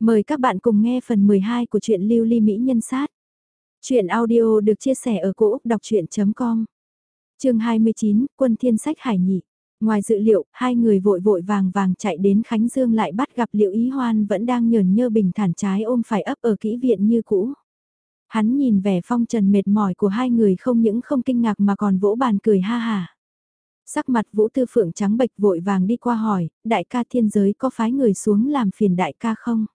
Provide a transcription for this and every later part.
Mời các bạn cùng nghe phần 12 của truyện Lưu Ly Mỹ Nhân Sát. Chuyện audio được chia sẻ ở cỗ đọc chuyện.com Trường 29, Quân Thiên Sách Hải Nhị. Ngoài dự liệu, hai người vội vội vàng vàng chạy đến Khánh Dương lại bắt gặp Liệu Ý Hoan vẫn đang nhờn nhơ bình thản trái ôm phải ấp ở kỹ viện như cũ. Hắn nhìn vẻ phong trần mệt mỏi của hai người không những không kinh ngạc mà còn vỗ bàn cười ha hà. Sắc mặt Vũ Tư Phượng trắng bệch vội vàng đi qua hỏi, đại ca thiên giới có phái người xuống làm phiền đại ca không?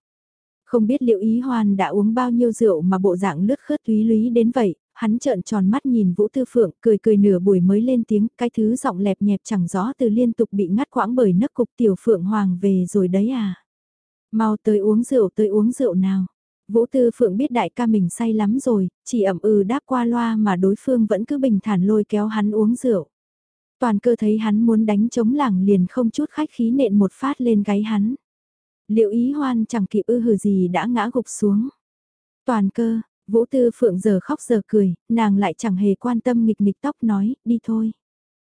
Không biết liệu ý hoan đã uống bao nhiêu rượu mà bộ dạng lướt khớt túy lý đến vậy, hắn trợn tròn mắt nhìn Vũ Tư Phượng cười cười nửa buổi mới lên tiếng, cái thứ giọng lẹp nhẹp chẳng rõ từ liên tục bị ngắt quãng bởi nấc cục tiểu Phượng Hoàng về rồi đấy à. Mau tới uống rượu tới uống rượu nào. Vũ Tư Phượng biết đại ca mình say lắm rồi, chỉ ẩm ừ đáp qua loa mà đối phương vẫn cứ bình thản lôi kéo hắn uống rượu. Toàn cơ thấy hắn muốn đánh chống lảng liền không chút khách khí nện một phát lên gáy hắn. Liệu ý hoan chẳng kịp ư hừ gì đã ngã gục xuống. Toàn cơ, Vũ Tư Phượng giờ khóc giờ cười, nàng lại chẳng hề quan tâm nghịch nghịch tóc nói, đi thôi.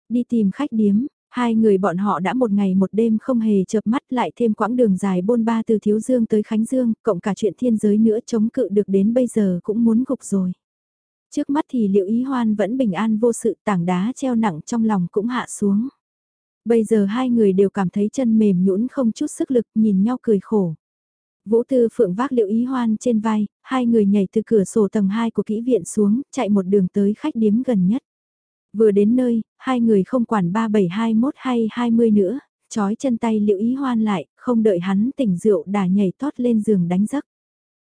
Đi tìm khách điếm, hai người bọn họ đã một ngày một đêm không hề chợp mắt lại thêm quãng đường dài bôn ba từ Thiếu Dương tới Khánh Dương, cộng cả chuyện thiên giới nữa chống cự được đến bây giờ cũng muốn gục rồi. Trước mắt thì liệu ý hoan vẫn bình an vô sự tảng đá treo nặng trong lòng cũng hạ xuống. Bây giờ hai người đều cảm thấy chân mềm nhũn không chút sức lực nhìn nhau cười khổ. Vũ Tư Phượng vác liệu ý hoan trên vai, hai người nhảy từ cửa sổ tầng 2 của kỹ viện xuống, chạy một đường tới khách điếm gần nhất. Vừa đến nơi, hai người không quản 3721 hay 20 nữa, chói chân tay liệu ý hoan lại, không đợi hắn tỉnh rượu đã nhảy tót lên giường đánh giấc.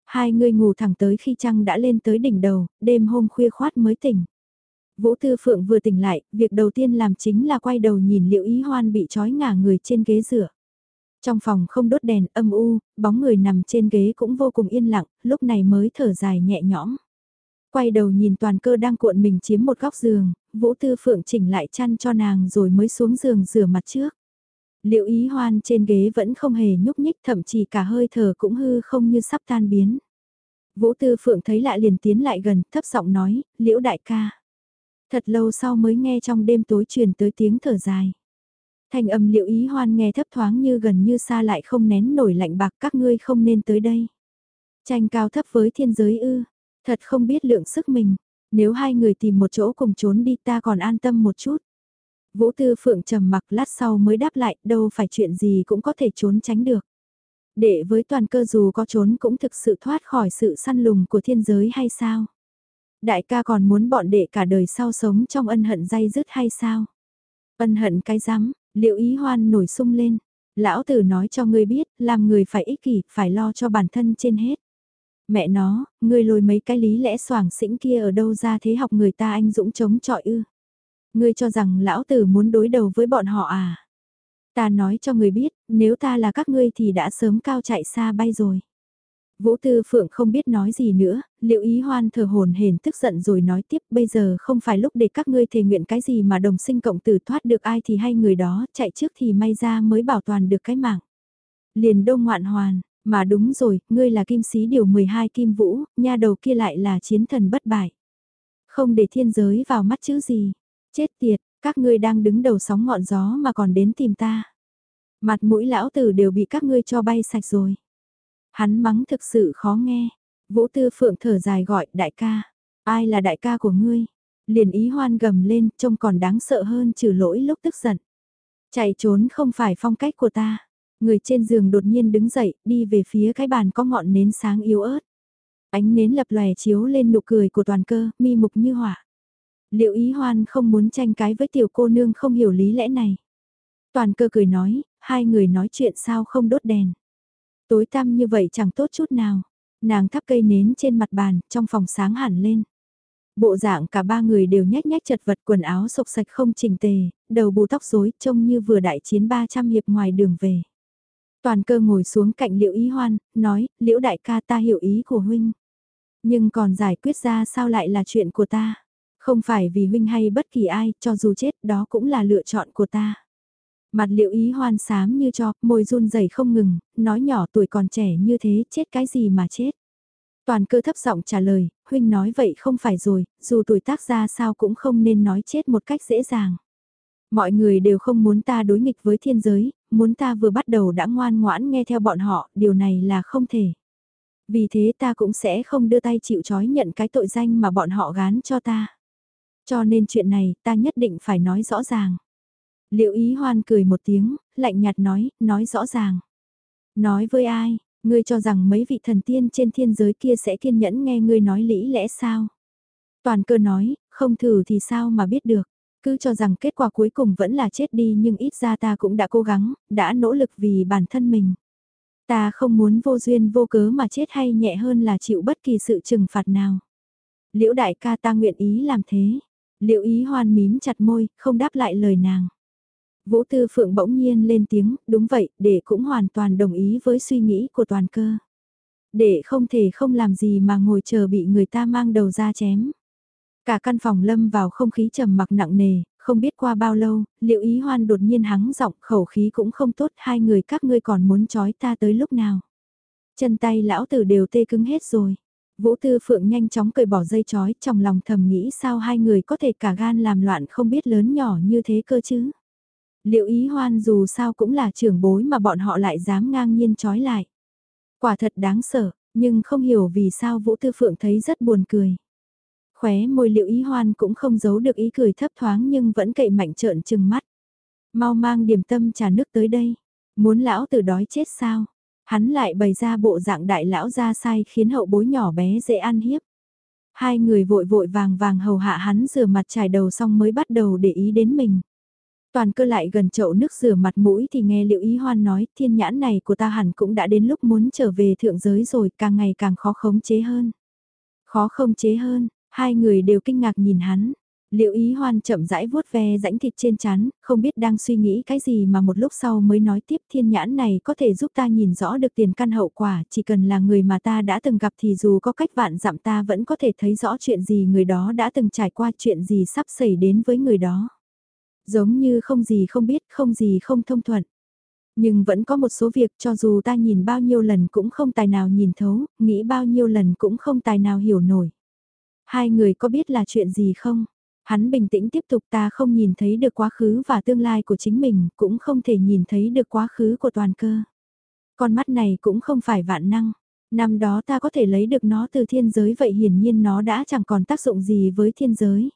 Hai người ngủ thẳng tới khi trăng đã lên tới đỉnh đầu, đêm hôm khuya khoát mới tỉnh. Vũ Tư Phượng vừa tỉnh lại, việc đầu tiên làm chính là quay đầu nhìn liệu ý hoan bị trói ngả người trên ghế rửa. Trong phòng không đốt đèn âm u, bóng người nằm trên ghế cũng vô cùng yên lặng, lúc này mới thở dài nhẹ nhõm. Quay đầu nhìn toàn cơ đang cuộn mình chiếm một góc giường, Vũ Tư Phượng chỉnh lại chăn cho nàng rồi mới xuống giường rửa mặt trước. Liệu ý hoan trên ghế vẫn không hề nhúc nhích thậm chí cả hơi thở cũng hư không như sắp tan biến. Vũ Tư Phượng thấy lạ liền tiến lại gần, thấp giọng nói, liễu đại ca. Thật lâu sau mới nghe trong đêm tối truyền tới tiếng thở dài. Thanh âm liệu ý hoan nghe thấp thoáng như gần như xa lại không nén nổi lạnh bạc các ngươi không nên tới đây. Tranh cao thấp với thiên giới ư, thật không biết lượng sức mình, nếu hai người tìm một chỗ cùng trốn đi ta còn an tâm một chút. Vũ Tư Phượng trầm mặc lát sau mới đáp lại, đâu phải chuyện gì cũng có thể trốn tránh được. Để với toàn cơ dù có trốn cũng thực sự thoát khỏi sự săn lùng của thiên giới hay sao? Đại ca còn muốn bọn đệ cả đời sau sống trong ân hận dây dứt hay sao? Ân hận cái rắm liệu ý hoan nổi sung lên. Lão tử nói cho ngươi biết, làm người phải ích kỷ, phải lo cho bản thân trên hết. Mẹ nó, ngươi lôi mấy cái lý lẽ soảng xĩnh kia ở đâu ra thế học người ta anh dũng chống trọi ư? Ngươi cho rằng lão tử muốn đối đầu với bọn họ à? Ta nói cho người biết, nếu ta là các ngươi thì đã sớm cao chạy xa bay rồi. Vũ Tư Phượng không biết nói gì nữa, liệu ý hoan thờ hồn hển tức giận rồi nói tiếp bây giờ không phải lúc để các ngươi thề nguyện cái gì mà đồng sinh cộng tử thoát được ai thì hay người đó, chạy trước thì may ra mới bảo toàn được cái mạng. Liền đông ngoạn hoàn, mà đúng rồi, ngươi là kim sĩ điều 12 kim vũ, nha đầu kia lại là chiến thần bất bại. Không để thiên giới vào mắt chữ gì, chết tiệt, các ngươi đang đứng đầu sóng ngọn gió mà còn đến tìm ta. Mặt mũi lão tử đều bị các ngươi cho bay sạch rồi. Hắn mắng thực sự khó nghe. Vũ Tư Phượng thở dài gọi đại ca. Ai là đại ca của ngươi? Liền ý hoan gầm lên trông còn đáng sợ hơn trừ lỗi lúc tức giận. Chạy trốn không phải phong cách của ta. Người trên giường đột nhiên đứng dậy đi về phía cái bàn có ngọn nến sáng yếu ớt. Ánh nến lập lòe chiếu lên nụ cười của toàn cơ, mi mục như hỏa. Liệu ý hoan không muốn tranh cái với tiểu cô nương không hiểu lý lẽ này? Toàn cơ cười nói, hai người nói chuyện sao không đốt đèn. Tối tăm như vậy chẳng tốt chút nào. Nàng thắp cây nến trên mặt bàn, trong phòng sáng hẳn lên. Bộ dạng cả ba người đều nhách nhách chật vật quần áo sộc sạch không chỉnh tề, đầu bù tóc rối trông như vừa đại chiến 300 hiệp ngoài đường về. Toàn cơ ngồi xuống cạnh liễu ý hoan, nói, liễu đại ca ta hiểu ý của huynh. Nhưng còn giải quyết ra sao lại là chuyện của ta. Không phải vì huynh hay bất kỳ ai, cho dù chết đó cũng là lựa chọn của ta. Mặt liệu ý hoan sám như cho, môi run rẩy không ngừng, nói nhỏ tuổi còn trẻ như thế, chết cái gì mà chết. Toàn cơ thấp giọng trả lời, huynh nói vậy không phải rồi, dù tuổi tác ra sao cũng không nên nói chết một cách dễ dàng. Mọi người đều không muốn ta đối nghịch với thiên giới, muốn ta vừa bắt đầu đã ngoan ngoãn nghe theo bọn họ, điều này là không thể. Vì thế ta cũng sẽ không đưa tay chịu trói nhận cái tội danh mà bọn họ gán cho ta. Cho nên chuyện này ta nhất định phải nói rõ ràng. Liệu ý hoan cười một tiếng, lạnh nhạt nói, nói rõ ràng. Nói với ai, ngươi cho rằng mấy vị thần tiên trên thiên giới kia sẽ kiên nhẫn nghe ngươi nói lý lẽ sao? Toàn cơ nói, không thử thì sao mà biết được. Cứ cho rằng kết quả cuối cùng vẫn là chết đi nhưng ít ra ta cũng đã cố gắng, đã nỗ lực vì bản thân mình. Ta không muốn vô duyên vô cớ mà chết hay nhẹ hơn là chịu bất kỳ sự trừng phạt nào. Liễu đại ca ta nguyện ý làm thế. Liễu ý hoan mím chặt môi, không đáp lại lời nàng. Vũ Tư Phượng bỗng nhiên lên tiếng, đúng vậy, để cũng hoàn toàn đồng ý với suy nghĩ của toàn cơ. Để không thể không làm gì mà ngồi chờ bị người ta mang đầu ra chém. Cả căn phòng lâm vào không khí trầm mặc nặng nề, không biết qua bao lâu, liệu ý hoan đột nhiên hắng giọng khẩu khí cũng không tốt hai người các ngươi còn muốn trói ta tới lúc nào. Chân tay lão tử đều tê cứng hết rồi. Vũ Tư Phượng nhanh chóng cởi bỏ dây chói trong lòng thầm nghĩ sao hai người có thể cả gan làm loạn không biết lớn nhỏ như thế cơ chứ. Liệu ý hoan dù sao cũng là trưởng bối mà bọn họ lại dám ngang nhiên trói lại. Quả thật đáng sợ, nhưng không hiểu vì sao Vũ Tư Phượng thấy rất buồn cười. Khóe môi liệu ý hoan cũng không giấu được ý cười thấp thoáng nhưng vẫn cậy mạnh trợn trừng mắt. Mau mang điểm tâm trà nước tới đây. Muốn lão tử đói chết sao? Hắn lại bày ra bộ dạng đại lão ra sai khiến hậu bối nhỏ bé dễ ăn hiếp. Hai người vội vội vàng vàng hầu hạ hắn rửa mặt trải đầu xong mới bắt đầu để ý đến mình. Toàn cơ lại gần chậu nước rửa mặt mũi thì nghe liệu ý hoan nói thiên nhãn này của ta hẳn cũng đã đến lúc muốn trở về thượng giới rồi càng ngày càng khó khống chế hơn. Khó khống chế hơn, hai người đều kinh ngạc nhìn hắn. Liệu ý hoan chậm rãi vuốt ve rãnh thịt trên chán, không biết đang suy nghĩ cái gì mà một lúc sau mới nói tiếp thiên nhãn này có thể giúp ta nhìn rõ được tiền căn hậu quả, chỉ cần là người mà ta đã từng gặp thì dù có cách vạn dặm ta vẫn có thể thấy rõ chuyện gì người đó đã từng trải qua chuyện gì sắp xảy đến với người đó. Giống như không gì không biết, không gì không thông thuận. Nhưng vẫn có một số việc cho dù ta nhìn bao nhiêu lần cũng không tài nào nhìn thấu, nghĩ bao nhiêu lần cũng không tài nào hiểu nổi. Hai người có biết là chuyện gì không? Hắn bình tĩnh tiếp tục ta không nhìn thấy được quá khứ và tương lai của chính mình, cũng không thể nhìn thấy được quá khứ của toàn cơ. Con mắt này cũng không phải vạn năng. Năm đó ta có thể lấy được nó từ thiên giới vậy hiển nhiên nó đã chẳng còn tác dụng gì với thiên giới.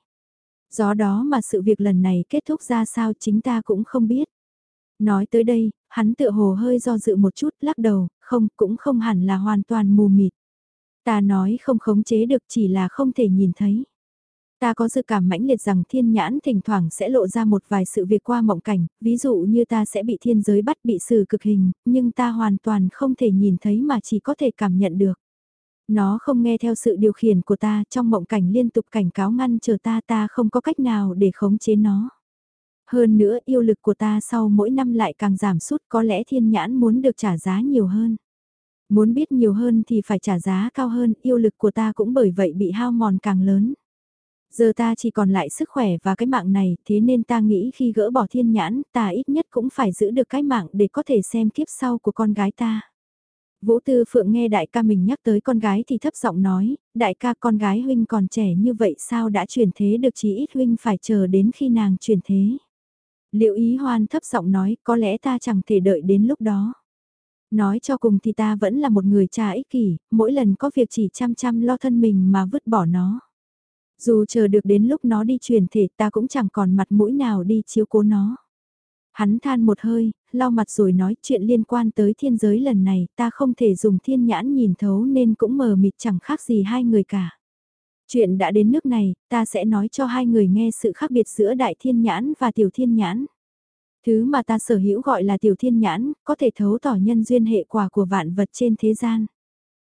Do đó mà sự việc lần này kết thúc ra sao chính ta cũng không biết. Nói tới đây, hắn tựa hồ hơi do dự một chút lắc đầu, không cũng không hẳn là hoàn toàn mù mịt. Ta nói không khống chế được chỉ là không thể nhìn thấy. Ta có dự cảm mãnh liệt rằng thiên nhãn thỉnh thoảng sẽ lộ ra một vài sự việc qua mộng cảnh, ví dụ như ta sẽ bị thiên giới bắt bị xử cực hình, nhưng ta hoàn toàn không thể nhìn thấy mà chỉ có thể cảm nhận được. Nó không nghe theo sự điều khiển của ta trong mộng cảnh liên tục cảnh cáo ngăn chờ ta ta không có cách nào để khống chế nó. Hơn nữa yêu lực của ta sau mỗi năm lại càng giảm sút có lẽ thiên nhãn muốn được trả giá nhiều hơn. Muốn biết nhiều hơn thì phải trả giá cao hơn, yêu lực của ta cũng bởi vậy bị hao mòn càng lớn. Giờ ta chỉ còn lại sức khỏe và cái mạng này, thế nên ta nghĩ khi gỡ bỏ thiên nhãn, ta ít nhất cũng phải giữ được cái mạng để có thể xem kiếp sau của con gái ta. Vũ Tư Phượng nghe đại ca mình nhắc tới con gái thì thấp giọng nói, đại ca con gái huynh còn trẻ như vậy sao đã chuyển thế được chỉ ít huynh phải chờ đến khi nàng chuyển thế. Liệu ý hoan thấp giọng nói, có lẽ ta chẳng thể đợi đến lúc đó. Nói cho cùng thì ta vẫn là một người cha ích kỷ, mỗi lần có việc chỉ chăm chăm lo thân mình mà vứt bỏ nó. Dù chờ được đến lúc nó đi truyền thể ta cũng chẳng còn mặt mũi nào đi chiếu cố nó. Hắn than một hơi, lau mặt rồi nói chuyện liên quan tới thiên giới lần này ta không thể dùng thiên nhãn nhìn thấu nên cũng mờ mịt chẳng khác gì hai người cả. Chuyện đã đến nước này, ta sẽ nói cho hai người nghe sự khác biệt giữa đại thiên nhãn và tiểu thiên nhãn. Thứ mà ta sở hữu gọi là tiểu thiên nhãn, có thể thấu tỏ nhân duyên hệ quả của vạn vật trên thế gian.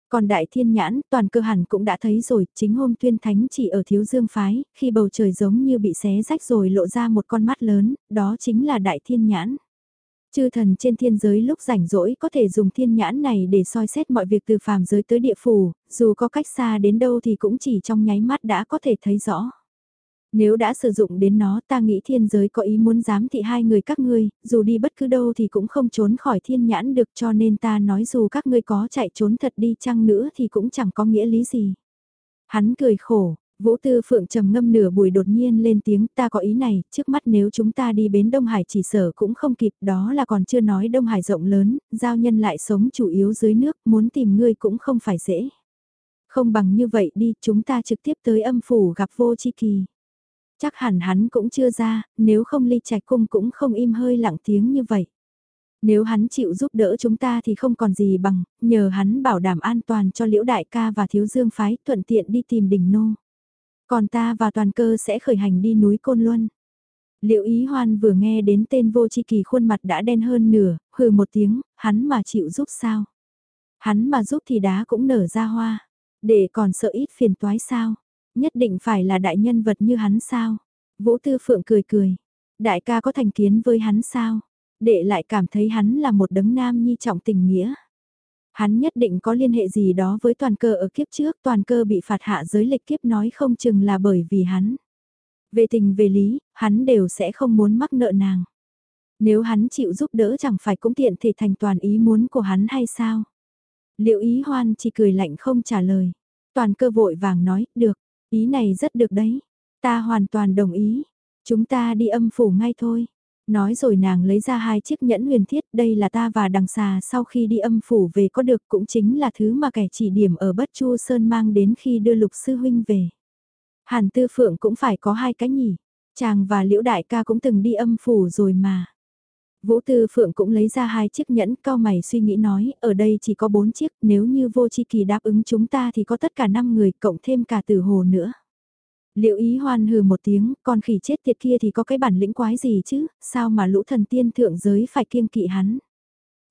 Còn đại thiên nhãn, toàn cơ hẳn cũng đã thấy rồi, chính hôm tuyên thánh chỉ ở thiếu dương phái, khi bầu trời giống như bị xé rách rồi lộ ra một con mắt lớn, đó chính là đại thiên nhãn. Chư thần trên thiên giới lúc rảnh rỗi có thể dùng thiên nhãn này để soi xét mọi việc từ phàm giới tới địa phủ, dù có cách xa đến đâu thì cũng chỉ trong nháy mắt đã có thể thấy rõ. Nếu đã sử dụng đến nó ta nghĩ thiên giới có ý muốn giám thị hai người các ngươi, dù đi bất cứ đâu thì cũng không trốn khỏi thiên nhãn được cho nên ta nói dù các ngươi có chạy trốn thật đi chăng nữa thì cũng chẳng có nghĩa lý gì. Hắn cười khổ, Vũ Tư Phượng trầm ngâm nửa buổi đột nhiên lên tiếng ta có ý này, trước mắt nếu chúng ta đi bến Đông Hải chỉ sở cũng không kịp đó là còn chưa nói Đông Hải rộng lớn, giao nhân lại sống chủ yếu dưới nước, muốn tìm ngươi cũng không phải dễ. Không bằng như vậy đi, chúng ta trực tiếp tới âm phủ gặp vô chi kỳ. Chắc hẳn hắn cũng chưa ra, nếu không ly trạch cung cũng không im hơi lặng tiếng như vậy. Nếu hắn chịu giúp đỡ chúng ta thì không còn gì bằng, nhờ hắn bảo đảm an toàn cho liễu đại ca và thiếu dương phái thuận tiện đi tìm đỉnh nô. Còn ta và toàn cơ sẽ khởi hành đi núi Côn Luân. Liệu ý hoan vừa nghe đến tên vô chi kỳ khuôn mặt đã đen hơn nửa, hừ một tiếng, hắn mà chịu giúp sao? Hắn mà giúp thì đá cũng nở ra hoa. Để còn sợ ít phiền toái sao? Nhất định phải là đại nhân vật như hắn sao? Vũ Tư Phượng cười cười. Đại ca có thành kiến với hắn sao? Đệ lại cảm thấy hắn là một đấng nam nhi trọng tình nghĩa. Hắn nhất định có liên hệ gì đó với toàn cơ ở kiếp trước, toàn cơ bị phạt hạ giới lịch kiếp nói không chừng là bởi vì hắn. Về tình về lý, hắn đều sẽ không muốn mắc nợ nàng. Nếu hắn chịu giúp đỡ chẳng phải cũng tiện thể thành toàn ý muốn của hắn hay sao? Liệu ý hoan chỉ cười lạnh không trả lời. Toàn cơ vội vàng nói, được, ý này rất được đấy. Ta hoàn toàn đồng ý. Chúng ta đi âm phủ ngay thôi. Nói rồi nàng lấy ra hai chiếc nhẫn huyền thiết, đây là ta và đằng xà sau khi đi âm phủ về có được cũng chính là thứ mà kẻ chỉ điểm ở Bất Chu Sơn mang đến khi đưa lục sư huynh về. Hàn Tư Phượng cũng phải có hai cái nhỉ, chàng và Liễu Đại ca cũng từng đi âm phủ rồi mà. Vũ Tư Phượng cũng lấy ra hai chiếc nhẫn cao mày suy nghĩ nói, ở đây chỉ có bốn chiếc, nếu như vô chi kỳ đáp ứng chúng ta thì có tất cả năm người, cộng thêm cả tử hồ nữa. Liệu ý hoan hừ một tiếng, con khỉ chết tiệt kia thì có cái bản lĩnh quái gì chứ, sao mà lũ thần tiên thượng giới phải kiêng kỵ hắn.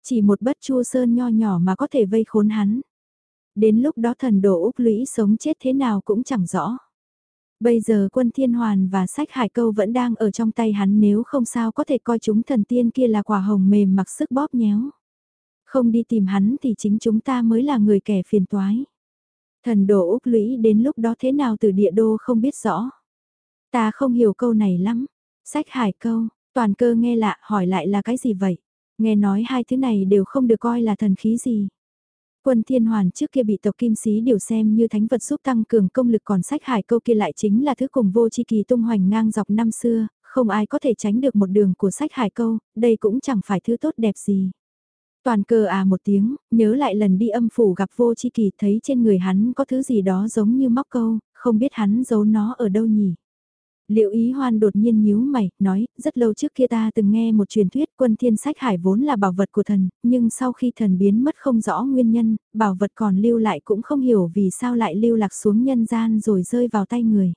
Chỉ một bất chua sơn nho nhỏ mà có thể vây khốn hắn. Đến lúc đó thần đồ Úc lũy sống chết thế nào cũng chẳng rõ. Bây giờ quân thiên hoàn và sách hải câu vẫn đang ở trong tay hắn nếu không sao có thể coi chúng thần tiên kia là quả hồng mềm mặc sức bóp nhéo. Không đi tìm hắn thì chính chúng ta mới là người kẻ phiền toái. Thần đồ Úc lũy đến lúc đó thế nào từ địa đô không biết rõ. Ta không hiểu câu này lắm. Sách hải câu, toàn cơ nghe lạ hỏi lại là cái gì vậy? Nghe nói hai thứ này đều không được coi là thần khí gì. Quân thiên hoàn trước kia bị tộc kim sĩ điều xem như thánh vật giúp tăng cường công lực còn sách hải câu kia lại chính là thứ cùng vô chi kỳ tung hoành ngang dọc năm xưa, không ai có thể tránh được một đường của sách hải câu, đây cũng chẳng phải thứ tốt đẹp gì. Toàn cơ à một tiếng, nhớ lại lần đi âm phủ gặp vô chi kỳ thấy trên người hắn có thứ gì đó giống như móc câu, không biết hắn giấu nó ở đâu nhỉ. Liệu ý hoan đột nhiên nhíu mày, nói, rất lâu trước kia ta từng nghe một truyền thuyết quân thiên sách hải vốn là bảo vật của thần, nhưng sau khi thần biến mất không rõ nguyên nhân, bảo vật còn lưu lại cũng không hiểu vì sao lại lưu lạc xuống nhân gian rồi rơi vào tay người.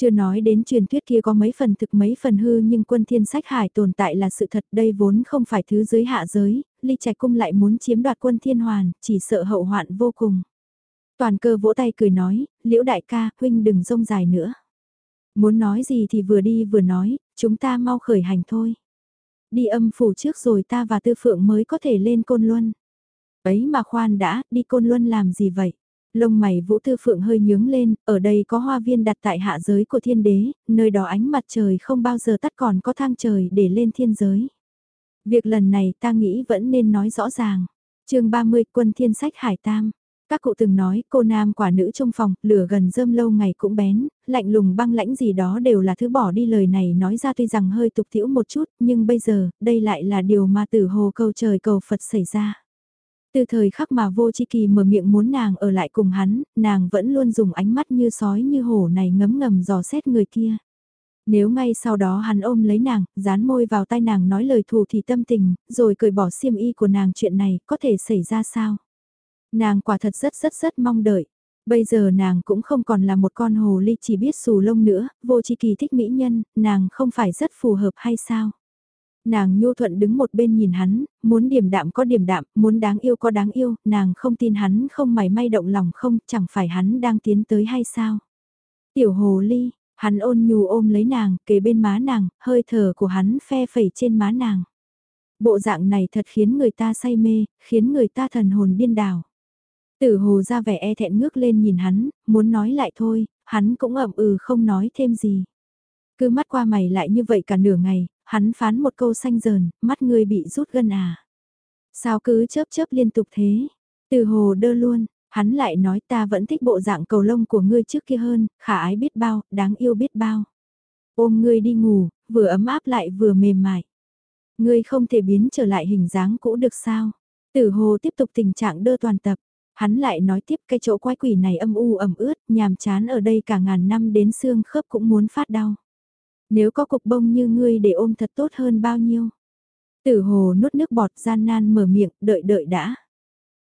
Chưa nói đến truyền thuyết kia có mấy phần thực mấy phần hư nhưng quân thiên sách hải tồn tại là sự thật đây vốn không phải thứ dưới hạ giới, ly trạch cung lại muốn chiếm đoạt quân thiên hoàn, chỉ sợ hậu hoạn vô cùng. Toàn cơ vỗ tay cười nói, liễu đại ca, huynh đừng rông dài nữa. Muốn nói gì thì vừa đi vừa nói, chúng ta mau khởi hành thôi. Đi âm phủ trước rồi ta và tư phượng mới có thể lên côn luân. Ấy mà khoan đã, đi côn luân làm gì vậy? Lông mày Vũ Tư Phượng hơi nhướng lên, ở đây có hoa viên đặt tại hạ giới của thiên đế, nơi đó ánh mặt trời không bao giờ tắt còn có thang trời để lên thiên giới. Việc lần này ta nghĩ vẫn nên nói rõ ràng. chương 30 quân thiên sách Hải Tam. Các cụ từng nói cô nam quả nữ trong phòng, lửa gần rơm lâu ngày cũng bén, lạnh lùng băng lãnh gì đó đều là thứ bỏ đi lời này nói ra tuy rằng hơi tục tiễu một chút, nhưng bây giờ, đây lại là điều mà tử hồ cầu trời cầu Phật xảy ra. Từ thời khắc mà vô chi kỳ mở miệng muốn nàng ở lại cùng hắn, nàng vẫn luôn dùng ánh mắt như sói như hổ này ngấm ngầm dò xét người kia. Nếu ngay sau đó hắn ôm lấy nàng, dán môi vào tai nàng nói lời thù thì tâm tình, rồi cởi bỏ xiêm y của nàng chuyện này có thể xảy ra sao? Nàng quả thật rất rất rất mong đợi. Bây giờ nàng cũng không còn là một con hồ ly chỉ biết xù lông nữa, vô chi kỳ thích mỹ nhân, nàng không phải rất phù hợp hay sao? Nàng nhu thuận đứng một bên nhìn hắn, muốn điềm đạm có điềm đạm, muốn đáng yêu có đáng yêu, nàng không tin hắn không mảy may động lòng không, chẳng phải hắn đang tiến tới hay sao? Tiểu hồ ly, hắn ôn nhu ôm lấy nàng, kề bên má nàng, hơi thở của hắn phe phẩy trên má nàng. Bộ dạng này thật khiến người ta say mê, khiến người ta thần hồn điên đảo. Tử hồ ra vẻ e thẹn ngước lên nhìn hắn, muốn nói lại thôi, hắn cũng ậm ừ không nói thêm gì. Cứ mắt qua mày lại như vậy cả nửa ngày, hắn phán một câu xanh dờn, mắt ngươi bị rút gân à. Sao cứ chớp chớp liên tục thế? Từ hồ đơ luôn, Hắn lại nói ta vẫn thích bộ dạng cầu lông của ngươi trước kia hơn, khả ái biết bao, đáng yêu biết bao. Ôm ngươi đi ngủ, vừa ấm áp lại vừa mềm mại. Ngươi không thể biến trở lại hình dáng cũ được sao? Tử hồ tiếp tục tình trạng đơ toàn tập. Hắn lại nói tiếp cái chỗ quái quỷ này âm u ẩm ướt, nhàm chán ở đây cả ngàn năm đến xương khớp cũng muốn phát đau. Nếu có cục bông như ngươi để ôm thật tốt hơn bao nhiêu. Tử hồ nuốt nước bọt gian nan mở miệng, đợi đợi đã.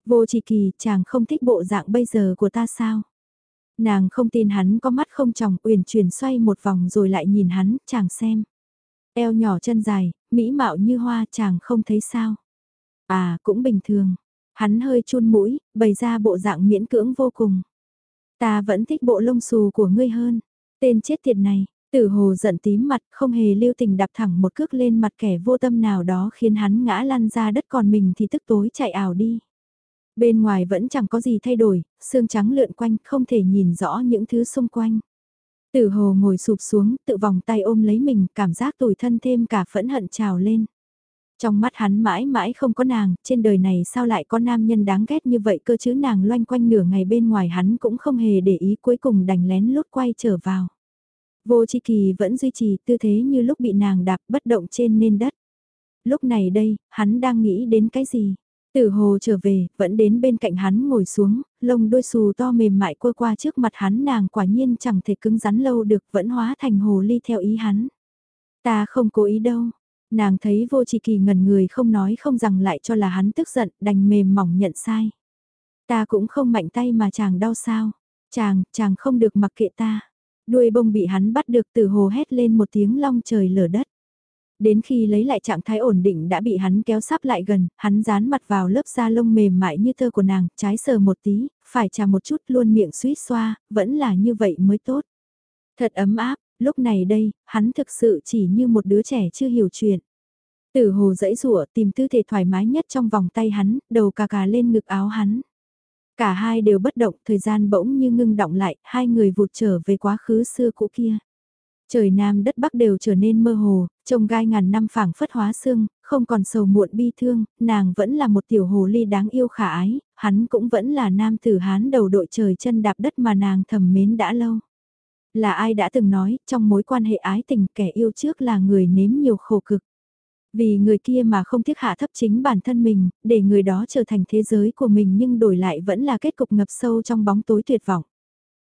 Vô chỉ kỳ, chàng không thích bộ dạng bây giờ của ta sao? Nàng không tin hắn có mắt không tròng uyển chuyển xoay một vòng rồi lại nhìn hắn, chàng xem. Eo nhỏ chân dài, mỹ mạo như hoa chàng không thấy sao. À, cũng bình thường. Hắn hơi chun mũi, bày ra bộ dạng miễn cưỡng vô cùng. Ta vẫn thích bộ lông xù của ngươi hơn. Tên chết tiệt này, tử hồ giận tím mặt, không hề lưu tình đạp thẳng một cước lên mặt kẻ vô tâm nào đó khiến hắn ngã lăn ra đất còn mình thì tức tối chạy ảo đi. Bên ngoài vẫn chẳng có gì thay đổi, xương trắng lượn quanh, không thể nhìn rõ những thứ xung quanh. Tử hồ ngồi sụp xuống, tự vòng tay ôm lấy mình, cảm giác tủi thân thêm cả phẫn hận trào lên. Trong mắt hắn mãi mãi không có nàng, trên đời này sao lại có nam nhân đáng ghét như vậy cơ chứ nàng loanh quanh nửa ngày bên ngoài hắn cũng không hề để ý cuối cùng đành lén lút quay trở vào. Vô chi kỳ vẫn duy trì tư thế như lúc bị nàng đạp bất động trên nền đất. Lúc này đây, hắn đang nghĩ đến cái gì? Tử hồ trở về, vẫn đến bên cạnh hắn ngồi xuống, lông đôi xù to mềm mại quơ qua trước mặt hắn nàng quả nhiên chẳng thể cứng rắn lâu được vẫn hóa thành hồ ly theo ý hắn. Ta không cố ý đâu. Nàng thấy vô trì kỳ ngần người không nói không rằng lại cho là hắn tức giận đành mềm mỏng nhận sai. Ta cũng không mạnh tay mà chàng đau sao. Chàng, chàng không được mặc kệ ta. Đuôi bông bị hắn bắt được từ hồ hét lên một tiếng long trời lở đất. Đến khi lấy lại trạng thái ổn định đã bị hắn kéo sắp lại gần, hắn dán mặt vào lớp da lông mềm mại như thơ của nàng, trái sờ một tí, phải trà một chút luôn miệng suýt xoa, vẫn là như vậy mới tốt. Thật ấm áp, lúc này đây, hắn thực sự chỉ như một đứa trẻ chưa hiểu chuyện. Tử hồ dãy rủa tìm tư thể thoải mái nhất trong vòng tay hắn, đầu cà cà lên ngực áo hắn. Cả hai đều bất động, thời gian bỗng như ngưng động lại, hai người vụt trở về quá khứ xưa cũ kia. Trời Nam đất Bắc đều trở nên mơ hồ, trông gai ngàn năm phảng phất hóa xương, không còn sầu muộn bi thương, nàng vẫn là một tiểu hồ ly đáng yêu khả ái, hắn cũng vẫn là nam tử hán đầu đội trời chân đạp đất mà nàng thầm mến đã lâu. Là ai đã từng nói, trong mối quan hệ ái tình kẻ yêu trước là người nếm nhiều khổ cực. Vì người kia mà không tiếc hạ thấp chính bản thân mình, để người đó trở thành thế giới của mình nhưng đổi lại vẫn là kết cục ngập sâu trong bóng tối tuyệt vọng.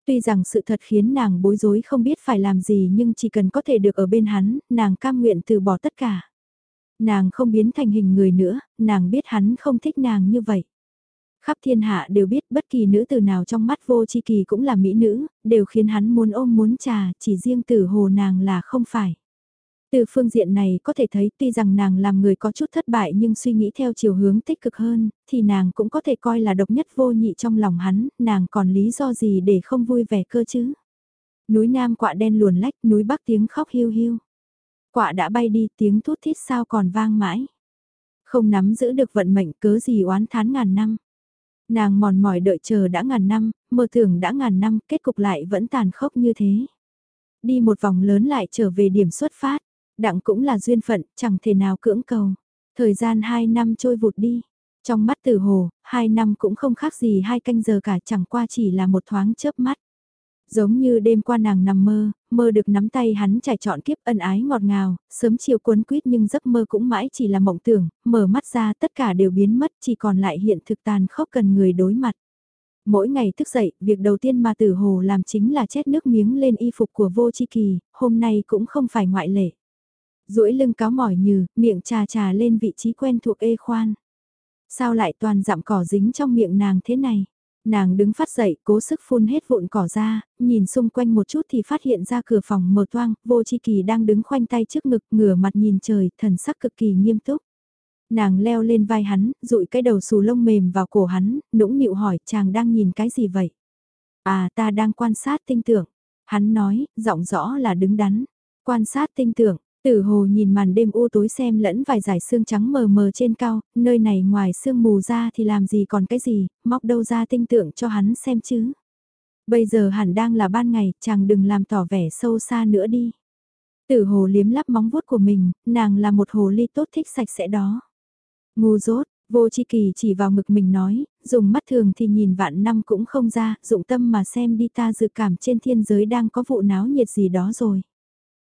Tuy rằng sự thật khiến nàng bối rối không biết phải làm gì nhưng chỉ cần có thể được ở bên hắn, nàng cam nguyện từ bỏ tất cả. Nàng không biến thành hình người nữa, nàng biết hắn không thích nàng như vậy. Khắp thiên hạ đều biết bất kỳ nữ từ nào trong mắt vô chi kỳ cũng là mỹ nữ, đều khiến hắn muốn ôm muốn trà, chỉ riêng tử hồ nàng là không phải. Từ phương diện này có thể thấy tuy rằng nàng làm người có chút thất bại nhưng suy nghĩ theo chiều hướng tích cực hơn, thì nàng cũng có thể coi là độc nhất vô nhị trong lòng hắn, nàng còn lý do gì để không vui vẻ cơ chứ. Núi Nam quạ đen luồn lách, núi Bắc tiếng khóc hiu hiu. Quạ đã bay đi tiếng thút thít sao còn vang mãi. Không nắm giữ được vận mệnh cớ gì oán thán ngàn năm. Nàng mòn mỏi đợi chờ đã ngàn năm, mơ tưởng đã ngàn năm, kết cục lại vẫn tàn khốc như thế. Đi một vòng lớn lại trở về điểm xuất phát Đặng cũng là duyên phận, chẳng thể nào cưỡng cầu. Thời gian 2 năm trôi vụt đi. Trong mắt tử hồ, 2 năm cũng không khác gì hai canh giờ cả chẳng qua chỉ là một thoáng chớp mắt. Giống như đêm qua nàng nằm mơ, mơ được nắm tay hắn trải trọn kiếp ân ái ngọt ngào, sớm chiều cuốn quýt nhưng giấc mơ cũng mãi chỉ là mộng tưởng, mở mắt ra tất cả đều biến mất chỉ còn lại hiện thực tàn khốc cần người đối mặt. Mỗi ngày thức dậy, việc đầu tiên mà tử hồ làm chính là chét nước miếng lên y phục của vô chi kỳ, hôm nay cũng không phải ngoại lệ duỗi lưng cáo mỏi nhừ, miệng trà trà lên vị trí quen thuộc ê khoan. Sao lại toàn dặm cỏ dính trong miệng nàng thế này? Nàng đứng phát dậy, cố sức phun hết vụn cỏ ra, nhìn xung quanh một chút thì phát hiện ra cửa phòng mở toang, vô chi kỳ đang đứng khoanh tay trước ngực, ngửa mặt nhìn trời, thần sắc cực kỳ nghiêm túc. Nàng leo lên vai hắn, rụi cái đầu xù lông mềm vào cổ hắn, nũng nịu hỏi chàng đang nhìn cái gì vậy? À ta đang quan sát tinh tưởng. Hắn nói, giọng rõ là đứng đắn. Quan sát tinh tưởng, Tử hồ nhìn màn đêm u tối xem lẫn vài dải xương trắng mờ mờ trên cao, nơi này ngoài sương mù ra thì làm gì còn cái gì, móc đâu ra tinh tượng cho hắn xem chứ. Bây giờ hẳn đang là ban ngày, chàng đừng làm tỏ vẻ sâu xa nữa đi. Tử hồ liếm lắp móng vuốt của mình, nàng là một hồ ly tốt thích sạch sẽ đó. Ngu dốt, Vô chi kỳ chỉ vào ngực mình nói, dùng mắt thường thì nhìn vạn năm cũng không ra, dụng tâm mà xem đi ta dự cảm trên thiên giới đang có vụ náo nhiệt gì đó rồi.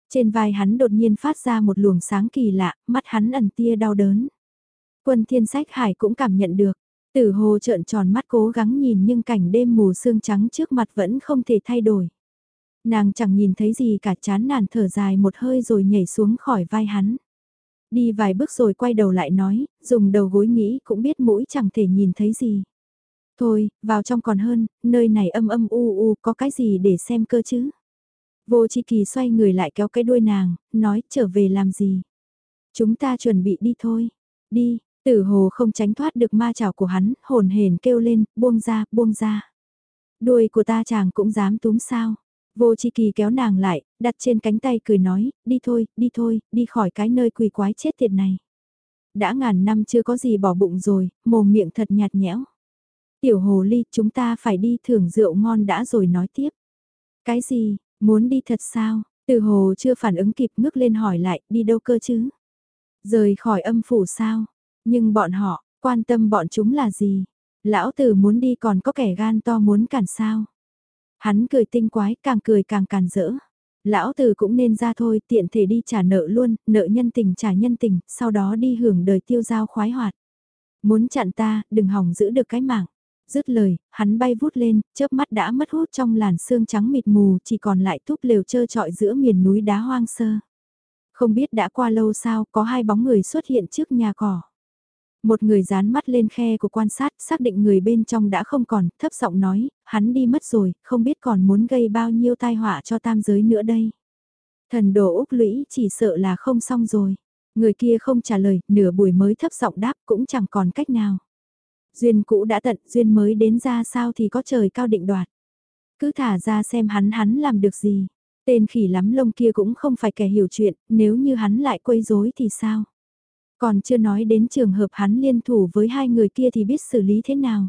Trên vai hắn đột nhiên phát ra một luồng sáng kỳ lạ, mắt hắn ẩn tia đau đớn. Quân thiên sách hải cũng cảm nhận được, tử hồ trợn tròn mắt cố gắng nhìn nhưng cảnh đêm mù sương trắng trước mặt vẫn không thể thay đổi. Nàng chẳng nhìn thấy gì cả chán nản thở dài một hơi rồi nhảy xuống khỏi vai hắn. Đi vài bước rồi quay đầu lại nói, dùng đầu gối nghĩ cũng biết mũi chẳng thể nhìn thấy gì. Thôi, vào trong còn hơn, nơi này âm âm u u có cái gì để xem cơ chứ. Vô Chi Kỳ xoay người lại kéo cái đuôi nàng, nói trở về làm gì. Chúng ta chuẩn bị đi thôi. Đi, tử hồ không tránh thoát được ma chảo của hắn, hồn hển kêu lên, buông ra, buông ra. Đuôi của ta chàng cũng dám túm sao. Vô Chi Kỳ kéo nàng lại, đặt trên cánh tay cười nói, đi thôi, đi thôi, đi khỏi cái nơi quỳ quái chết tiệt này. Đã ngàn năm chưa có gì bỏ bụng rồi, mồm miệng thật nhạt nhẽo. Tiểu hồ ly, chúng ta phải đi thưởng rượu ngon đã rồi nói tiếp. Cái gì, muốn đi thật sao? Từ hồ chưa phản ứng kịp ngước lên hỏi lại, đi đâu cơ chứ? Rời khỏi âm phủ sao? Nhưng bọn họ, quan tâm bọn chúng là gì? Lão tử muốn đi còn có kẻ gan to muốn cản sao? Hắn cười tinh quái, càng cười càng càn rỡ. Lão tử cũng nên ra thôi, tiện thể đi trả nợ luôn, nợ nhân tình trả nhân tình, sau đó đi hưởng đời tiêu giao khoái hoạt. Muốn chặn ta, đừng hỏng giữ được cái mạng. Dứt lời, hắn bay vút lên, chớp mắt đã mất hút trong làn sương trắng mịt mù, chỉ còn lại túp lều trơ trọi giữa miền núi đá hoang sơ. Không biết đã qua lâu sao, có hai bóng người xuất hiện trước nhà cỏ. Một người dán mắt lên khe của quan sát, xác định người bên trong đã không còn, thấp giọng nói, hắn đi mất rồi, không biết còn muốn gây bao nhiêu tai họa cho tam giới nữa đây. Thần đồ Úc lũy chỉ sợ là không xong rồi. Người kia không trả lời, nửa buổi mới thấp giọng đáp cũng chẳng còn cách nào. Duyên cũ đã tận, duyên mới đến ra sao thì có trời cao định đoạt. Cứ thả ra xem hắn hắn làm được gì. Tên khỉ lắm lông kia cũng không phải kẻ hiểu chuyện, nếu như hắn lại quấy rối thì sao? Còn chưa nói đến trường hợp hắn liên thủ với hai người kia thì biết xử lý thế nào.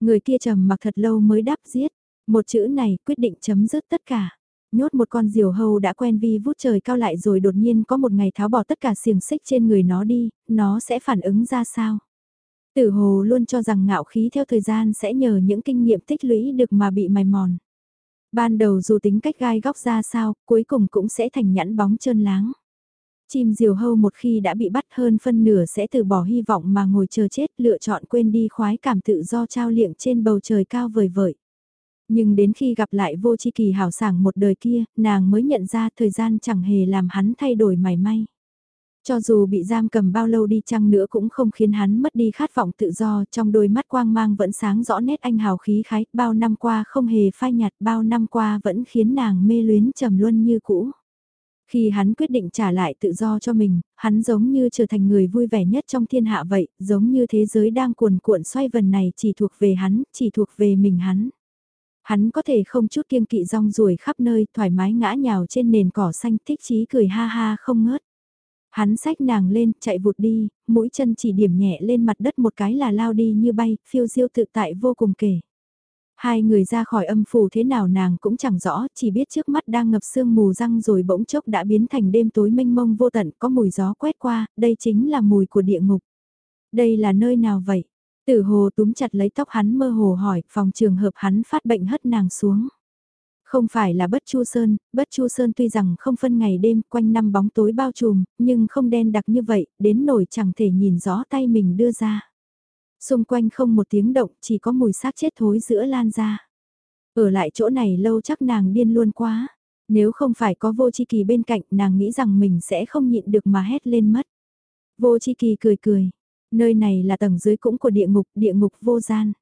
Người kia trầm mặc thật lâu mới đáp giết. Một chữ này quyết định chấm dứt tất cả. Nhốt một con diều hâu đã quen vi vút trời cao lại rồi đột nhiên có một ngày tháo bỏ tất cả xiềng xích trên người nó đi, nó sẽ phản ứng ra sao? Tử hồ luôn cho rằng ngạo khí theo thời gian sẽ nhờ những kinh nghiệm tích lũy được mà bị mài mòn. Ban đầu dù tính cách gai góc ra sao, cuối cùng cũng sẽ thành nhẵn bóng trơn láng. Chim diều hâu một khi đã bị bắt hơn phân nửa sẽ từ bỏ hy vọng mà ngồi chờ chết lựa chọn quên đi khoái cảm tự do trao liệng trên bầu trời cao vời vợi. Nhưng đến khi gặp lại vô chi kỳ hảo sảng một đời kia, nàng mới nhận ra thời gian chẳng hề làm hắn thay đổi mảy may. Cho dù bị giam cầm bao lâu đi chăng nữa cũng không khiến hắn mất đi khát vọng tự do, trong đôi mắt quang mang vẫn sáng rõ nét anh hào khí khái, bao năm qua không hề phai nhạt, bao năm qua vẫn khiến nàng mê luyến trầm luân như cũ. Khi hắn quyết định trả lại tự do cho mình, hắn giống như trở thành người vui vẻ nhất trong thiên hạ vậy, giống như thế giới đang cuồn cuộn xoay vần này chỉ thuộc về hắn, chỉ thuộc về mình hắn. Hắn có thể không chút kiêng kỵ rong ruổi khắp nơi, thoải mái ngã nhào trên nền cỏ xanh thích chí cười ha ha không ngớt. Hắn xách nàng lên, chạy vụt đi, mũi chân chỉ điểm nhẹ lên mặt đất một cái là lao đi như bay, phiêu diêu tự tại vô cùng kể. Hai người ra khỏi âm phủ thế nào nàng cũng chẳng rõ, chỉ biết trước mắt đang ngập sương mù răng rồi bỗng chốc đã biến thành đêm tối mênh mông vô tận, có mùi gió quét qua, đây chính là mùi của địa ngục. Đây là nơi nào vậy? Tử hồ túm chặt lấy tóc hắn mơ hồ hỏi, phòng trường hợp hắn phát bệnh hất nàng xuống. Không phải là bất chu sơn, bất chu sơn tuy rằng không phân ngày đêm quanh năm bóng tối bao trùm, nhưng không đen đặc như vậy, đến nổi chẳng thể nhìn rõ tay mình đưa ra. Xung quanh không một tiếng động, chỉ có mùi xác chết thối giữa lan ra. Ở lại chỗ này lâu chắc nàng điên luôn quá. Nếu không phải có vô chi kỳ bên cạnh nàng nghĩ rằng mình sẽ không nhịn được mà hét lên mất. Vô chi kỳ cười cười. Nơi này là tầng dưới cũng của địa ngục, địa ngục vô gian.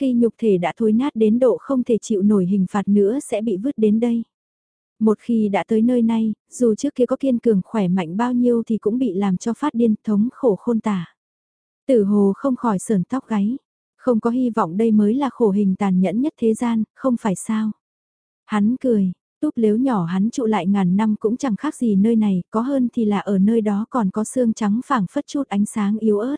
Khi nhục thể đã thối nát đến độ không thể chịu nổi hình phạt nữa sẽ bị vứt đến đây. Một khi đã tới nơi này, dù trước kia có kiên cường khỏe mạnh bao nhiêu thì cũng bị làm cho phát điên thống khổ khôn tả. Tử hồ không khỏi sờn tóc gáy. Không có hy vọng đây mới là khổ hình tàn nhẫn nhất thế gian, không phải sao. Hắn cười, túp lếu nhỏ hắn trụ lại ngàn năm cũng chẳng khác gì nơi này, có hơn thì là ở nơi đó còn có xương trắng phảng phất chút ánh sáng yếu ớt.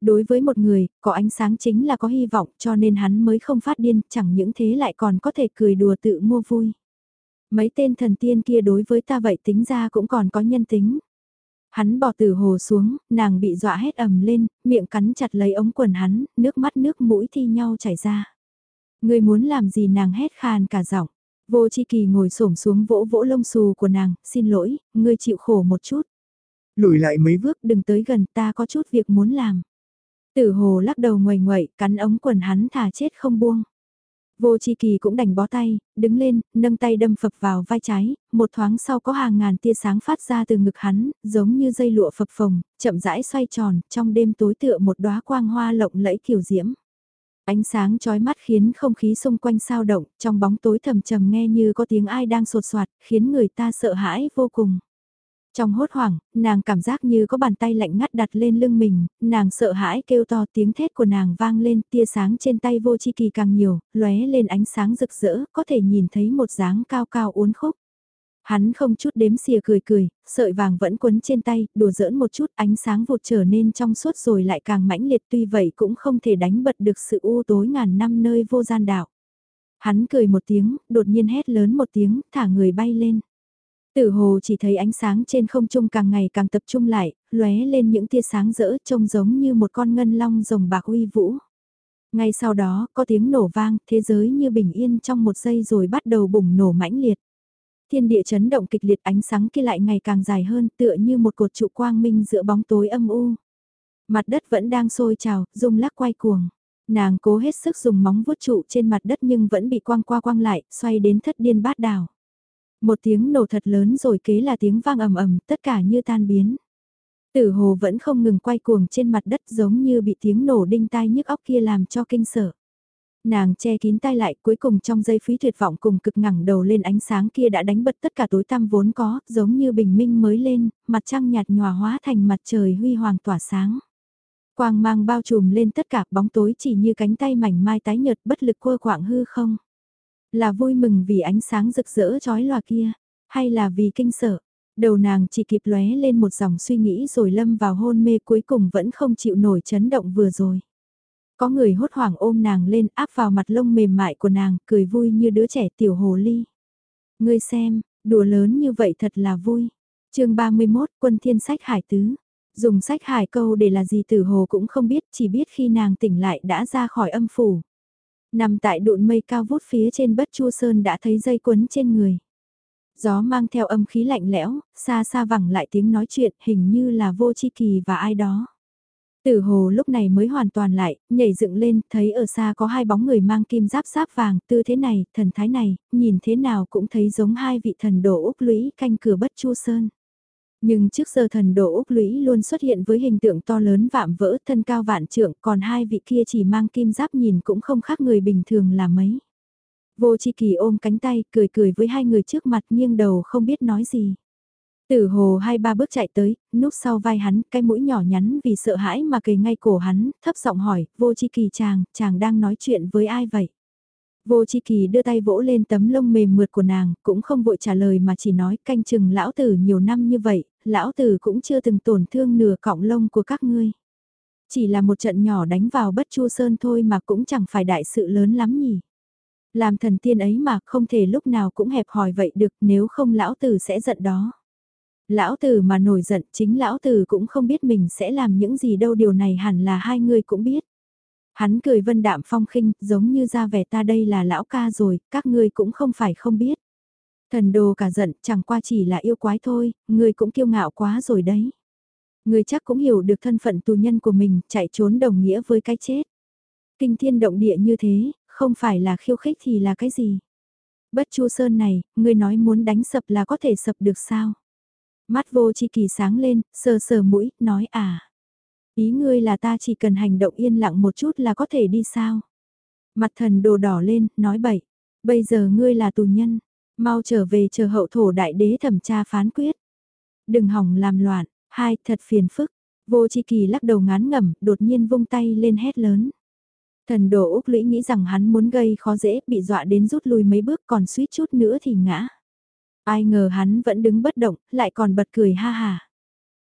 Đối với một người, có ánh sáng chính là có hy vọng cho nên hắn mới không phát điên, chẳng những thế lại còn có thể cười đùa tự mua vui. Mấy tên thần tiên kia đối với ta vậy tính ra cũng còn có nhân tính. Hắn bỏ tử hồ xuống, nàng bị dọa hết ầm lên, miệng cắn chặt lấy ống quần hắn, nước mắt nước mũi thi nhau chảy ra. Người muốn làm gì nàng hét khan cả giọng. Vô chi kỳ ngồi xổm xuống vỗ vỗ lông xù của nàng, xin lỗi, ngươi chịu khổ một chút. Lùi lại mấy bước đừng tới gần ta có chút việc muốn làm. Tử hồ lắc đầu ngoầy ngoậy, cắn ống quần hắn thả chết không buông. Vô Chi Kỳ cũng đành bó tay, đứng lên, nâng tay đâm phập vào vai trái, một thoáng sau có hàng ngàn tia sáng phát ra từ ngực hắn, giống như dây lụa phập phồng, chậm rãi xoay tròn, trong đêm tối tựa một đóa quang hoa lộng lẫy kiều diễm. Ánh sáng chói mắt khiến không khí xung quanh sao động, trong bóng tối thầm trầm nghe như có tiếng ai đang sột soạt, khiến người ta sợ hãi vô cùng. Trong hốt hoảng, nàng cảm giác như có bàn tay lạnh ngắt đặt lên lưng mình, nàng sợ hãi kêu to tiếng thét của nàng vang lên tia sáng trên tay vô chi kỳ càng nhiều, lóe lên ánh sáng rực rỡ, có thể nhìn thấy một dáng cao cao uốn khúc. Hắn không chút đếm xìa cười cười, sợi vàng vẫn quấn trên tay, đùa giỡn một chút ánh sáng vụt trở nên trong suốt rồi lại càng mãnh liệt tuy vậy cũng không thể đánh bật được sự u tối ngàn năm nơi vô gian đạo. Hắn cười một tiếng, đột nhiên hét lớn một tiếng, thả người bay lên. Tử hồ chỉ thấy ánh sáng trên không trung càng ngày càng tập trung lại, lóe lên những tia sáng rỡ trông giống như một con ngân long rồng bạc uy vũ. Ngay sau đó, có tiếng nổ vang, thế giới như bình yên trong một giây rồi bắt đầu bùng nổ mãnh liệt. Thiên địa chấn động kịch liệt ánh sáng kia lại ngày càng dài hơn tựa như một cột trụ quang minh giữa bóng tối âm u. Mặt đất vẫn đang sôi trào, rung lắc quay cuồng. Nàng cố hết sức dùng móng vuốt trụ trên mặt đất nhưng vẫn bị quang qua quang lại, xoay đến thất điên bát đảo. Một tiếng nổ thật lớn rồi kế là tiếng vang ầm ầm, tất cả như tan biến. Tử hồ vẫn không ngừng quay cuồng trên mặt đất giống như bị tiếng nổ đinh tai nhức óc kia làm cho kinh sợ. Nàng che kín tay lại cuối cùng trong giây phí tuyệt vọng cùng cực ngẳng đầu lên ánh sáng kia đã đánh bật tất cả tối tăm vốn có, giống như bình minh mới lên, mặt trăng nhạt nhòa hóa thành mặt trời huy hoàng tỏa sáng. Quang mang bao trùm lên tất cả bóng tối chỉ như cánh tay mảnh mai tái nhợt bất lực quơ quạng hư không. Là vui mừng vì ánh sáng rực rỡ chói lòa kia, hay là vì kinh sợ? Đầu nàng chỉ kịp lóe lên một dòng suy nghĩ rồi lâm vào hôn mê cuối cùng vẫn không chịu nổi chấn động vừa rồi. Có người hốt hoảng ôm nàng lên áp vào mặt lông mềm mại của nàng, cười vui như đứa trẻ tiểu hồ ly. Ngươi xem, đùa lớn như vậy thật là vui. chương 31 quân thiên sách hải tứ. Dùng sách hải câu để là gì tử hồ cũng không biết, chỉ biết khi nàng tỉnh lại đã ra khỏi âm phủ. Nằm tại đụn mây cao vút phía trên bất chu sơn đã thấy dây quấn trên người. Gió mang theo âm khí lạnh lẽo, xa xa vẳng lại tiếng nói chuyện hình như là vô chi kỳ và ai đó. Tử hồ lúc này mới hoàn toàn lại, nhảy dựng lên, thấy ở xa có hai bóng người mang kim giáp giáp vàng, tư thế này, thần thái này, nhìn thế nào cũng thấy giống hai vị thần đồ Úc lũy canh cửa bất chu sơn. Nhưng trước giờ thần đồ Úc lũy luôn xuất hiện với hình tượng to lớn vạm vỡ thân cao vạn trượng, còn hai vị kia chỉ mang kim giáp nhìn cũng không khác người bình thường là mấy. Vô chi kỳ ôm cánh tay, cười cười với hai người trước mặt nghiêng đầu không biết nói gì. Tử hồ hai ba bước chạy tới, núp sau vai hắn, cái mũi nhỏ nhắn vì sợ hãi mà kề ngay cổ hắn, thấp giọng hỏi, vô chi kỳ chàng, chàng đang nói chuyện với ai vậy? Vô chi kỳ đưa tay vỗ lên tấm lông mềm mượt của nàng, cũng không vội trả lời mà chỉ nói canh chừng lão tử nhiều năm như vậy, lão tử cũng chưa từng tổn thương nửa cọng lông của các ngươi. Chỉ là một trận nhỏ đánh vào bất chu sơn thôi mà cũng chẳng phải đại sự lớn lắm nhỉ. Làm thần tiên ấy mà không thể lúc nào cũng hẹp hòi vậy được nếu không lão tử sẽ giận đó. Lão tử mà nổi giận chính lão tử cũng không biết mình sẽ làm những gì đâu điều này hẳn là hai người cũng biết. Hắn cười vân đạm phong khinh giống như ra vẻ ta đây là lão ca rồi, các ngươi cũng không phải không biết. Thần đồ cả giận chẳng qua chỉ là yêu quái thôi, người cũng kiêu ngạo quá rồi đấy. người chắc cũng hiểu được thân phận tù nhân của mình, chạy trốn đồng nghĩa với cái chết. Kinh thiên động địa như thế, không phải là khiêu khích thì là cái gì? Bất chu sơn này, người nói muốn đánh sập là có thể sập được sao? Mắt vô chi kỳ sáng lên, sờ sờ mũi, nói à. Ý ngươi là ta chỉ cần hành động yên lặng một chút là có thể đi sao? Mặt thần đồ đỏ lên, nói bậy. Bây giờ ngươi là tù nhân, mau trở về chờ hậu thổ đại đế thẩm tra phán quyết. Đừng hỏng làm loạn, hai, thật phiền phức. Vô chi kỳ lắc đầu ngán ngẩm, đột nhiên vung tay lên hét lớn. Thần đồ Úc lũy nghĩ rằng hắn muốn gây khó dễ, bị dọa đến rút lui mấy bước còn suýt chút nữa thì ngã. Ai ngờ hắn vẫn đứng bất động, lại còn bật cười ha hà.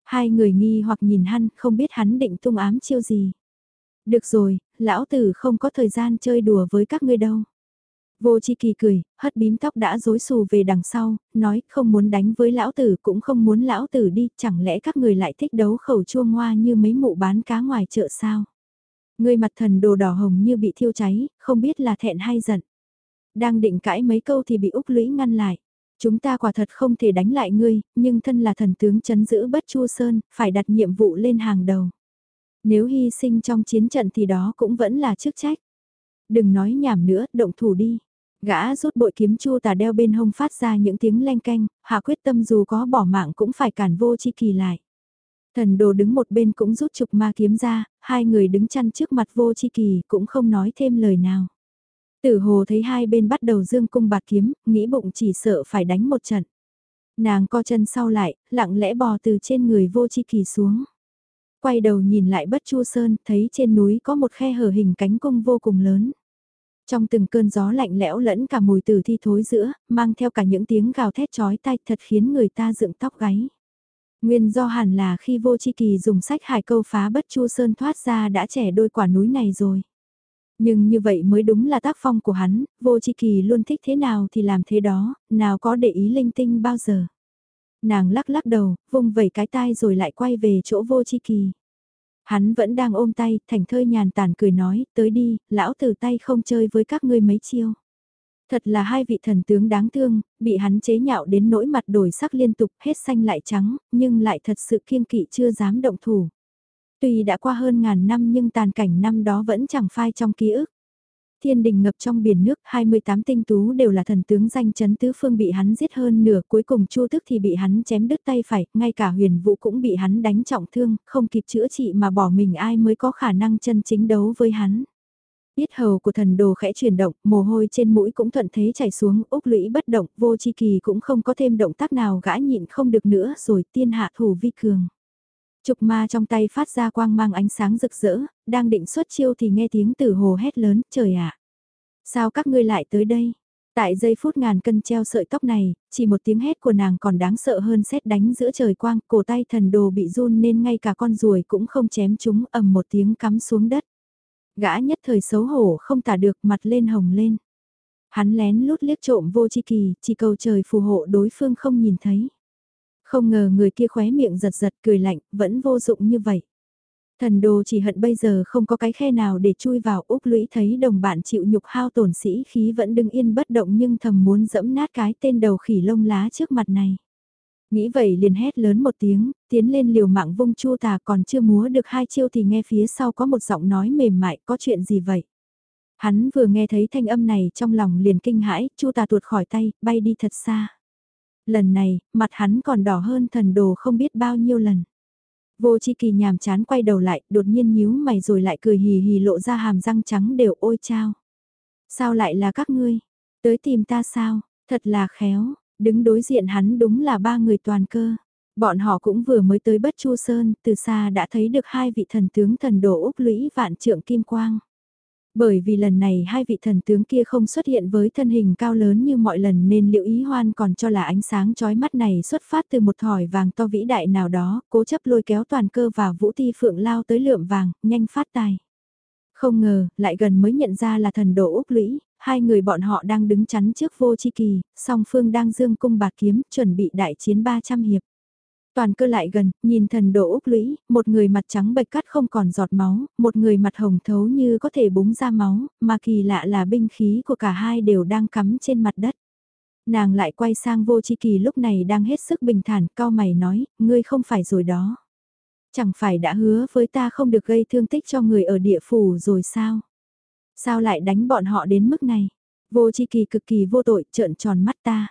Hai người nghi hoặc nhìn hắn, không biết hắn định tung ám chiêu gì. Được rồi, lão tử không có thời gian chơi đùa với các ngươi đâu. Vô chi kỳ cười, hất bím tóc đã rối xù về đằng sau, nói không muốn đánh với lão tử cũng không muốn lão tử đi, chẳng lẽ các người lại thích đấu khẩu chua ngoa như mấy mụ bán cá ngoài chợ sao? Người mặt thần đồ đỏ hồng như bị thiêu cháy, không biết là thẹn hay giận. Đang định cãi mấy câu thì bị Úc Lũy ngăn lại. Chúng ta quả thật không thể đánh lại ngươi, nhưng thân là thần tướng chấn giữ bất chu sơn, phải đặt nhiệm vụ lên hàng đầu. Nếu hy sinh trong chiến trận thì đó cũng vẫn là chức trách. Đừng nói nhảm nữa, động thủ đi. Gã rút bội kiếm chu tà đeo bên hông phát ra những tiếng len canh, hạ quyết tâm dù có bỏ mạng cũng phải cản vô chi kỳ lại. Thần đồ đứng một bên cũng rút trục ma kiếm ra, hai người đứng chăn trước mặt vô chi kỳ cũng không nói thêm lời nào. Tử hồ thấy hai bên bắt đầu dương cung bạt kiếm, nghĩ bụng chỉ sợ phải đánh một trận. Nàng co chân sau lại, lặng lẽ bò từ trên người vô chi kỳ xuống. Quay đầu nhìn lại bất chu sơn, thấy trên núi có một khe hở hình cánh cung vô cùng lớn. Trong từng cơn gió lạnh lẽo lẫn cả mùi từ thi thối giữa, mang theo cả những tiếng gào thét chói tai thật khiến người ta dựng tóc gáy. Nguyên do hẳn là khi vô chi kỳ dùng sách hải câu phá bất chu sơn thoát ra đã trẻ đôi quả núi này rồi. Nhưng như vậy mới đúng là tác phong của hắn, vô chi kỳ luôn thích thế nào thì làm thế đó, nào có để ý linh tinh bao giờ. Nàng lắc lắc đầu, vung vẩy cái tai rồi lại quay về chỗ vô chi kỳ. Hắn vẫn đang ôm tay, thành thơi nhàn tản cười nói, tới đi, lão tử tay không chơi với các ngươi mấy chiêu. Thật là hai vị thần tướng đáng thương, bị hắn chế nhạo đến nỗi mặt đổi sắc liên tục hết xanh lại trắng, nhưng lại thật sự kiêng kỵ chưa dám động thủ. Tuy đã qua hơn ngàn năm nhưng tàn cảnh năm đó vẫn chẳng phai trong ký ức. Thiên đình ngập trong biển nước, 28 tinh tú đều là thần tướng danh chấn tứ phương bị hắn giết hơn nửa, cuối cùng chu tức thì bị hắn chém đứt tay phải, ngay cả huyền vũ cũng bị hắn đánh trọng thương, không kịp chữa trị mà bỏ mình ai mới có khả năng chân chính đấu với hắn. Biết hầu của thần đồ khẽ chuyển động, mồ hôi trên mũi cũng thuận thế chảy xuống, úc lũy bất động, vô chi kỳ cũng không có thêm động tác nào gã nhịn không được nữa rồi tiên hạ thủ vi cường. Trục ma trong tay phát ra quang mang ánh sáng rực rỡ, đang định xuất chiêu thì nghe tiếng tử hồ hét lớn, trời ạ! Sao các ngươi lại tới đây? Tại giây phút ngàn cân treo sợi tóc này, chỉ một tiếng hét của nàng còn đáng sợ hơn xét đánh giữa trời quang, cổ tay thần đồ bị run nên ngay cả con ruồi cũng không chém chúng ầm một tiếng cắm xuống đất. Gã nhất thời xấu hổ không tả được mặt lên hồng lên. Hắn lén lút liếc trộm vô chi kỳ, chỉ cầu trời phù hộ đối phương không nhìn thấy. Không ngờ người kia khóe miệng giật giật cười lạnh, vẫn vô dụng như vậy. Thần đồ chỉ hận bây giờ không có cái khe nào để chui vào Úc lũy thấy đồng bạn chịu nhục hao tổn sĩ khí vẫn đứng yên bất động nhưng thầm muốn dẫm nát cái tên đầu khỉ lông lá trước mặt này. Nghĩ vậy liền hét lớn một tiếng, tiến lên liều mạng vung chu tà còn chưa múa được hai chiêu thì nghe phía sau có một giọng nói mềm mại có chuyện gì vậy. Hắn vừa nghe thấy thanh âm này trong lòng liền kinh hãi, chu tà tuột khỏi tay, bay đi thật xa lần này, mặt hắn còn đỏ hơn thần đồ không biết bao nhiêu lần. Vô chi kỳ nhàm chán quay đầu lại, đột nhiên nhíu mày rồi lại cười hì hì lộ ra hàm răng trắng đều ôi chao. Sao lại là các ngươi? Tới tìm ta sao? Thật là khéo, đứng đối diện hắn đúng là ba người toàn cơ. Bọn họ cũng vừa mới tới Bất Chu Sơn, từ xa đã thấy được hai vị thần tướng thần đồ Úc Lũy vạn trượng kim quang. Bởi vì lần này hai vị thần tướng kia không xuất hiện với thân hình cao lớn như mọi lần nên liệu ý hoan còn cho là ánh sáng chói mắt này xuất phát từ một thỏi vàng to vĩ đại nào đó, cố chấp lôi kéo toàn cơ và vũ ti phượng lao tới lượm vàng, nhanh phát tài. Không ngờ, lại gần mới nhận ra là thần đồ Úc Lũy, hai người bọn họ đang đứng chắn trước vô chi kỳ, song phương đang dương cung bạc kiếm, chuẩn bị đại chiến 300 hiệp. Toàn cơ lại gần, nhìn thần đồ Úc Lũy, một người mặt trắng bệch cắt không còn giọt máu, một người mặt hồng thấu như có thể búng ra máu, mà kỳ lạ là binh khí của cả hai đều đang cắm trên mặt đất. Nàng lại quay sang vô chi kỳ lúc này đang hết sức bình thản, cao mày nói, ngươi không phải rồi đó. Chẳng phải đã hứa với ta không được gây thương tích cho người ở địa phủ rồi sao? Sao lại đánh bọn họ đến mức này? Vô chi kỳ cực kỳ vô tội, trợn tròn mắt ta.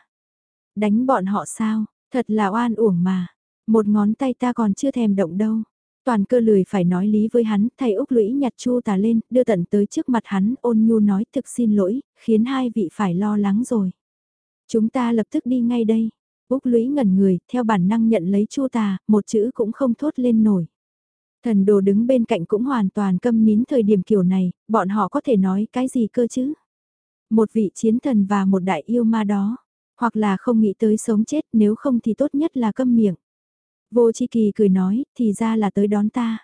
Đánh bọn họ sao? Thật là oan uổng mà. Một ngón tay ta còn chưa thèm động đâu. Toàn cơ lười phải nói lý với hắn, thầy Úc Lũy nhặt chu tà lên, đưa tận tới trước mặt hắn, ôn nhu nói thực xin lỗi, khiến hai vị phải lo lắng rồi. Chúng ta lập tức đi ngay đây. Úc Lũy ngẩn người, theo bản năng nhận lấy chu tà, một chữ cũng không thốt lên nổi. Thần đồ đứng bên cạnh cũng hoàn toàn câm nín thời điểm kiểu này, bọn họ có thể nói cái gì cơ chứ? Một vị chiến thần và một đại yêu ma đó, hoặc là không nghĩ tới sống chết nếu không thì tốt nhất là câm miệng. Vô chi kỳ cười nói, thì ra là tới đón ta.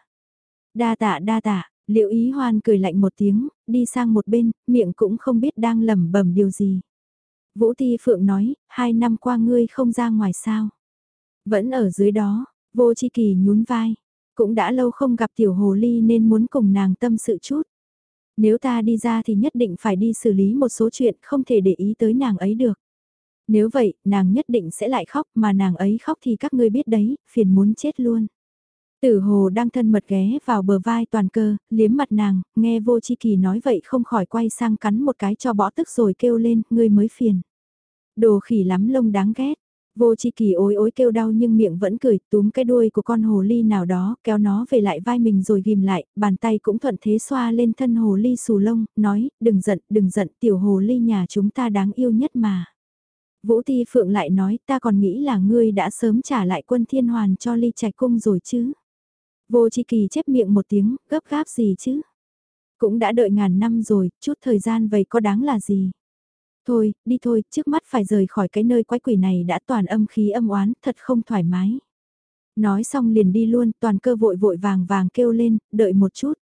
Đa tạ đa tạ, Liệu ý hoan cười lạnh một tiếng, đi sang một bên, miệng cũng không biết đang lẩm bẩm điều gì. Vũ Ti Phượng nói, hai năm qua ngươi không ra ngoài sao. Vẫn ở dưới đó, vô chi kỳ nhún vai. Cũng đã lâu không gặp tiểu hồ ly nên muốn cùng nàng tâm sự chút. Nếu ta đi ra thì nhất định phải đi xử lý một số chuyện không thể để ý tới nàng ấy được. Nếu vậy, nàng nhất định sẽ lại khóc mà nàng ấy khóc thì các ngươi biết đấy, phiền muốn chết luôn. Tử hồ đang thân mật ghé vào bờ vai toàn cơ, liếm mặt nàng, nghe vô chi kỳ nói vậy không khỏi quay sang cắn một cái cho bỏ tức rồi kêu lên, ngươi mới phiền. Đồ khỉ lắm lông đáng ghét. Vô chi kỳ ối ối kêu đau nhưng miệng vẫn cười, túm cái đuôi của con hồ ly nào đó, kéo nó về lại vai mình rồi ghim lại, bàn tay cũng thuận thế xoa lên thân hồ ly xù lông, nói, đừng giận, đừng giận, tiểu hồ ly nhà chúng ta đáng yêu nhất mà. Vũ Ti Phượng lại nói, ta còn nghĩ là ngươi đã sớm trả lại quân thiên hoàn cho ly trạch cung rồi chứ. Vô chi kỳ chép miệng một tiếng, gấp gáp gì chứ? Cũng đã đợi ngàn năm rồi, chút thời gian vậy có đáng là gì? Thôi, đi thôi, trước mắt phải rời khỏi cái nơi quái quỷ này đã toàn âm khí âm oán, thật không thoải mái. Nói xong liền đi luôn, toàn cơ vội vội vàng vàng kêu lên, đợi một chút.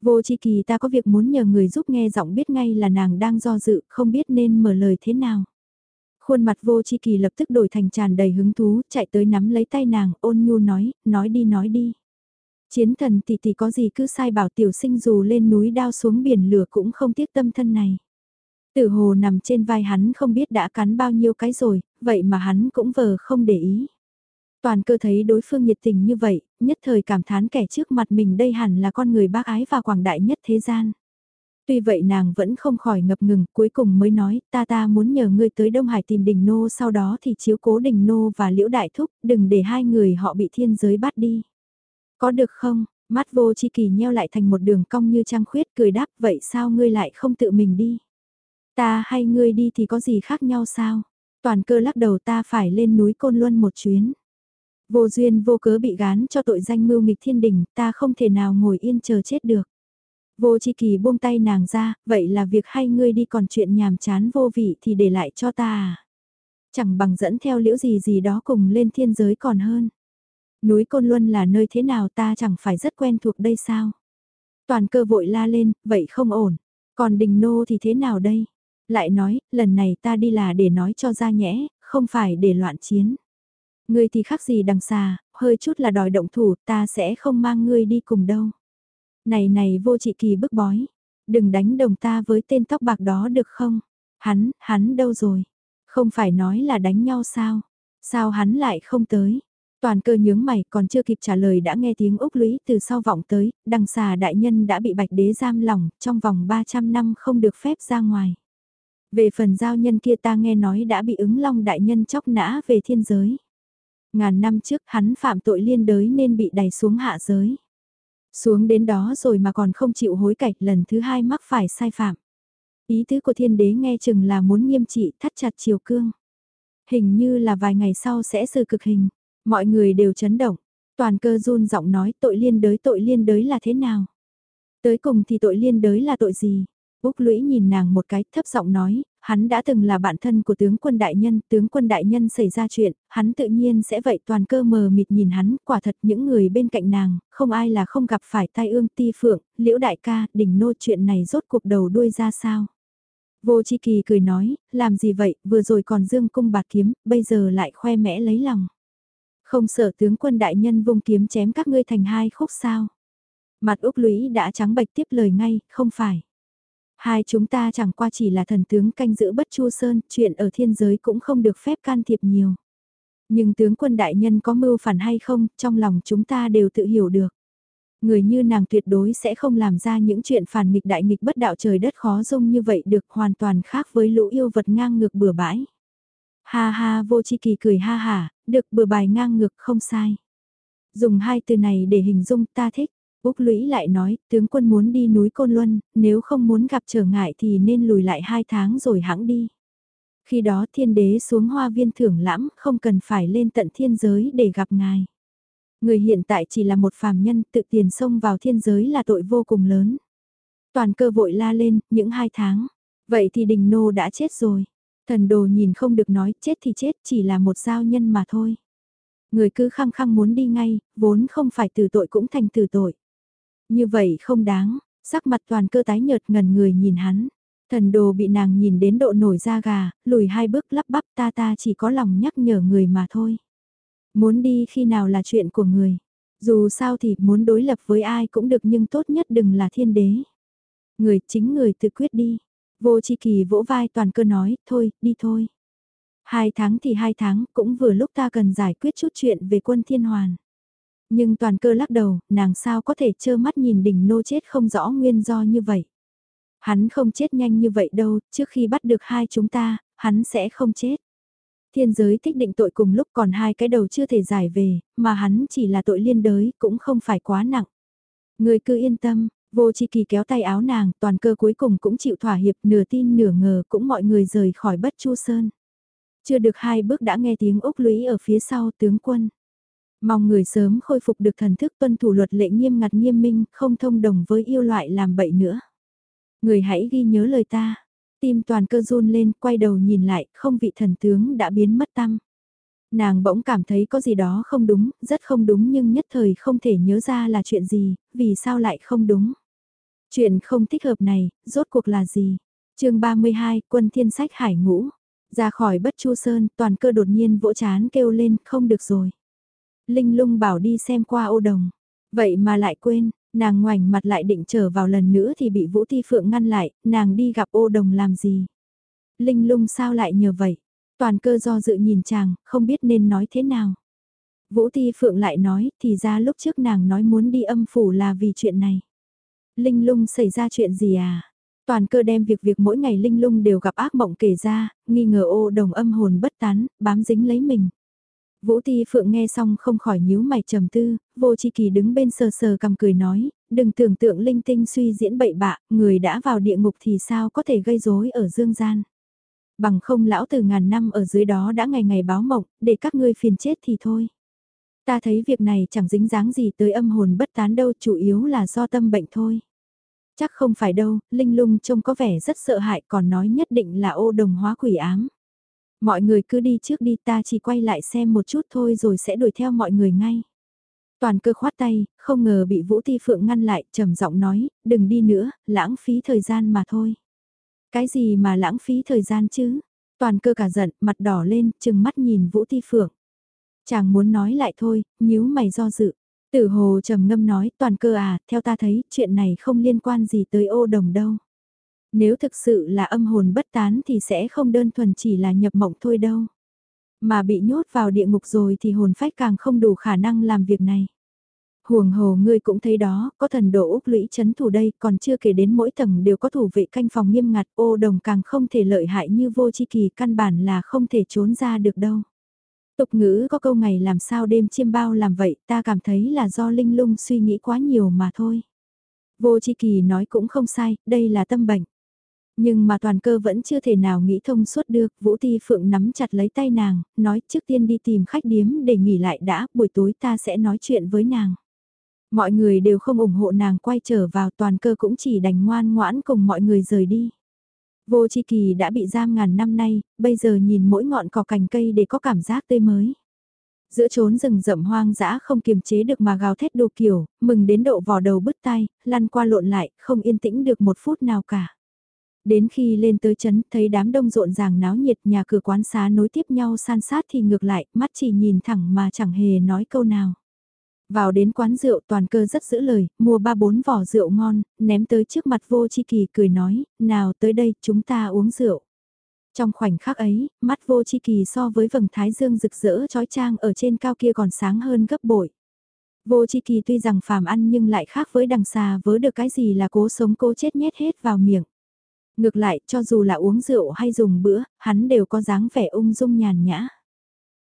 Vô chi kỳ ta có việc muốn nhờ người giúp nghe giọng biết ngay là nàng đang do dự, không biết nên mở lời thế nào. Khuôn mặt vô chi kỳ lập tức đổi thành tràn đầy hứng thú, chạy tới nắm lấy tay nàng, ôn nhu nói, nói đi nói đi. Chiến thần tỷ tỷ có gì cứ sai bảo tiểu sinh dù lên núi đao xuống biển lửa cũng không tiếc tâm thân này. Tử hồ nằm trên vai hắn không biết đã cắn bao nhiêu cái rồi, vậy mà hắn cũng vờ không để ý. Toàn cơ thấy đối phương nhiệt tình như vậy, nhất thời cảm thán kẻ trước mặt mình đây hẳn là con người bác ái và quảng đại nhất thế gian. Tuy vậy nàng vẫn không khỏi ngập ngừng, cuối cùng mới nói, ta ta muốn nhờ ngươi tới Đông Hải tìm Đình Nô sau đó thì chiếu cố Đình Nô và Liễu Đại Thúc, đừng để hai người họ bị thiên giới bắt đi. Có được không? Mắt vô chi kỳ nheo lại thành một đường cong như trăng khuyết cười đáp vậy sao ngươi lại không tự mình đi? Ta hay ngươi đi thì có gì khác nhau sao? Toàn cơ lắc đầu ta phải lên núi Côn Luân một chuyến. Vô duyên vô cớ bị gán cho tội danh mưu nghịch thiên đình, ta không thể nào ngồi yên chờ chết được. Vô chi kỳ buông tay nàng ra, vậy là việc hay ngươi đi còn chuyện nhàm chán vô vị thì để lại cho ta à? Chẳng bằng dẫn theo liễu gì gì đó cùng lên thiên giới còn hơn. Núi Côn Luân là nơi thế nào ta chẳng phải rất quen thuộc đây sao? Toàn cơ vội la lên, vậy không ổn. Còn đình nô thì thế nào đây? Lại nói, lần này ta đi là để nói cho ra nhẽ, không phải để loạn chiến. Ngươi thì khác gì đằng xà, hơi chút là đòi động thủ, ta sẽ không mang ngươi đi cùng đâu. Này này vô trị kỳ bức bói, đừng đánh đồng ta với tên tóc bạc đó được không? Hắn, hắn đâu rồi? Không phải nói là đánh nhau sao? Sao hắn lại không tới? Toàn cơ nhướng mày còn chưa kịp trả lời đã nghe tiếng úc lũy từ sau vọng tới, đằng xà đại nhân đã bị bạch đế giam lỏng, trong vòng 300 năm không được phép ra ngoài. Về phần giao nhân kia ta nghe nói đã bị ứng long đại nhân chóc nã về thiên giới. Ngàn năm trước hắn phạm tội liên đới nên bị đẩy xuống hạ giới. Xuống đến đó rồi mà còn không chịu hối cải lần thứ hai mắc phải sai phạm. Ý tứ của thiên đế nghe chừng là muốn nghiêm trị thắt chặt chiều cương. Hình như là vài ngày sau sẽ xử cực hình. Mọi người đều chấn động. Toàn cơ run giọng nói tội liên đới tội liên đới là thế nào? Tới cùng thì tội liên đới là tội gì? Úc lũy nhìn nàng một cái thấp giọng nói, hắn đã từng là bạn thân của tướng quân đại nhân, tướng quân đại nhân xảy ra chuyện, hắn tự nhiên sẽ vậy toàn cơ mờ mịt nhìn hắn, quả thật những người bên cạnh nàng, không ai là không gặp phải tai ương ti phượng, liễu đại ca, đỉnh nô chuyện này rốt cuộc đầu đuôi ra sao. Vô chi kỳ cười nói, làm gì vậy, vừa rồi còn dương cung bạc kiếm, bây giờ lại khoe mẽ lấy lòng. Không sợ tướng quân đại nhân vung kiếm chém các ngươi thành hai khúc sao. Mặt Úc Lũy đã trắng bạch tiếp lời ngay, không phải. Hai chúng ta chẳng qua chỉ là thần tướng canh giữ bất chu sơn, chuyện ở thiên giới cũng không được phép can thiệp nhiều. Nhưng tướng quân đại nhân có mưu phản hay không, trong lòng chúng ta đều tự hiểu được. Người như nàng tuyệt đối sẽ không làm ra những chuyện phản nghịch đại nghịch bất đạo trời đất khó dung như vậy được hoàn toàn khác với lũ yêu vật ngang ngược bừa bãi. Ha ha vô chi kỳ cười ha hả, được bừa bài ngang ngược không sai. Dùng hai từ này để hình dung ta thích. Úc lũy lại nói, tướng quân muốn đi núi Côn Luân, nếu không muốn gặp trở ngại thì nên lùi lại hai tháng rồi hãng đi. Khi đó thiên đế xuống hoa viên thưởng lãm, không cần phải lên tận thiên giới để gặp ngài. Người hiện tại chỉ là một phàm nhân tự tiền xông vào thiên giới là tội vô cùng lớn. Toàn cơ vội la lên, những hai tháng. Vậy thì đình nô đã chết rồi. Thần đồ nhìn không được nói chết thì chết chỉ là một giao nhân mà thôi. Người cứ khăng khăng muốn đi ngay, vốn không phải từ tội cũng thành từ tội. Như vậy không đáng, sắc mặt toàn cơ tái nhợt ngần người nhìn hắn. Thần đồ bị nàng nhìn đến độ nổi da gà, lùi hai bước lắp bắp ta ta chỉ có lòng nhắc nhở người mà thôi. Muốn đi khi nào là chuyện của người. Dù sao thì muốn đối lập với ai cũng được nhưng tốt nhất đừng là thiên đế. Người chính người tự quyết đi. Vô chi kỳ vỗ vai toàn cơ nói, thôi, đi thôi. Hai tháng thì hai tháng, cũng vừa lúc ta cần giải quyết chút chuyện về quân thiên hoàn. Nhưng toàn cơ lắc đầu, nàng sao có thể trơ mắt nhìn đỉnh nô chết không rõ nguyên do như vậy. Hắn không chết nhanh như vậy đâu, trước khi bắt được hai chúng ta, hắn sẽ không chết. Thiên giới thích định tội cùng lúc còn hai cái đầu chưa thể giải về, mà hắn chỉ là tội liên đới, cũng không phải quá nặng. Người cứ yên tâm, vô chi kỳ kéo tay áo nàng, toàn cơ cuối cùng cũng chịu thỏa hiệp nửa tin nửa ngờ cũng mọi người rời khỏi bất chu sơn. Chưa được hai bước đã nghe tiếng ốc lũy ở phía sau tướng quân. Mong người sớm khôi phục được thần thức tuân thủ luật lệ nghiêm ngặt nghiêm minh, không thông đồng với yêu loại làm bậy nữa. Người hãy ghi nhớ lời ta. Tim toàn cơ run lên, quay đầu nhìn lại, không vị thần tướng đã biến mất tâm. Nàng bỗng cảm thấy có gì đó không đúng, rất không đúng nhưng nhất thời không thể nhớ ra là chuyện gì, vì sao lại không đúng. Chuyện không thích hợp này, rốt cuộc là gì? chương 32, quân thiên sách hải ngũ. Ra khỏi bất chu sơn, toàn cơ đột nhiên vỗ chán kêu lên, không được rồi. Linh lung bảo đi xem qua ô đồng. Vậy mà lại quên, nàng ngoảnh mặt lại định trở vào lần nữa thì bị Vũ Ti Phượng ngăn lại, nàng đi gặp ô đồng làm gì. Linh lung sao lại nhờ vậy? Toàn cơ do dự nhìn chàng, không biết nên nói thế nào. Vũ Ti Phượng lại nói, thì ra lúc trước nàng nói muốn đi âm phủ là vì chuyện này. Linh lung xảy ra chuyện gì à? Toàn cơ đem việc việc mỗi ngày Linh lung đều gặp ác mộng kể ra, nghi ngờ ô đồng âm hồn bất tán, bám dính lấy mình. Vũ Ti Phượng nghe xong không khỏi nhíu mày trầm tư, vô chi kỳ đứng bên sờ sờ cầm cười nói, đừng tưởng tượng linh tinh suy diễn bậy bạ, người đã vào địa ngục thì sao có thể gây rối ở dương gian. Bằng không lão từ ngàn năm ở dưới đó đã ngày ngày báo mộng, để các ngươi phiền chết thì thôi. Ta thấy việc này chẳng dính dáng gì tới âm hồn bất tán đâu, chủ yếu là do tâm bệnh thôi. Chắc không phải đâu, Linh lung trông có vẻ rất sợ hãi còn nói nhất định là ô đồng hóa quỷ ám. Mọi người cứ đi trước đi ta chỉ quay lại xem một chút thôi rồi sẽ đuổi theo mọi người ngay. Toàn cơ khoát tay, không ngờ bị Vũ Ti Phượng ngăn lại, trầm giọng nói, đừng đi nữa, lãng phí thời gian mà thôi. Cái gì mà lãng phí thời gian chứ? Toàn cơ cả giận, mặt đỏ lên, chừng mắt nhìn Vũ Ti Phượng. Chàng muốn nói lại thôi, nhíu mày do dự. Tử hồ trầm ngâm nói, toàn cơ à, theo ta thấy, chuyện này không liên quan gì tới ô đồng đâu. Nếu thực sự là âm hồn bất tán thì sẽ không đơn thuần chỉ là nhập mộng thôi đâu. Mà bị nhốt vào địa ngục rồi thì hồn phách càng không đủ khả năng làm việc này. Huồng hồ ngươi cũng thấy đó, có thần độ Úc lũy chấn thủ đây, còn chưa kể đến mỗi tầng đều có thủ vệ canh phòng nghiêm ngặt, ô đồng càng không thể lợi hại như vô chi kỳ, căn bản là không thể trốn ra được đâu. Tục ngữ có câu ngày làm sao đêm chiêm bao làm vậy, ta cảm thấy là do linh lung suy nghĩ quá nhiều mà thôi. Vô chi kỳ nói cũng không sai, đây là tâm bệnh. Nhưng mà toàn cơ vẫn chưa thể nào nghĩ thông suốt được, Vũ Ti Phượng nắm chặt lấy tay nàng, nói trước tiên đi tìm khách điếm để nghỉ lại đã, buổi tối ta sẽ nói chuyện với nàng. Mọi người đều không ủng hộ nàng quay trở vào toàn cơ cũng chỉ đành ngoan ngoãn cùng mọi người rời đi. Vô Chi Kỳ đã bị giam ngàn năm nay, bây giờ nhìn mỗi ngọn cỏ cành cây để có cảm giác tươi mới. Giữa chốn rừng rậm hoang dã không kiềm chế được mà gào thét đồ kiểu, mừng đến độ vò đầu bứt tay, lăn qua lộn lại, không yên tĩnh được một phút nào cả. Đến khi lên tới chấn, thấy đám đông rộn ràng náo nhiệt nhà cửa quán xá nối tiếp nhau san sát thì ngược lại, mắt chỉ nhìn thẳng mà chẳng hề nói câu nào. Vào đến quán rượu toàn cơ rất giữ lời, mua ba bốn vỏ rượu ngon, ném tới trước mặt vô chi kỳ cười nói, nào tới đây chúng ta uống rượu. Trong khoảnh khắc ấy, mắt vô chi kỳ so với vầng thái dương rực rỡ trói trang ở trên cao kia còn sáng hơn gấp bội. Vô chi kỳ tuy rằng phàm ăn nhưng lại khác với đằng xà vớ được cái gì là cố sống cố chết nhét hết vào miệng. Ngược lại, cho dù là uống rượu hay dùng bữa, hắn đều có dáng vẻ ung dung nhàn nhã.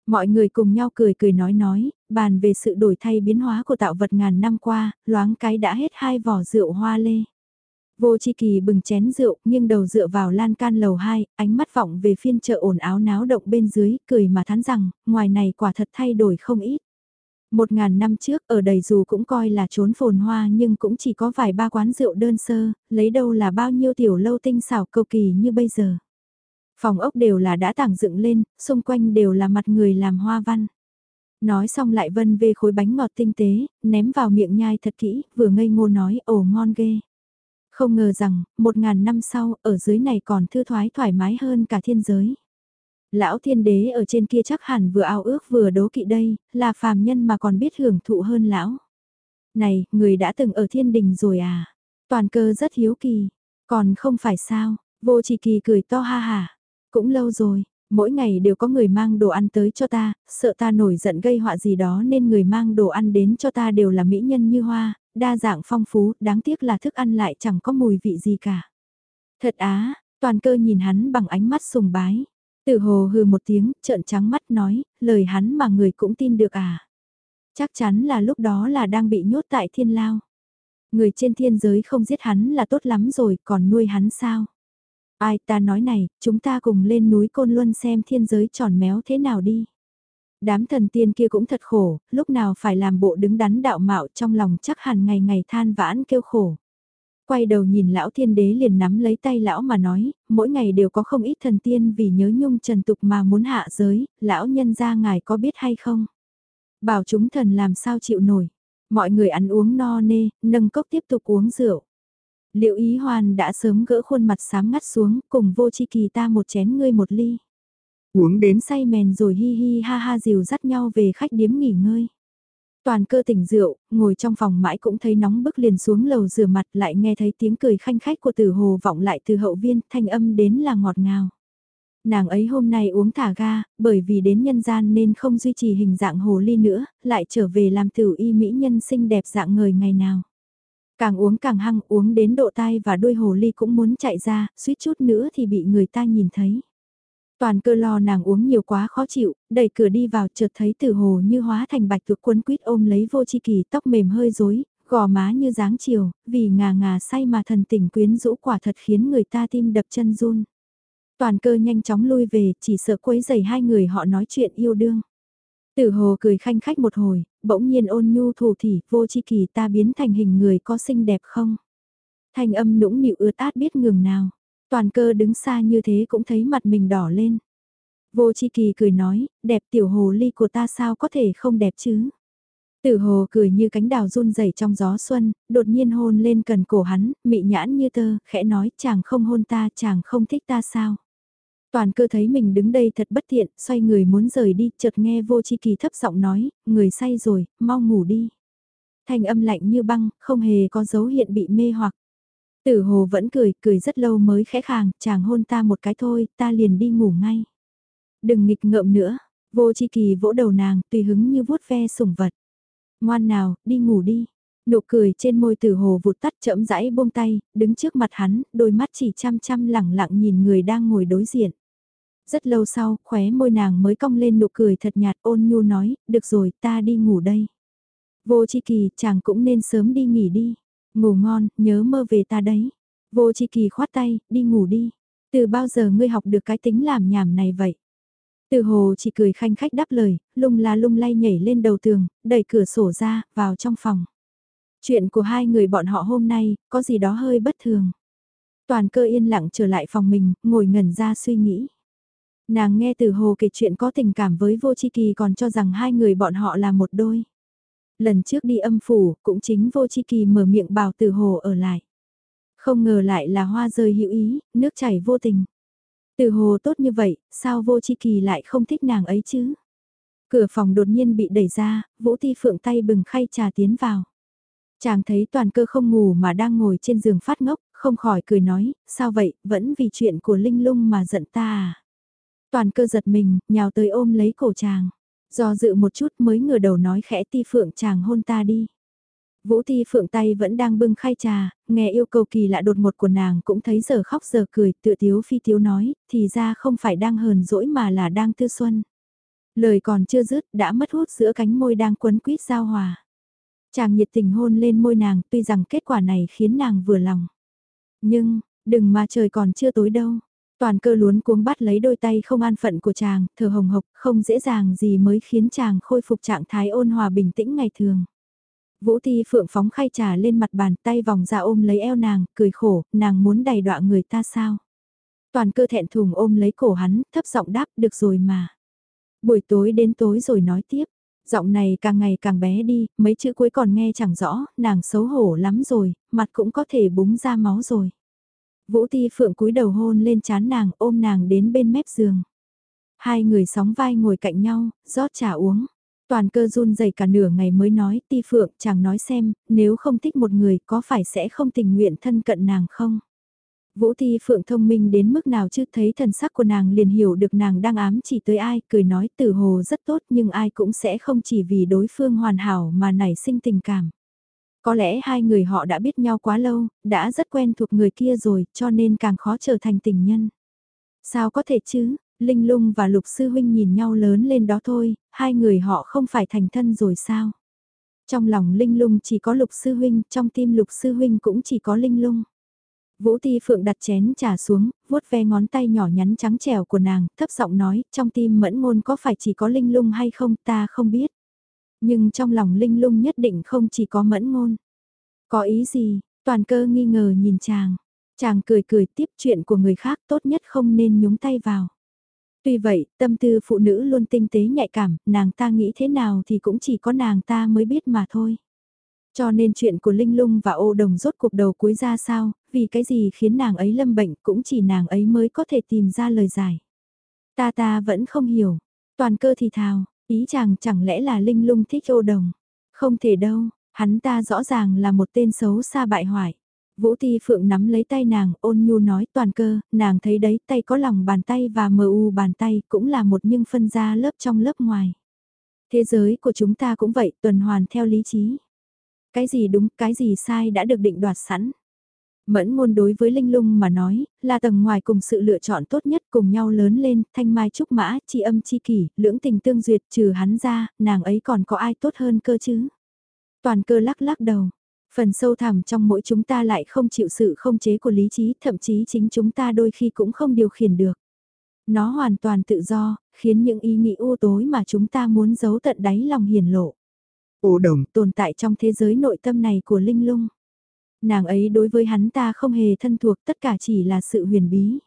Mọi người cùng nhau cười cười nói nói, bàn về sự đổi thay biến hóa của tạo vật ngàn năm qua, loáng cái đã hết hai vỏ rượu hoa lê. Vô chi kỳ bừng chén rượu, nghiêng đầu dựa vào lan can lầu 2, ánh mắt vọng về phiên chợ ồn áo náo động bên dưới, cười mà thán rằng, ngoài này quả thật thay đổi không ít. Một ngàn năm trước ở đầy dù cũng coi là trốn phồn hoa nhưng cũng chỉ có vài ba quán rượu đơn sơ, lấy đâu là bao nhiêu tiểu lâu tinh xảo cầu kỳ như bây giờ. Phòng ốc đều là đã tảng dựng lên, xung quanh đều là mặt người làm hoa văn. Nói xong lại vân về khối bánh ngọt tinh tế, ném vào miệng nhai thật kỹ, vừa ngây ngô nói ồ ngon ghê. Không ngờ rằng, một ngàn năm sau, ở dưới này còn thư thoái thoải mái hơn cả thiên giới. Lão thiên đế ở trên kia chắc hẳn vừa ao ước vừa đố kỵ đây, là phàm nhân mà còn biết hưởng thụ hơn lão. Này, người đã từng ở thiên đình rồi à? Toàn cơ rất hiếu kỳ. Còn không phải sao, vô chỉ kỳ cười to ha ha. Cũng lâu rồi, mỗi ngày đều có người mang đồ ăn tới cho ta, sợ ta nổi giận gây họa gì đó nên người mang đồ ăn đến cho ta đều là mỹ nhân như hoa, đa dạng phong phú, đáng tiếc là thức ăn lại chẳng có mùi vị gì cả. Thật á, toàn cơ nhìn hắn bằng ánh mắt sùng bái. Tử hồ hừ một tiếng, trợn trắng mắt nói, lời hắn mà người cũng tin được à. Chắc chắn là lúc đó là đang bị nhốt tại thiên lao. Người trên thiên giới không giết hắn là tốt lắm rồi, còn nuôi hắn sao? Ai ta nói này, chúng ta cùng lên núi Côn Luân xem thiên giới tròn méo thế nào đi. Đám thần tiên kia cũng thật khổ, lúc nào phải làm bộ đứng đắn đạo mạo trong lòng chắc hẳn ngày ngày than vãn kêu khổ. Quay đầu nhìn lão thiên đế liền nắm lấy tay lão mà nói, mỗi ngày đều có không ít thần tiên vì nhớ nhung trần tục mà muốn hạ giới, lão nhân ra ngài có biết hay không? Bảo chúng thần làm sao chịu nổi. Mọi người ăn uống no nê, nâng cốc tiếp tục uống rượu. Liệu ý hoàn đã sớm gỡ khuôn mặt sám ngắt xuống, cùng vô chi kỳ ta một chén ngươi một ly. Uống đến say mèn rồi hi hi ha ha dìu dắt nhau về khách điếm nghỉ ngơi. Toàn cơ tỉnh rượu, ngồi trong phòng mãi cũng thấy nóng bức liền xuống lầu rửa mặt lại nghe thấy tiếng cười khanh khách của tử hồ vọng lại từ hậu viên, thanh âm đến là ngọt ngào. Nàng ấy hôm nay uống thả ga, bởi vì đến nhân gian nên không duy trì hình dạng hồ ly nữa, lại trở về làm tử y mỹ nhân xinh đẹp dạng người ngày nào. Càng uống càng hăng, uống đến độ tai và đuôi hồ ly cũng muốn chạy ra, suýt chút nữa thì bị người ta nhìn thấy. Toàn cơ lo nàng uống nhiều quá khó chịu, đẩy cửa đi vào chợt thấy tử hồ như hóa thành bạch thuộc quấn quýt ôm lấy vô chi kỳ tóc mềm hơi rối, gò má như dáng chiều, vì ngà ngà say mà thần tình quyến rũ quả thật khiến người ta tim đập chân run. Toàn cơ nhanh chóng lui về, chỉ sợ quấy giày hai người họ nói chuyện yêu đương. Tử hồ cười khanh khách một hồi, bỗng nhiên ôn nhu thủ thỉ, vô chi kỳ ta biến thành hình người có xinh đẹp không? Thanh âm nũng nịu ướt át biết ngừng nào. Toàn cơ đứng xa như thế cũng thấy mặt mình đỏ lên. Vô chi kỳ cười nói, đẹp tiểu hồ ly của ta sao có thể không đẹp chứ? Tử hồ cười như cánh đào run rẩy trong gió xuân, đột nhiên hôn lên cần cổ hắn, mị nhãn như tơ, khẽ nói chàng không hôn ta, chàng không thích ta sao? Toàn cơ thấy mình đứng đây thật bất tiện, xoay người muốn rời đi, chợt nghe vô chi kỳ thấp giọng nói, người say rồi, mau ngủ đi. Thanh âm lạnh như băng, không hề có dấu hiện bị mê hoặc. Tử hồ vẫn cười, cười rất lâu mới khẽ khàng, chàng hôn ta một cái thôi, ta liền đi ngủ ngay. Đừng nghịch ngợm nữa, vô chi kỳ vỗ đầu nàng, tùy hứng như vuốt ve sủng vật. Ngoan nào, đi ngủ đi. Nụ cười trên môi tử hồ vụt tắt chậm rãi buông tay, đứng trước mặt hắn, đôi mắt chỉ chăm chăm lẳng lặng nhìn người đang ngồi đối diện. Rất lâu sau, khóe môi nàng mới cong lên nụ cười thật nhạt ôn nhu nói, được rồi, ta đi ngủ đây. Vô chi kỳ, chàng cũng nên sớm đi nghỉ đi. Ngủ ngon, nhớ mơ về ta đấy. Vô chi kỳ khoát tay, đi ngủ đi. Từ bao giờ ngươi học được cái tính làm nhảm này vậy? Từ hồ chỉ cười khanh khách đáp lời, lung la lung lay nhảy lên đầu tường, đẩy cửa sổ ra, vào trong phòng. Chuyện của hai người bọn họ hôm nay, có gì đó hơi bất thường. Toàn cơ yên lặng trở lại phòng mình, ngồi ngẩn ra suy nghĩ. Nàng nghe từ hồ kể chuyện có tình cảm với vô chi kỳ còn cho rằng hai người bọn họ là một đôi. Lần trước đi âm phủ, cũng chính vô chi kỳ mở miệng bảo từ hồ ở lại. Không ngờ lại là hoa rơi hữu ý, nước chảy vô tình. Từ hồ tốt như vậy, sao vô chi kỳ lại không thích nàng ấy chứ? Cửa phòng đột nhiên bị đẩy ra, Vũ Ti Phượng tay bừng khay trà tiến vào. Chàng thấy toàn cơ không ngủ mà đang ngồi trên giường phát ngốc, không khỏi cười nói, sao vậy, vẫn vì chuyện của Linh Lung mà giận ta à? Toàn cơ giật mình, nhào tới ôm lấy cổ chàng. Do dự một chút mới ngửa đầu nói khẽ ti phượng chàng hôn ta đi. Vũ Ti Phượng tay vẫn đang bưng khay trà, nghe yêu cầu kỳ lạ đột ngột của nàng cũng thấy giờ khóc giờ cười, tựa tiếu phi tiếu nói, thì ra không phải đang hờn dỗi mà là đang tư xuân. Lời còn chưa dứt, đã mất hút giữa cánh môi đang quấn quýt giao hòa. Chàng nhiệt tình hôn lên môi nàng, tuy rằng kết quả này khiến nàng vừa lòng. Nhưng, đừng mà trời còn chưa tối đâu. Toàn cơ luốn cuống bắt lấy đôi tay không an phận của chàng, thở hồng hộc, không dễ dàng gì mới khiến chàng khôi phục trạng thái ôn hòa bình tĩnh ngày thường. Vũ Ti Phượng phóng khay trà lên mặt bàn tay vòng ra ôm lấy eo nàng, cười khổ, nàng muốn đầy đọa người ta sao. Toàn cơ thẹn thùng ôm lấy cổ hắn, thấp giọng đáp, được rồi mà. Buổi tối đến tối rồi nói tiếp, Giọng này càng ngày càng bé đi, mấy chữ cuối còn nghe chẳng rõ, nàng xấu hổ lắm rồi, mặt cũng có thể búng ra máu rồi. Vũ Ti Phượng cúi đầu hôn lên chán nàng ôm nàng đến bên mép giường. Hai người sóng vai ngồi cạnh nhau, rót trà uống. Toàn cơ run rẩy cả nửa ngày mới nói Ti Phượng chàng nói xem, nếu không thích một người có phải sẽ không tình nguyện thân cận nàng không? Vũ Ti Phượng thông minh đến mức nào chứ thấy thần sắc của nàng liền hiểu được nàng đang ám chỉ tới ai, cười nói tử hồ rất tốt nhưng ai cũng sẽ không chỉ vì đối phương hoàn hảo mà nảy sinh tình cảm. Có lẽ hai người họ đã biết nhau quá lâu, đã rất quen thuộc người kia rồi, cho nên càng khó trở thành tình nhân. Sao có thể chứ, Linh Lung và Lục Sư Huynh nhìn nhau lớn lên đó thôi, hai người họ không phải thành thân rồi sao? Trong lòng Linh Lung chỉ có Lục Sư Huynh, trong tim Lục Sư Huynh cũng chỉ có Linh Lung. Vũ Ti Phượng đặt chén trà xuống, vuốt ve ngón tay nhỏ nhắn trắng trẻo của nàng, thấp giọng nói, trong tim mẫn ngôn có phải chỉ có Linh Lung hay không ta không biết. Nhưng trong lòng Linh Lung nhất định không chỉ có mẫn ngôn. Có ý gì, toàn cơ nghi ngờ nhìn chàng. Chàng cười cười tiếp chuyện của người khác tốt nhất không nên nhúng tay vào. Tuy vậy, tâm tư phụ nữ luôn tinh tế nhạy cảm, nàng ta nghĩ thế nào thì cũng chỉ có nàng ta mới biết mà thôi. Cho nên chuyện của Linh Lung và ô đồng rốt cuộc đầu cuối ra sao, vì cái gì khiến nàng ấy lâm bệnh cũng chỉ nàng ấy mới có thể tìm ra lời giải. Ta ta vẫn không hiểu, toàn cơ thì thào, ý chàng chẳng lẽ là Linh Lung thích ô đồng. Không thể đâu, hắn ta rõ ràng là một tên xấu xa bại hoại. Vũ Ti Phượng nắm lấy tay nàng, ôn nhu nói toàn cơ, nàng thấy đấy tay có lòng bàn tay và mờ u bàn tay cũng là một nhưng phân ra lớp trong lớp ngoài. Thế giới của chúng ta cũng vậy, tuần hoàn theo lý trí. Cái gì đúng, cái gì sai đã được định đoạt sẵn. Mẫn ngôn đối với Linh Lung mà nói, là tầng ngoài cùng sự lựa chọn tốt nhất cùng nhau lớn lên, thanh mai trúc mã, chi âm chi kỷ, lưỡng tình tương duyệt trừ hắn ra, nàng ấy còn có ai tốt hơn cơ chứ. Toàn cơ lắc lắc đầu, phần sâu thẳm trong mỗi chúng ta lại không chịu sự không chế của lý trí, thậm chí chính chúng ta đôi khi cũng không điều khiển được. Nó hoàn toàn tự do, khiến những ý nghĩ u tối mà chúng ta muốn giấu tận đáy lòng hiển lộ. Ô đồng tồn tại trong thế giới nội tâm này của Linh Lung. Nàng ấy đối với hắn ta không hề thân thuộc tất cả chỉ là sự huyền bí.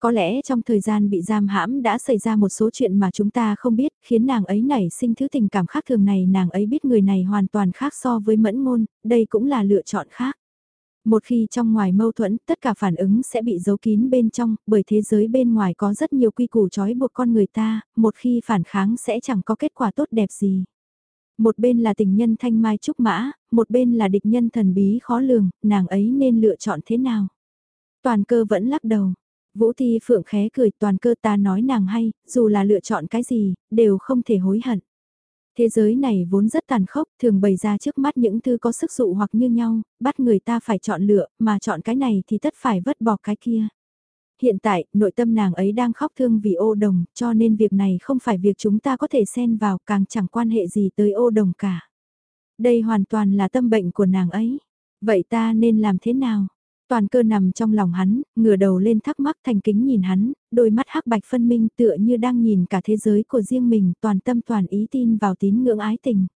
Có lẽ trong thời gian bị giam hãm đã xảy ra một số chuyện mà chúng ta không biết, khiến nàng ấy nảy sinh thứ tình cảm khác thường này nàng ấy biết người này hoàn toàn khác so với mẫn ngôn, đây cũng là lựa chọn khác. Một khi trong ngoài mâu thuẫn, tất cả phản ứng sẽ bị giấu kín bên trong, bởi thế giới bên ngoài có rất nhiều quy củ trói buộc con người ta, một khi phản kháng sẽ chẳng có kết quả tốt đẹp gì. Một bên là tình nhân thanh mai trúc mã, một bên là địch nhân thần bí khó lường, nàng ấy nên lựa chọn thế nào? Toàn cơ vẫn lắc đầu. Vũ Thi Phượng khé cười toàn cơ ta nói nàng hay, dù là lựa chọn cái gì, đều không thể hối hận. Thế giới này vốn rất tàn khốc, thường bày ra trước mắt những thứ có sức dụ hoặc như nhau, bắt người ta phải chọn lựa, mà chọn cái này thì tất phải vứt bỏ cái kia hiện tại, nội tâm nàng ấy đang khóc thương vì ô đồng, cho nên việc này không phải việc chúng ta có thể xen vào, càng chẳng quan hệ gì tới ô đồng cả. Đây hoàn toàn là tâm bệnh của nàng ấy. Vậy ta nên làm thế nào? Toàn cơ nằm trong lòng hắn, ngửa đầu lên thắc mắc thành kính nhìn hắn, đôi mắt hắc bạch phân minh tựa như đang nhìn cả thế giới của riêng mình toàn tâm toàn ý tin vào tín ngưỡng ái tình.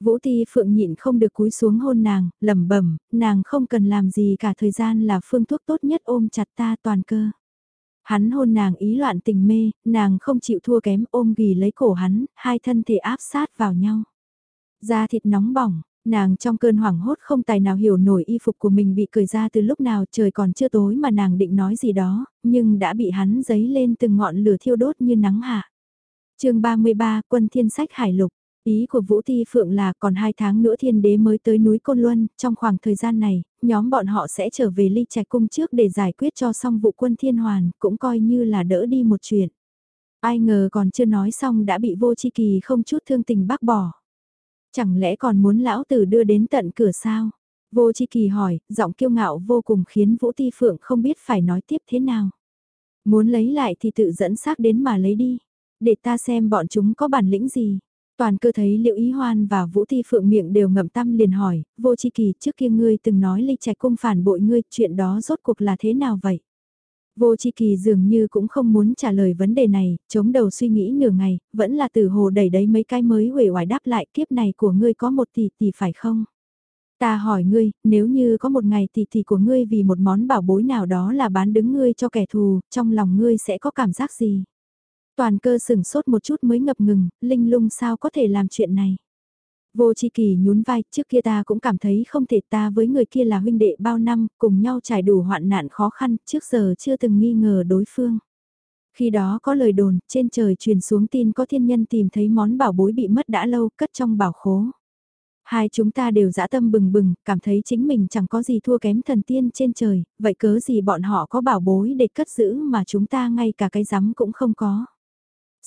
Vũ Ti Phượng nhịn không được cúi xuống hôn nàng, lẩm bẩm, nàng không cần làm gì cả thời gian là phương thuốc tốt nhất ôm chặt ta toàn cơ. Hắn hôn nàng ý loạn tình mê, nàng không chịu thua kém ôm ghì lấy cổ hắn, hai thân thể áp sát vào nhau. Da thịt nóng bỏng, nàng trong cơn hoảng hốt không tài nào hiểu nổi y phục của mình bị cởi ra từ lúc nào trời còn chưa tối mà nàng định nói gì đó, nhưng đã bị hắn giấy lên từng ngọn lửa thiêu đốt như nắng hạ. chương 33 Quân Thiên Sách Hải Lục Ý của Vũ Thi Phượng là còn hai tháng nữa thiên đế mới tới núi Côn Luân, trong khoảng thời gian này, nhóm bọn họ sẽ trở về ly trạch cung trước để giải quyết cho xong vụ quân thiên hoàn, cũng coi như là đỡ đi một chuyện. Ai ngờ còn chưa nói xong đã bị vô chi kỳ không chút thương tình bác bỏ. Chẳng lẽ còn muốn lão tử đưa đến tận cửa sao? Vô chi kỳ hỏi, giọng kiêu ngạo vô cùng khiến Vũ Ti Phượng không biết phải nói tiếp thế nào. Muốn lấy lại thì tự dẫn xác đến mà lấy đi. Để ta xem bọn chúng có bản lĩnh gì. Toàn cơ thấy liệu ý hoan và vũ thi phượng miệng đều ngậm tâm liền hỏi, vô chi kỳ trước kia ngươi từng nói ly trạch cung phản bội ngươi, chuyện đó rốt cuộc là thế nào vậy? Vô chi kỳ dường như cũng không muốn trả lời vấn đề này, chống đầu suy nghĩ nửa ngày, vẫn là từ hồ đẩy đấy mấy cái mới huệ hoài đáp lại kiếp này của ngươi có một tỷ tỷ phải không? Ta hỏi ngươi, nếu như có một ngày tỷ tỷ của ngươi vì một món bảo bối nào đó là bán đứng ngươi cho kẻ thù, trong lòng ngươi sẽ có cảm giác gì? Toàn cơ sừng sốt một chút mới ngập ngừng, linh lung sao có thể làm chuyện này. Vô chi kỳ nhún vai, trước kia ta cũng cảm thấy không thể ta với người kia là huynh đệ bao năm, cùng nhau trải đủ hoạn nạn khó khăn, trước giờ chưa từng nghi ngờ đối phương. Khi đó có lời đồn, trên trời truyền xuống tin có thiên nhân tìm thấy món bảo bối bị mất đã lâu, cất trong bảo khố. Hai chúng ta đều dã tâm bừng bừng, cảm thấy chính mình chẳng có gì thua kém thần tiên trên trời, vậy cớ gì bọn họ có bảo bối để cất giữ mà chúng ta ngay cả cái rắm cũng không có.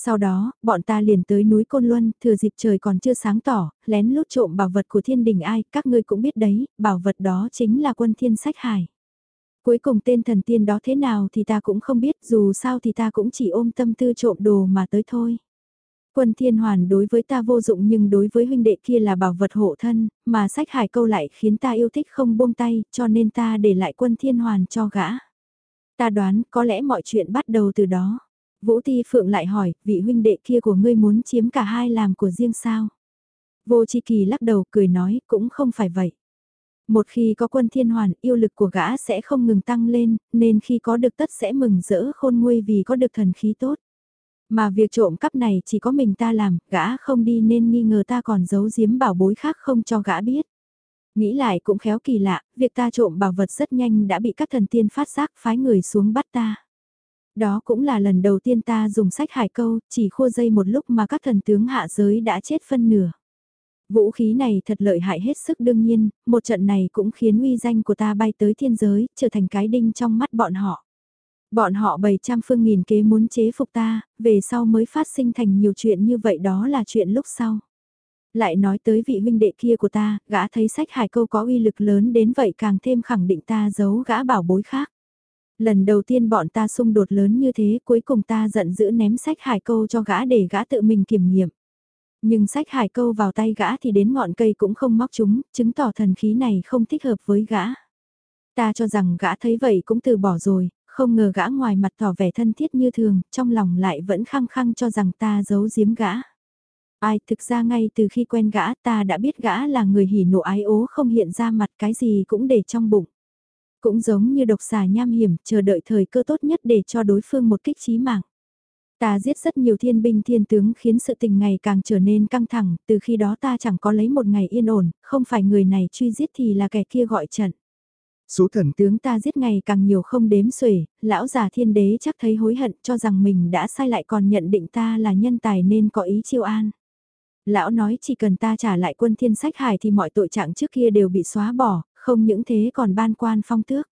Sau đó, bọn ta liền tới núi Côn Luân, thừa dịp trời còn chưa sáng tỏ, lén lút trộm bảo vật của thiên đình ai, các ngươi cũng biết đấy, bảo vật đó chính là quân thiên sách hải. Cuối cùng tên thần tiên đó thế nào thì ta cũng không biết, dù sao thì ta cũng chỉ ôm tâm tư trộm đồ mà tới thôi. Quân thiên hoàn đối với ta vô dụng nhưng đối với huynh đệ kia là bảo vật hộ thân, mà sách hải câu lại khiến ta yêu thích không buông tay, cho nên ta để lại quân thiên hoàn cho gã. Ta đoán có lẽ mọi chuyện bắt đầu từ đó. Vũ Ti Phượng lại hỏi, vị huynh đệ kia của ngươi muốn chiếm cả hai làm của riêng sao? Vô Chi Kỳ lắc đầu cười nói, cũng không phải vậy. Một khi có quân thiên hoàn, yêu lực của gã sẽ không ngừng tăng lên, nên khi có được tất sẽ mừng rỡ khôn nguôi vì có được thần khí tốt. Mà việc trộm cắp này chỉ có mình ta làm, gã không đi nên nghi ngờ ta còn giấu giếm bảo bối khác không cho gã biết. Nghĩ lại cũng khéo kỳ lạ, việc ta trộm bảo vật rất nhanh đã bị các thần tiên phát giác phái người xuống bắt ta. Đó cũng là lần đầu tiên ta dùng sách hải câu, chỉ khua dây một lúc mà các thần tướng hạ giới đã chết phân nửa. Vũ khí này thật lợi hại hết sức đương nhiên, một trận này cũng khiến uy danh của ta bay tới thiên giới, trở thành cái đinh trong mắt bọn họ. Bọn họ bày trăm phương nghìn kế muốn chế phục ta, về sau mới phát sinh thành nhiều chuyện như vậy đó là chuyện lúc sau. Lại nói tới vị huynh đệ kia của ta, gã thấy sách hải câu có uy lực lớn đến vậy càng thêm khẳng định ta giấu gã bảo bối khác. Lần đầu tiên bọn ta xung đột lớn như thế cuối cùng ta giận dữ ném sách hải câu cho gã để gã tự mình kiểm nghiệm. Nhưng sách hải câu vào tay gã thì đến ngọn cây cũng không móc chúng, chứng tỏ thần khí này không thích hợp với gã. Ta cho rằng gã thấy vậy cũng từ bỏ rồi, không ngờ gã ngoài mặt tỏ vẻ thân thiết như thường, trong lòng lại vẫn khăng khăng cho rằng ta giấu giếm gã. Ai thực ra ngay từ khi quen gã ta đã biết gã là người hỉ nộ ái ố không hiện ra mặt cái gì cũng để trong bụng. Cũng giống như độc xà nham hiểm, chờ đợi thời cơ tốt nhất để cho đối phương một kích chí mạng. Ta giết rất nhiều thiên binh thiên tướng khiến sự tình ngày càng trở nên căng thẳng, từ khi đó ta chẳng có lấy một ngày yên ổn, không phải người này truy giết thì là kẻ kia gọi trận. Số thần tướng ta giết ngày càng nhiều không đếm xuể, lão già thiên đế chắc thấy hối hận cho rằng mình đã sai lại còn nhận định ta là nhân tài nên có ý chiêu an. Lão nói chỉ cần ta trả lại quân thiên sách hải thì mọi tội trạng trước kia đều bị xóa bỏ, không những thế còn ban quan phong tước.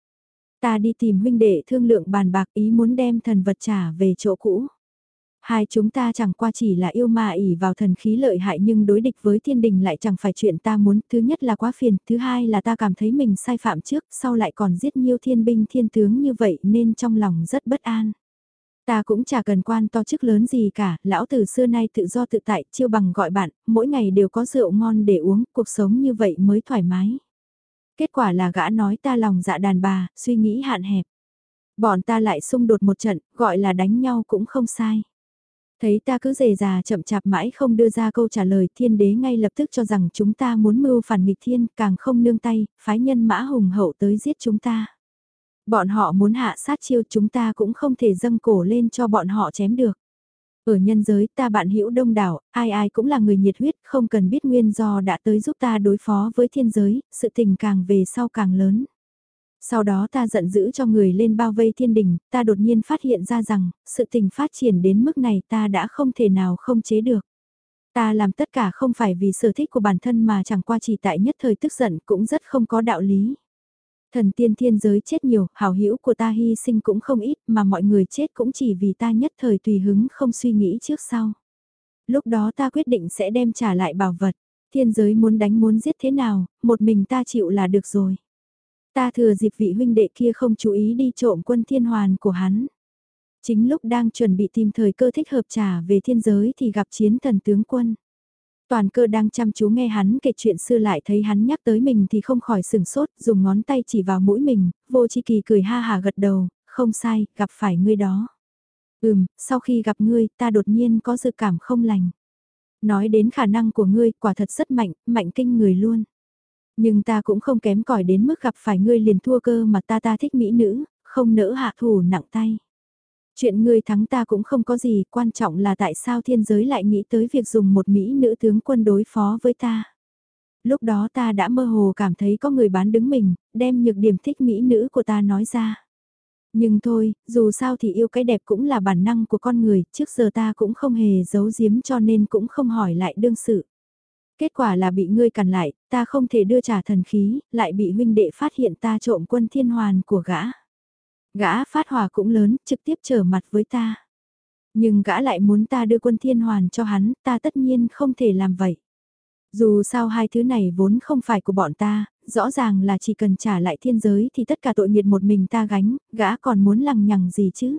Ta đi tìm huynh đệ thương lượng bàn bạc ý muốn đem thần vật trả về chỗ cũ. Hai chúng ta chẳng qua chỉ là yêu ma ỉ vào thần khí lợi hại nhưng đối địch với thiên đình lại chẳng phải chuyện ta muốn. Thứ nhất là quá phiền, thứ hai là ta cảm thấy mình sai phạm trước, sau lại còn giết nhiều thiên binh thiên tướng như vậy nên trong lòng rất bất an. Ta cũng chả cần quan to chức lớn gì cả, lão từ xưa nay tự do tự tại, chiêu bằng gọi bạn, mỗi ngày đều có rượu ngon để uống, cuộc sống như vậy mới thoải mái. Kết quả là gã nói ta lòng dạ đàn bà, suy nghĩ hạn hẹp. Bọn ta lại xung đột một trận, gọi là đánh nhau cũng không sai. Thấy ta cứ dề già chậm chạp mãi không đưa ra câu trả lời thiên đế ngay lập tức cho rằng chúng ta muốn mưu phản nghịch thiên càng không nương tay, phái nhân mã hùng hậu tới giết chúng ta. Bọn họ muốn hạ sát chiêu chúng ta cũng không thể dâng cổ lên cho bọn họ chém được. Ở nhân giới ta bạn hữu đông đảo, ai ai cũng là người nhiệt huyết, không cần biết nguyên do đã tới giúp ta đối phó với thiên giới, sự tình càng về sau càng lớn. Sau đó ta giận dữ cho người lên bao vây thiên đình, ta đột nhiên phát hiện ra rằng, sự tình phát triển đến mức này ta đã không thể nào không chế được. Ta làm tất cả không phải vì sở thích của bản thân mà chẳng qua chỉ tại nhất thời tức giận cũng rất không có đạo lý. Thần tiên thiên giới chết nhiều, hảo hữu của ta hy sinh cũng không ít mà mọi người chết cũng chỉ vì ta nhất thời tùy hứng không suy nghĩ trước sau. Lúc đó ta quyết định sẽ đem trả lại bảo vật, thiên giới muốn đánh muốn giết thế nào, một mình ta chịu là được rồi. Ta thừa dịp vị huynh đệ kia không chú ý đi trộm quân thiên hoàn của hắn. Chính lúc đang chuẩn bị tìm thời cơ thích hợp trả về thiên giới thì gặp chiến thần tướng quân. Toàn cơ đang chăm chú nghe hắn kể chuyện xưa lại thấy hắn nhắc tới mình thì không khỏi sừng sốt, dùng ngón tay chỉ vào mũi mình, vô chi kỳ cười ha hà gật đầu, không sai, gặp phải ngươi đó. Ừm, sau khi gặp ngươi, ta đột nhiên có dự cảm không lành. Nói đến khả năng của ngươi, quả thật rất mạnh, mạnh kinh người luôn. Nhưng ta cũng không kém cỏi đến mức gặp phải ngươi liền thua cơ mà ta ta thích mỹ nữ, không nỡ hạ thủ nặng tay. Chuyện ngươi thắng ta cũng không có gì, quan trọng là tại sao thiên giới lại nghĩ tới việc dùng một Mỹ nữ tướng quân đối phó với ta. Lúc đó ta đã mơ hồ cảm thấy có người bán đứng mình, đem nhược điểm thích Mỹ nữ của ta nói ra. Nhưng thôi, dù sao thì yêu cái đẹp cũng là bản năng của con người, trước giờ ta cũng không hề giấu giếm cho nên cũng không hỏi lại đương sự. Kết quả là bị ngươi cản lại, ta không thể đưa trả thần khí, lại bị huynh đệ phát hiện ta trộm quân thiên hoàn của gã. Gã phát hỏa cũng lớn, trực tiếp trở mặt với ta. Nhưng gã lại muốn ta đưa quân thiên hoàn cho hắn, ta tất nhiên không thể làm vậy. Dù sao hai thứ này vốn không phải của bọn ta, rõ ràng là chỉ cần trả lại thiên giới thì tất cả tội nghiệt một mình ta gánh, gã còn muốn lằng nhằng gì chứ.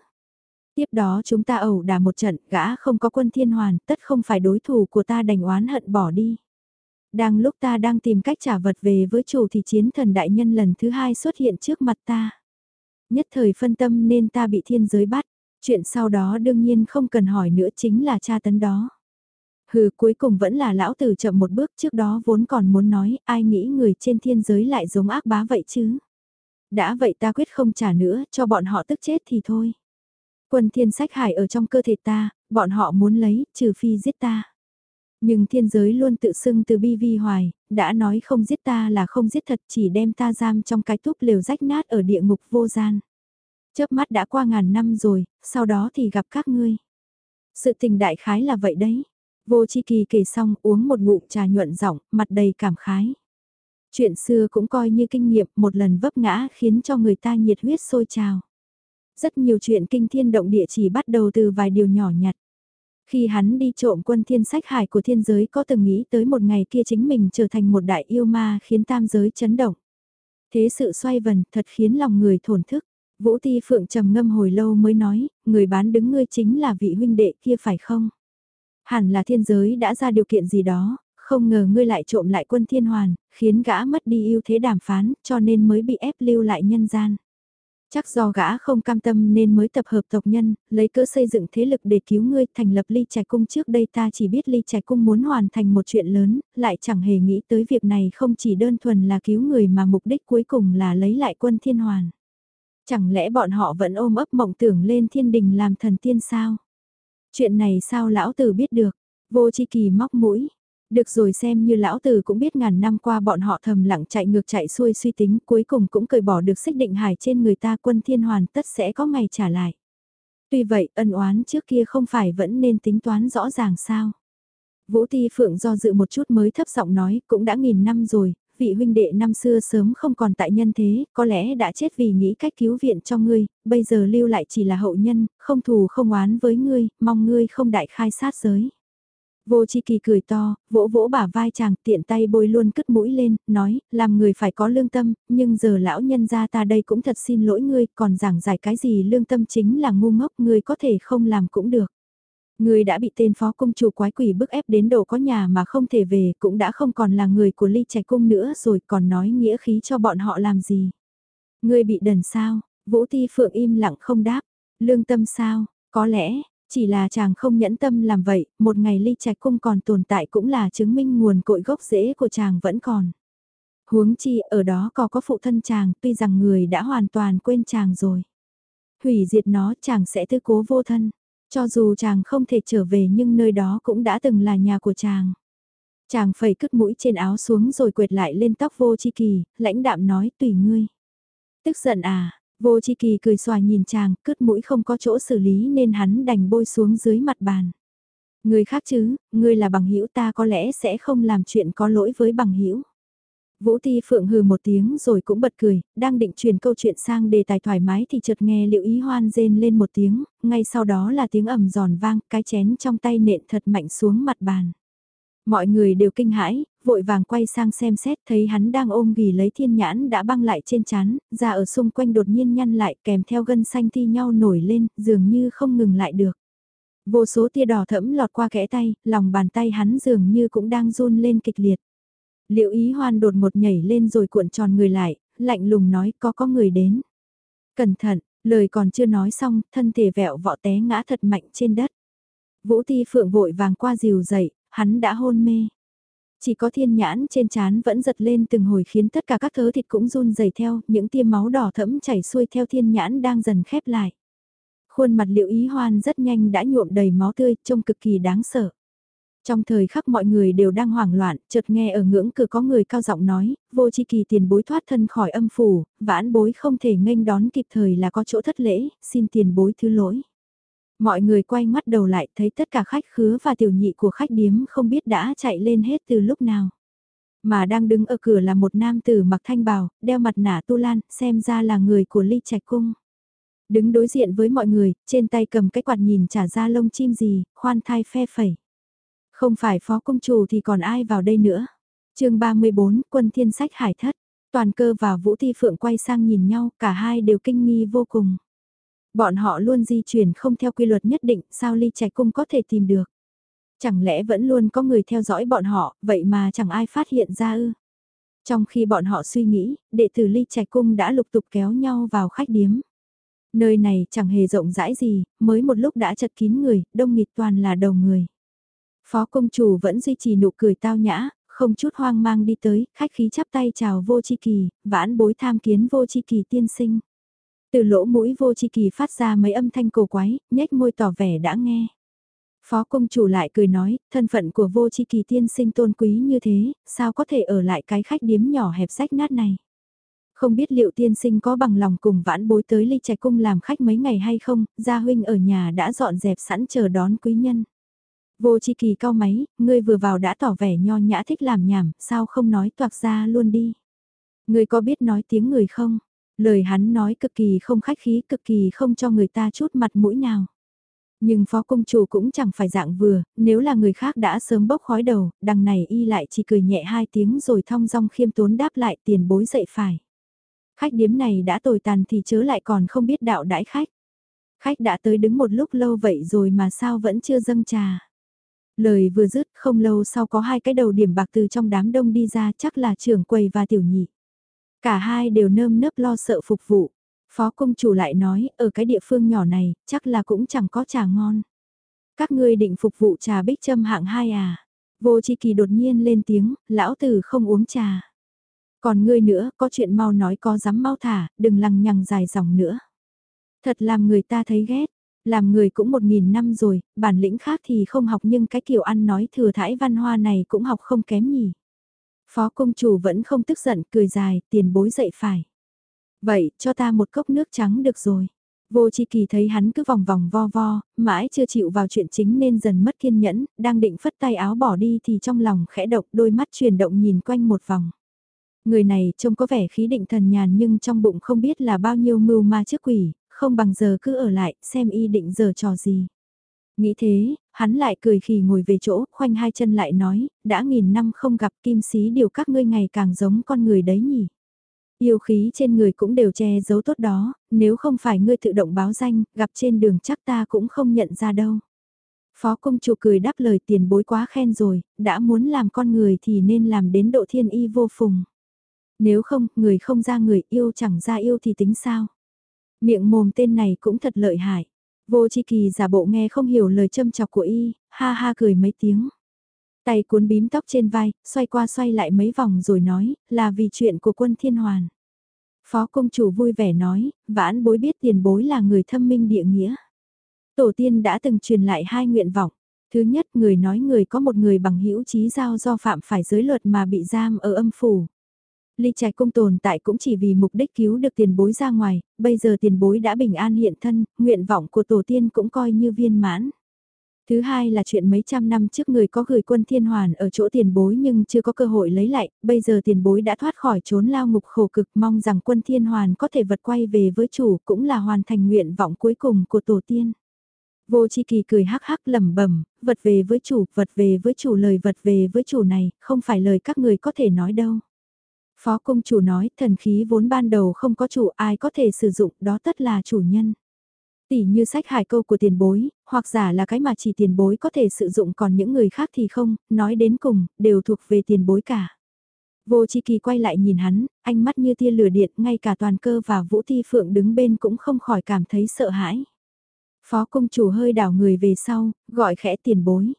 Tiếp đó chúng ta ẩu đả một trận, gã không có quân thiên hoàn, tất không phải đối thủ của ta đành oán hận bỏ đi. Đang lúc ta đang tìm cách trả vật về với chủ thì chiến thần đại nhân lần thứ hai xuất hiện trước mặt ta. Nhất thời phân tâm nên ta bị thiên giới bắt, chuyện sau đó đương nhiên không cần hỏi nữa chính là cha tấn đó. Hừ cuối cùng vẫn là lão tử chậm một bước trước đó vốn còn muốn nói ai nghĩ người trên thiên giới lại giống ác bá vậy chứ. Đã vậy ta quyết không trả nữa cho bọn họ tức chết thì thôi. Quân thiên sách hải ở trong cơ thể ta, bọn họ muốn lấy, trừ phi giết ta. Nhưng thiên giới luôn tự xưng từ bi vi hoài, đã nói không giết ta là không giết thật chỉ đem ta giam trong cái túp lều rách nát ở địa ngục vô gian. Chớp mắt đã qua ngàn năm rồi, sau đó thì gặp các ngươi. Sự tình đại khái là vậy đấy. Vô chi kỳ kể xong uống một ngụm trà nhuận giọng, mặt đầy cảm khái. Chuyện xưa cũng coi như kinh nghiệm một lần vấp ngã khiến cho người ta nhiệt huyết sôi trào. Rất nhiều chuyện kinh thiên động địa chỉ bắt đầu từ vài điều nhỏ nhặt. Khi hắn đi trộm quân thiên sách hải của thiên giới có từng nghĩ tới một ngày kia chính mình trở thành một đại yêu ma khiến tam giới chấn động. Thế sự xoay vần thật khiến lòng người thổn thức. Vũ Ti Phượng trầm ngâm hồi lâu mới nói, người bán đứng ngươi chính là vị huynh đệ kia phải không? Hẳn là thiên giới đã ra điều kiện gì đó, không ngờ ngươi lại trộm lại quân thiên hoàn, khiến gã mất đi ưu thế đàm phán, cho nên mới bị ép lưu lại nhân gian. Chắc do gã không cam tâm nên mới tập hợp tộc nhân, lấy cỡ xây dựng thế lực để cứu ngươi thành lập ly trạch cung trước đây ta chỉ biết ly trạch cung muốn hoàn thành một chuyện lớn, lại chẳng hề nghĩ tới việc này không chỉ đơn thuần là cứu người mà mục đích cuối cùng là lấy lại quân thiên hoàn. Chẳng lẽ bọn họ vẫn ôm ấp mộng tưởng lên thiên đình làm thần tiên sao? Chuyện này sao lão tử biết được? Vô chi kỳ móc mũi, được rồi xem như lão tử cũng biết ngàn năm qua bọn họ thầm lặng chạy ngược chạy xuôi suy tính cuối cùng cũng cởi bỏ được xích định hải trên người ta quân thiên hoàn tất sẽ có ngày trả lại. Tuy vậy ân oán trước kia không phải vẫn nên tính toán rõ ràng sao. Vũ Ti Phượng do dự một chút mới thấp giọng nói cũng đã nghìn năm rồi, vị huynh đệ năm xưa sớm không còn tại nhân thế, có lẽ đã chết vì nghĩ cách cứu viện cho ngươi, bây giờ lưu lại chỉ là hậu nhân, không thù không oán với ngươi, mong ngươi không đại khai sát giới. Vô chi kỳ cười to, vỗ vỗ bả vai chàng tiện tay bôi luôn cất mũi lên, nói, làm người phải có lương tâm, nhưng giờ lão nhân gia ta đây cũng thật xin lỗi ngươi, còn giảng giải cái gì lương tâm chính là ngu ngốc, ngươi có thể không làm cũng được. Ngươi đã bị tên phó công chủ quái quỷ bức ép đến độ có nhà mà không thể về, cũng đã không còn là người của ly trạch cung nữa rồi, còn nói nghĩa khí cho bọn họ làm gì. Ngươi bị đần sao, Vũ Ti Phượng im lặng không đáp, lương tâm sao, có lẽ, chỉ là chàng không nhẫn tâm làm vậy, một ngày ly trạch cung còn tồn tại cũng là chứng minh nguồn cội gốc rễ của chàng vẫn còn. Huống chi ở đó có có phụ thân chàng tuy rằng người đã hoàn toàn quên chàng rồi. Hủy diệt nó chàng sẽ tư cố vô thân. Cho dù chàng không thể trở về nhưng nơi đó cũng đã từng là nhà của chàng. Chàng phẩy cất mũi trên áo xuống rồi quệt lại lên tóc vô chi kỳ, lãnh đạm nói tùy ngươi. Tức giận à, Vô chi kỳ cười xòa nhìn chàng, cứt mũi không có chỗ xử lý nên hắn đành bôi xuống dưới mặt bàn. Người khác chứ, người là bằng hữu ta có lẽ sẽ không làm chuyện có lỗi với bằng hữu. Vũ Ti Phượng hừ một tiếng rồi cũng bật cười, đang định truyền câu chuyện sang đề tài thoải mái thì chợt nghe liệu ý hoan rên lên một tiếng, ngay sau đó là tiếng ầm giòn vang, cái chén trong tay nện thật mạnh xuống mặt bàn. Mọi người đều kinh hãi, vội vàng quay sang xem xét thấy hắn đang ôm ghi lấy thiên nhãn đã băng lại trên chán, da ở xung quanh đột nhiên nhăn lại kèm theo gân xanh thi nhau nổi lên, dường như không ngừng lại được. Vô số tia đỏ thẫm lọt qua kẽ tay, lòng bàn tay hắn dường như cũng đang run lên kịch liệt. Liệu ý hoan đột một nhảy lên rồi cuộn tròn người lại, lạnh lùng nói có có người đến. Cẩn thận, lời còn chưa nói xong, thân thể vẹo vọ té ngã thật mạnh trên đất. Vũ Ti Phượng vội vàng qua dìu dậy, hắn đã hôn mê. Chỉ có thiên nhãn trên trán vẫn giật lên từng hồi khiến tất cả các thớ thịt cũng run dày theo, những tia máu đỏ thẫm chảy xuôi theo thiên nhãn đang dần khép lại. Khuôn mặt liệu ý hoan rất nhanh đã nhuộm đầy máu tươi, trông cực kỳ đáng sợ. Trong thời khắc mọi người đều đang hoảng loạn, chợt nghe ở ngưỡng cửa có người cao giọng nói, vô chi kỳ tiền bối thoát thân khỏi âm phủ, vãn bối không thể nghênh đón kịp thời là có chỗ thất lễ, xin tiền bối thứ lỗi. Mọi người quay mắt đầu lại thấy tất cả khách khứa và tiểu nhị của khách điếm không biết đã chạy lên hết từ lúc nào. Mà đang đứng ở cửa là một nam tử mặc thanh bào, đeo mặt nạ tu lan, xem ra là người của ly trạch cung. Đứng đối diện với mọi người, trên tay cầm cái quạt nhìn trả ra lông chim gì, khoan thai phe phẩy. Không phải phó công chủ thì còn ai vào đây nữa. chương 34, quân thiên sách hải thất. Toàn cơ và Vũ Thi Phượng quay sang nhìn nhau, cả hai đều kinh nghi vô cùng. Bọn họ luôn di chuyển không theo quy luật nhất định, sao ly trạch cung có thể tìm được. Chẳng lẽ vẫn luôn có người theo dõi bọn họ, vậy mà chẳng ai phát hiện ra ư. Trong khi bọn họ suy nghĩ, đệ tử ly trạch cung đã lục tục kéo nhau vào khách điếm. Nơi này chẳng hề rộng rãi gì, mới một lúc đã chật kín người, đông nghịt toàn là đầu người. Phó công chủ vẫn duy trì nụ cười tao nhã, không chút hoang mang đi tới, khách khí chắp tay chào vô chi kỳ, vãn bối tham kiến vô chi kỳ tiên sinh. Từ lỗ mũi vô chi kỳ phát ra mấy âm thanh cổ quái, nhếch môi tỏ vẻ đã nghe. Phó công chủ lại cười nói, thân phận của vô chi kỳ tiên sinh tôn quý như thế, sao có thể ở lại cái khách điếm nhỏ hẹp sách nát này. Không biết liệu tiên sinh có bằng lòng cùng vãn bối tới ly trạch cung làm khách mấy ngày hay không, gia huynh ở nhà đã dọn dẹp sẵn chờ đón quý nhân. Vô chi kỳ cao máy, ngươi vừa vào đã tỏ vẻ nho nhã thích làm nhảm, sao không nói toạc ra luôn đi. Ngươi có biết nói tiếng người không? Lời hắn nói cực kỳ không khách khí, cực kỳ không cho người ta chút mặt mũi nào. Nhưng phó công chủ cũng chẳng phải dạng vừa, nếu là người khác đã sớm bốc khói đầu, đằng này y lại chỉ cười nhẹ hai tiếng rồi thong dong khiêm tốn đáp lại tiền bối dậy phải. Khách điếm này đã tồi tàn thì chớ lại còn không biết đạo đãi khách. Khách đã tới đứng một lúc lâu vậy rồi mà sao vẫn chưa dâng trà. Lời vừa dứt không lâu sau có hai cái đầu điểm bạc từ trong đám đông đi ra chắc là trưởng quầy và tiểu nhị. Cả hai đều nơm nớp lo sợ phục vụ. Phó công chủ lại nói, ở cái địa phương nhỏ này, chắc là cũng chẳng có trà ngon. Các ngươi định phục vụ trà bích châm hạng hai à? Vô chi kỳ đột nhiên lên tiếng, lão tử không uống trà. Còn ngươi nữa, có chuyện mau nói có dám mau thả, đừng lằng nhằng dài dòng nữa. Thật làm người ta thấy ghét, làm người cũng một nghìn năm rồi, bản lĩnh khác thì không học nhưng cái kiểu ăn nói thừa thải văn hoa này cũng học không kém nhỉ. Phó công chủ vẫn không tức giận, cười dài, tiền bối dậy phải. Vậy, cho ta một cốc nước trắng được rồi. Vô chi kỳ thấy hắn cứ vòng vòng vo vo, mãi chưa chịu vào chuyện chính nên dần mất kiên nhẫn, đang định phất tay áo bỏ đi thì trong lòng khẽ động đôi mắt chuyển động nhìn quanh một vòng. Người này trông có vẻ khí định thần nhàn nhưng trong bụng không biết là bao nhiêu mưu ma trước quỷ, không bằng giờ cứ ở lại xem y định giờ trò gì. Nghĩ thế, hắn lại cười khì ngồi về chỗ, khoanh hai chân lại nói, đã nghìn năm không gặp kim sĩ điều các ngươi ngày càng giống con người đấy nhỉ. Yêu khí trên người cũng đều che giấu tốt đó, nếu không phải ngươi tự động báo danh, gặp trên đường chắc ta cũng không nhận ra đâu. Phó công chủ cười đáp lời tiền bối quá khen rồi, đã muốn làm con người thì nên làm đến độ thiên y vô phùng. Nếu không, người không ra người yêu chẳng ra yêu thì tính sao? Miệng mồm tên này cũng thật lợi hại. Vô chi kỳ giả bộ nghe không hiểu lời châm chọc của y, ha ha cười mấy tiếng. Tay cuốn bím tóc trên vai, xoay qua xoay lại mấy vòng rồi nói, là vì chuyện của quân thiên hoàn. Phó công chủ vui vẻ nói, vãn bối biết tiền bối là người thâm minh địa nghĩa. Tổ tiên đã từng truyền lại hai nguyện vọng. Thứ nhất, người nói người có một người bằng hữu trí giao do phạm phải giới luật mà bị giam ở âm phủ. Ly trạch cung tồn tại cũng chỉ vì mục đích cứu được tiền bối ra ngoài, bây giờ tiền bối đã bình an hiện thân, nguyện vọng của tổ tiên cũng coi như viên mãn. Thứ hai là chuyện mấy trăm năm trước người có gửi quân thiên hoàn ở chỗ tiền bối nhưng chưa có cơ hội lấy lại, bây giờ tiền bối đã thoát khỏi trốn lao ngục khổ cực mong rằng quân thiên hoàn có thể vật quay về với chủ cũng là hoàn thành nguyện vọng cuối cùng của tổ tiên. Vô chi kỳ cười hắc hắc lẩm bẩm, vật về với chủ, vật về với chủ lời vật về với chủ này, không phải lời các người có thể nói đâu. Phó công chủ nói thần khí vốn ban đầu không có chủ ai có thể sử dụng đó tất là chủ nhân. Tỷ như sách hải câu của tiền bối, hoặc giả là cái mà chỉ tiền bối có thể sử dụng còn những người khác thì không, nói đến cùng, đều thuộc về tiền bối cả. Vô Chi Kỳ quay lại nhìn hắn, ánh mắt như tia lửa điện, ngay cả toàn cơ và Vũ Thi Phượng đứng bên cũng không khỏi cảm thấy sợ hãi. Phó công chủ hơi đảo người về sau, gọi khẽ tiền bối.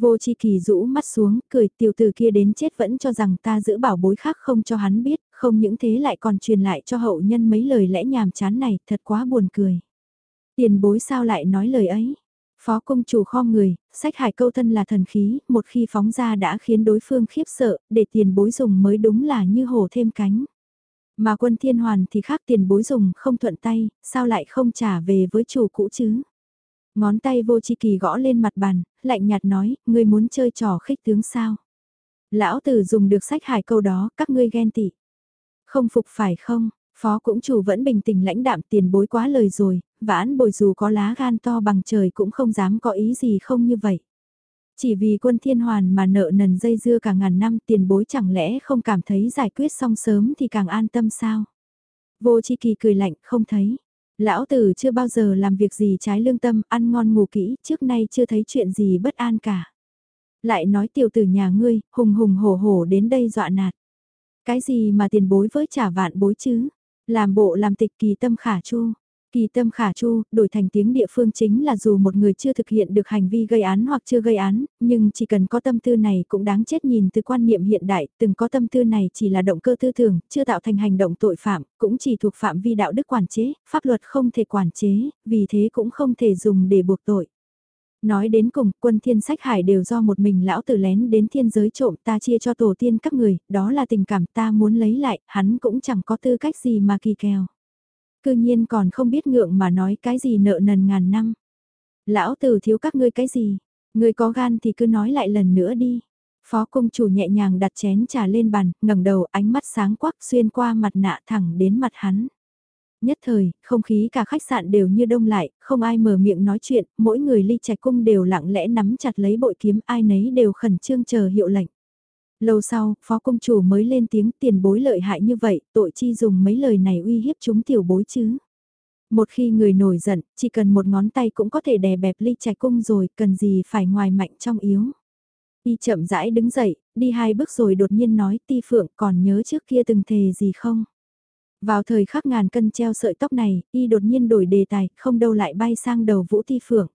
Vô chi kỳ rũ mắt xuống, cười tiểu tử kia đến chết vẫn cho rằng ta giữ bảo bối khác không cho hắn biết, không những thế lại còn truyền lại cho hậu nhân mấy lời lẽ nhàm chán này, thật quá buồn cười. Tiền bối sao lại nói lời ấy? Phó công chủ kho người, sách hải câu thân là thần khí, một khi phóng ra đã khiến đối phương khiếp sợ, để tiền bối dùng mới đúng là như hổ thêm cánh. Mà quân thiên hoàn thì khác tiền bối dùng không thuận tay, sao lại không trả về với chủ cũ chứ? Ngón tay vô chi kỳ gõ lên mặt bàn, lạnh nhạt nói, ngươi muốn chơi trò khích tướng sao? Lão tử dùng được sách hải câu đó, các ngươi ghen tị. Không phục phải không? Phó cũng chủ vẫn bình tĩnh lãnh đạm tiền bối quá lời rồi, vãn bồi dù có lá gan to bằng trời cũng không dám có ý gì không như vậy. Chỉ vì quân thiên hoàn mà nợ nần dây dưa cả ngàn năm tiền bối chẳng lẽ không cảm thấy giải quyết xong sớm thì càng an tâm sao? Vô chi kỳ cười lạnh không thấy. Lão tử chưa bao giờ làm việc gì trái lương tâm, ăn ngon ngủ kỹ, trước nay chưa thấy chuyện gì bất an cả. Lại nói tiểu tử nhà ngươi, hùng hùng hổ hổ đến đây dọa nạt. Cái gì mà tiền bối với trả vạn bối chứ? Làm bộ làm tịch kỳ tâm khả chu. Kỳ tâm khả chu, đổi thành tiếng địa phương chính là dù một người chưa thực hiện được hành vi gây án hoặc chưa gây án, nhưng chỉ cần có tâm tư này cũng đáng chết nhìn từ quan niệm hiện đại, từng có tâm tư này chỉ là động cơ tư tưởng, chưa tạo thành hành động tội phạm, cũng chỉ thuộc phạm vi đạo đức quản chế, pháp luật không thể quản chế, vì thế cũng không thể dùng để buộc tội. Nói đến cùng, quân thiên sách hải đều do một mình lão tử lén đến thiên giới trộm ta chia cho tổ tiên các người, đó là tình cảm ta muốn lấy lại, hắn cũng chẳng có tư cách gì mà kỳ kèo. Cư nhiên còn không biết ngượng mà nói cái gì nợ nần ngàn năm. Lão tử thiếu các ngươi cái gì, ngươi có gan thì cứ nói lại lần nữa đi. Phó công chủ nhẹ nhàng đặt chén trà lên bàn, ngẩng đầu ánh mắt sáng quắc xuyên qua mặt nạ thẳng đến mặt hắn. Nhất thời, không khí cả khách sạn đều như đông lại, không ai mở miệng nói chuyện, mỗi người ly trạch cung đều lặng lẽ nắm chặt lấy bội kiếm ai nấy đều khẩn trương chờ hiệu lệnh. Lâu sau, phó công chủ mới lên tiếng tiền bối lợi hại như vậy, tội chi dùng mấy lời này uy hiếp chúng tiểu bối chứ. Một khi người nổi giận, chỉ cần một ngón tay cũng có thể đè bẹp ly trạch cung rồi, cần gì phải ngoài mạnh trong yếu. Y chậm rãi đứng dậy, đi hai bước rồi đột nhiên nói ti phượng còn nhớ trước kia từng thề gì không? Vào thời khắc ngàn cân treo sợi tóc này, y đột nhiên đổi đề tài, không đâu lại bay sang đầu Vũ Ti Phượng.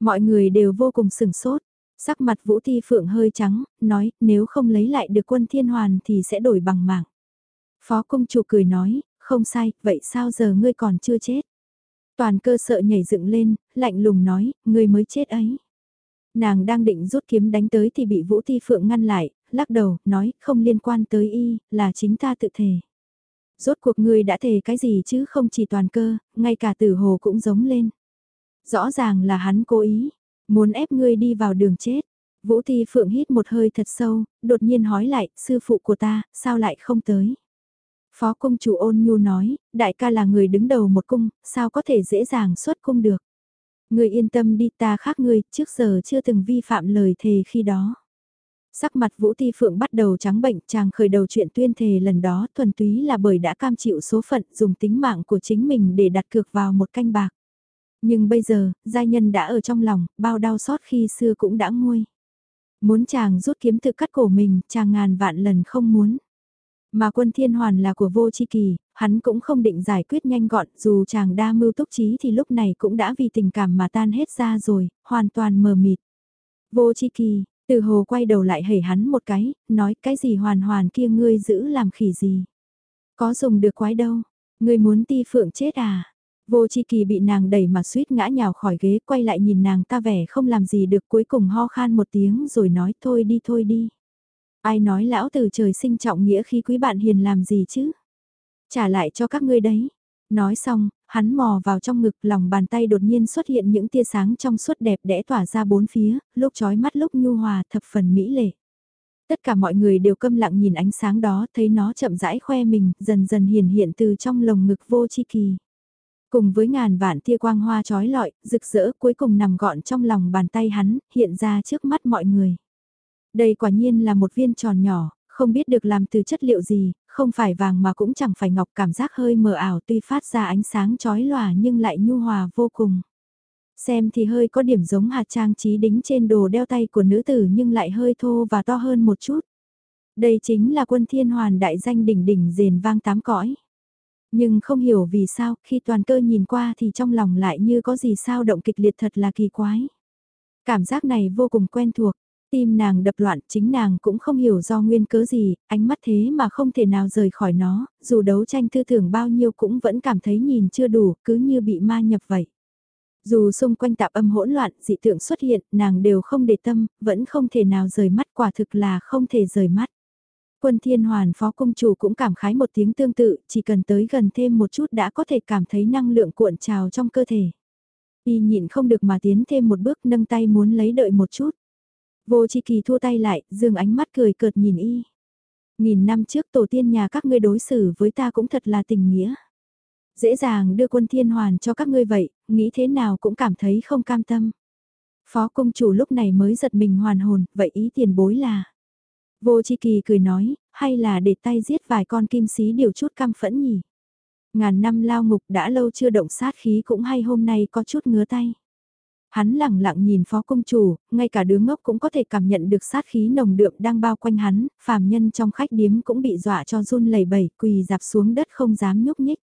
Mọi người đều vô cùng sừng sốt, sắc mặt Vũ thi Phượng hơi trắng, nói nếu không lấy lại được quân thiên hoàn thì sẽ đổi bằng mạng. Phó công chủ cười nói, không sai, vậy sao giờ ngươi còn chưa chết? Toàn cơ sợ nhảy dựng lên, lạnh lùng nói, ngươi mới chết ấy. Nàng đang định rút kiếm đánh tới thì bị Vũ thi Phượng ngăn lại, lắc đầu, nói, không liên quan tới y, là chính ta tự thề Rốt cuộc ngươi đã thề cái gì chứ không chỉ toàn cơ, ngay cả tử hồ cũng giống lên. Rõ ràng là hắn cố ý, muốn ép ngươi đi vào đường chết. Vũ Thi Phượng hít một hơi thật sâu, đột nhiên hỏi lại, sư phụ của ta, sao lại không tới? Phó công chủ ôn nhu nói, đại ca là người đứng đầu một cung, sao có thể dễ dàng xuất cung được? Ngươi yên tâm đi ta khác ngươi, trước giờ chưa từng vi phạm lời thề khi đó. Sắc mặt Vũ thi Phượng bắt đầu trắng bệnh, chàng khởi đầu chuyện tuyên thề lần đó thuần túy là bởi đã cam chịu số phận dùng tính mạng của chính mình để đặt cược vào một canh bạc. Nhưng bây giờ, giai nhân đã ở trong lòng, bao đau xót khi xưa cũng đã nguôi. Muốn chàng rút kiếm tự cắt cổ mình, chàng ngàn vạn lần không muốn. Mà quân thiên hoàn là của vô chi kỳ, hắn cũng không định giải quyết nhanh gọn, dù chàng đa mưu túc trí thì lúc này cũng đã vì tình cảm mà tan hết ra rồi, hoàn toàn mờ mịt. Vô chi kỳ, từ hồ quay đầu lại hẩy hắn một cái, nói cái gì hoàn hoàn kia ngươi giữ làm khỉ gì. Có dùng được quái đâu, ngươi muốn ti phượng chết à. Vô chi kỳ bị nàng đẩy mà suýt ngã nhào khỏi ghế quay lại nhìn nàng ta vẻ không làm gì được cuối cùng ho khan một tiếng rồi nói thôi đi thôi đi. Ai nói lão từ trời sinh trọng nghĩa khi quý bạn hiền làm gì chứ? Trả lại cho các ngươi đấy. Nói xong, hắn mò vào trong ngực lòng bàn tay đột nhiên xuất hiện những tia sáng trong suốt đẹp đẽ tỏa ra bốn phía, lúc chói mắt lúc nhu hòa thập phần mỹ lệ. Tất cả mọi người đều câm lặng nhìn ánh sáng đó, thấy nó chậm rãi khoe mình, dần dần hiển hiện từ trong lồng ngực vô chi kỳ. Cùng với ngàn vạn tia quang hoa trói lọi, rực rỡ cuối cùng nằm gọn trong lòng bàn tay hắn, hiện ra trước mắt mọi người. Đây quả nhiên là một viên tròn nhỏ, không biết được làm từ chất liệu gì, không phải vàng mà cũng chẳng phải ngọc cảm giác hơi mờ ảo tuy phát ra ánh sáng chói lòa nhưng lại nhu hòa vô cùng. Xem thì hơi có điểm giống hạt trang trí đính trên đồ đeo tay của nữ tử nhưng lại hơi thô và to hơn một chút. Đây chính là quân thiên hoàn đại danh đỉnh đỉnh rền vang tám cõi. Nhưng không hiểu vì sao khi toàn cơ nhìn qua thì trong lòng lại như có gì sao động kịch liệt thật là kỳ quái. Cảm giác này vô cùng quen thuộc, Tim nàng đập loạn, chính nàng cũng không hiểu do nguyên cớ gì, ánh mắt thế mà không thể nào rời khỏi nó, dù đấu tranh tư tưởng bao nhiêu cũng vẫn cảm thấy nhìn chưa đủ, cứ như bị ma nhập vậy. Dù xung quanh tạp âm hỗn loạn, dị tượng xuất hiện, nàng đều không để tâm, vẫn không thể nào rời mắt quả thực là không thể rời mắt. Quân thiên hoàn phó công chủ cũng cảm khái một tiếng tương tự, chỉ cần tới gần thêm một chút đã có thể cảm thấy năng lượng cuộn trào trong cơ thể. Y nhịn không được mà tiến thêm một bước nâng tay muốn lấy đợi một chút. Vô chi kỳ thua tay lại, dương ánh mắt cười cợt nhìn y. Nghìn năm trước tổ tiên nhà các ngươi đối xử với ta cũng thật là tình nghĩa. Dễ dàng đưa quân thiên hoàn cho các ngươi vậy, nghĩ thế nào cũng cảm thấy không cam tâm. Phó công chủ lúc này mới giật mình hoàn hồn, vậy ý tiền bối là. Vô chi kỳ cười nói, hay là để tay giết vài con kim sĩ điều chút cam phẫn nhỉ. Ngàn năm lao ngục đã lâu chưa động sát khí cũng hay hôm nay có chút ngứa tay. Hắn lẳng lặng nhìn phó công chủ, ngay cả đứa ngốc cũng có thể cảm nhận được sát khí nồng đượm đang bao quanh hắn, phàm nhân trong khách điếm cũng bị dọa cho run lẩy bẩy, quỳ dạp xuống đất không dám nhúc nhích.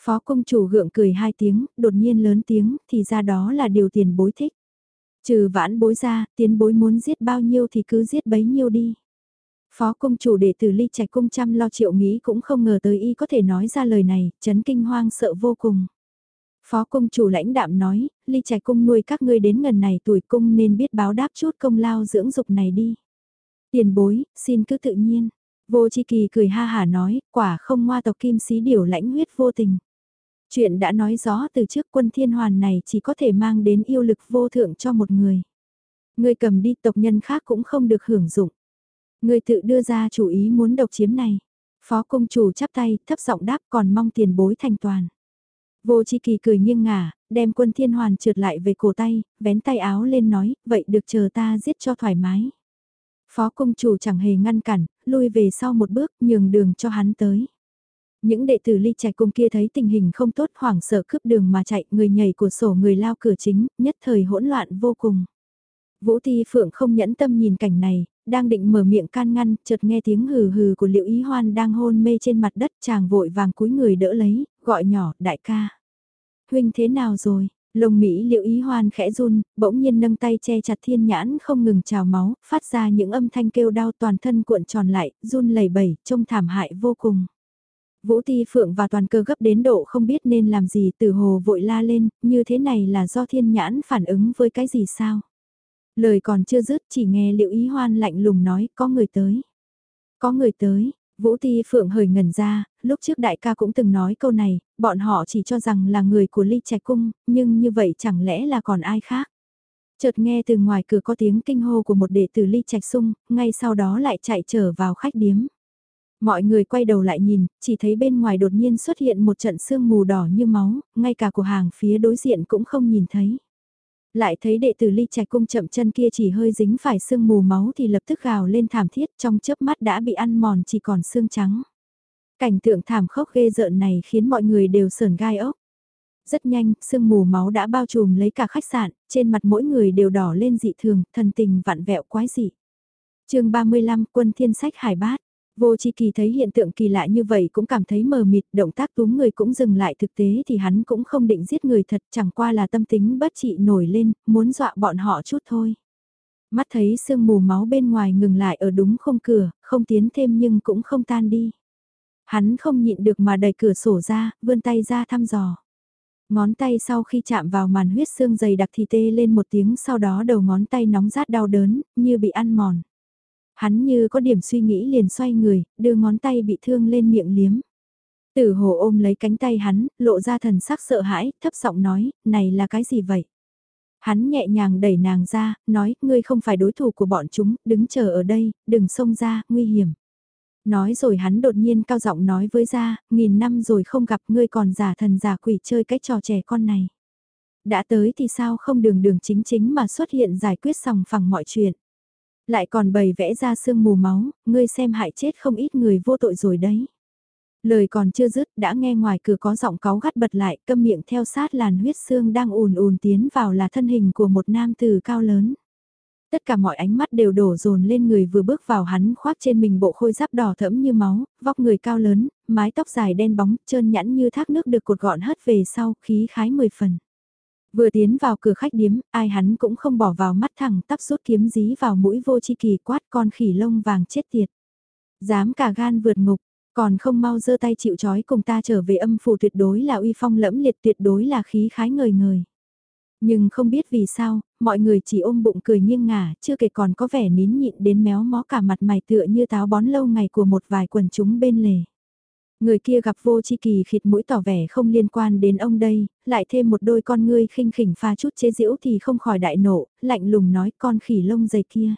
Phó công chủ gượng cười hai tiếng, đột nhiên lớn tiếng, thì ra đó là điều tiền bối thích. Trừ vãn bối ra, tiền bối muốn giết bao nhiêu thì cứ giết bấy nhiêu đi. Phó công chủ đệ tử ly trạch cung chăm lo triệu nghĩ cũng không ngờ tới y có thể nói ra lời này, chấn kinh hoang sợ vô cùng. Phó công chủ lãnh đạm nói, ly trạch cung nuôi các ngươi đến ngần này tuổi cung nên biết báo đáp chút công lao dưỡng dục này đi. Tiền bối, xin cứ tự nhiên. Vô chi kỳ cười ha hà nói, quả không ngoa tộc kim xí điểu lãnh huyết vô tình. Chuyện đã nói rõ từ trước quân thiên hoàn này chỉ có thể mang đến yêu lực vô thượng cho một người. Người cầm đi tộc nhân khác cũng không được hưởng dụng. Người tự đưa ra chủ ý muốn độc chiếm này. Phó công chủ chắp tay, thấp giọng đáp còn mong tiền bối thành toàn. Vô chi kỳ cười nghiêng ngả, đem quân thiên hoàn trượt lại về cổ tay, vén tay áo lên nói, vậy được chờ ta giết cho thoải mái. Phó công chủ chẳng hề ngăn cản, lui về sau một bước, nhường đường cho hắn tới. Những đệ tử ly chạy cùng kia thấy tình hình không tốt hoảng sợ cướp đường mà chạy, người nhảy của sổ người lao cửa chính, nhất thời hỗn loạn vô cùng. Vũ Ti Phượng không nhẫn tâm nhìn cảnh này, đang định mở miệng can ngăn, chợt nghe tiếng hừ hừ của Liệu Ý Hoan đang hôn mê trên mặt đất, chàng vội vàng cúi người đỡ lấy, gọi nhỏ, đại ca. Huynh thế nào rồi? Lồng Mỹ Liệu Ý Hoan khẽ run, bỗng nhiên nâng tay che chặt thiên nhãn không ngừng trào máu, phát ra những âm thanh kêu đau toàn thân cuộn tròn lại, run lẩy bẩy, trông thảm hại vô cùng. Vũ Ti Phượng và toàn cơ gấp đến độ không biết nên làm gì từ hồ vội la lên, như thế này là do thiên nhãn phản ứng với cái gì sao? Lời còn chưa dứt chỉ nghe liệu ý hoan lạnh lùng nói có người tới. Có người tới, Vũ Ti Phượng hời ngẩn ra, lúc trước đại ca cũng từng nói câu này, bọn họ chỉ cho rằng là người của ly trạch cung, nhưng như vậy chẳng lẽ là còn ai khác? Chợt nghe từ ngoài cửa có tiếng kinh hô của một đệ tử ly trạch sung, ngay sau đó lại chạy trở vào khách điếm. Mọi người quay đầu lại nhìn, chỉ thấy bên ngoài đột nhiên xuất hiện một trận sương mù đỏ như máu, ngay cả của hàng phía đối diện cũng không nhìn thấy. Lại thấy đệ tử ly trạch cung chậm chân kia chỉ hơi dính phải sương mù máu thì lập tức gào lên thảm thiết trong chớp mắt đã bị ăn mòn chỉ còn xương trắng. Cảnh tượng thảm khốc ghê rợn này khiến mọi người đều sờn gai ốc. Rất nhanh, sương mù máu đã bao trùm lấy cả khách sạn, trên mặt mỗi người đều đỏ lên dị thường, thần tình vặn vẹo quái dị. chương 35 quân thiên sách hải bát. Vô Chi Kỳ thấy hiện tượng kỳ lạ như vậy cũng cảm thấy mờ mịt, động tác túm người cũng dừng lại thực tế thì hắn cũng không định giết người thật chẳng qua là tâm tính bất trị nổi lên, muốn dọa bọn họ chút thôi. Mắt thấy sương mù máu bên ngoài ngừng lại ở đúng không cửa, không tiến thêm nhưng cũng không tan đi. Hắn không nhịn được mà đẩy cửa sổ ra, vươn tay ra thăm dò. Ngón tay sau khi chạm vào màn huyết xương dày đặc thì tê lên một tiếng sau đó đầu ngón tay nóng rát đau đớn, như bị ăn mòn. Hắn như có điểm suy nghĩ liền xoay người, đưa ngón tay bị thương lên miệng liếm. Tử hồ ôm lấy cánh tay hắn, lộ ra thần sắc sợ hãi, thấp giọng nói, này là cái gì vậy? Hắn nhẹ nhàng đẩy nàng ra, nói, ngươi không phải đối thủ của bọn chúng, đứng chờ ở đây, đừng xông ra, nguy hiểm. Nói rồi hắn đột nhiên cao giọng nói với ra, nghìn năm rồi không gặp ngươi còn giả thần giả quỷ chơi cái trò trẻ con này. Đã tới thì sao không đường đường chính chính mà xuất hiện giải quyết sòng phẳng mọi chuyện. Lại còn bày vẽ ra sương mù máu, ngươi xem hại chết không ít người vô tội rồi đấy. Lời còn chưa dứt đã nghe ngoài cửa có giọng cáu gắt bật lại câm miệng theo sát làn huyết xương đang ùn ùn tiến vào là thân hình của một nam tử cao lớn. Tất cả mọi ánh mắt đều đổ dồn lên người vừa bước vào hắn khoác trên mình bộ khôi giáp đỏ thẫm như máu, vóc người cao lớn, mái tóc dài đen bóng, trơn nhẵn như thác nước được cột gọn hất về sau, khí khái mười phần. Vừa tiến vào cửa khách điếm, ai hắn cũng không bỏ vào mắt thẳng tắp rút kiếm dí vào mũi vô chi kỳ quát con khỉ lông vàng chết tiệt. Dám cả gan vượt ngục, còn không mau giơ tay chịu trói cùng ta trở về âm phủ tuyệt đối là uy phong lẫm liệt tuyệt đối là khí khái ngời ngời. Nhưng không biết vì sao, mọi người chỉ ôm bụng cười nghiêng ngả, chưa kể còn có vẻ nín nhịn đến méo mó cả mặt mày tựa như táo bón lâu ngày của một vài quần chúng bên lề. Người kia gặp vô chi kỳ khịt mũi tỏ vẻ không liên quan đến ông đây, lại thêm một đôi con ngươi khinh khỉnh pha chút chế giễu thì không khỏi đại nộ, lạnh lùng nói con khỉ lông dày kia.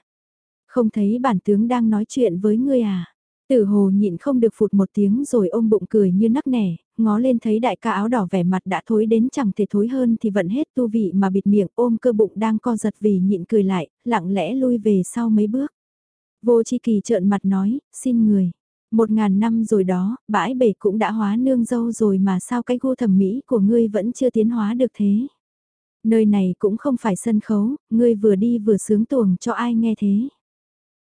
Không thấy bản tướng đang nói chuyện với ngươi à? Tử hồ nhịn không được phụt một tiếng rồi ôm bụng cười như nắc nẻ, ngó lên thấy đại ca áo đỏ vẻ mặt đã thối đến chẳng thể thối hơn thì vẫn hết tu vị mà bịt miệng ôm cơ bụng đang co giật vì nhịn cười lại, lặng lẽ lui về sau mấy bước. Vô chi kỳ trợn mặt nói, xin người. Một ngàn năm rồi đó, bãi bể cũng đã hóa nương dâu rồi mà sao cái gu thẩm mỹ của ngươi vẫn chưa tiến hóa được thế. Nơi này cũng không phải sân khấu, ngươi vừa đi vừa sướng tuồng cho ai nghe thế.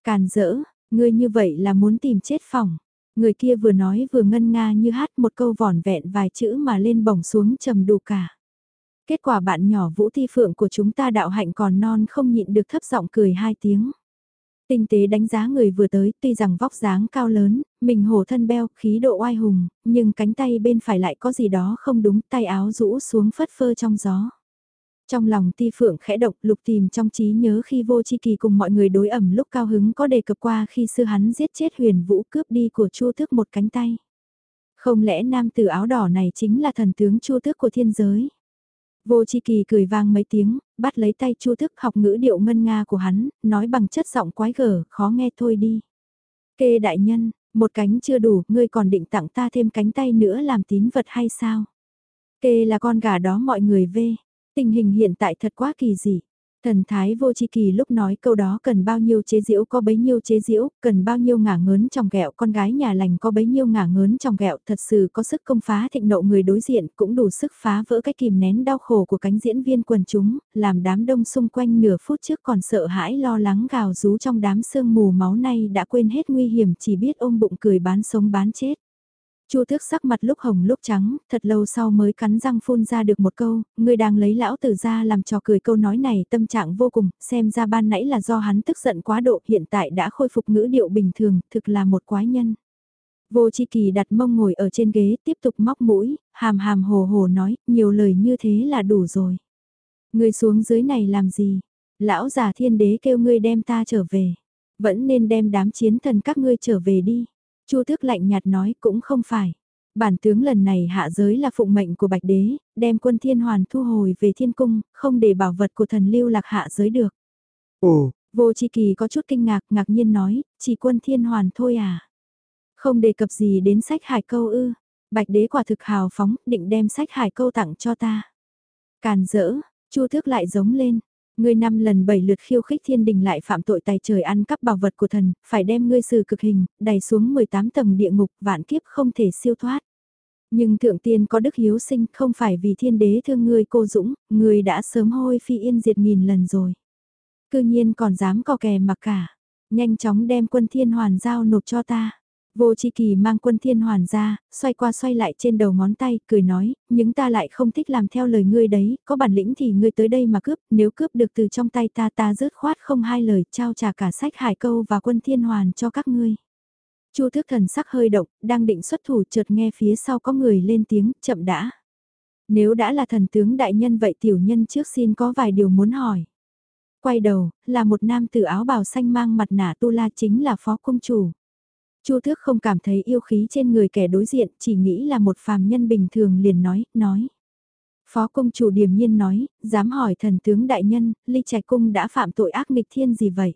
Càn dỡ, ngươi như vậy là muốn tìm chết phòng. Người kia vừa nói vừa ngân nga như hát một câu vỏn vẹn vài chữ mà lên bổng xuống trầm đủ cả. Kết quả bạn nhỏ Vũ Thi Phượng của chúng ta đạo hạnh còn non không nhịn được thấp giọng cười hai tiếng. Tinh tế đánh giá người vừa tới, tuy rằng vóc dáng cao lớn, mình hổ thân beo, khí độ oai hùng, nhưng cánh tay bên phải lại có gì đó không đúng, tay áo rũ xuống phất phơ trong gió. Trong lòng ti phượng khẽ động lục tìm trong trí nhớ khi vô chi kỳ cùng mọi người đối ẩm lúc cao hứng có đề cập qua khi sư hắn giết chết huyền vũ cướp đi của chu tước một cánh tay. Không lẽ nam tử áo đỏ này chính là thần tướng chu tước của thiên giới? Vô chi kỳ cười vang mấy tiếng, bắt lấy tay chu thức học ngữ điệu ngân nga của hắn, nói bằng chất giọng quái gở, khó nghe thôi đi. Kê đại nhân, một cánh chưa đủ, ngươi còn định tặng ta thêm cánh tay nữa làm tín vật hay sao? Kê là con gà đó mọi người vê. Tình hình hiện tại thật quá kỳ dị. Thần thái vô chi kỳ lúc nói câu đó cần bao nhiêu chế diễu có bấy nhiêu chế diễu, cần bao nhiêu ngả ngớn trong gẹo con gái nhà lành có bấy nhiêu ngả ngớn trong gẹo thật sự có sức công phá thịnh nộ người đối diện cũng đủ sức phá vỡ cái kìm nén đau khổ của cánh diễn viên quần chúng, làm đám đông xung quanh nửa phút trước còn sợ hãi lo lắng gào rú trong đám sương mù máu nay đã quên hết nguy hiểm chỉ biết ôm bụng cười bán sống bán chết. Chu Tước sắc mặt lúc hồng lúc trắng, thật lâu sau mới cắn răng phun ra được một câu, người đang lấy lão tử ra làm trò cười câu nói này tâm trạng vô cùng, xem ra ban nãy là do hắn tức giận quá độ hiện tại đã khôi phục ngữ điệu bình thường, thực là một quái nhân. Vô Chi Kỳ đặt mông ngồi ở trên ghế tiếp tục móc mũi, hàm hàm hồ hồ nói, nhiều lời như thế là đủ rồi. Người xuống dưới này làm gì? Lão già thiên đế kêu ngươi đem ta trở về. Vẫn nên đem đám chiến thần các ngươi trở về đi. Chu Tước lạnh nhạt nói cũng không phải. Bản tướng lần này hạ giới là phụng mệnh của Bạch Đế, đem quân thiên hoàn thu hồi về thiên cung, không để bảo vật của thần lưu lạc hạ giới được. Ồ, vô chi kỳ có chút kinh ngạc, ngạc nhiên nói, chỉ quân thiên hoàn thôi à. Không đề cập gì đến sách hải câu ư. Bạch Đế quả thực hào phóng, định đem sách hải câu tặng cho ta. Càn dỡ, Chu Thước lại giống lên, Ngươi năm lần bảy lượt khiêu khích thiên đình lại phạm tội tài trời ăn cắp bảo vật của thần, phải đem ngươi xử cực hình, đày xuống 18 tầng địa ngục, vạn kiếp không thể siêu thoát. Nhưng thượng tiên có đức hiếu sinh không phải vì thiên đế thương ngươi cô dũng, ngươi đã sớm hôi phi yên diệt nghìn lần rồi. Cư nhiên còn dám co kè mặc cả, nhanh chóng đem quân thiên hoàn giao nộp cho ta. Vô Chi Kỳ mang quân thiên hoàn ra, xoay qua xoay lại trên đầu ngón tay, cười nói, nhưng ta lại không thích làm theo lời ngươi đấy, có bản lĩnh thì ngươi tới đây mà cướp, nếu cướp được từ trong tay ta ta rớt khoát không hai lời, trao trả cả sách hải câu và quân thiên hoàn cho các ngươi. Chu thức thần sắc hơi động, đang định xuất thủ chợt nghe phía sau có người lên tiếng, chậm đã. Nếu đã là thần tướng đại nhân vậy tiểu nhân trước xin có vài điều muốn hỏi. Quay đầu, là một nam tử áo bào xanh mang mặt nạ tu la chính là phó công chủ. Chu Thước không cảm thấy yêu khí trên người kẻ đối diện, chỉ nghĩ là một phàm nhân bình thường liền nói, nói. Phó công chủ điềm nhiên nói, dám hỏi thần tướng đại nhân, ly trạch cung đã phạm tội ác nghịch thiên gì vậy?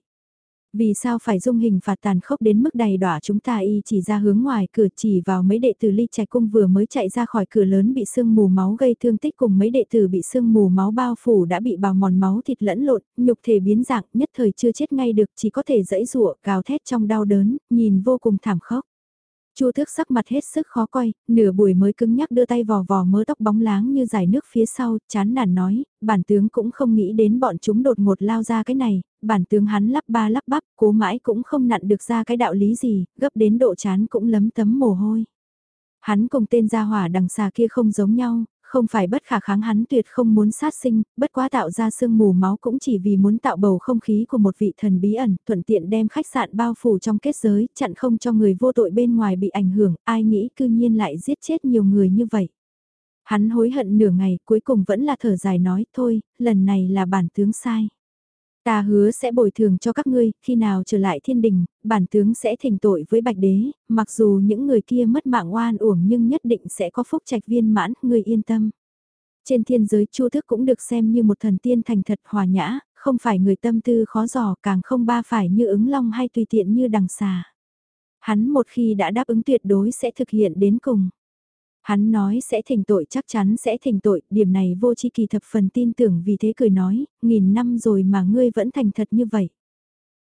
Vì sao phải dung hình phạt tàn khốc đến mức đầy đọa chúng ta y chỉ ra hướng ngoài cửa chỉ vào mấy đệ tử ly trạch cung vừa mới chạy ra khỏi cửa lớn bị sương mù máu gây thương tích cùng mấy đệ tử bị sương mù máu bao phủ đã bị bào mòn máu thịt lẫn lộn, nhục thể biến dạng nhất thời chưa chết ngay được chỉ có thể dẫy rụa gào thét trong đau đớn, nhìn vô cùng thảm khốc. Chu thước sắc mặt hết sức khó coi, nửa buổi mới cứng nhắc đưa tay vò vò mớ tóc bóng láng như giải nước phía sau, chán nản nói, bản tướng cũng không nghĩ đến bọn chúng đột ngột lao ra cái này, bản tướng hắn lắp ba lắp bắp, cố mãi cũng không nặn được ra cái đạo lý gì, gấp đến độ chán cũng lấm tấm mồ hôi. Hắn cùng tên gia hỏa đằng xà kia không giống nhau, không phải bất khả kháng hắn tuyệt không muốn sát sinh, bất quá tạo ra sương mù máu cũng chỉ vì muốn tạo bầu không khí của một vị thần bí ẩn, thuận tiện đem khách sạn bao phủ trong kết giới, chặn không cho người vô tội bên ngoài bị ảnh hưởng, ai nghĩ cư nhiên lại giết chết nhiều người như vậy. Hắn hối hận nửa ngày, cuối cùng vẫn là thở dài nói, thôi, lần này là bản tướng sai. Ta hứa sẽ bồi thường cho các ngươi, khi nào trở lại thiên đình, bản tướng sẽ thỉnh tội với bạch đế, mặc dù những người kia mất mạng oan uổng nhưng nhất định sẽ có phúc trạch viên mãn, ngươi yên tâm. Trên thiên giới chu thức cũng được xem như một thần tiên thành thật hòa nhã, không phải người tâm tư khó giò càng không ba phải như ứng long hay tùy tiện như đằng xà. Hắn một khi đã đáp ứng tuyệt đối sẽ thực hiện đến cùng. Hắn nói sẽ thỉnh tội chắc chắn sẽ thỉnh tội, điểm này vô chi kỳ thập phần tin tưởng vì thế cười nói, nghìn năm rồi mà ngươi vẫn thành thật như vậy.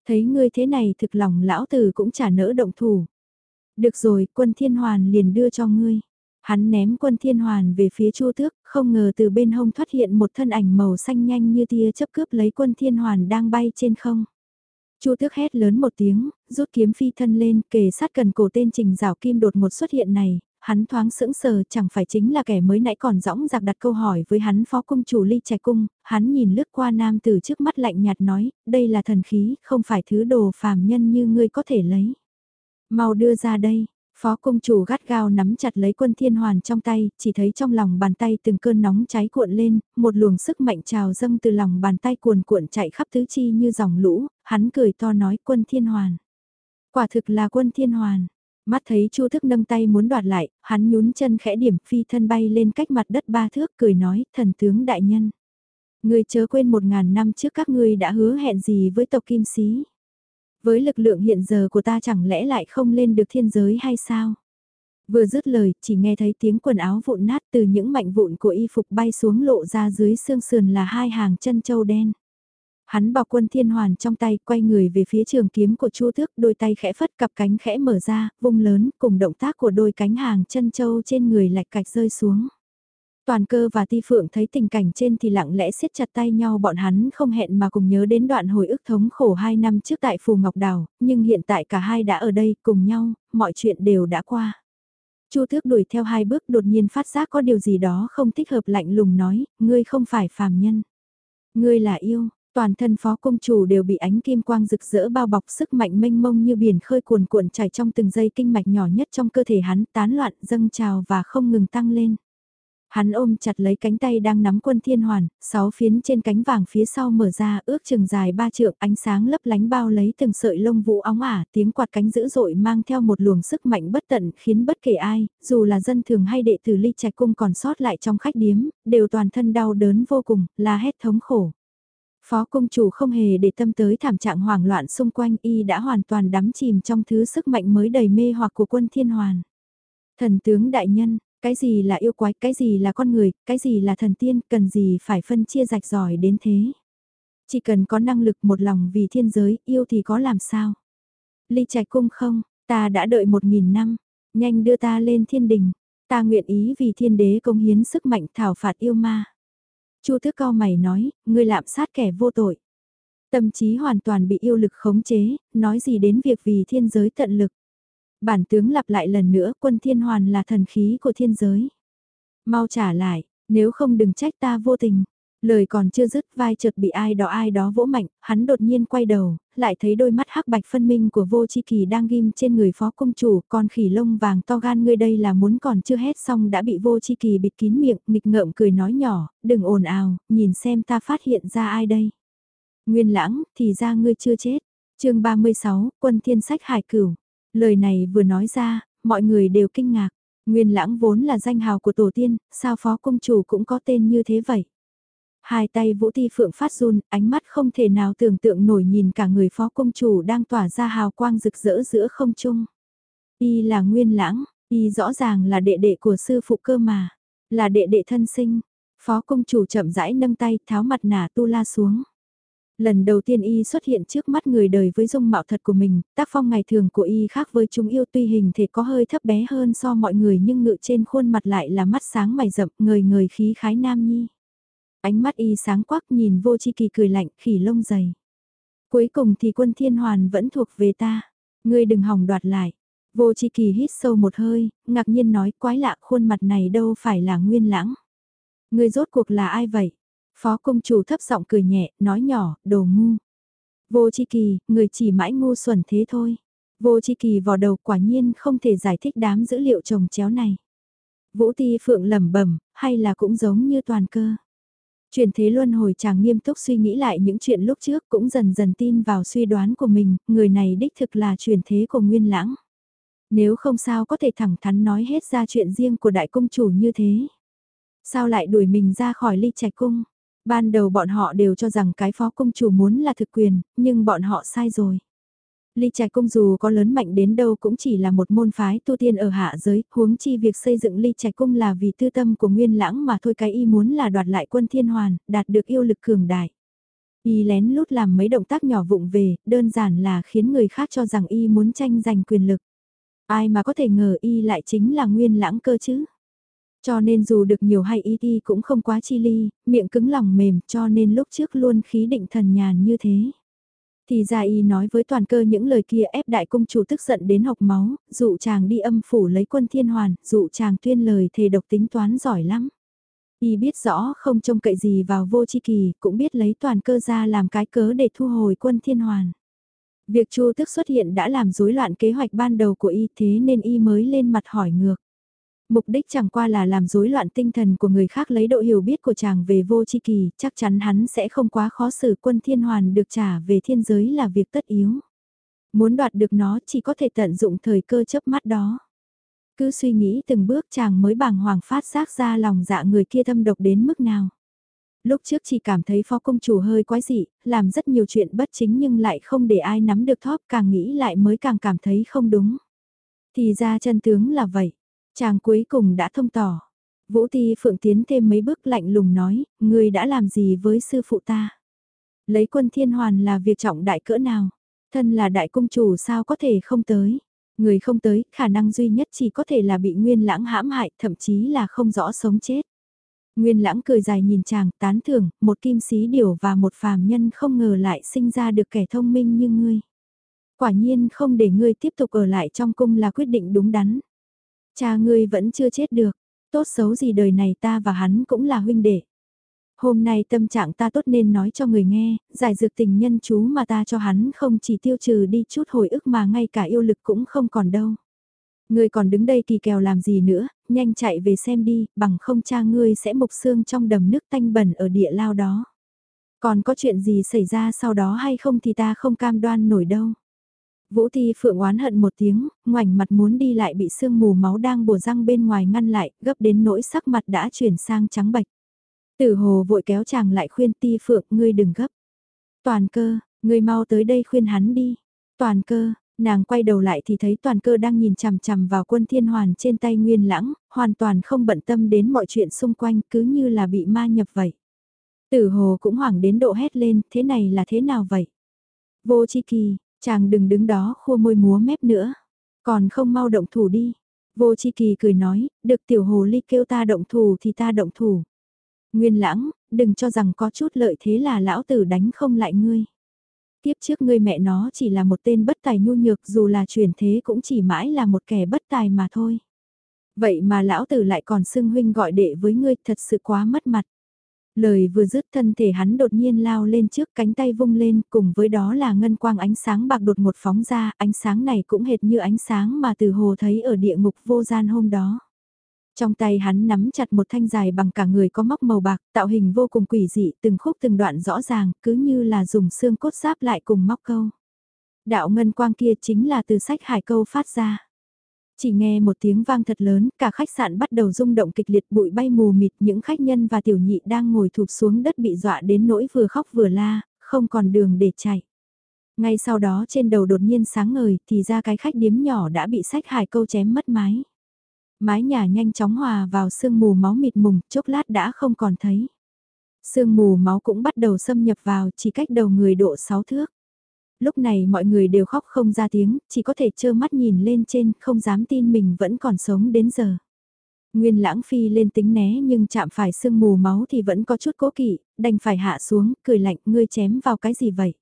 Thấy ngươi thế này thực lòng lão tử cũng chả nỡ động thủ. Được rồi, quân thiên hoàn liền đưa cho ngươi. Hắn ném quân thiên hoàn về phía chu tước, không ngờ từ bên hông thoát hiện một thân ảnh màu xanh nhanh như tia chấp cướp lấy quân thiên hoàn đang bay trên không. Chu tước hét lớn một tiếng, rút kiếm phi thân lên, kề sát gần cổ tên trình rào kim đột một xuất hiện này, hắn thoáng sững sờ chẳng phải chính là kẻ mới nãy còn rõng giặc đặt câu hỏi với hắn phó cung chủ ly trẻ cung, hắn nhìn lướt qua nam từ trước mắt lạnh nhạt nói, đây là thần khí, không phải thứ đồ phàm nhân như ngươi có thể lấy. Mau đưa ra đây, Phó cung chủ gắt gao nắm chặt lấy quân thiên hoàn trong tay, chỉ thấy trong lòng bàn tay từng cơn nóng cháy cuộn lên, một luồng sức mạnh trào dâng từ lòng bàn tay cuồn cuộn chạy khắp tứ chi như dòng lũ, hắn cười to nói quân thiên hoàn. Quả thực là quân thiên hoàn. Mắt thấy Chu Thức nâng tay muốn đoạt lại, hắn nhún chân khẽ điểm phi thân bay lên cách mặt đất ba thước cười nói, thần tướng đại nhân. Người chớ quên một ngàn năm trước các ngươi đã hứa hẹn gì với tộc kim sĩ. Với lực lượng hiện giờ của ta chẳng lẽ lại không lên được thiên giới hay sao? Vừa dứt lời, chỉ nghe thấy tiếng quần áo vụn nát từ những mảnh vụn của y phục bay xuống lộ ra dưới xương sườn là hai hàng chân châu đen. Hắn bọc quân thiên hoàn trong tay, quay người về phía trường kiếm của chu thước, đôi tay khẽ phất cặp cánh khẽ mở ra, vung lớn, cùng động tác của đôi cánh hàng chân châu trên người lạch cạch rơi xuống. Toàn cơ và ti phượng thấy tình cảnh trên thì lặng lẽ siết chặt tay nhau bọn hắn không hẹn mà cùng nhớ đến đoạn hồi ức thống khổ hai năm trước tại Phù Ngọc Đào, nhưng hiện tại cả hai đã ở đây cùng nhau, mọi chuyện đều đã qua. Chu Thước đuổi theo hai bước đột nhiên phát giác có điều gì đó không thích hợp lạnh lùng nói, ngươi không phải phàm nhân. Ngươi là yêu, toàn thân phó công chủ đều bị ánh kim quang rực rỡ bao bọc sức mạnh mênh mông như biển khơi cuồn cuộn chảy trong từng giây kinh mạch nhỏ nhất trong cơ thể hắn tán loạn dâng trào và không ngừng tăng lên. Hắn ôm chặt lấy cánh tay đang nắm quân thiên hoàn, sáu phiến trên cánh vàng phía sau mở ra ước chừng dài ba trượng ánh sáng lấp lánh bao lấy từng sợi lông vũ óng ả tiếng quạt cánh dữ dội mang theo một luồng sức mạnh bất tận khiến bất kể ai, dù là dân thường hay đệ tử ly trạch cung còn sót lại trong khách điếm, đều toàn thân đau đớn vô cùng, la hét thống khổ. Phó công chủ không hề để tâm tới thảm trạng hoảng loạn xung quanh y đã hoàn toàn đắm chìm trong thứ sức mạnh mới đầy mê hoặc của quân thiên hoàn. Thần tướng đại nhân, cái gì là yêu quái, cái gì là con người, cái gì là thần tiên, cần gì phải phân chia rạch ròi đến thế. Chỉ cần có năng lực một lòng vì thiên giới, yêu thì có làm sao. Ly trạch cung không, ta đã đợi một nghìn năm, nhanh đưa ta lên thiên đình, ta nguyện ý vì thiên đế công hiến sức mạnh thảo phạt yêu ma. Chu thức cao mày nói, ngươi lạm sát kẻ vô tội. Tâm trí hoàn toàn bị yêu lực khống chế, nói gì đến việc vì thiên giới tận lực. Bản tướng lặp lại lần nữa quân thiên hoàn là thần khí của thiên giới. Mau trả lại, nếu không đừng trách ta vô tình. Lời còn chưa dứt vai chợt bị ai đó ai đó vỗ mạnh, hắn đột nhiên quay đầu, lại thấy đôi mắt hắc bạch phân minh của vô chi kỳ đang ghim trên người phó công chủ, con khỉ lông vàng to gan ngươi đây là muốn còn chưa hết xong đã bị vô chi kỳ bịt kín miệng, nghịch ngợm cười nói nhỏ, đừng ồn ào, nhìn xem ta phát hiện ra ai đây. Nguyên lãng, thì ra ngươi chưa chết. chương 36, quân thiên sách hải cửu. Lời này vừa nói ra, mọi người đều kinh ngạc. Nguyên lãng vốn là danh hào của tổ tiên, sao phó công chủ cũng có tên như thế vậy? Hai tay Vũ Ti Phượng phát run, ánh mắt không thể nào tưởng tượng nổi nhìn cả người phó công chủ đang tỏa ra hào quang rực rỡ giữa không trung. Y là nguyên lãng, y rõ ràng là đệ đệ của sư phụ cơ mà, là đệ đệ thân sinh. Phó công chủ chậm rãi nâng tay tháo mặt nả tu la xuống. Lần đầu tiên y xuất hiện trước mắt người đời với dung mạo thật của mình, tác phong ngày thường của y khác với chúng yêu tuy hình thể có hơi thấp bé hơn so mọi người nhưng ngự trên khuôn mặt lại là mắt sáng mày rậm, người người khí khái nam nhi. Ánh mắt y sáng quắc nhìn vô chi kỳ cười lạnh, khỉ lông dày. Cuối cùng thì quân thiên hoàn vẫn thuộc về ta, ngươi đừng hỏng đoạt lại. Vô chi kỳ hít sâu một hơi, ngạc nhiên nói quái lạ khuôn mặt này đâu phải là nguyên lãng. Ngươi rốt cuộc là ai vậy? Phó công chủ thấp giọng cười nhẹ, nói nhỏ, đồ ngu. Vô chi kỳ, người chỉ mãi ngu xuẩn thế thôi. Vô chi kỳ vò đầu quả nhiên không thể giải thích đám dữ liệu trồng chéo này. Vũ Ti Phượng lẩm bẩm, hay là cũng giống như toàn cơ. Chuyển thế luân hồi chàng nghiêm túc suy nghĩ lại những chuyện lúc trước cũng dần dần tin vào suy đoán của mình, người này đích thực là chuyển thế của Nguyên Lãng. Nếu không sao có thể thẳng thắn nói hết ra chuyện riêng của đại công chủ như thế. Sao lại đuổi mình ra khỏi ly trạch cung? Ban đầu bọn họ đều cho rằng cái phó công chủ muốn là thực quyền, nhưng bọn họ sai rồi. Ly Trạch Cung dù có lớn mạnh đến đâu cũng chỉ là một môn phái tu tiên ở hạ giới, huống chi việc xây dựng Ly Trạch Cung là vì tư tâm của Nguyên Lãng mà thôi cái y muốn là đoạt lại quân thiên hoàn, đạt được yêu lực cường đại. Y lén lút làm mấy động tác nhỏ vụng về, đơn giản là khiến người khác cho rằng y muốn tranh giành quyền lực. Ai mà có thể ngờ y lại chính là Nguyên Lãng cơ chứ. Cho nên dù được nhiều hay ít y cũng không quá chi ly, miệng cứng lòng mềm cho nên lúc trước luôn khí định thần nhàn như thế. Thì ra y nói với toàn cơ những lời kia ép đại công chủ tức giận đến học máu, dụ chàng đi âm phủ lấy quân thiên hoàn, dụ chàng tuyên lời thề độc tính toán giỏi lắm. Y biết rõ không trông cậy gì vào vô chi kỳ, cũng biết lấy toàn cơ ra làm cái cớ để thu hồi quân thiên hoàn. Việc chu tức xuất hiện đã làm rối loạn kế hoạch ban đầu của y thế nên y mới lên mặt hỏi ngược. Mục đích chẳng qua là làm rối loạn tinh thần của người khác lấy độ hiểu biết của chàng về vô chi kỳ, chắc chắn hắn sẽ không quá khó xử quân thiên hoàn được trả về thiên giới là việc tất yếu. Muốn đoạt được nó chỉ có thể tận dụng thời cơ chớp mắt đó. Cứ suy nghĩ từng bước chàng mới bàng hoàng phát giác ra lòng dạ người kia thâm độc đến mức nào. Lúc trước chỉ cảm thấy phó công chủ hơi quái dị, làm rất nhiều chuyện bất chính nhưng lại không để ai nắm được thóp càng nghĩ lại mới càng cảm thấy không đúng. Thì ra chân tướng là vậy. Chàng cuối cùng đã thông tỏ. Vũ Ti Phượng tiến thêm mấy bước lạnh lùng nói, người đã làm gì với sư phụ ta? Lấy quân thiên hoàn là việc trọng đại cỡ nào? Thân là đại cung chủ sao có thể không tới? Người không tới, khả năng duy nhất chỉ có thể là bị nguyên lãng hãm hại, thậm chí là không rõ sống chết. Nguyên lãng cười dài nhìn chàng, tán thưởng, một kim sĩ điều và một phàm nhân không ngờ lại sinh ra được kẻ thông minh như ngươi. Quả nhiên không để ngươi tiếp tục ở lại trong cung là quyết định đúng đắn. Cha ngươi vẫn chưa chết được, tốt xấu gì đời này ta và hắn cũng là huynh đệ. Hôm nay tâm trạng ta tốt nên nói cho người nghe, giải dược tình nhân chú mà ta cho hắn không chỉ tiêu trừ đi chút hồi ức mà ngay cả yêu lực cũng không còn đâu. Ngươi còn đứng đây kỳ kèo làm gì nữa, nhanh chạy về xem đi, bằng không cha ngươi sẽ mục xương trong đầm nước tanh bẩn ở địa lao đó. Còn có chuyện gì xảy ra sau đó hay không thì ta không cam đoan nổi đâu. Vũ Thi Phượng oán hận một tiếng, ngoảnh mặt muốn đi lại bị sương mù máu đang bùa răng bên ngoài ngăn lại, gấp đến nỗi sắc mặt đã chuyển sang trắng bạch. Tử hồ vội kéo chàng lại khuyên Ti Phượng, ngươi đừng gấp. Toàn cơ, ngươi mau tới đây khuyên hắn đi. Toàn cơ, nàng quay đầu lại thì thấy toàn cơ đang nhìn chằm chằm vào quân thiên hoàn trên tay nguyên lãng, hoàn toàn không bận tâm đến mọi chuyện xung quanh cứ như là bị ma nhập vậy. Tử hồ cũng hoảng đến độ hét lên, thế này là thế nào vậy? Vô chi kỳ, Chàng đừng đứng đó khua môi múa mép nữa. Còn không mau động thủ đi. Vô chi kỳ cười nói, được tiểu hồ ly kêu ta động thủ thì ta động thủ. Nguyên lãng, đừng cho rằng có chút lợi thế là lão tử đánh không lại ngươi. Tiếp trước ngươi mẹ nó chỉ là một tên bất tài nhu nhược dù là truyền thế cũng chỉ mãi là một kẻ bất tài mà thôi. Vậy mà lão tử lại còn xưng huynh gọi đệ với ngươi thật sự quá mất mặt. Lời vừa dứt thân thể hắn đột nhiên lao lên trước cánh tay vung lên cùng với đó là ngân quang ánh sáng bạc đột một phóng ra, ánh sáng này cũng hệt như ánh sáng mà từ hồ thấy ở địa ngục vô gian hôm đó. Trong tay hắn nắm chặt một thanh dài bằng cả người có móc màu bạc, tạo hình vô cùng quỷ dị, từng khúc từng đoạn rõ ràng, cứ như là dùng xương cốt giáp lại cùng móc câu. Đạo ngân quang kia chính là từ sách hải câu phát ra. Chỉ nghe một tiếng vang thật lớn, cả khách sạn bắt đầu rung động kịch liệt bụi bay mù mịt, những khách nhân và tiểu nhị đang ngồi thụp xuống đất bị dọa đến nỗi vừa khóc vừa la, không còn đường để chạy. Ngay sau đó trên đầu đột nhiên sáng ngời thì ra cái khách điếm nhỏ đã bị sách hải câu chém mất mái. Mái nhà nhanh chóng hòa vào sương mù máu mịt mùng, chốc lát đã không còn thấy. Sương mù máu cũng bắt đầu xâm nhập vào chỉ cách đầu người độ 6 thước lúc này mọi người đều khóc không ra tiếng, chỉ có thể trơ mắt nhìn lên trên, không dám tin mình vẫn còn sống đến giờ. Nguyên lãng phi lên tính né nhưng chạm phải sương mù máu thì vẫn có chút cố kỵ, đành phải hạ xuống, cười lạnh, ngươi chém vào cái gì vậy?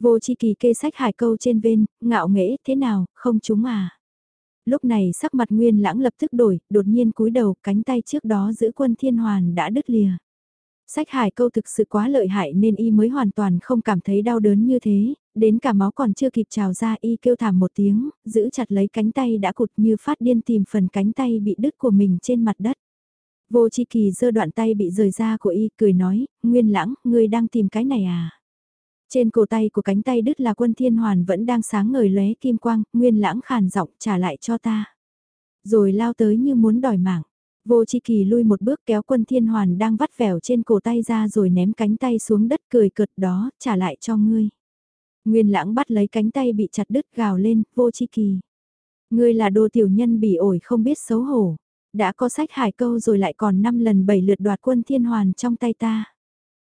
Vô chi kỳ kê sách hải câu trên bên, ngạo nghễ, thế nào, không chúng à? Lúc này sắc mặt nguyên lãng lập tức đổi, đột nhiên cúi đầu, cánh tay trước đó giữ quân thiên hoàn đã đứt lìa. Sách hải câu thực sự quá lợi hại nên y mới hoàn toàn không cảm thấy đau đớn như thế, đến cả máu còn chưa kịp trào ra y kêu thảm một tiếng, giữ chặt lấy cánh tay đã cụt như phát điên tìm phần cánh tay bị đứt của mình trên mặt đất. Vô chi kỳ giơ đoạn tay bị rời ra của y cười nói, nguyên lãng, ngươi đang tìm cái này à? Trên cổ tay của cánh tay đứt là quân thiên hoàn vẫn đang sáng ngời lóe kim quang, nguyên lãng khàn giọng trả lại cho ta. Rồi lao tới như muốn đòi mạng. Vô chi kỳ lui một bước kéo quân thiên hoàn đang vắt vẻo trên cổ tay ra rồi ném cánh tay xuống đất cười cợt đó, trả lại cho ngươi. Nguyên lãng bắt lấy cánh tay bị chặt đứt gào lên, vô chi kỳ. Ngươi là đồ tiểu nhân bỉ ổi không biết xấu hổ. Đã có sách hải câu rồi lại còn 5 lần 7 lượt đoạt quân thiên hoàn trong tay ta.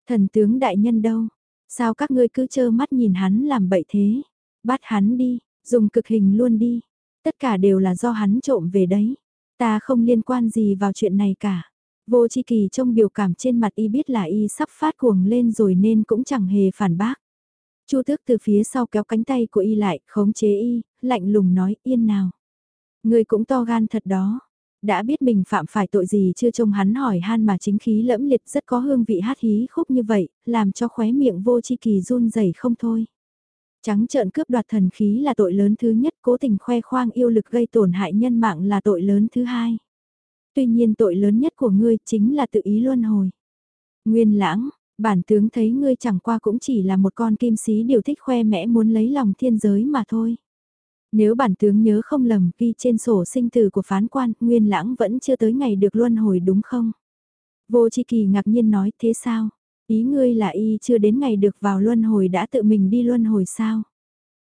Thần tướng đại nhân đâu? Sao các ngươi cứ trơ mắt nhìn hắn làm bậy thế? Bắt hắn đi, dùng cực hình luôn đi. Tất cả đều là do hắn trộm về đấy. Ta không liên quan gì vào chuyện này cả. Vô chi kỳ trong biểu cảm trên mặt y biết là y sắp phát cuồng lên rồi nên cũng chẳng hề phản bác. Chu tước từ phía sau kéo cánh tay của y lại, khống chế y, lạnh lùng nói yên nào. Người cũng to gan thật đó. Đã biết mình phạm phải tội gì chưa trông hắn hỏi han mà chính khí lẫm liệt rất có hương vị hát hí khúc như vậy, làm cho khóe miệng vô chi kỳ run rẩy không thôi. Trắng trợn cướp đoạt thần khí là tội lớn thứ nhất, cố tình khoe khoang yêu lực gây tổn hại nhân mạng là tội lớn thứ hai. Tuy nhiên tội lớn nhất của ngươi chính là tự ý luân hồi. Nguyên lãng, bản tướng thấy ngươi chẳng qua cũng chỉ là một con kim sĩ điều thích khoe mẽ muốn lấy lòng thiên giới mà thôi. Nếu bản tướng nhớ không lầm ghi trên sổ sinh tử của phán quan, Nguyên lãng vẫn chưa tới ngày được luân hồi đúng không? Vô chi kỳ ngạc nhiên nói thế sao? Ý ngươi là y chưa đến ngày được vào luân hồi đã tự mình đi luân hồi sao?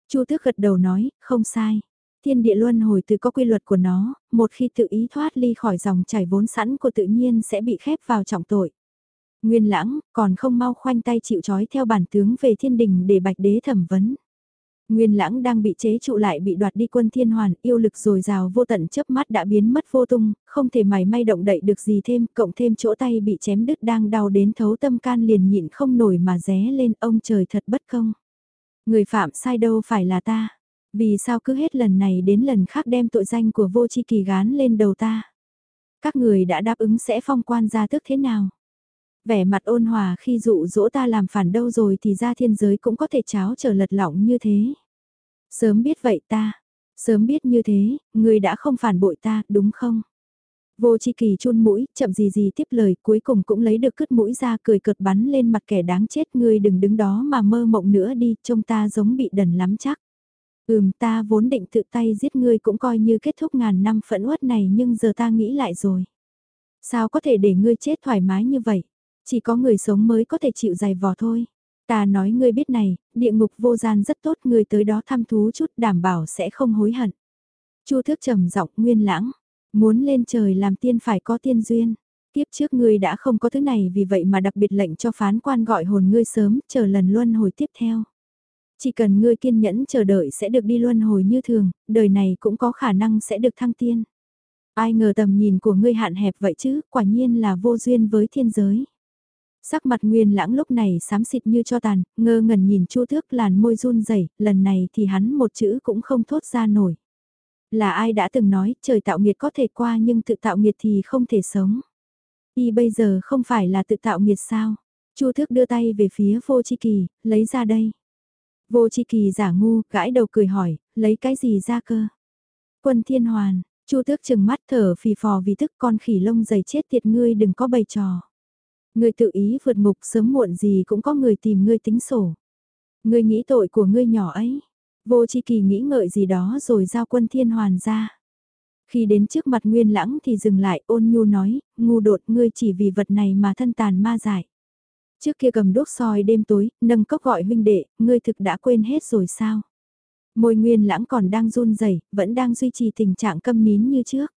Chu tước gật đầu nói, không sai. Thiên địa luân hồi từ có quy luật của nó, một khi tự ý thoát ly khỏi dòng chảy vốn sẵn của tự nhiên sẽ bị khép vào trọng tội. Nguyên lãng, còn không mau khoanh tay chịu trói theo bản tướng về thiên đình để bạch đế thẩm vấn. Nguyên lãng đang bị chế trụ lại bị đoạt đi quân thiên hoàn, yêu lực rồi rào vô tận chớp mắt đã biến mất vô tung, không thể mày may động đậy được gì thêm, cộng thêm chỗ tay bị chém đứt đang đau đến thấu tâm can liền nhịn không nổi mà ré lên ông trời thật bất công. Người phạm sai đâu phải là ta, vì sao cứ hết lần này đến lần khác đem tội danh của vô chi kỳ gán lên đầu ta. Các người đã đáp ứng sẽ phong quan ra tức thế nào? Vẻ mặt ôn hòa khi dụ dỗ ta làm phản đâu rồi thì ra thiên giới cũng có thể cháo trở lật lỏng như thế. Sớm biết vậy ta, sớm biết như thế, ngươi đã không phản bội ta, đúng không? Vô chi kỳ chun mũi, chậm gì gì tiếp lời, cuối cùng cũng lấy được cứt mũi ra cười cợt bắn lên mặt kẻ đáng chết, ngươi đừng đứng đó mà mơ mộng nữa đi, trông ta giống bị đần lắm chắc. Ừm ta vốn định tự tay giết ngươi cũng coi như kết thúc ngàn năm phẫn uất này nhưng giờ ta nghĩ lại rồi. Sao có thể để ngươi chết thoải mái như vậy? Chỉ có người sống mới có thể chịu dày vò thôi. Ta nói ngươi biết này, địa ngục vô gian rất tốt, ngươi tới đó thăm thú chút đảm bảo sẽ không hối hận. Chu thước trầm giọng nguyên lãng, muốn lên trời làm tiên phải có tiên duyên. Tiếp trước ngươi đã không có thứ này vì vậy mà đặc biệt lệnh cho phán quan gọi hồn ngươi sớm, chờ lần luân hồi tiếp theo. Chỉ cần ngươi kiên nhẫn chờ đợi sẽ được đi luân hồi như thường, đời này cũng có khả năng sẽ được thăng tiên. Ai ngờ tầm nhìn của ngươi hạn hẹp vậy chứ, quả nhiên là vô duyên với thiên giới. Sắc mặt nguyên lãng lúc này xám xịt như cho tàn, ngơ ngẩn nhìn chu thước làn môi run rẩy lần này thì hắn một chữ cũng không thốt ra nổi. Là ai đã từng nói trời tạo nghiệt có thể qua nhưng tự tạo nghiệt thì không thể sống. Y bây giờ không phải là tự tạo nghiệt sao? Chu thước đưa tay về phía vô chi kỳ, lấy ra đây. Vô chi kỳ giả ngu, gãi đầu cười hỏi, lấy cái gì ra cơ? Quân thiên hoàn, chu thước chừng mắt thở phì phò vì thức con khỉ lông dày chết tiệt ngươi đừng có bày trò. Ngươi tự ý vượt ngục sớm muộn gì cũng có người tìm ngươi tính sổ. Ngươi nghĩ tội của ngươi nhỏ ấy. Vô chi kỳ nghĩ ngợi gì đó rồi giao quân thiên hoàn ra. Khi đến trước mặt nguyên lãng thì dừng lại ôn nhu nói, ngu đột ngươi chỉ vì vật này mà thân tàn ma giải. Trước kia cầm đốt soi đêm tối, nâng cốc gọi huynh đệ, ngươi thực đã quên hết rồi sao? Môi nguyên lãng còn đang run rẩy vẫn đang duy trì tình trạng câm nín như trước.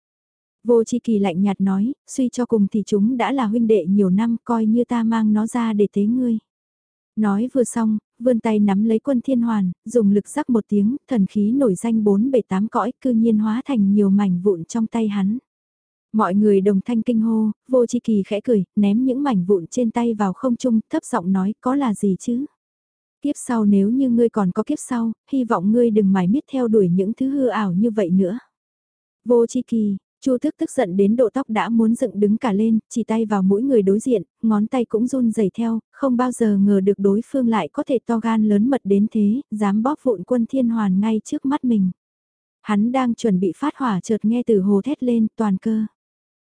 Vô chi kỳ lạnh nhạt nói, suy cho cùng thì chúng đã là huynh đệ nhiều năm coi như ta mang nó ra để tế ngươi. Nói vừa xong, vươn tay nắm lấy quân thiên hoàn, dùng lực rắc một tiếng, thần khí nổi danh bốn bể tám cõi cư nhiên hóa thành nhiều mảnh vụn trong tay hắn. Mọi người đồng thanh kinh hô, vô chi kỳ khẽ cười, ném những mảnh vụn trên tay vào không trung, thấp giọng nói có là gì chứ? Kiếp sau nếu như ngươi còn có kiếp sau, hy vọng ngươi đừng mải miết theo đuổi những thứ hư ảo như vậy nữa. Vô chi kỳ, Chu thức tức giận đến độ tóc đã muốn dựng đứng cả lên, chỉ tay vào mũi người đối diện, ngón tay cũng run rẩy theo, không bao giờ ngờ được đối phương lại có thể to gan lớn mật đến thế, dám bóp vụn quân thiên hoàn ngay trước mắt mình. Hắn đang chuẩn bị phát hỏa chợt nghe từ hồ thét lên, toàn cơ.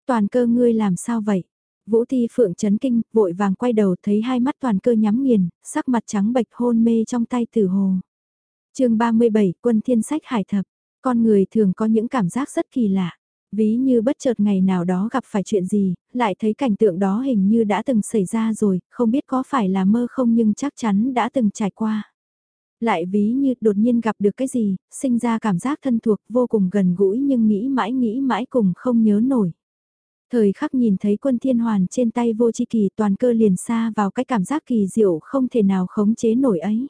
Toàn cơ ngươi làm sao vậy? Vũ Thi Phượng chấn kinh, vội vàng quay đầu thấy hai mắt toàn cơ nhắm nghiền, sắc mặt trắng bệch hôn mê trong tay tử hồ. chương 37, quân thiên sách hải thập. Con người thường có những cảm giác rất kỳ lạ. Ví như bất chợt ngày nào đó gặp phải chuyện gì, lại thấy cảnh tượng đó hình như đã từng xảy ra rồi, không biết có phải là mơ không nhưng chắc chắn đã từng trải qua. Lại ví như đột nhiên gặp được cái gì, sinh ra cảm giác thân thuộc vô cùng gần gũi nhưng nghĩ mãi nghĩ mãi cùng không nhớ nổi. Thời khắc nhìn thấy quân thiên hoàn trên tay vô chi kỳ toàn cơ liền xa vào cái cảm giác kỳ diệu không thể nào khống chế nổi ấy.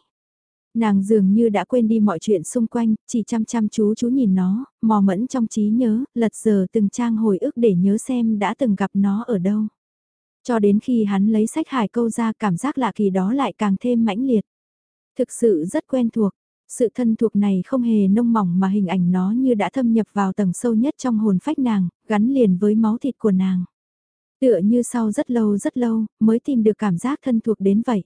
Nàng dường như đã quên đi mọi chuyện xung quanh, chỉ chăm chăm chú chú nhìn nó, mò mẫn trong trí nhớ, lật giờ từng trang hồi ức để nhớ xem đã từng gặp nó ở đâu. Cho đến khi hắn lấy sách hải câu ra cảm giác lạ kỳ đó lại càng thêm mãnh liệt. Thực sự rất quen thuộc, sự thân thuộc này không hề nông mỏng mà hình ảnh nó như đã thâm nhập vào tầng sâu nhất trong hồn phách nàng, gắn liền với máu thịt của nàng. Tựa như sau rất lâu rất lâu, mới tìm được cảm giác thân thuộc đến vậy.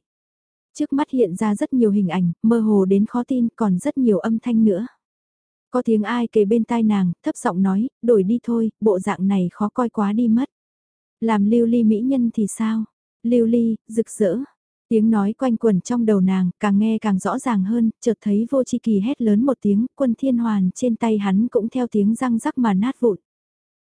Trước mắt hiện ra rất nhiều hình ảnh, mơ hồ đến khó tin, còn rất nhiều âm thanh nữa. Có tiếng ai kề bên tai nàng, thấp giọng nói, đổi đi thôi, bộ dạng này khó coi quá đi mất. Làm lưu ly mỹ nhân thì sao? Lưu ly, rực rỡ, Tiếng nói quanh quẩn trong đầu nàng, càng nghe càng rõ ràng hơn, chợt thấy vô chi kỳ hét lớn một tiếng, quân thiên hoàn trên tay hắn cũng theo tiếng răng rắc mà nát vụn.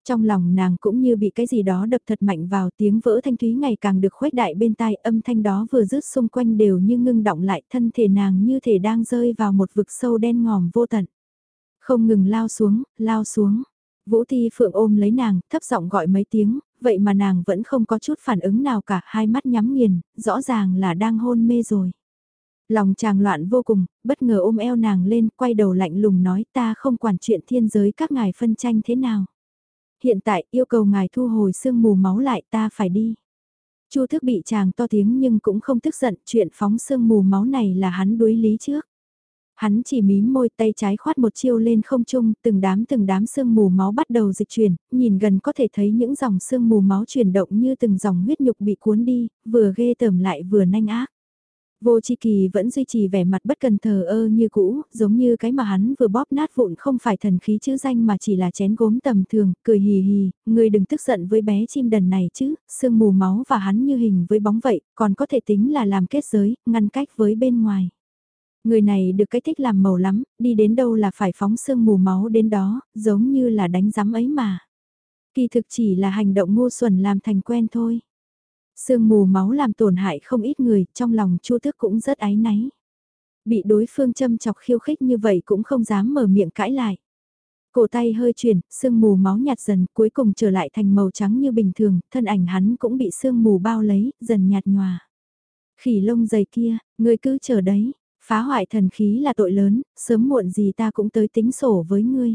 Trong lòng nàng cũng như bị cái gì đó đập thật mạnh vào tiếng vỡ thanh thúy ngày càng được khuếch đại bên tai âm thanh đó vừa rứt xung quanh đều như ngưng động lại thân thể nàng như thể đang rơi vào một vực sâu đen ngòm vô tận. Không ngừng lao xuống, lao xuống. Vũ Thi Phượng ôm lấy nàng, thấp giọng gọi mấy tiếng, vậy mà nàng vẫn không có chút phản ứng nào cả, hai mắt nhắm nghiền, rõ ràng là đang hôn mê rồi. Lòng chàng loạn vô cùng, bất ngờ ôm eo nàng lên, quay đầu lạnh lùng nói ta không quản chuyện thiên giới các ngài phân tranh thế nào. Hiện tại yêu cầu ngài thu hồi sương mù máu lại ta phải đi. Chu thức bị chàng to tiếng nhưng cũng không tức giận, chuyện phóng sương mù máu này là hắn đối lý trước. Hắn chỉ mím môi tay trái khoát một chiêu lên không trung, từng đám từng đám sương mù máu bắt đầu dịch chuyển, nhìn gần có thể thấy những dòng sương mù máu chuyển động như từng dòng huyết nhục bị cuốn đi, vừa ghê tởm lại vừa nanh ác. Vô Chi Kỳ vẫn duy trì vẻ mặt bất cần thờ ơ như cũ, giống như cái mà hắn vừa bóp nát vụn không phải thần khí chữ danh mà chỉ là chén gốm tầm thường, cười hì hì, người đừng tức giận với bé chim đần này chứ, sương mù máu và hắn như hình với bóng vậy, còn có thể tính là làm kết giới, ngăn cách với bên ngoài. Người này được cái thích làm màu lắm, đi đến đâu là phải phóng sương mù máu đến đó, giống như là đánh giám ấy mà. Kỳ thực chỉ là hành động ngu xuẩn làm thành quen thôi. Sương mù máu làm tổn hại không ít người, trong lòng chu tước cũng rất áy náy. Bị đối phương châm chọc khiêu khích như vậy cũng không dám mở miệng cãi lại. Cổ tay hơi chuyển, sương mù máu nhạt dần, cuối cùng trở lại thành màu trắng như bình thường, thân ảnh hắn cũng bị sương mù bao lấy, dần nhạt nhòa. Khỉ lông dày kia, ngươi cứ chờ đấy, Phá hoại thần khí là tội lớn, sớm muộn gì ta cũng tới tính sổ với ngươi.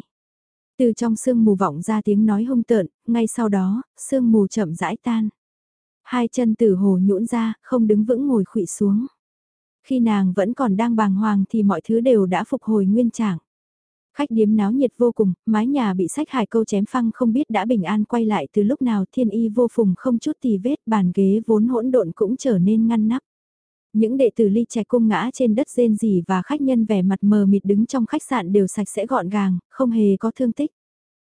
Từ trong sương mù vọng ra tiếng nói hung tợn, ngay sau đó, sương mù chậm rãi tan. Hai chân tử hồ nhũn ra, không đứng vững ngồi khụy xuống. Khi nàng vẫn còn đang bàng hoàng thì mọi thứ đều đã phục hồi nguyên trạng. Khách điếm náo nhiệt vô cùng, mái nhà bị sách hải câu chém phăng không biết đã bình an quay lại từ lúc nào thiên y vô phùng không chút tì vết bàn ghế vốn hỗn độn cũng trở nên ngăn nắp. Những đệ tử ly trẻ cung ngã trên đất rên rỉ và khách nhân vẻ mặt mờ mịt đứng trong khách sạn đều sạch sẽ gọn gàng, không hề có thương tích.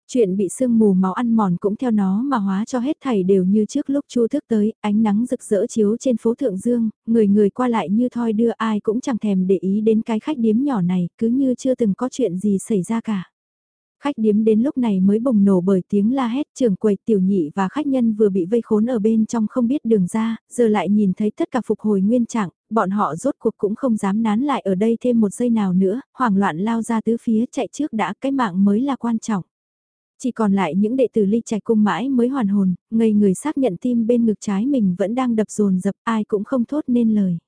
Chuyện bị sương mù máu ăn mòn cũng theo nó mà hóa cho hết thảy đều như trước lúc chu thức tới, ánh nắng rực rỡ chiếu trên phố Thượng Dương, người người qua lại như thoi đưa ai cũng chẳng thèm để ý đến cái khách điếm nhỏ này, cứ như chưa từng có chuyện gì xảy ra cả. Khách điếm đến lúc này mới bùng nổ bởi tiếng la hét trường quầy tiểu nhị và khách nhân vừa bị vây khốn ở bên trong không biết đường ra, giờ lại nhìn thấy tất cả phục hồi nguyên trạng, bọn họ rốt cuộc cũng không dám nán lại ở đây thêm một giây nào nữa, hoảng loạn lao ra tứ phía chạy trước đã cái mạng mới là quan trọng. Chỉ còn lại những đệ tử ly trạch cung mãi mới hoàn hồn, ngây người xác nhận tim bên ngực trái mình vẫn đang đập dồn dập ai cũng không thốt nên lời.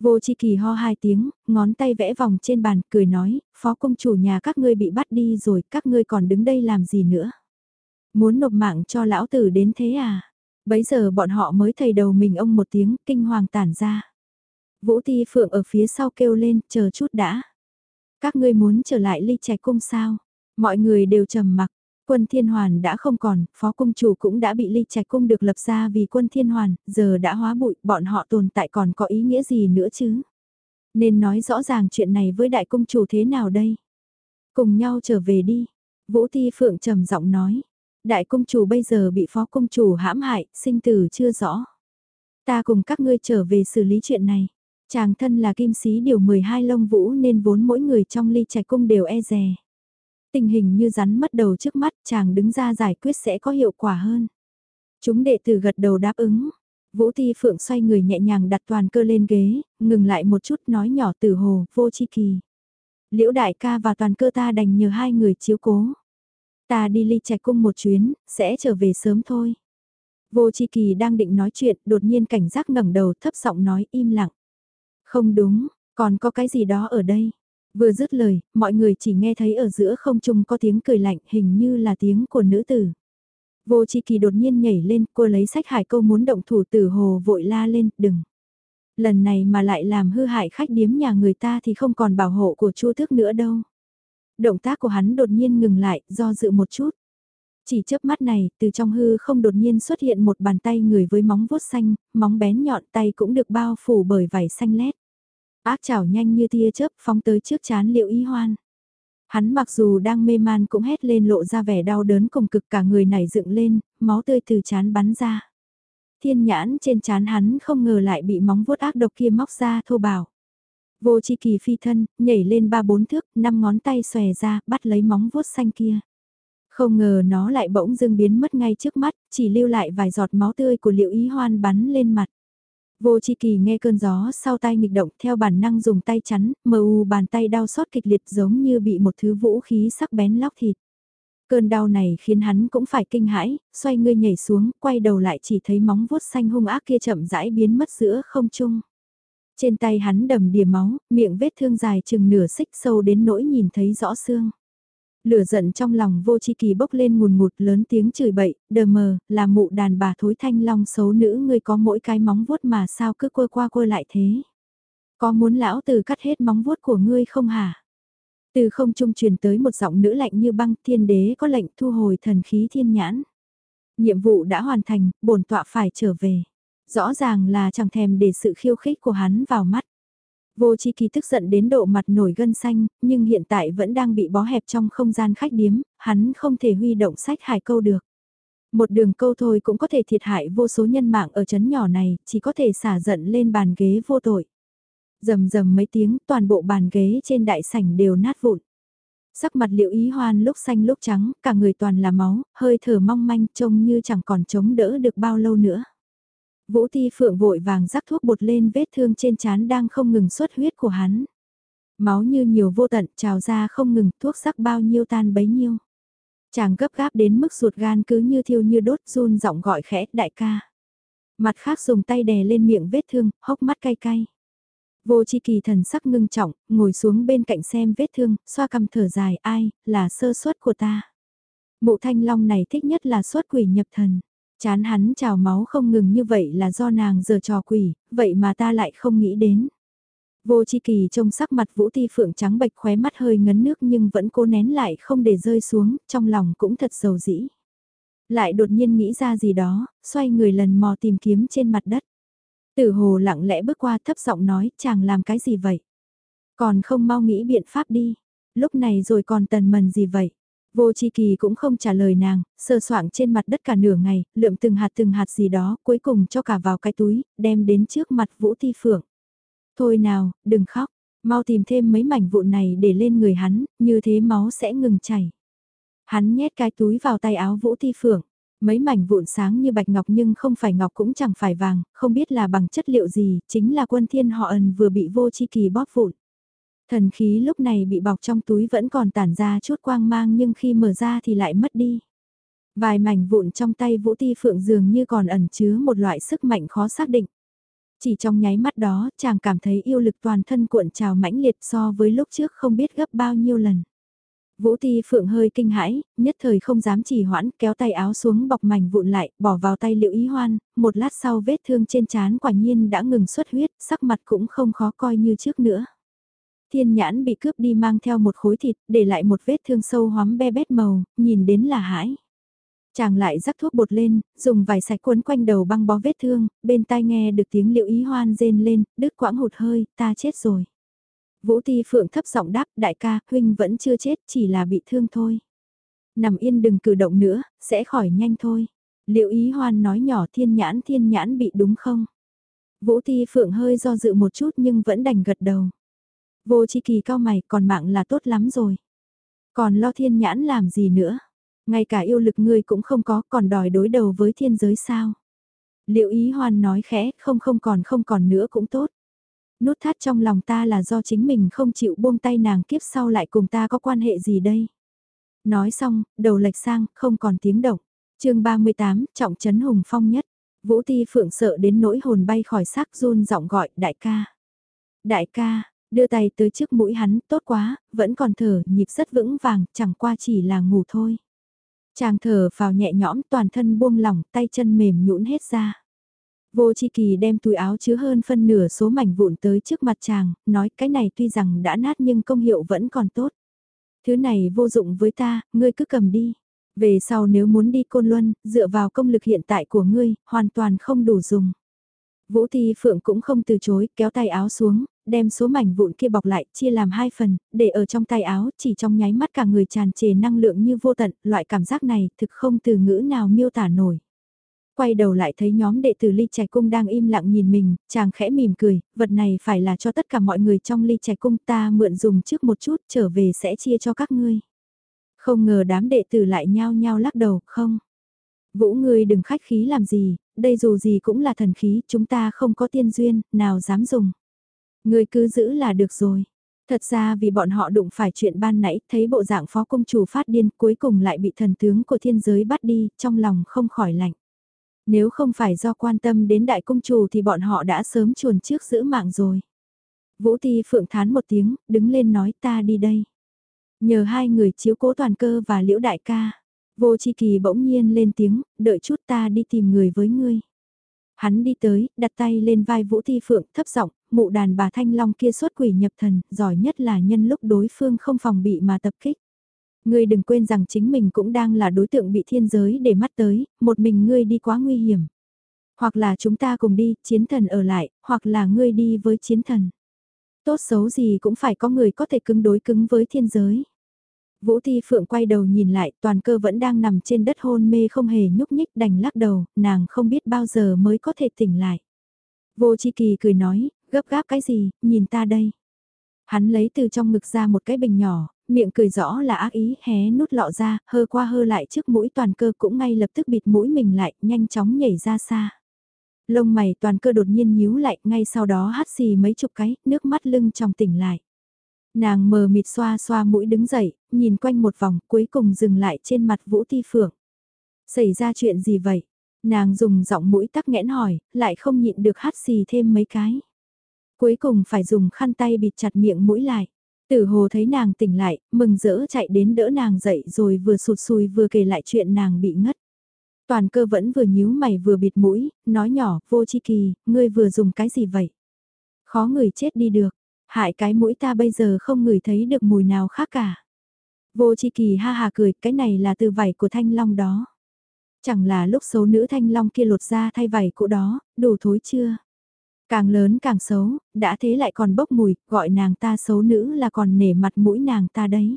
Vô chi kỳ ho hai tiếng, ngón tay vẽ vòng trên bàn, cười nói, phó công chủ nhà các ngươi bị bắt đi rồi, các ngươi còn đứng đây làm gì nữa? Muốn nộp mạng cho lão tử đến thế à? Bấy giờ bọn họ mới thầy đầu mình ông một tiếng, kinh hoàng tản ra. Vũ Ti Phượng ở phía sau kêu lên, chờ chút đã. Các ngươi muốn trở lại ly trẻ cung sao? Mọi người đều trầm mặc, Quân Thiên Hoàn đã không còn, phó cung chủ cũng đã bị ly trạch cung được lập ra vì quân Thiên Hoàn, giờ đã hóa bụi, bọn họ tồn tại còn có ý nghĩa gì nữa chứ? Nên nói rõ ràng chuyện này với đại cung chủ thế nào đây? Cùng nhau trở về đi. Vũ Ti Phượng trầm giọng nói. Đại cung chủ bây giờ bị phó cung chủ hãm hại, sinh tử chưa rõ. Ta cùng các ngươi trở về xử lý chuyện này. Chàng thân là kim sĩ điều 12 lông vũ nên vốn mỗi người trong ly trạch cung đều e rè. Tình hình như rắn mất đầu trước mắt chàng đứng ra giải quyết sẽ có hiệu quả hơn. Chúng đệ tử gật đầu đáp ứng. Vũ thi Phượng xoay người nhẹ nhàng đặt toàn cơ lên ghế, ngừng lại một chút nói nhỏ từ hồ, vô chi kỳ. Liễu đại ca và toàn cơ ta đành nhờ hai người chiếu cố. Ta đi ly trạch cung một chuyến, sẽ trở về sớm thôi. Vô chi kỳ đang định nói chuyện, đột nhiên cảnh giác ngẩng đầu thấp giọng nói im lặng. Không đúng, còn có cái gì đó ở đây. Vừa dứt lời, mọi người chỉ nghe thấy ở giữa không trung có tiếng cười lạnh hình như là tiếng của nữ tử. Vô chi kỳ đột nhiên nhảy lên, cô lấy sách hải câu muốn động thủ tử hồ vội la lên, đừng. Lần này mà lại làm hư hại khách điếm nhà người ta thì không còn bảo hộ của chua thức nữa đâu. Động tác của hắn đột nhiên ngừng lại, do dự một chút. Chỉ chớp mắt này, từ trong hư không đột nhiên xuất hiện một bàn tay người với móng vuốt xanh, móng bén nhọn tay cũng được bao phủ bởi vải xanh lét. Ác chảo nhanh như tia chớp phóng tới trước chán liệu ý hoan. Hắn mặc dù đang mê man cũng hét lên lộ ra vẻ đau đớn cùng cực cả người nảy dựng lên, máu tươi từ chán bắn ra. Thiên nhãn trên chán hắn không ngờ lại bị móng vuốt ác độc kia móc ra thô bảo. Vô chi kỳ phi thân, nhảy lên ba bốn thước, năm ngón tay xòe ra, bắt lấy móng vuốt xanh kia. Không ngờ nó lại bỗng dưng biến mất ngay trước mắt, chỉ lưu lại vài giọt máu tươi của liệu ý hoan bắn lên mặt. Vô chi kỳ nghe cơn gió sau tay nghịch động theo bản năng dùng tay chắn, mờ u bàn tay đau xót kịch liệt giống như bị một thứ vũ khí sắc bén lóc thịt. Cơn đau này khiến hắn cũng phải kinh hãi, xoay người nhảy xuống, quay đầu lại chỉ thấy móng vuốt xanh hung ác kia chậm rãi biến mất giữa không trung. Trên tay hắn đầm đìa máu, miệng vết thương dài chừng nửa xích sâu đến nỗi nhìn thấy rõ xương. Lửa giận trong lòng vô chi kỳ bốc lên ngùn ngụt lớn tiếng chửi bậy, đờ mờ, là mụ đàn bà thối thanh long xấu nữ ngươi có mỗi cái móng vuốt mà sao cứ quơ qua quơ lại thế. Có muốn lão từ cắt hết móng vuốt của ngươi không hả? Từ không trung truyền tới một giọng nữ lạnh như băng thiên đế có lệnh thu hồi thần khí thiên nhãn. Nhiệm vụ đã hoàn thành, bổn tọa phải trở về. Rõ ràng là chẳng thèm để sự khiêu khích của hắn vào mắt. Vô chi kỳ tức giận đến độ mặt nổi gân xanh, nhưng hiện tại vẫn đang bị bó hẹp trong không gian khách điếm, hắn không thể huy động sách hải câu được. Một đường câu thôi cũng có thể thiệt hại vô số nhân mạng ở chấn nhỏ này, chỉ có thể xả giận lên bàn ghế vô tội. Dầm dầm mấy tiếng, toàn bộ bàn ghế trên đại sảnh đều nát vụn. Sắc mặt liệu ý hoan lúc xanh lúc trắng, cả người toàn là máu, hơi thở mong manh trông như chẳng còn chống đỡ được bao lâu nữa. Vũ Ti Phượng vội vàng rắc thuốc bột lên vết thương trên chán đang không ngừng xuất huyết của hắn. Máu như nhiều vô tận trào ra không ngừng thuốc sắc bao nhiêu tan bấy nhiêu. Chàng gấp gáp đến mức ruột gan cứ như thiêu như đốt run giọng gọi khẽ đại ca. Mặt khác dùng tay đè lên miệng vết thương, hốc mắt cay cay. Vô chi kỳ thần sắc ngưng trọng, ngồi xuống bên cạnh xem vết thương, xoa cằm thở dài ai, là sơ suất của ta. Mụ thanh long này thích nhất là suất quỷ nhập thần. Chán hắn trào máu không ngừng như vậy là do nàng giờ trò quỷ, vậy mà ta lại không nghĩ đến. Vô chi kỳ trông sắc mặt vũ ti phượng trắng bệch khóe mắt hơi ngấn nước nhưng vẫn cố nén lại không để rơi xuống, trong lòng cũng thật sầu dĩ. Lại đột nhiên nghĩ ra gì đó, xoay người lần mò tìm kiếm trên mặt đất. Tử hồ lặng lẽ bước qua thấp giọng nói chàng làm cái gì vậy? Còn không mau nghĩ biện pháp đi. Lúc này rồi còn tần mần gì vậy? Vô Chi Kỳ cũng không trả lời nàng, sơ soạng trên mặt đất cả nửa ngày, lượm từng hạt từng hạt gì đó, cuối cùng cho cả vào cái túi, đem đến trước mặt Vũ Ti Phượng. Thôi nào, đừng khóc, mau tìm thêm mấy mảnh vụn này để lên người hắn, như thế máu sẽ ngừng chảy. Hắn nhét cái túi vào tay áo Vũ Ti Phượng. Mấy mảnh vụn sáng như bạch ngọc nhưng không phải ngọc cũng chẳng phải vàng, không biết là bằng chất liệu gì, chính là quân thiên họ ẩn vừa bị vô chi kỳ bóp vụn. Thần khí lúc này bị bọc trong túi vẫn còn tản ra chút quang mang nhưng khi mở ra thì lại mất đi. Vài mảnh vụn trong tay Vũ Ti Phượng dường như còn ẩn chứa một loại sức mạnh khó xác định. Chỉ trong nháy mắt đó, chàng cảm thấy yêu lực toàn thân cuộn trào mãnh liệt so với lúc trước không biết gấp bao nhiêu lần. Vũ Ti Phượng hơi kinh hãi, nhất thời không dám chỉ hoãn, kéo tay áo xuống bọc mảnh vụn lại, bỏ vào tay Liệu Ý Hoan, một lát sau vết thương trên trán quả nhiên đã ngừng xuất huyết, sắc mặt cũng không khó coi như trước nữa thiên nhãn bị cướp đi mang theo một khối thịt, để lại một vết thương sâu hoắm be bét màu, nhìn đến là hãi. Chàng lại rắc thuốc bột lên, dùng vải sạch quấn quanh đầu băng bó vết thương, bên tai nghe được tiếng liệu ý hoan rên lên, đứt quãng hụt hơi, ta chết rồi. Vũ Ti Phượng thấp giọng đáp, đại ca, huynh vẫn chưa chết, chỉ là bị thương thôi. Nằm yên đừng cử động nữa, sẽ khỏi nhanh thôi. Liệu ý hoan nói nhỏ thiên nhãn thiên nhãn bị đúng không? Vũ Ti Phượng hơi do dự một chút nhưng vẫn đành gật đầu. Vô chi kỳ cao mày còn mạng là tốt lắm rồi. Còn lo thiên nhãn làm gì nữa? Ngay cả yêu lực ngươi cũng không có còn đòi đối đầu với thiên giới sao? Liệu ý hoan nói khẽ không không còn không còn nữa cũng tốt. Nút thắt trong lòng ta là do chính mình không chịu buông tay nàng kiếp sau lại cùng ta có quan hệ gì đây? Nói xong, đầu lệch sang, không còn tiếng động. chương 38, trọng trấn hùng phong nhất. Vũ Ti Phượng sợ đến nỗi hồn bay khỏi xác run giọng gọi đại ca. Đại ca, đưa tay tới trước mũi hắn, tốt quá, vẫn còn thở, nhịp rất vững vàng, chẳng qua chỉ là ngủ thôi. Chàng thở vào nhẹ nhõm toàn thân buông lỏng, tay chân mềm nhũn hết ra. Vô Chi Kỳ đem túi áo chứa hơn phân nửa số mảnh vụn tới trước mặt chàng, nói cái này tuy rằng đã nát nhưng công hiệu vẫn còn tốt. Thứ này vô dụng với ta, ngươi cứ cầm đi. Về sau nếu muốn đi Côn Luân, dựa vào công lực hiện tại của ngươi, hoàn toàn không đủ dùng. Vũ thi Phượng cũng không từ chối, kéo tay áo xuống, đem số mảnh vụn kia bọc lại, chia làm hai phần, để ở trong tay áo, chỉ trong nháy mắt cả người tràn trề năng lượng như vô tận, loại cảm giác này thực không từ ngữ nào miêu tả nổi. Quay đầu lại thấy nhóm đệ tử ly trẻ cung đang im lặng nhìn mình, chàng khẽ mỉm cười, vật này phải là cho tất cả mọi người trong ly trẻ cung ta mượn dùng trước một chút trở về sẽ chia cho các ngươi. Không ngờ đám đệ tử lại nhao nhao lắc đầu, không. Vũ ngươi đừng khách khí làm gì, đây dù gì cũng là thần khí, chúng ta không có tiên duyên, nào dám dùng. Ngươi cứ giữ là được rồi. Thật ra vì bọn họ đụng phải chuyện ban nãy, thấy bộ dạng phó công chủ phát điên cuối cùng lại bị thần tướng của thiên giới bắt đi, trong lòng không khỏi lạnh. Nếu không phải do quan tâm đến đại công chủ thì bọn họ đã sớm chuồn trước giữ mạng rồi. Vũ Ti Phượng thán một tiếng, đứng lên nói ta đi đây. Nhờ hai người chiếu cố toàn cơ và liễu đại ca. Vô chi kỳ bỗng nhiên lên tiếng, đợi chút ta đi tìm người với ngươi. Hắn đi tới, đặt tay lên vai Vũ Ti Phượng thấp giọng, mụ đàn bà thanh long kia xuất quỷ nhập thần, giỏi nhất là nhân lúc đối phương không phòng bị mà tập kích. Ngươi đừng quên rằng chính mình cũng đang là đối tượng bị thiên giới để mắt tới, một mình ngươi đi quá nguy hiểm. Hoặc là chúng ta cùng đi, chiến thần ở lại, hoặc là ngươi đi với chiến thần. Tốt xấu gì cũng phải có người có thể cứng đối cứng với thiên giới. Vũ Thi Phượng quay đầu nhìn lại, toàn cơ vẫn đang nằm trên đất hôn mê không hề nhúc nhích đành lắc đầu, nàng không biết bao giờ mới có thể tỉnh lại. Vô Chi Kỳ cười nói, gấp gáp cái gì, nhìn ta đây. Hắn lấy từ trong ngực ra một cái bình nhỏ, miệng cười rõ là ác ý, hé nút lọ ra, hơ qua hơ lại trước mũi toàn cơ cũng ngay lập tức bịt mũi mình lại, nhanh chóng nhảy ra xa. Lông mày toàn cơ đột nhiên nhíu lại, ngay sau đó hắt xì mấy chục cái, nước mắt lưng trong tỉnh lại. Nàng mờ mịt xoa xoa mũi đứng dậy, nhìn quanh một vòng, cuối cùng dừng lại trên mặt Vũ Ti Phượng. Xảy ra chuyện gì vậy? Nàng dùng giọng mũi tắc nghẽn hỏi, lại không nhịn được hắt xì thêm mấy cái. Cuối cùng phải dùng khăn tay bịt chặt miệng mũi lại. Tử hồ thấy nàng tỉnh lại, mừng rỡ chạy đến đỡ nàng dậy rồi vừa sụt sùi vừa kể lại chuyện nàng bị ngất. Toàn cơ vẫn vừa nhíu mày vừa bịt mũi, nói nhỏ, vô chi kỳ, ngươi vừa dùng cái gì vậy? Khó người chết đi được, hại cái mũi ta bây giờ không ngửi thấy được mùi nào khác cả. Vô chi kỳ ha hà cười, cái này là từ vảy của thanh long đó. Chẳng là lúc xấu nữ thanh long kia lột ra thay vảy cũ đó, đủ thối chưa? Càng lớn càng xấu, đã thế lại còn bốc mùi, gọi nàng ta xấu nữ là còn nể mặt mũi nàng ta đấy.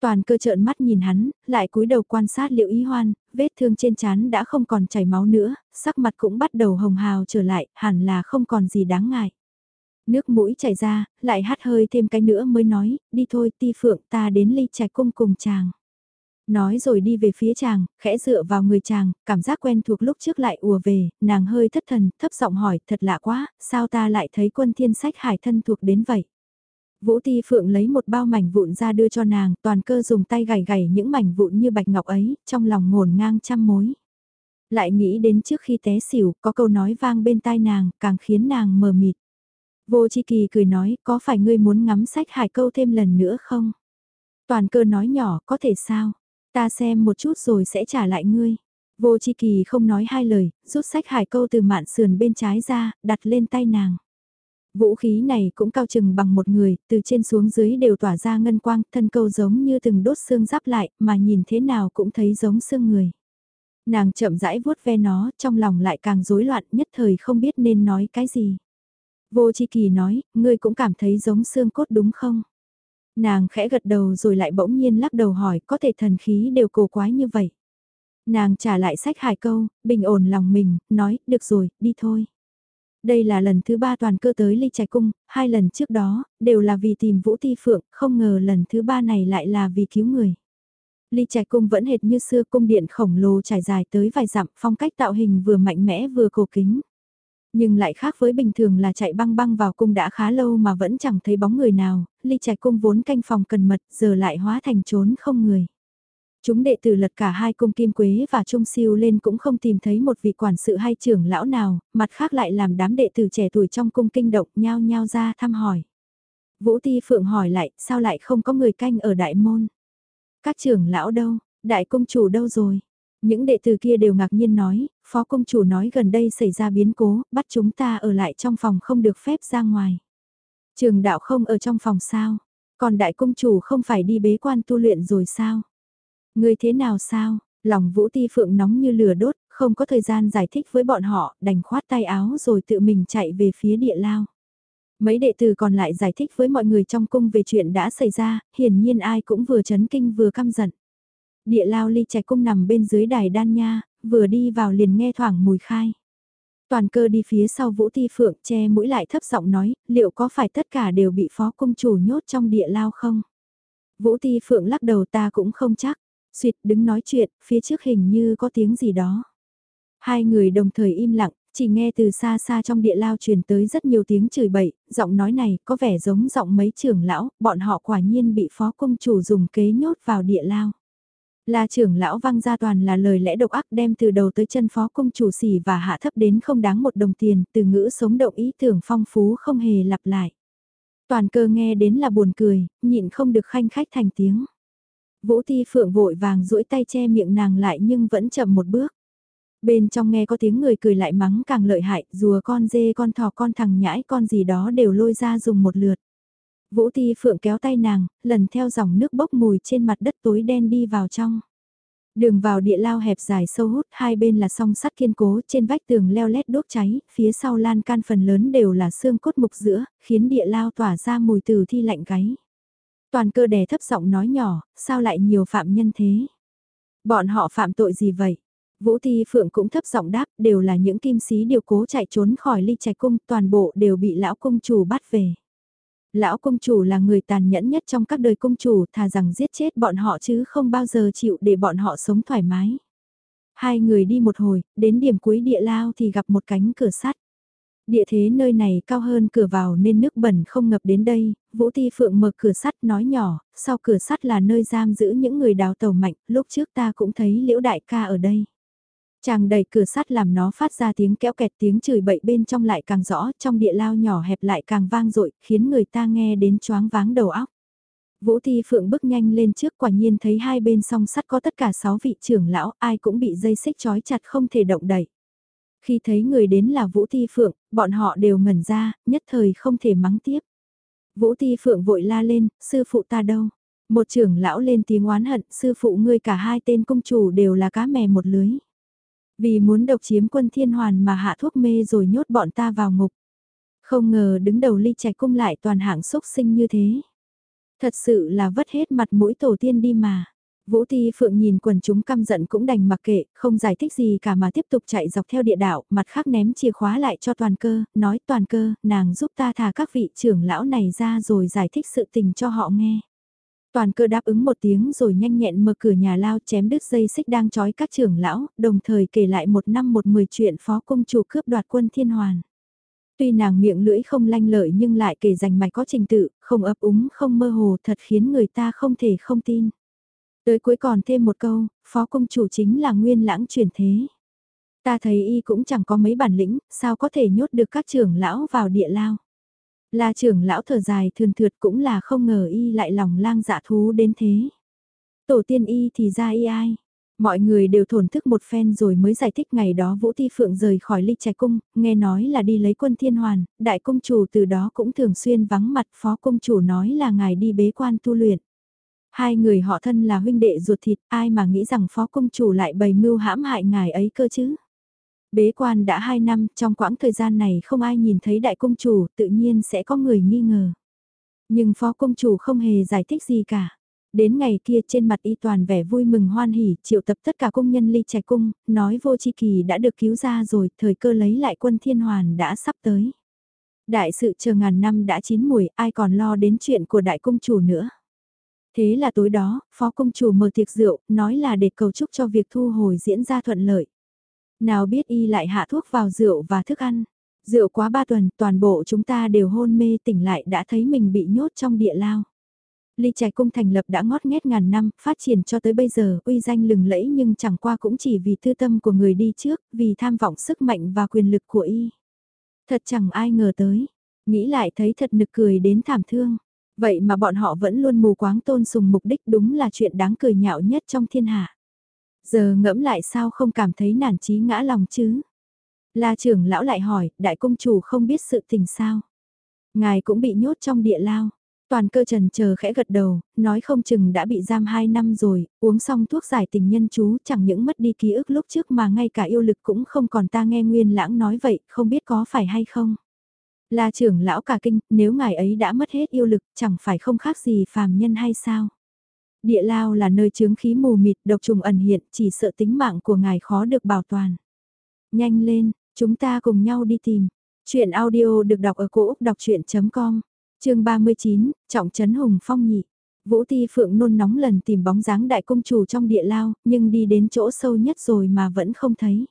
Toàn cơ trợn mắt nhìn hắn, lại cúi đầu quan sát liệu ý hoan, vết thương trên trán đã không còn chảy máu nữa, sắc mặt cũng bắt đầu hồng hào trở lại, hẳn là không còn gì đáng ngại. Nước mũi chảy ra, lại hắt hơi thêm cái nữa mới nói, đi thôi ti phượng ta đến ly trà cung cùng chàng. Nói rồi đi về phía chàng, khẽ dựa vào người chàng, cảm giác quen thuộc lúc trước lại ùa về, nàng hơi thất thần, thấp giọng hỏi, thật lạ quá, sao ta lại thấy quân thiên sách hải thân thuộc đến vậy? Vũ Ti Phượng lấy một bao mảnh vụn ra đưa cho nàng, toàn cơ dùng tay gảy gảy những mảnh vụn như bạch ngọc ấy, trong lòng ngổn ngang trăm mối. Lại nghĩ đến trước khi té xỉu, có câu nói vang bên tai nàng, càng khiến nàng mờ mịt. Vô Chi Kỳ cười nói, có phải ngươi muốn ngắm sách hải câu thêm lần nữa không? Toàn cơ nói nhỏ, có thể sao? Ta xem một chút rồi sẽ trả lại ngươi. Vô Chi Kỳ không nói hai lời, rút sách hải câu từ mạn sườn bên trái ra, đặt lên tay nàng. Vũ khí này cũng cao chừng bằng một người, từ trên xuống dưới đều tỏa ra ngân quang, thân câu giống như từng đốt xương giáp lại, mà nhìn thế nào cũng thấy giống xương người. Nàng chậm rãi vuốt ve nó, trong lòng lại càng rối loạn, nhất thời không biết nên nói cái gì. Vô Chi Kỳ nói, ngươi cũng cảm thấy giống xương cốt đúng không? Nàng khẽ gật đầu rồi lại bỗng nhiên lắc đầu hỏi, có thể thần khí đều cổ quái như vậy. Nàng trả lại sách hải câu, bình ổn lòng mình, nói, được rồi, đi thôi. Đây là lần thứ ba toàn cơ tới ly trạch cung, hai lần trước đó, đều là vì tìm Vũ Ti Phượng, không ngờ lần thứ ba này lại là vì cứu người. Ly trạch cung vẫn hệt như xưa cung điện khổng lồ trải dài tới vài dặm, phong cách tạo hình vừa mạnh mẽ vừa cổ kính. Nhưng lại khác với bình thường là chạy băng băng vào cung đã khá lâu mà vẫn chẳng thấy bóng người nào, ly chạy cung vốn canh phòng cần mật giờ lại hóa thành trốn không người. Chúng đệ tử lật cả hai cung kim quế và trung siêu lên cũng không tìm thấy một vị quản sự hay trưởng lão nào, mặt khác lại làm đám đệ tử trẻ tuổi trong cung kinh động nhao nhao ra thăm hỏi. Vũ Ti Phượng hỏi lại, sao lại không có người canh ở đại môn? Các trưởng lão đâu, đại công chủ đâu rồi? Những đệ tử kia đều ngạc nhiên nói, phó công chủ nói gần đây xảy ra biến cố, bắt chúng ta ở lại trong phòng không được phép ra ngoài. Trường đạo không ở trong phòng sao? Còn đại công chủ không phải đi bế quan tu luyện rồi sao? Người thế nào sao? Lòng Vũ Ti Phượng nóng như lửa đốt, không có thời gian giải thích với bọn họ, đành khoát tay áo rồi tự mình chạy về phía địa lao. Mấy đệ tử còn lại giải thích với mọi người trong cung về chuyện đã xảy ra, hiển nhiên ai cũng vừa chấn kinh vừa căm giận. Địa lao ly trạch cung nằm bên dưới đài đan nha, vừa đi vào liền nghe thoảng mùi khai. Toàn cơ đi phía sau Vũ Ti Phượng che mũi lại thấp giọng nói, liệu có phải tất cả đều bị phó cung chủ nhốt trong địa lao không? Vũ Ti Phượng lắc đầu ta cũng không chắc, suyệt đứng nói chuyện, phía trước hình như có tiếng gì đó. Hai người đồng thời im lặng, chỉ nghe từ xa xa trong địa lao truyền tới rất nhiều tiếng chửi bậy, giọng nói này có vẻ giống giọng mấy trưởng lão, bọn họ quả nhiên bị phó cung chủ dùng kế nhốt vào địa lao. Là trưởng lão văng ra toàn là lời lẽ độc ác đem từ đầu tới chân phó công chủ xỉ và hạ thấp đến không đáng một đồng tiền, từ ngữ sống động ý tưởng phong phú không hề lặp lại. Toàn cơ nghe đến là buồn cười, nhịn không được khanh khách thành tiếng. Vũ Ti Phượng vội vàng duỗi tay che miệng nàng lại nhưng vẫn chậm một bước. Bên trong nghe có tiếng người cười lại mắng càng lợi hại, rùa con dê con thỏ con thằng nhãi con gì đó đều lôi ra dùng một lượt. Vũ Ti Phượng kéo tay nàng, lần theo dòng nước bốc mùi trên mặt đất tối đen đi vào trong. Đường vào địa lao hẹp dài sâu hút, hai bên là song sắt kiên cố, trên vách tường leo lét đốt cháy, phía sau lan can phần lớn đều là xương cốt mục giữa, khiến địa lao tỏa ra mùi từ thi lạnh gáy. Toàn cơ đè thấp giọng nói nhỏ, sao lại nhiều phạm nhân thế? Bọn họ phạm tội gì vậy? Vũ Thi Phượng cũng thấp giọng đáp, đều là những kim sĩ điều cố chạy trốn khỏi ly trạch cung, toàn bộ đều bị lão cung chủ bắt về. Lão công chủ là người tàn nhẫn nhất trong các đời công chủ, thà rằng giết chết bọn họ chứ không bao giờ chịu để bọn họ sống thoải mái. Hai người đi một hồi, đến điểm cuối địa lao thì gặp một cánh cửa sắt. Địa thế nơi này cao hơn cửa vào nên nước bẩn không ngập đến đây, Vũ Ti Phượng mở cửa sắt nói nhỏ, sau cửa sắt là nơi giam giữ những người đào tàu mạnh, lúc trước ta cũng thấy liễu đại ca ở đây. Chàng đẩy cửa sắt làm nó phát ra tiếng kéo kẹt tiếng chửi bậy bên trong lại càng rõ, trong địa lao nhỏ hẹp lại càng vang dội khiến người ta nghe đến choáng váng đầu óc. Vũ thi Phượng bước nhanh lên trước quả nhiên thấy hai bên song sắt có tất cả sáu vị trưởng lão, ai cũng bị dây xích trói chặt không thể động đẩy. Khi thấy người đến là Vũ thi Phượng, bọn họ đều ngẩn ra, nhất thời không thể mắng tiếp. Vũ thi Phượng vội la lên, sư phụ ta đâu? Một trưởng lão lên tiếng oán hận, sư phụ ngươi cả hai tên công chủ đều là cá mè một lưới. Vì muốn độc chiếm quân thiên hoàn mà hạ thuốc mê rồi nhốt bọn ta vào ngục. Không ngờ đứng đầu ly trạch cung lại toàn hạng xúc sinh như thế. Thật sự là vất hết mặt mũi tổ tiên đi mà. Vũ Ti Phượng nhìn quần chúng căm giận cũng đành mặc kệ, không giải thích gì cả mà tiếp tục chạy dọc theo địa đạo, mặt khác ném chìa khóa lại cho toàn cơ, nói toàn cơ, nàng giúp ta thả các vị trưởng lão này ra rồi giải thích sự tình cho họ nghe. Toàn cơ đáp ứng một tiếng rồi nhanh nhẹn mở cửa nhà lao chém đứt dây xích đang trói các trưởng lão, đồng thời kể lại một năm một mười chuyện phó công chủ cướp đoạt quân thiên hoàn. Tuy nàng miệng lưỡi không lanh lợi nhưng lại kể rành mạch có trình tự, không ấp úng không mơ hồ thật khiến người ta không thể không tin. Tới cuối còn thêm một câu, phó công chủ chính là nguyên lãng truyền thế. Ta thấy y cũng chẳng có mấy bản lĩnh, sao có thể nhốt được các trưởng lão vào địa lao. Là trưởng lão thở dài thường thượt cũng là không ngờ y lại lòng lang dạ thú đến thế. Tổ tiên y thì ra y ai. Mọi người đều thổn thức một phen rồi mới giải thích ngày đó Vũ Ti Phượng rời khỏi ly trạch cung, nghe nói là đi lấy quân thiên hoàn, đại công chủ từ đó cũng thường xuyên vắng mặt phó công chủ nói là ngài đi bế quan tu luyện. Hai người họ thân là huynh đệ ruột thịt, ai mà nghĩ rằng phó công chủ lại bày mưu hãm hại ngài ấy cơ chứ. Bế quan đã hai năm, trong quãng thời gian này không ai nhìn thấy đại công chủ, tự nhiên sẽ có người nghi ngờ. Nhưng phó công chủ không hề giải thích gì cả. Đến ngày kia trên mặt y toàn vẻ vui mừng hoan hỉ, triệu tập tất cả công nhân ly trạch cung, nói vô chi kỳ đã được cứu ra rồi, thời cơ lấy lại quân thiên hoàn đã sắp tới. Đại sự chờ ngàn năm đã chín mùi, ai còn lo đến chuyện của đại công chủ nữa. Thế là tối đó, phó công chủ mở tiệc rượu, nói là để cầu chúc cho việc thu hồi diễn ra thuận lợi. Nào biết y lại hạ thuốc vào rượu và thức ăn. Rượu quá ba tuần, toàn bộ chúng ta đều hôn mê tỉnh lại đã thấy mình bị nhốt trong địa lao. Ly Trạch Cung thành lập đã ngót nghét ngàn năm, phát triển cho tới bây giờ, uy danh lừng lẫy nhưng chẳng qua cũng chỉ vì tư tâm của người đi trước, vì tham vọng sức mạnh và quyền lực của y. Thật chẳng ai ngờ tới, nghĩ lại thấy thật nực cười đến thảm thương. Vậy mà bọn họ vẫn luôn mù quáng tôn sùng mục đích đúng là chuyện đáng cười nhạo nhất trong thiên hạ. Giờ ngẫm lại sao không cảm thấy nản chí ngã lòng chứ? La trưởng lão lại hỏi, đại công chủ không biết sự tình sao? Ngài cũng bị nhốt trong địa lao. Toàn cơ trần chờ khẽ gật đầu, nói không chừng đã bị giam 2 năm rồi, uống xong thuốc giải tình nhân chú chẳng những mất đi ký ức lúc trước mà ngay cả yêu lực cũng không còn ta nghe nguyên lãng nói vậy, không biết có phải hay không. La trưởng lão cả kinh, nếu ngài ấy đã mất hết yêu lực chẳng phải không khác gì phàm nhân hay sao? Địa lao là nơi chướng khí mù mịt độc trùng ẩn hiện chỉ sợ tính mạng của ngài khó được bảo toàn. Nhanh lên, chúng ta cùng nhau đi tìm. Chuyện audio được đọc ở cổ Úc đọc chuyện.com, chương 39, Trọng Trấn Hùng Phong nhị. Vũ Ti Phượng nôn nóng lần tìm bóng dáng đại công chủ trong địa lao, nhưng đi đến chỗ sâu nhất rồi mà vẫn không thấy.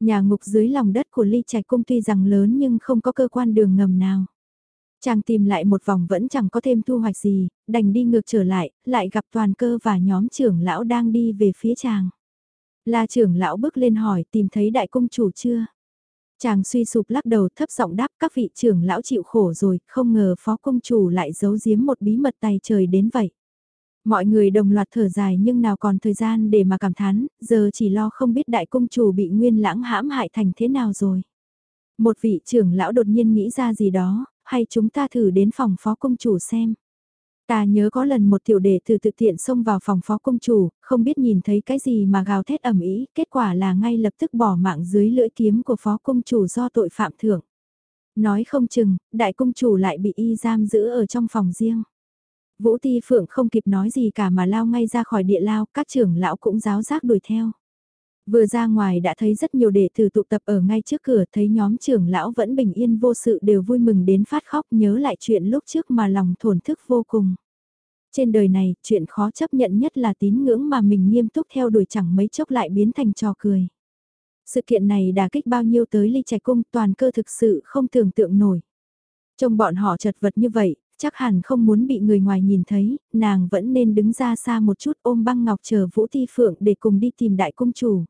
Nhà ngục dưới lòng đất của ly trạch cung tuy rằng lớn nhưng không có cơ quan đường ngầm nào. Chàng tìm lại một vòng vẫn chẳng có thêm thu hoạch gì, đành đi ngược trở lại, lại gặp toàn cơ và nhóm trưởng lão đang đi về phía chàng. La trưởng lão bước lên hỏi tìm thấy đại công chủ chưa? Chàng suy sụp lắc đầu thấp giọng đáp các vị trưởng lão chịu khổ rồi, không ngờ phó công chủ lại giấu giếm một bí mật tay trời đến vậy. Mọi người đồng loạt thở dài nhưng nào còn thời gian để mà cảm thán, giờ chỉ lo không biết đại công chủ bị nguyên lãng hãm hại thành thế nào rồi. Một vị trưởng lão đột nhiên nghĩ ra gì đó, hay chúng ta thử đến phòng phó công chủ xem. Ta nhớ có lần một tiểu đệ từ tự tiện xông vào phòng phó công chủ, không biết nhìn thấy cái gì mà gào thét ẩm ý, kết quả là ngay lập tức bỏ mạng dưới lưỡi kiếm của phó công chủ do tội phạm thưởng. Nói không chừng, đại công chủ lại bị y giam giữ ở trong phòng riêng. Vũ Ti Phượng không kịp nói gì cả mà lao ngay ra khỏi địa lao, các trưởng lão cũng giáo giác đuổi theo. Vừa ra ngoài đã thấy rất nhiều đệ tử tụ tập ở ngay trước cửa thấy nhóm trưởng lão vẫn bình yên vô sự đều vui mừng đến phát khóc nhớ lại chuyện lúc trước mà lòng thổn thức vô cùng. Trên đời này, chuyện khó chấp nhận nhất là tín ngưỡng mà mình nghiêm túc theo đuổi chẳng mấy chốc lại biến thành trò cười. Sự kiện này đã kích bao nhiêu tới ly trạch cung toàn cơ thực sự không tưởng tượng nổi. Trông bọn họ chật vật như vậy, chắc hẳn không muốn bị người ngoài nhìn thấy, nàng vẫn nên đứng ra xa một chút ôm băng ngọc chờ Vũ thi Phượng để cùng đi tìm đại cung chủ.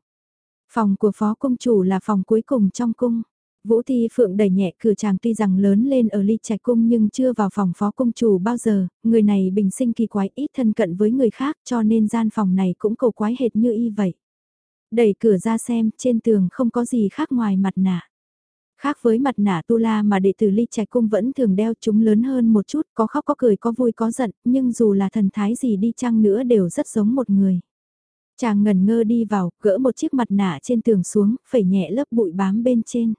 Phòng của phó công chủ là phòng cuối cùng trong cung. Vũ thi Phượng đẩy nhẹ cửa chàng tuy rằng lớn lên ở ly trạch cung nhưng chưa vào phòng phó công chủ bao giờ, người này bình sinh kỳ quái ít thân cận với người khác cho nên gian phòng này cũng cầu quái hệt như y vậy. Đẩy cửa ra xem, trên tường không có gì khác ngoài mặt nạ. Khác với mặt nạ tu la mà đệ tử ly trạch cung vẫn thường đeo chúng lớn hơn một chút, có khóc có cười có vui có giận, nhưng dù là thần thái gì đi chăng nữa đều rất giống một người. Chàng ngần ngơ đi vào, gỡ một chiếc mặt nạ trên tường xuống, phẩy nhẹ lớp bụi bám bên trên.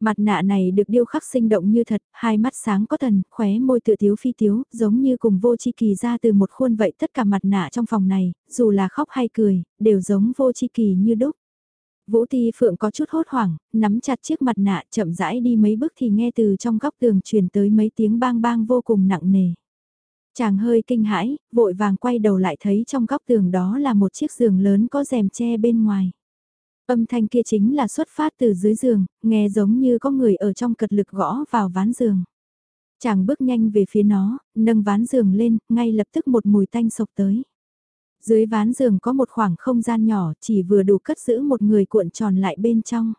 Mặt nạ này được điêu khắc sinh động như thật, hai mắt sáng có thần, khóe môi tự thiếu phi thiếu giống như cùng vô chi kỳ ra từ một khuôn vậy tất cả mặt nạ trong phòng này, dù là khóc hay cười, đều giống vô chi kỳ như đúc. Vũ Ti Phượng có chút hốt hoảng, nắm chặt chiếc mặt nạ chậm rãi đi mấy bước thì nghe từ trong góc tường truyền tới mấy tiếng bang bang vô cùng nặng nề. Chàng hơi kinh hãi, vội vàng quay đầu lại thấy trong góc tường đó là một chiếc giường lớn có rèm che bên ngoài. Âm thanh kia chính là xuất phát từ dưới giường, nghe giống như có người ở trong cật lực gõ vào ván giường. Chàng bước nhanh về phía nó, nâng ván giường lên, ngay lập tức một mùi tanh sộc tới. Dưới ván giường có một khoảng không gian nhỏ chỉ vừa đủ cất giữ một người cuộn tròn lại bên trong.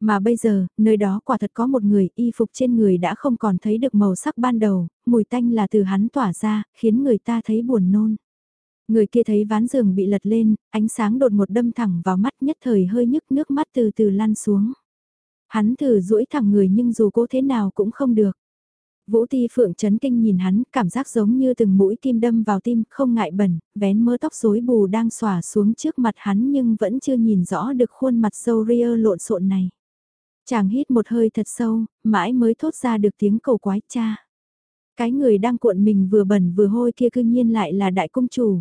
Mà bây giờ, nơi đó quả thật có một người, y phục trên người đã không còn thấy được màu sắc ban đầu, mùi tanh là từ hắn tỏa ra, khiến người ta thấy buồn nôn. Người kia thấy ván giường bị lật lên, ánh sáng đột một đâm thẳng vào mắt nhất thời hơi nhức nước mắt từ từ lan xuống. Hắn thử duỗi thẳng người nhưng dù cố thế nào cũng không được. Vũ Ti Phượng chấn kinh nhìn hắn, cảm giác giống như từng mũi kim đâm vào tim, không ngại bẩn, vén mớ tóc rối bù đang xòa xuống trước mặt hắn nhưng vẫn chưa nhìn rõ được khuôn mặt sâu ria lộn xộn này. Chàng hít một hơi thật sâu, mãi mới thốt ra được tiếng cầu quái cha. Cái người đang cuộn mình vừa bẩn vừa hôi kia cương nhiên lại là đại công chủ.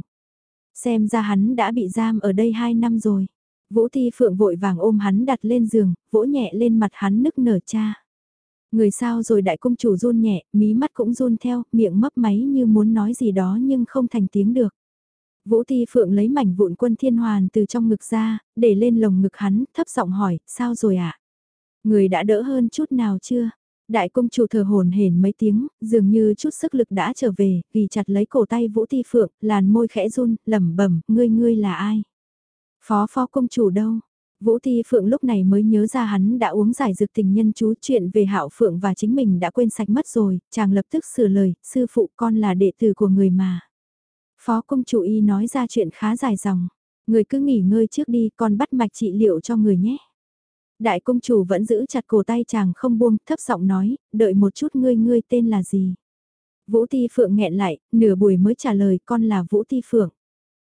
Xem ra hắn đã bị giam ở đây hai năm rồi. Vũ thi Phượng vội vàng ôm hắn đặt lên giường, vỗ nhẹ lên mặt hắn nức nở cha. Người sao rồi đại công chủ run nhẹ, mí mắt cũng run theo, miệng mấp máy như muốn nói gì đó nhưng không thành tiếng được. Vũ thi Phượng lấy mảnh vụn quân thiên hoàn từ trong ngực ra, để lên lồng ngực hắn, thấp giọng hỏi, sao rồi ạ? À? Người đã đỡ hơn chút nào chưa? Đại công chủ thờ hồn hển mấy tiếng, dường như chút sức lực đã trở về, vì chặt lấy cổ tay Vũ Ti Phượng, làn môi khẽ run, lẩm bẩm, ngươi ngươi là ai? Phó phó công chủ đâu? Vũ Ti Phượng lúc này mới nhớ ra hắn đã uống giải dược tình nhân chú chuyện về Hạo Phượng và chính mình đã quên sạch mất rồi, chàng lập tức sửa lời, sư phụ con là đệ tử của người mà. Phó công chủ y nói ra chuyện khá dài dòng, người cứ nghỉ ngơi trước đi, con bắt mạch trị liệu cho người nhé. Đại công chủ vẫn giữ chặt cổ tay chàng không buông, thấp giọng nói, đợi một chút ngươi ngươi tên là gì. Vũ Ti Phượng nghẹn lại, nửa buổi mới trả lời con là Vũ Ti Phượng.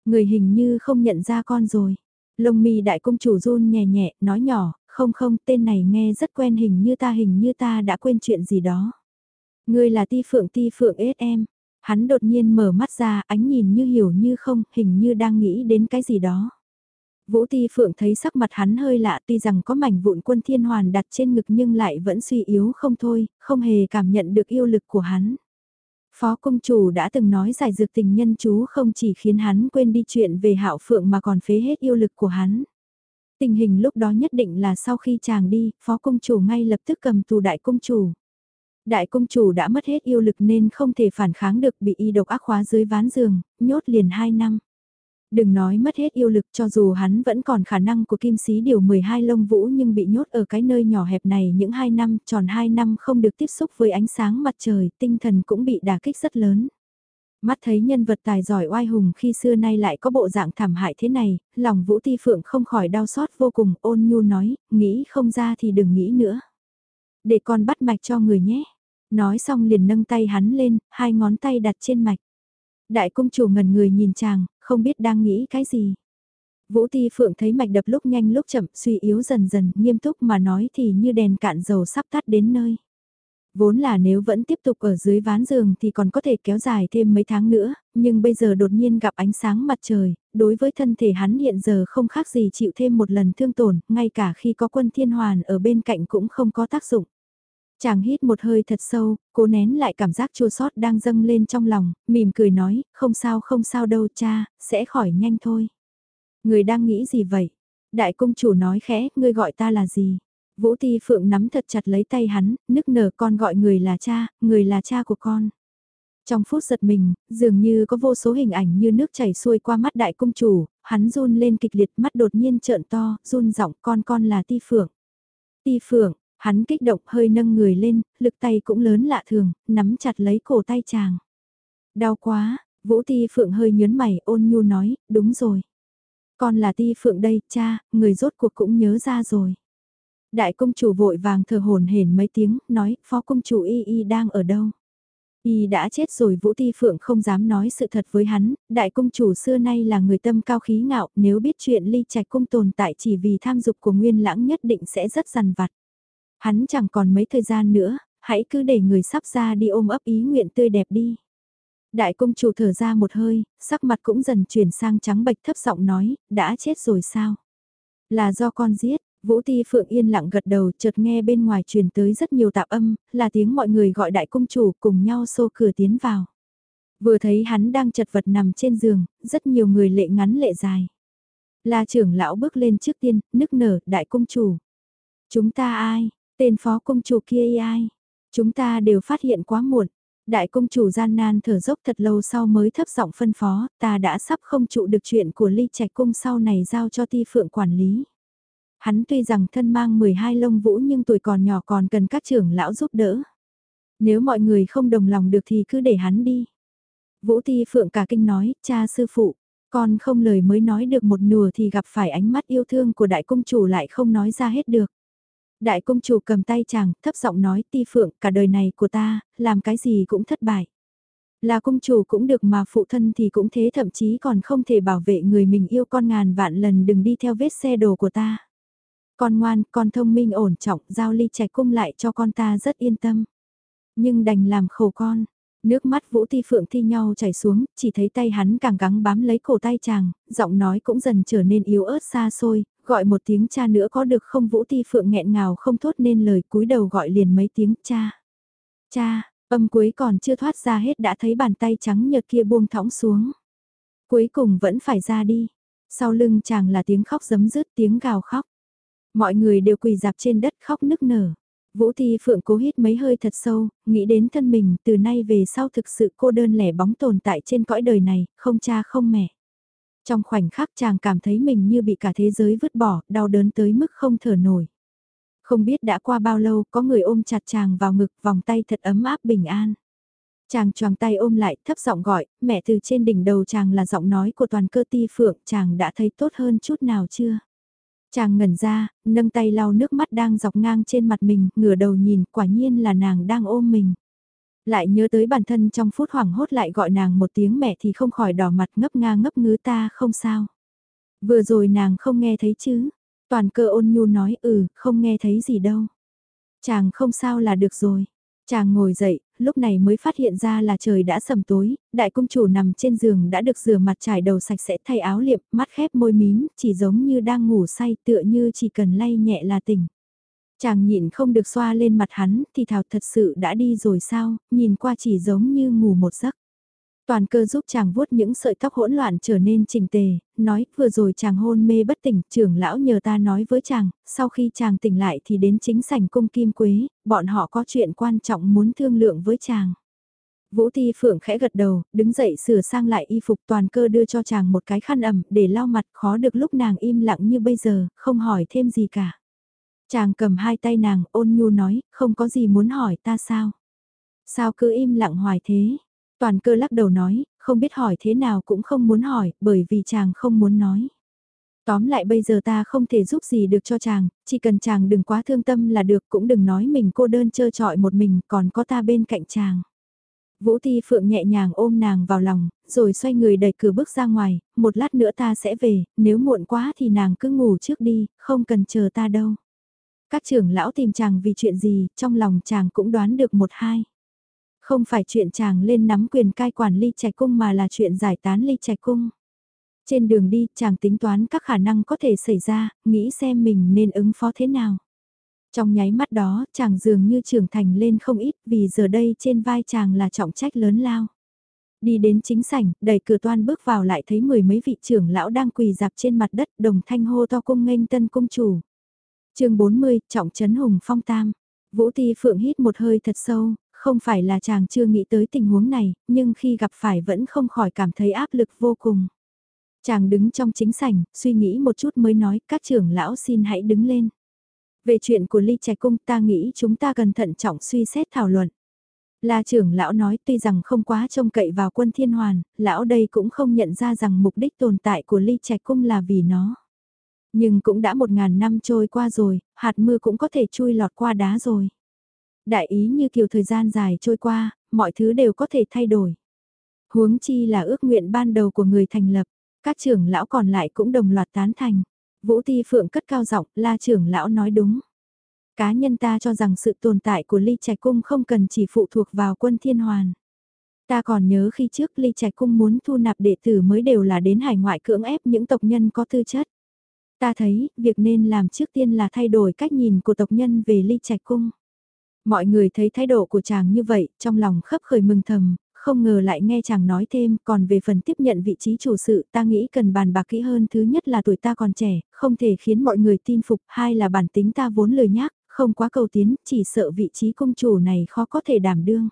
Người hình như không nhận ra con rồi. Lông mi đại công chủ run nhẹ nhẹ, nói nhỏ, không không, tên này nghe rất quen hình như ta hình như ta đã quên chuyện gì đó. Ngươi là ti phượng ti phượng ết em. Hắn đột nhiên mở mắt ra, ánh nhìn như hiểu như không, hình như đang nghĩ đến cái gì đó. Vũ Ti Phượng thấy sắc mặt hắn hơi lạ tuy rằng có mảnh vụn quân thiên hoàn đặt trên ngực nhưng lại vẫn suy yếu không thôi, không hề cảm nhận được yêu lực của hắn. Phó công chủ đã từng nói giải dược tình nhân chú không chỉ khiến hắn quên đi chuyện về hạo phượng mà còn phế hết yêu lực của hắn. Tình hình lúc đó nhất định là sau khi chàng đi, phó công chủ ngay lập tức cầm tù đại công chủ. Đại công chủ đã mất hết yêu lực nên không thể phản kháng được bị y độc ác khóa dưới ván giường, nhốt liền 2 năm. Đừng nói mất hết yêu lực cho dù hắn vẫn còn khả năng của kim sĩ điều 12 lông vũ nhưng bị nhốt ở cái nơi nhỏ hẹp này những 2 năm, tròn 2 năm không được tiếp xúc với ánh sáng mặt trời, tinh thần cũng bị đả kích rất lớn. Mắt thấy nhân vật tài giỏi oai hùng khi xưa nay lại có bộ dạng thảm hại thế này, lòng Vũ Ti Phượng không khỏi đau xót vô cùng, ôn nhu nói, nghĩ không ra thì đừng nghĩ nữa. Để con bắt mạch cho người nhé. Nói xong liền nâng tay hắn lên, hai ngón tay đặt trên mạch. Đại công chủ ngần người nhìn chàng, không biết đang nghĩ cái gì. Vũ Ti Phượng thấy mạch đập lúc nhanh lúc chậm, suy yếu dần dần, nghiêm túc mà nói thì như đèn cạn dầu sắp tắt đến nơi. Vốn là nếu vẫn tiếp tục ở dưới ván giường thì còn có thể kéo dài thêm mấy tháng nữa, nhưng bây giờ đột nhiên gặp ánh sáng mặt trời, đối với thân thể hắn hiện giờ không khác gì chịu thêm một lần thương tổn, ngay cả khi có quân thiên hoàn ở bên cạnh cũng không có tác dụng. Chàng hít một hơi thật sâu, cố nén lại cảm giác chua sót đang dâng lên trong lòng, mỉm cười nói, không sao không sao đâu cha, sẽ khỏi nhanh thôi. Người đang nghĩ gì vậy? Đại công chủ nói khẽ, ngươi gọi ta là gì? Vũ Ti Phượng nắm thật chặt lấy tay hắn, nức nở con gọi người là cha, người là cha của con. Trong phút giật mình, dường như có vô số hình ảnh như nước chảy xuôi qua mắt đại công chủ, hắn run lên kịch liệt mắt đột nhiên trợn to, run giọng con con là Ti Phượng. Ti Phượng, Hắn kích động hơi nâng người lên, lực tay cũng lớn lạ thường, nắm chặt lấy cổ tay chàng. Đau quá, Vũ Ti Phượng hơi nhớn mày ôn nhu nói, đúng rồi. Con là Ti Phượng đây, cha, người rốt cuộc cũng nhớ ra rồi. Đại công chủ vội vàng thờ hồn hển mấy tiếng, nói, phó công chủ y y đang ở đâu? Y đã chết rồi Vũ Ti Phượng không dám nói sự thật với hắn, đại công chủ xưa nay là người tâm cao khí ngạo, nếu biết chuyện ly trạch cung tồn tại chỉ vì tham dục của nguyên lãng nhất định sẽ rất dằn vặt. Hắn chẳng còn mấy thời gian nữa, hãy cứ để người sắp ra đi ôm ấp ý nguyện tươi đẹp đi. Đại công chủ thở ra một hơi, sắc mặt cũng dần chuyển sang trắng bệch thấp giọng nói, đã chết rồi sao? Là do con giết, Vũ Ti Phượng yên lặng gật đầu chợt nghe bên ngoài truyền tới rất nhiều tạp âm, là tiếng mọi người gọi đại công chủ cùng nhau xô cửa tiến vào. Vừa thấy hắn đang chật vật nằm trên giường, rất nhiều người lệ ngắn lệ dài. Là trưởng lão bước lên trước tiên, nức nở, đại công chủ. Chúng ta ai, Tên phó công chủ kia ai? Chúng ta đều phát hiện quá muộn. Đại công chủ gian nan thở dốc thật lâu sau mới thấp giọng phân phó, ta đã sắp không trụ được chuyện của ly trạch cung sau này giao cho ti phượng quản lý. Hắn tuy rằng thân mang 12 lông vũ nhưng tuổi còn nhỏ còn cần các trưởng lão giúp đỡ. Nếu mọi người không đồng lòng được thì cứ để hắn đi. Vũ ti phượng cả kinh nói, cha sư phụ, Con không lời mới nói được một nửa thì gặp phải ánh mắt yêu thương của đại công chủ lại không nói ra hết được. Đại công chủ cầm tay chàng, thấp giọng nói ti phượng cả đời này của ta, làm cái gì cũng thất bại. Là công chủ cũng được mà phụ thân thì cũng thế thậm chí còn không thể bảo vệ người mình yêu con ngàn vạn lần đừng đi theo vết xe đồ của ta. Con ngoan, con thông minh ổn trọng, giao ly trạch cung lại cho con ta rất yên tâm. Nhưng đành làm khổ con, nước mắt Vũ Ti Phượng thi nhau chảy xuống, chỉ thấy tay hắn càng gắng bám lấy cổ tay chàng, giọng nói cũng dần trở nên yếu ớt xa xôi, gọi một tiếng cha nữa có được không Vũ Ti Phượng nghẹn ngào không thốt nên lời cúi đầu gọi liền mấy tiếng cha. Cha, âm cuối còn chưa thoát ra hết đã thấy bàn tay trắng nhợt kia buông thõng xuống. Cuối cùng vẫn phải ra đi. Sau lưng chàng là tiếng khóc giấm dứt tiếng gào khóc. Mọi người đều quỳ dạp trên đất khóc nức nở. Vũ Thi Phượng cố hít mấy hơi thật sâu, nghĩ đến thân mình từ nay về sau thực sự cô đơn lẻ bóng tồn tại trên cõi đời này, không cha không mẹ. Trong khoảnh khắc chàng cảm thấy mình như bị cả thế giới vứt bỏ, đau đớn tới mức không thở nổi. Không biết đã qua bao lâu có người ôm chặt chàng vào ngực vòng tay thật ấm áp bình an. Chàng choàng tay ôm lại thấp giọng gọi, mẹ từ trên đỉnh đầu chàng là giọng nói của toàn cơ ti phượng, chàng đã thấy tốt hơn chút nào chưa? Chàng ngẩn ra, nâng tay lau nước mắt đang dọc ngang trên mặt mình, ngửa đầu nhìn, quả nhiên là nàng đang ôm mình. Lại nhớ tới bản thân trong phút hoảng hốt lại gọi nàng một tiếng mẹ thì không khỏi đỏ mặt ngấp nga ngấp ngứ ta không sao. Vừa rồi nàng không nghe thấy chứ, toàn cơ ôn nhu nói ừ, không nghe thấy gì đâu. Chàng không sao là được rồi. Chàng ngồi dậy, lúc này mới phát hiện ra là trời đã sầm tối, đại công chủ nằm trên giường đã được rửa mặt trải đầu sạch sẽ thay áo liệm, mắt khép môi mím, chỉ giống như đang ngủ say tựa như chỉ cần lay nhẹ là tỉnh. Chàng nhịn không được xoa lên mặt hắn thì thảo thật sự đã đi rồi sao, nhìn qua chỉ giống như ngủ một giấc. Toàn cơ giúp chàng vuốt những sợi tóc hỗn loạn trở nên chỉnh tề, nói vừa rồi chàng hôn mê bất tỉnh, trưởng lão nhờ ta nói với chàng, sau khi chàng tỉnh lại thì đến chính sảnh cung kim quế, bọn họ có chuyện quan trọng muốn thương lượng với chàng. Vũ Ti Phượng khẽ gật đầu, đứng dậy sửa sang lại y phục toàn cơ đưa cho chàng một cái khăn ẩm để lau mặt khó được lúc nàng im lặng như bây giờ, không hỏi thêm gì cả. Chàng cầm hai tay nàng ôn nhu nói, không có gì muốn hỏi ta sao? Sao cứ im lặng hoài thế? Toàn cơ lắc đầu nói, không biết hỏi thế nào cũng không muốn hỏi, bởi vì chàng không muốn nói. Tóm lại bây giờ ta không thể giúp gì được cho chàng, chỉ cần chàng đừng quá thương tâm là được cũng đừng nói mình cô đơn trơ trọi một mình còn có ta bên cạnh chàng. Vũ Ti Phượng nhẹ nhàng ôm nàng vào lòng, rồi xoay người đẩy cửa bước ra ngoài, một lát nữa ta sẽ về, nếu muộn quá thì nàng cứ ngủ trước đi, không cần chờ ta đâu. Các trưởng lão tìm chàng vì chuyện gì, trong lòng chàng cũng đoán được một hai. Không phải chuyện chàng lên nắm quyền cai quản ly trạch cung mà là chuyện giải tán ly trạch cung. Trên đường đi, chàng tính toán các khả năng có thể xảy ra, nghĩ xem mình nên ứng phó thế nào. Trong nháy mắt đó, chàng dường như trưởng thành lên không ít vì giờ đây trên vai chàng là trọng trách lớn lao. Đi đến chính sảnh, đẩy cửa toan bước vào lại thấy mười mấy vị trưởng lão đang quỳ dạp trên mặt đất đồng thanh hô to cung nghênh tân cung chủ chương 40, trọng trấn hùng phong tam. Vũ Ti Phượng hít một hơi thật sâu, không phải là chàng chưa nghĩ tới tình huống này, nhưng khi gặp phải vẫn không khỏi cảm thấy áp lực vô cùng. Chàng đứng trong chính sảnh, suy nghĩ một chút mới nói, các trưởng lão xin hãy đứng lên. Về chuyện của ly trạch cung ta nghĩ chúng ta cần thận trọng suy xét thảo luận. Là trưởng lão nói tuy rằng không quá trông cậy vào quân thiên hoàn, lão đây cũng không nhận ra rằng mục đích tồn tại của ly trạch cung là vì nó. Nhưng cũng đã một ngàn năm trôi qua rồi, hạt mưa cũng có thể chui lọt qua đá rồi. Đại ý như kiểu thời gian dài trôi qua, mọi thứ đều có thể thay đổi. Huống chi là ước nguyện ban đầu của người thành lập, các trưởng lão còn lại cũng đồng loạt tán thành. Vũ Ti Phượng cất cao giọng, la trưởng lão nói đúng. Cá nhân ta cho rằng sự tồn tại của Ly Trạch Cung không cần chỉ phụ thuộc vào quân thiên hoàn. Ta còn nhớ khi trước Ly Trạch Cung muốn thu nạp đệ tử mới đều là đến hải ngoại cưỡng ép những tộc nhân có tư chất. Ta thấy, việc nên làm trước tiên là thay đổi cách nhìn của tộc nhân về Ly Trạch Cung. Mọi người thấy thái độ của chàng như vậy, trong lòng khấp khởi mừng thầm, không ngờ lại nghe chàng nói thêm, còn về phần tiếp nhận vị trí chủ sự ta nghĩ cần bàn bạc kỹ hơn thứ nhất là tuổi ta còn trẻ, không thể khiến mọi người tin phục, hai là bản tính ta vốn lời nhác, không quá cầu tiến, chỉ sợ vị trí công chủ này khó có thể đảm đương.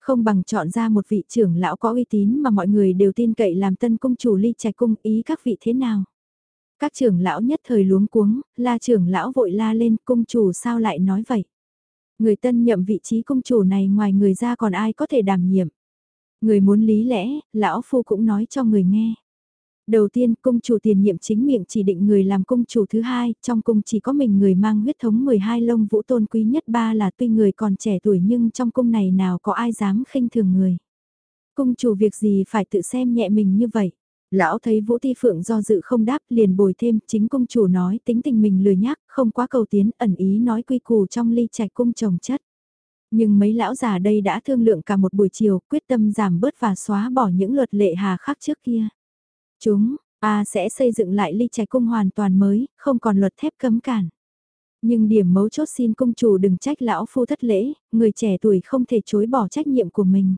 Không bằng chọn ra một vị trưởng lão có uy tín mà mọi người đều tin cậy làm tân công chủ ly trạch cung ý các vị thế nào. Các trưởng lão nhất thời luống cuống, la trưởng lão vội la lên cung chủ sao lại nói vậy. Người tân nhậm vị trí công chủ này ngoài người ra còn ai có thể đảm nhiệm. Người muốn lý lẽ, lão phu cũng nói cho người nghe. Đầu tiên, cung chủ tiền nhiệm chính miệng chỉ định người làm cung chủ thứ hai, trong cung chỉ có mình người mang huyết thống 12 lông vũ tôn quý nhất ba là tuy người còn trẻ tuổi nhưng trong cung này nào có ai dám khinh thường người. Cung chủ việc gì phải tự xem nhẹ mình như vậy. Lão thấy Vũ Ti Phượng do dự không đáp liền bồi thêm chính công chủ nói tính tình mình lười nhác, không quá cầu tiến, ẩn ý nói quy củ trong ly trạch cung trồng chất. Nhưng mấy lão già đây đã thương lượng cả một buổi chiều, quyết tâm giảm bớt và xóa bỏ những luật lệ hà khắc trước kia. Chúng, A sẽ xây dựng lại ly trạch cung hoàn toàn mới, không còn luật thép cấm cản. Nhưng điểm mấu chốt xin công chủ đừng trách lão phu thất lễ, người trẻ tuổi không thể chối bỏ trách nhiệm của mình.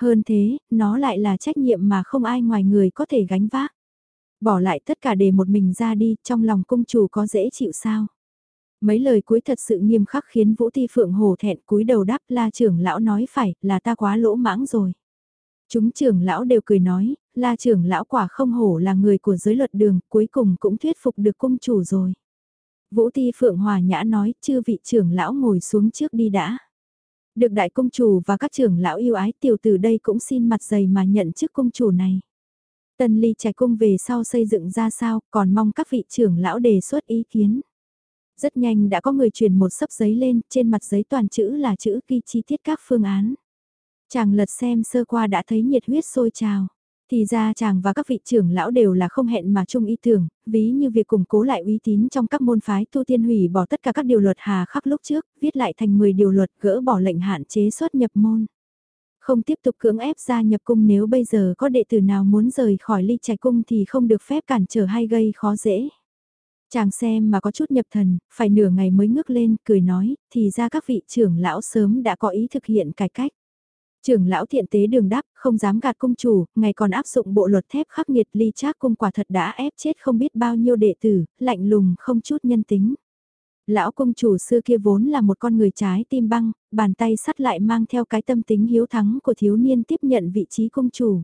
Hơn thế, nó lại là trách nhiệm mà không ai ngoài người có thể gánh vác. Bỏ lại tất cả để một mình ra đi, trong lòng cung chủ có dễ chịu sao? Mấy lời cuối thật sự nghiêm khắc khiến Vũ Ti Phượng hổ thẹn cúi đầu đáp la trưởng lão nói phải là ta quá lỗ mãng rồi. Chúng trưởng lão đều cười nói, la trưởng lão quả không hổ là người của giới luật đường, cuối cùng cũng thuyết phục được cung chủ rồi. Vũ Ti Phượng Hòa Nhã nói, chư vị trưởng lão ngồi xuống trước đi đã. Được đại công chủ và các trưởng lão yêu ái tiểu tử đây cũng xin mặt dày mà nhận chức công chủ này. Tân ly trạch cung về sau xây dựng ra sao, còn mong các vị trưởng lão đề xuất ý kiến. Rất nhanh đã có người truyền một sấp giấy lên, trên mặt giấy toàn chữ là chữ ghi chi tiết các phương án. Chàng lật xem sơ qua đã thấy nhiệt huyết sôi trào. Thì ra chàng và các vị trưởng lão đều là không hẹn mà chung ý tưởng, ví như việc củng cố lại uy tín trong các môn phái tu tiên hủy bỏ tất cả các điều luật hà khắc lúc trước, viết lại thành 10 điều luật gỡ bỏ lệnh hạn chế xuất nhập môn. Không tiếp tục cưỡng ép gia nhập cung nếu bây giờ có đệ tử nào muốn rời khỏi ly trạch cung thì không được phép cản trở hay gây khó dễ. Chàng xem mà có chút nhập thần, phải nửa ngày mới ngước lên, cười nói, thì ra các vị trưởng lão sớm đã có ý thực hiện cải cách. Trưởng lão thiện tế đường đáp, không dám gạt cung chủ, ngày còn áp dụng bộ luật thép khắc nghiệt ly trác cung quả thật đã ép chết không biết bao nhiêu đệ tử, lạnh lùng không chút nhân tính. Lão cung chủ xưa kia vốn là một con người trái tim băng, bàn tay sắt lại mang theo cái tâm tính hiếu thắng của thiếu niên tiếp nhận vị trí cung chủ.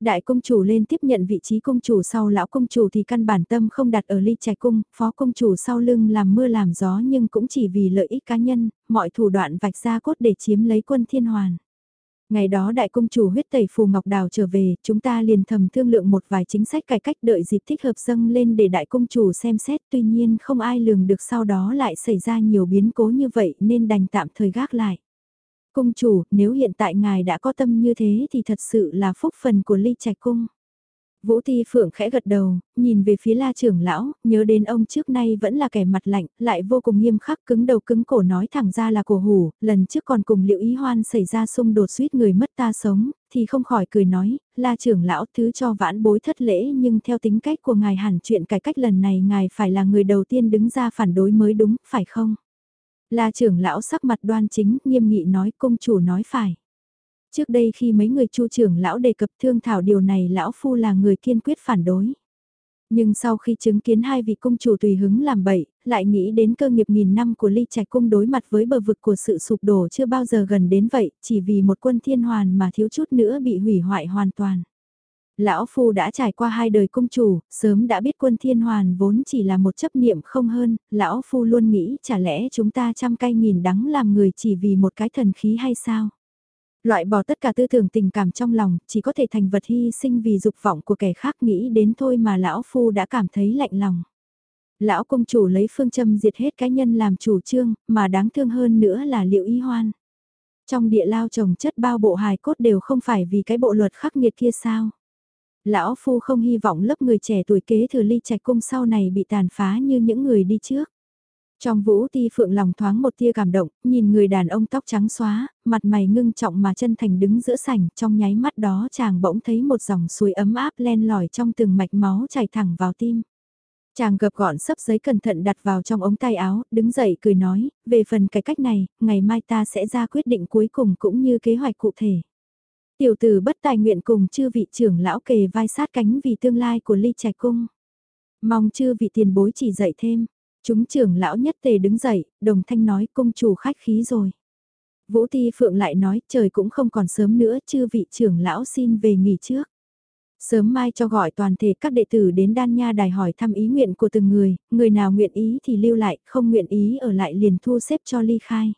Đại công chủ lên tiếp nhận vị trí công chủ sau lão công chủ thì căn bản tâm không đặt ở ly trạch cung, phó công chủ sau lưng làm mưa làm gió nhưng cũng chỉ vì lợi ích cá nhân, mọi thủ đoạn vạch ra cốt để chiếm lấy quân thiên hoàn. Ngày đó đại công chủ huyết tẩy phù ngọc đào trở về, chúng ta liền thầm thương lượng một vài chính sách cải cách đợi dịp thích hợp dâng lên để đại công chủ xem xét tuy nhiên không ai lường được sau đó lại xảy ra nhiều biến cố như vậy nên đành tạm thời gác lại. Cung chủ, nếu hiện tại ngài đã có tâm như thế thì thật sự là phúc phần của ly trạch cung. Vũ Ti Phượng khẽ gật đầu, nhìn về phía la trưởng lão, nhớ đến ông trước nay vẫn là kẻ mặt lạnh, lại vô cùng nghiêm khắc cứng đầu cứng cổ nói thẳng ra là cổ hủ, lần trước còn cùng liệu ý hoan xảy ra xung đột suýt người mất ta sống, thì không khỏi cười nói, la trưởng lão thứ cho vãn bối thất lễ nhưng theo tính cách của ngài hẳn chuyện cải cách lần này ngài phải là người đầu tiên đứng ra phản đối mới đúng, phải không? La trưởng lão sắc mặt đoan chính, nghiêm nghị nói công chủ nói phải. Trước đây khi mấy người chu trưởng lão đề cập thương thảo điều này lão phu là người kiên quyết phản đối. Nhưng sau khi chứng kiến hai vị cung chủ tùy hứng làm bậy, lại nghĩ đến cơ nghiệp nghìn năm của ly trạch cung đối mặt với bờ vực của sự sụp đổ chưa bao giờ gần đến vậy, chỉ vì một quân thiên hoàn mà thiếu chút nữa bị hủy hoại hoàn toàn. Lão Phu đã trải qua hai đời cung chủ, sớm đã biết quân thiên hoàn vốn chỉ là một chấp niệm không hơn, Lão Phu luôn nghĩ chả lẽ chúng ta trăm cay nghìn đắng làm người chỉ vì một cái thần khí hay sao? Loại bỏ tất cả tư tưởng tình cảm trong lòng, chỉ có thể thành vật hy sinh vì dục vọng của kẻ khác nghĩ đến thôi mà lão phu đã cảm thấy lạnh lòng. Lão công chủ lấy phương châm diệt hết cá nhân làm chủ trương, mà đáng thương hơn nữa là liệu y hoan. Trong địa lao trồng chất bao bộ hài cốt đều không phải vì cái bộ luật khắc nghiệt kia sao. Lão phu không hy vọng lớp người trẻ tuổi kế thừa ly trạch cung sau này bị tàn phá như những người đi trước. Trong vũ ti phượng lòng thoáng một tia cảm động, nhìn người đàn ông tóc trắng xóa, mặt mày ngưng trọng mà chân thành đứng giữa sảnh, trong nháy mắt đó chàng bỗng thấy một dòng suối ấm áp len lỏi trong từng mạch máu chảy thẳng vào tim. Chàng gập gọn sấp giấy cẩn thận đặt vào trong ống tay áo, đứng dậy cười nói, về phần cái cách này, ngày mai ta sẽ ra quyết định cuối cùng cũng như kế hoạch cụ thể. Tiểu tử bất tài nguyện cùng chư vị trưởng lão kề vai sát cánh vì tương lai của ly trạch cung. Mong chư vị tiền bối chỉ dạy thêm, Chúng trưởng lão nhất tề đứng dậy, đồng thanh nói cung chủ khách khí rồi. Vũ Ti Phượng lại nói trời cũng không còn sớm nữa chư vị trưởng lão xin về nghỉ trước. Sớm mai cho gọi toàn thể các đệ tử đến đan nha đài hỏi thăm ý nguyện của từng người, người nào nguyện ý thì lưu lại, không nguyện ý ở lại liền thu xếp cho ly khai.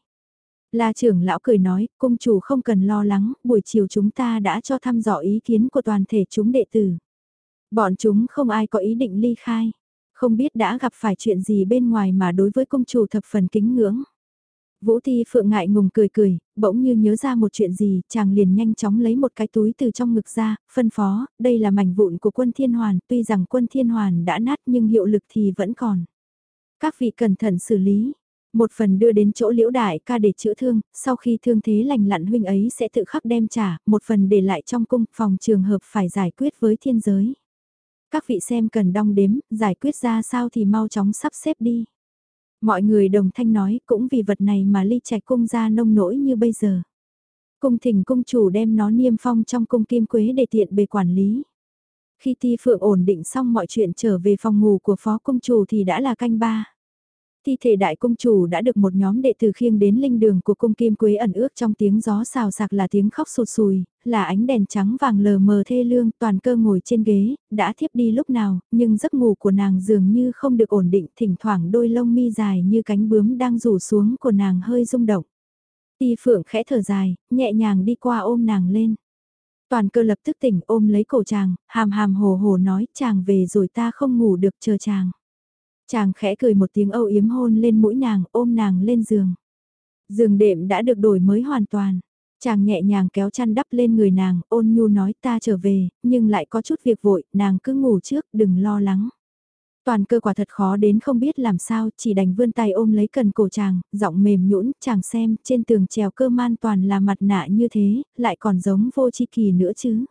La trưởng lão cười nói, cung chủ không cần lo lắng, buổi chiều chúng ta đã cho thăm dò ý kiến của toàn thể chúng đệ tử. Bọn chúng không ai có ý định ly khai. Không biết đã gặp phải chuyện gì bên ngoài mà đối với công chủ thập phần kính ngưỡng. Vũ Thi Phượng ngại ngùng cười cười, bỗng như nhớ ra một chuyện gì, chàng liền nhanh chóng lấy một cái túi từ trong ngực ra, phân phó, đây là mảnh vụn của quân thiên hoàn, tuy rằng quân thiên hoàn đã nát nhưng hiệu lực thì vẫn còn. Các vị cẩn thận xử lý, một phần đưa đến chỗ liễu đại ca để chữa thương, sau khi thương thế lành lặn huynh ấy sẽ tự khắc đem trả, một phần để lại trong cung, phòng trường hợp phải giải quyết với thiên giới. Các vị xem cần đong đếm, giải quyết ra sao thì mau chóng sắp xếp đi. Mọi người đồng thanh nói cũng vì vật này mà ly trạch cung ra nông nỗi như bây giờ. Cung thỉnh cung chủ đem nó niêm phong trong cung kim quế để tiện bề quản lý. Khi ti phượng ổn định xong mọi chuyện trở về phòng ngủ của phó cung chủ thì đã là canh ba. Thi thể đại cung chủ đã được một nhóm đệ tử khiêng đến linh đường của cung kim quế ẩn ước trong tiếng gió xào sạc là tiếng khóc sụt sùi, là ánh đèn trắng vàng lờ mờ thê lương toàn cơ ngồi trên ghế, đã thiếp đi lúc nào, nhưng giấc ngủ của nàng dường như không được ổn định, thỉnh thoảng đôi lông mi dài như cánh bướm đang rủ xuống của nàng hơi rung động. Ti phượng khẽ thở dài, nhẹ nhàng đi qua ôm nàng lên. Toàn cơ lập tức tỉnh ôm lấy cổ chàng, hàm hàm hồ hồ nói chàng về rồi ta không ngủ được chờ chàng. Chàng khẽ cười một tiếng âu yếm hôn lên mũi nàng, ôm nàng lên giường. Giường đệm đã được đổi mới hoàn toàn. Chàng nhẹ nhàng kéo chăn đắp lên người nàng, ôn nhu nói ta trở về, nhưng lại có chút việc vội, nàng cứ ngủ trước, đừng lo lắng. Toàn cơ quả thật khó đến không biết làm sao, chỉ đành vươn tay ôm lấy cần cổ chàng, giọng mềm nhũn, chàng xem, trên tường treo cơ man toàn là mặt nạ như thế, lại còn giống vô chi kỳ nữa chứ.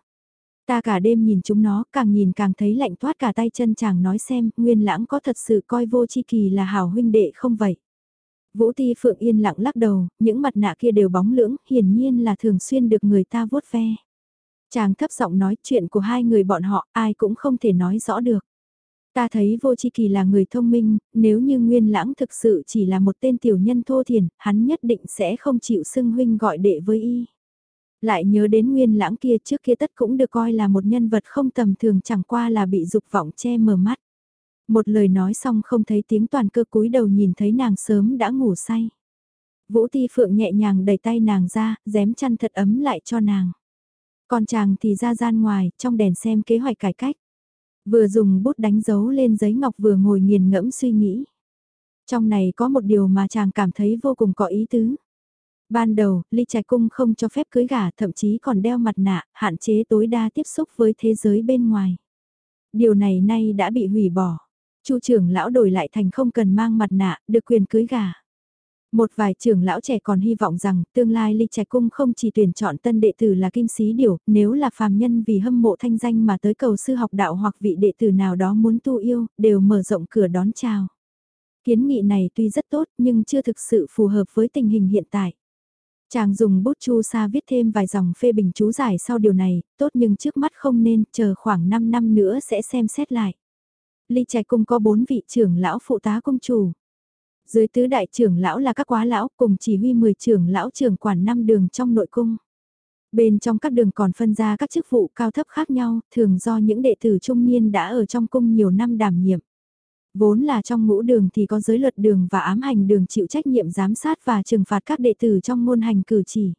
Ta cả đêm nhìn chúng nó, càng nhìn càng thấy lạnh toát cả tay chân chàng nói xem, nguyên lãng có thật sự coi vô chi kỳ là hảo huynh đệ không vậy? Vũ Ti Phượng yên lặng lắc đầu, những mặt nạ kia đều bóng lưỡng, hiển nhiên là thường xuyên được người ta vuốt ve. Chàng thấp giọng nói chuyện của hai người bọn họ, ai cũng không thể nói rõ được. Ta thấy vô chi kỳ là người thông minh, nếu như nguyên lãng thực sự chỉ là một tên tiểu nhân thô thiền, hắn nhất định sẽ không chịu xưng huynh gọi đệ với y. Lại nhớ đến nguyên lãng kia trước kia tất cũng được coi là một nhân vật không tầm thường chẳng qua là bị dục vọng che mờ mắt. Một lời nói xong không thấy tiếng toàn cơ cúi đầu nhìn thấy nàng sớm đã ngủ say. Vũ Ti Phượng nhẹ nhàng đẩy tay nàng ra, dém chăn thật ấm lại cho nàng. Còn chàng thì ra gian ngoài, trong đèn xem kế hoạch cải cách. Vừa dùng bút đánh dấu lên giấy ngọc vừa ngồi nghiền ngẫm suy nghĩ. Trong này có một điều mà chàng cảm thấy vô cùng có ý tứ. Ban đầu, ly trạch cung không cho phép cưới gả thậm chí còn đeo mặt nạ, hạn chế tối đa tiếp xúc với thế giới bên ngoài. Điều này nay đã bị hủy bỏ. Chu trưởng lão đổi lại thành không cần mang mặt nạ, được quyền cưới gả. Một vài trưởng lão trẻ còn hy vọng rằng tương lai ly trạch cung không chỉ tuyển chọn tân đệ tử là kim sĩ điều, nếu là phàm nhân vì hâm mộ thanh danh mà tới cầu sư học đạo hoặc vị đệ tử nào đó muốn tu yêu, đều mở rộng cửa đón chào. Kiến nghị này tuy rất tốt nhưng chưa thực sự phù hợp với tình hình hiện tại. Chàng dùng bút chu sa viết thêm vài dòng phê bình chú giải sau điều này, tốt nhưng trước mắt không nên, chờ khoảng 5 năm nữa sẽ xem xét lại. Ly Trạch Cung có 4 vị trưởng lão phụ tá công chủ. Dưới tứ đại trưởng lão là các quá lão cùng chỉ huy 10 trưởng lão trưởng quản 5 đường trong nội cung. Bên trong các đường còn phân ra các chức vụ cao thấp khác nhau, thường do những đệ tử trung niên đã ở trong cung nhiều năm đảm nhiệm. Vốn là trong ngũ đường thì có giới luật đường và ám hành đường chịu trách nhiệm giám sát và trừng phạt các đệ tử trong môn hành cử chỉ.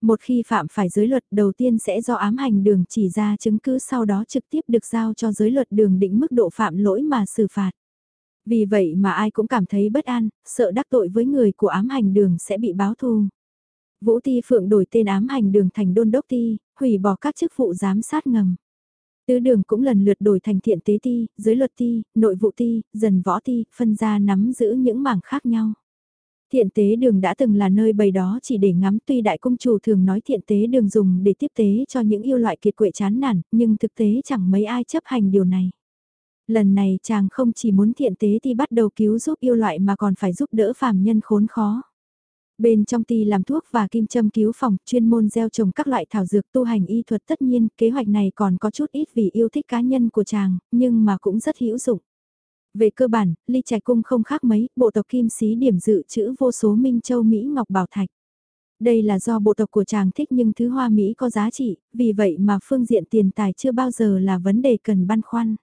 Một khi phạm phải giới luật đầu tiên sẽ do ám hành đường chỉ ra chứng cứ sau đó trực tiếp được giao cho giới luật đường định mức độ phạm lỗi mà xử phạt. Vì vậy mà ai cũng cảm thấy bất an, sợ đắc tội với người của ám hành đường sẽ bị báo thù. Vũ Ti Phượng đổi tên ám hành đường thành đôn đốc ti, hủy bỏ các chức vụ giám sát ngầm. Tứ đường cũng lần lượt đổi thành thiện tế ti, giới luật ti, nội vụ ti, dần võ ti, phân ra nắm giữ những mảng khác nhau. Thiện tế đường đã từng là nơi bày đó chỉ để ngắm tuy đại công chủ thường nói thiện tế đường dùng để tiếp tế cho những yêu loại kiệt quệ chán nản, nhưng thực tế chẳng mấy ai chấp hành điều này. Lần này chàng không chỉ muốn thiện tế thì bắt đầu cứu giúp yêu loại mà còn phải giúp đỡ phàm nhân khốn khó. Bên trong ti làm thuốc và kim châm cứu phòng, chuyên môn gieo trồng các loại thảo dược tu hành y thuật tất nhiên, kế hoạch này còn có chút ít vì yêu thích cá nhân của chàng, nhưng mà cũng rất hữu dụng. Về cơ bản, ly trạch cung không khác mấy, bộ tộc kim xí điểm dự chữ vô số Minh Châu Mỹ Ngọc Bảo Thạch. Đây là do bộ tộc của chàng thích nhưng thứ hoa Mỹ có giá trị, vì vậy mà phương diện tiền tài chưa bao giờ là vấn đề cần băn khoăn.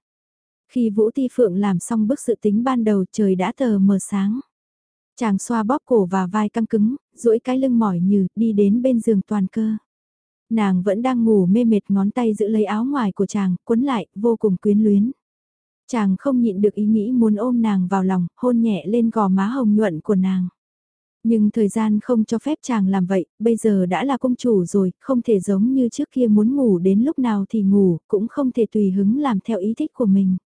Khi Vũ Ti Phượng làm xong bước sự tính ban đầu trời đã tờ mờ sáng. Chàng xoa bóp cổ và vai căng cứng, duỗi cái lưng mỏi như, đi đến bên giường toàn cơ. Nàng vẫn đang ngủ mê mệt ngón tay giữ lấy áo ngoài của chàng, quấn lại, vô cùng quyến luyến. Chàng không nhịn được ý nghĩ muốn ôm nàng vào lòng, hôn nhẹ lên gò má hồng nhuận của nàng. Nhưng thời gian không cho phép chàng làm vậy, bây giờ đã là công chủ rồi, không thể giống như trước kia muốn ngủ đến lúc nào thì ngủ, cũng không thể tùy hứng làm theo ý thích của mình.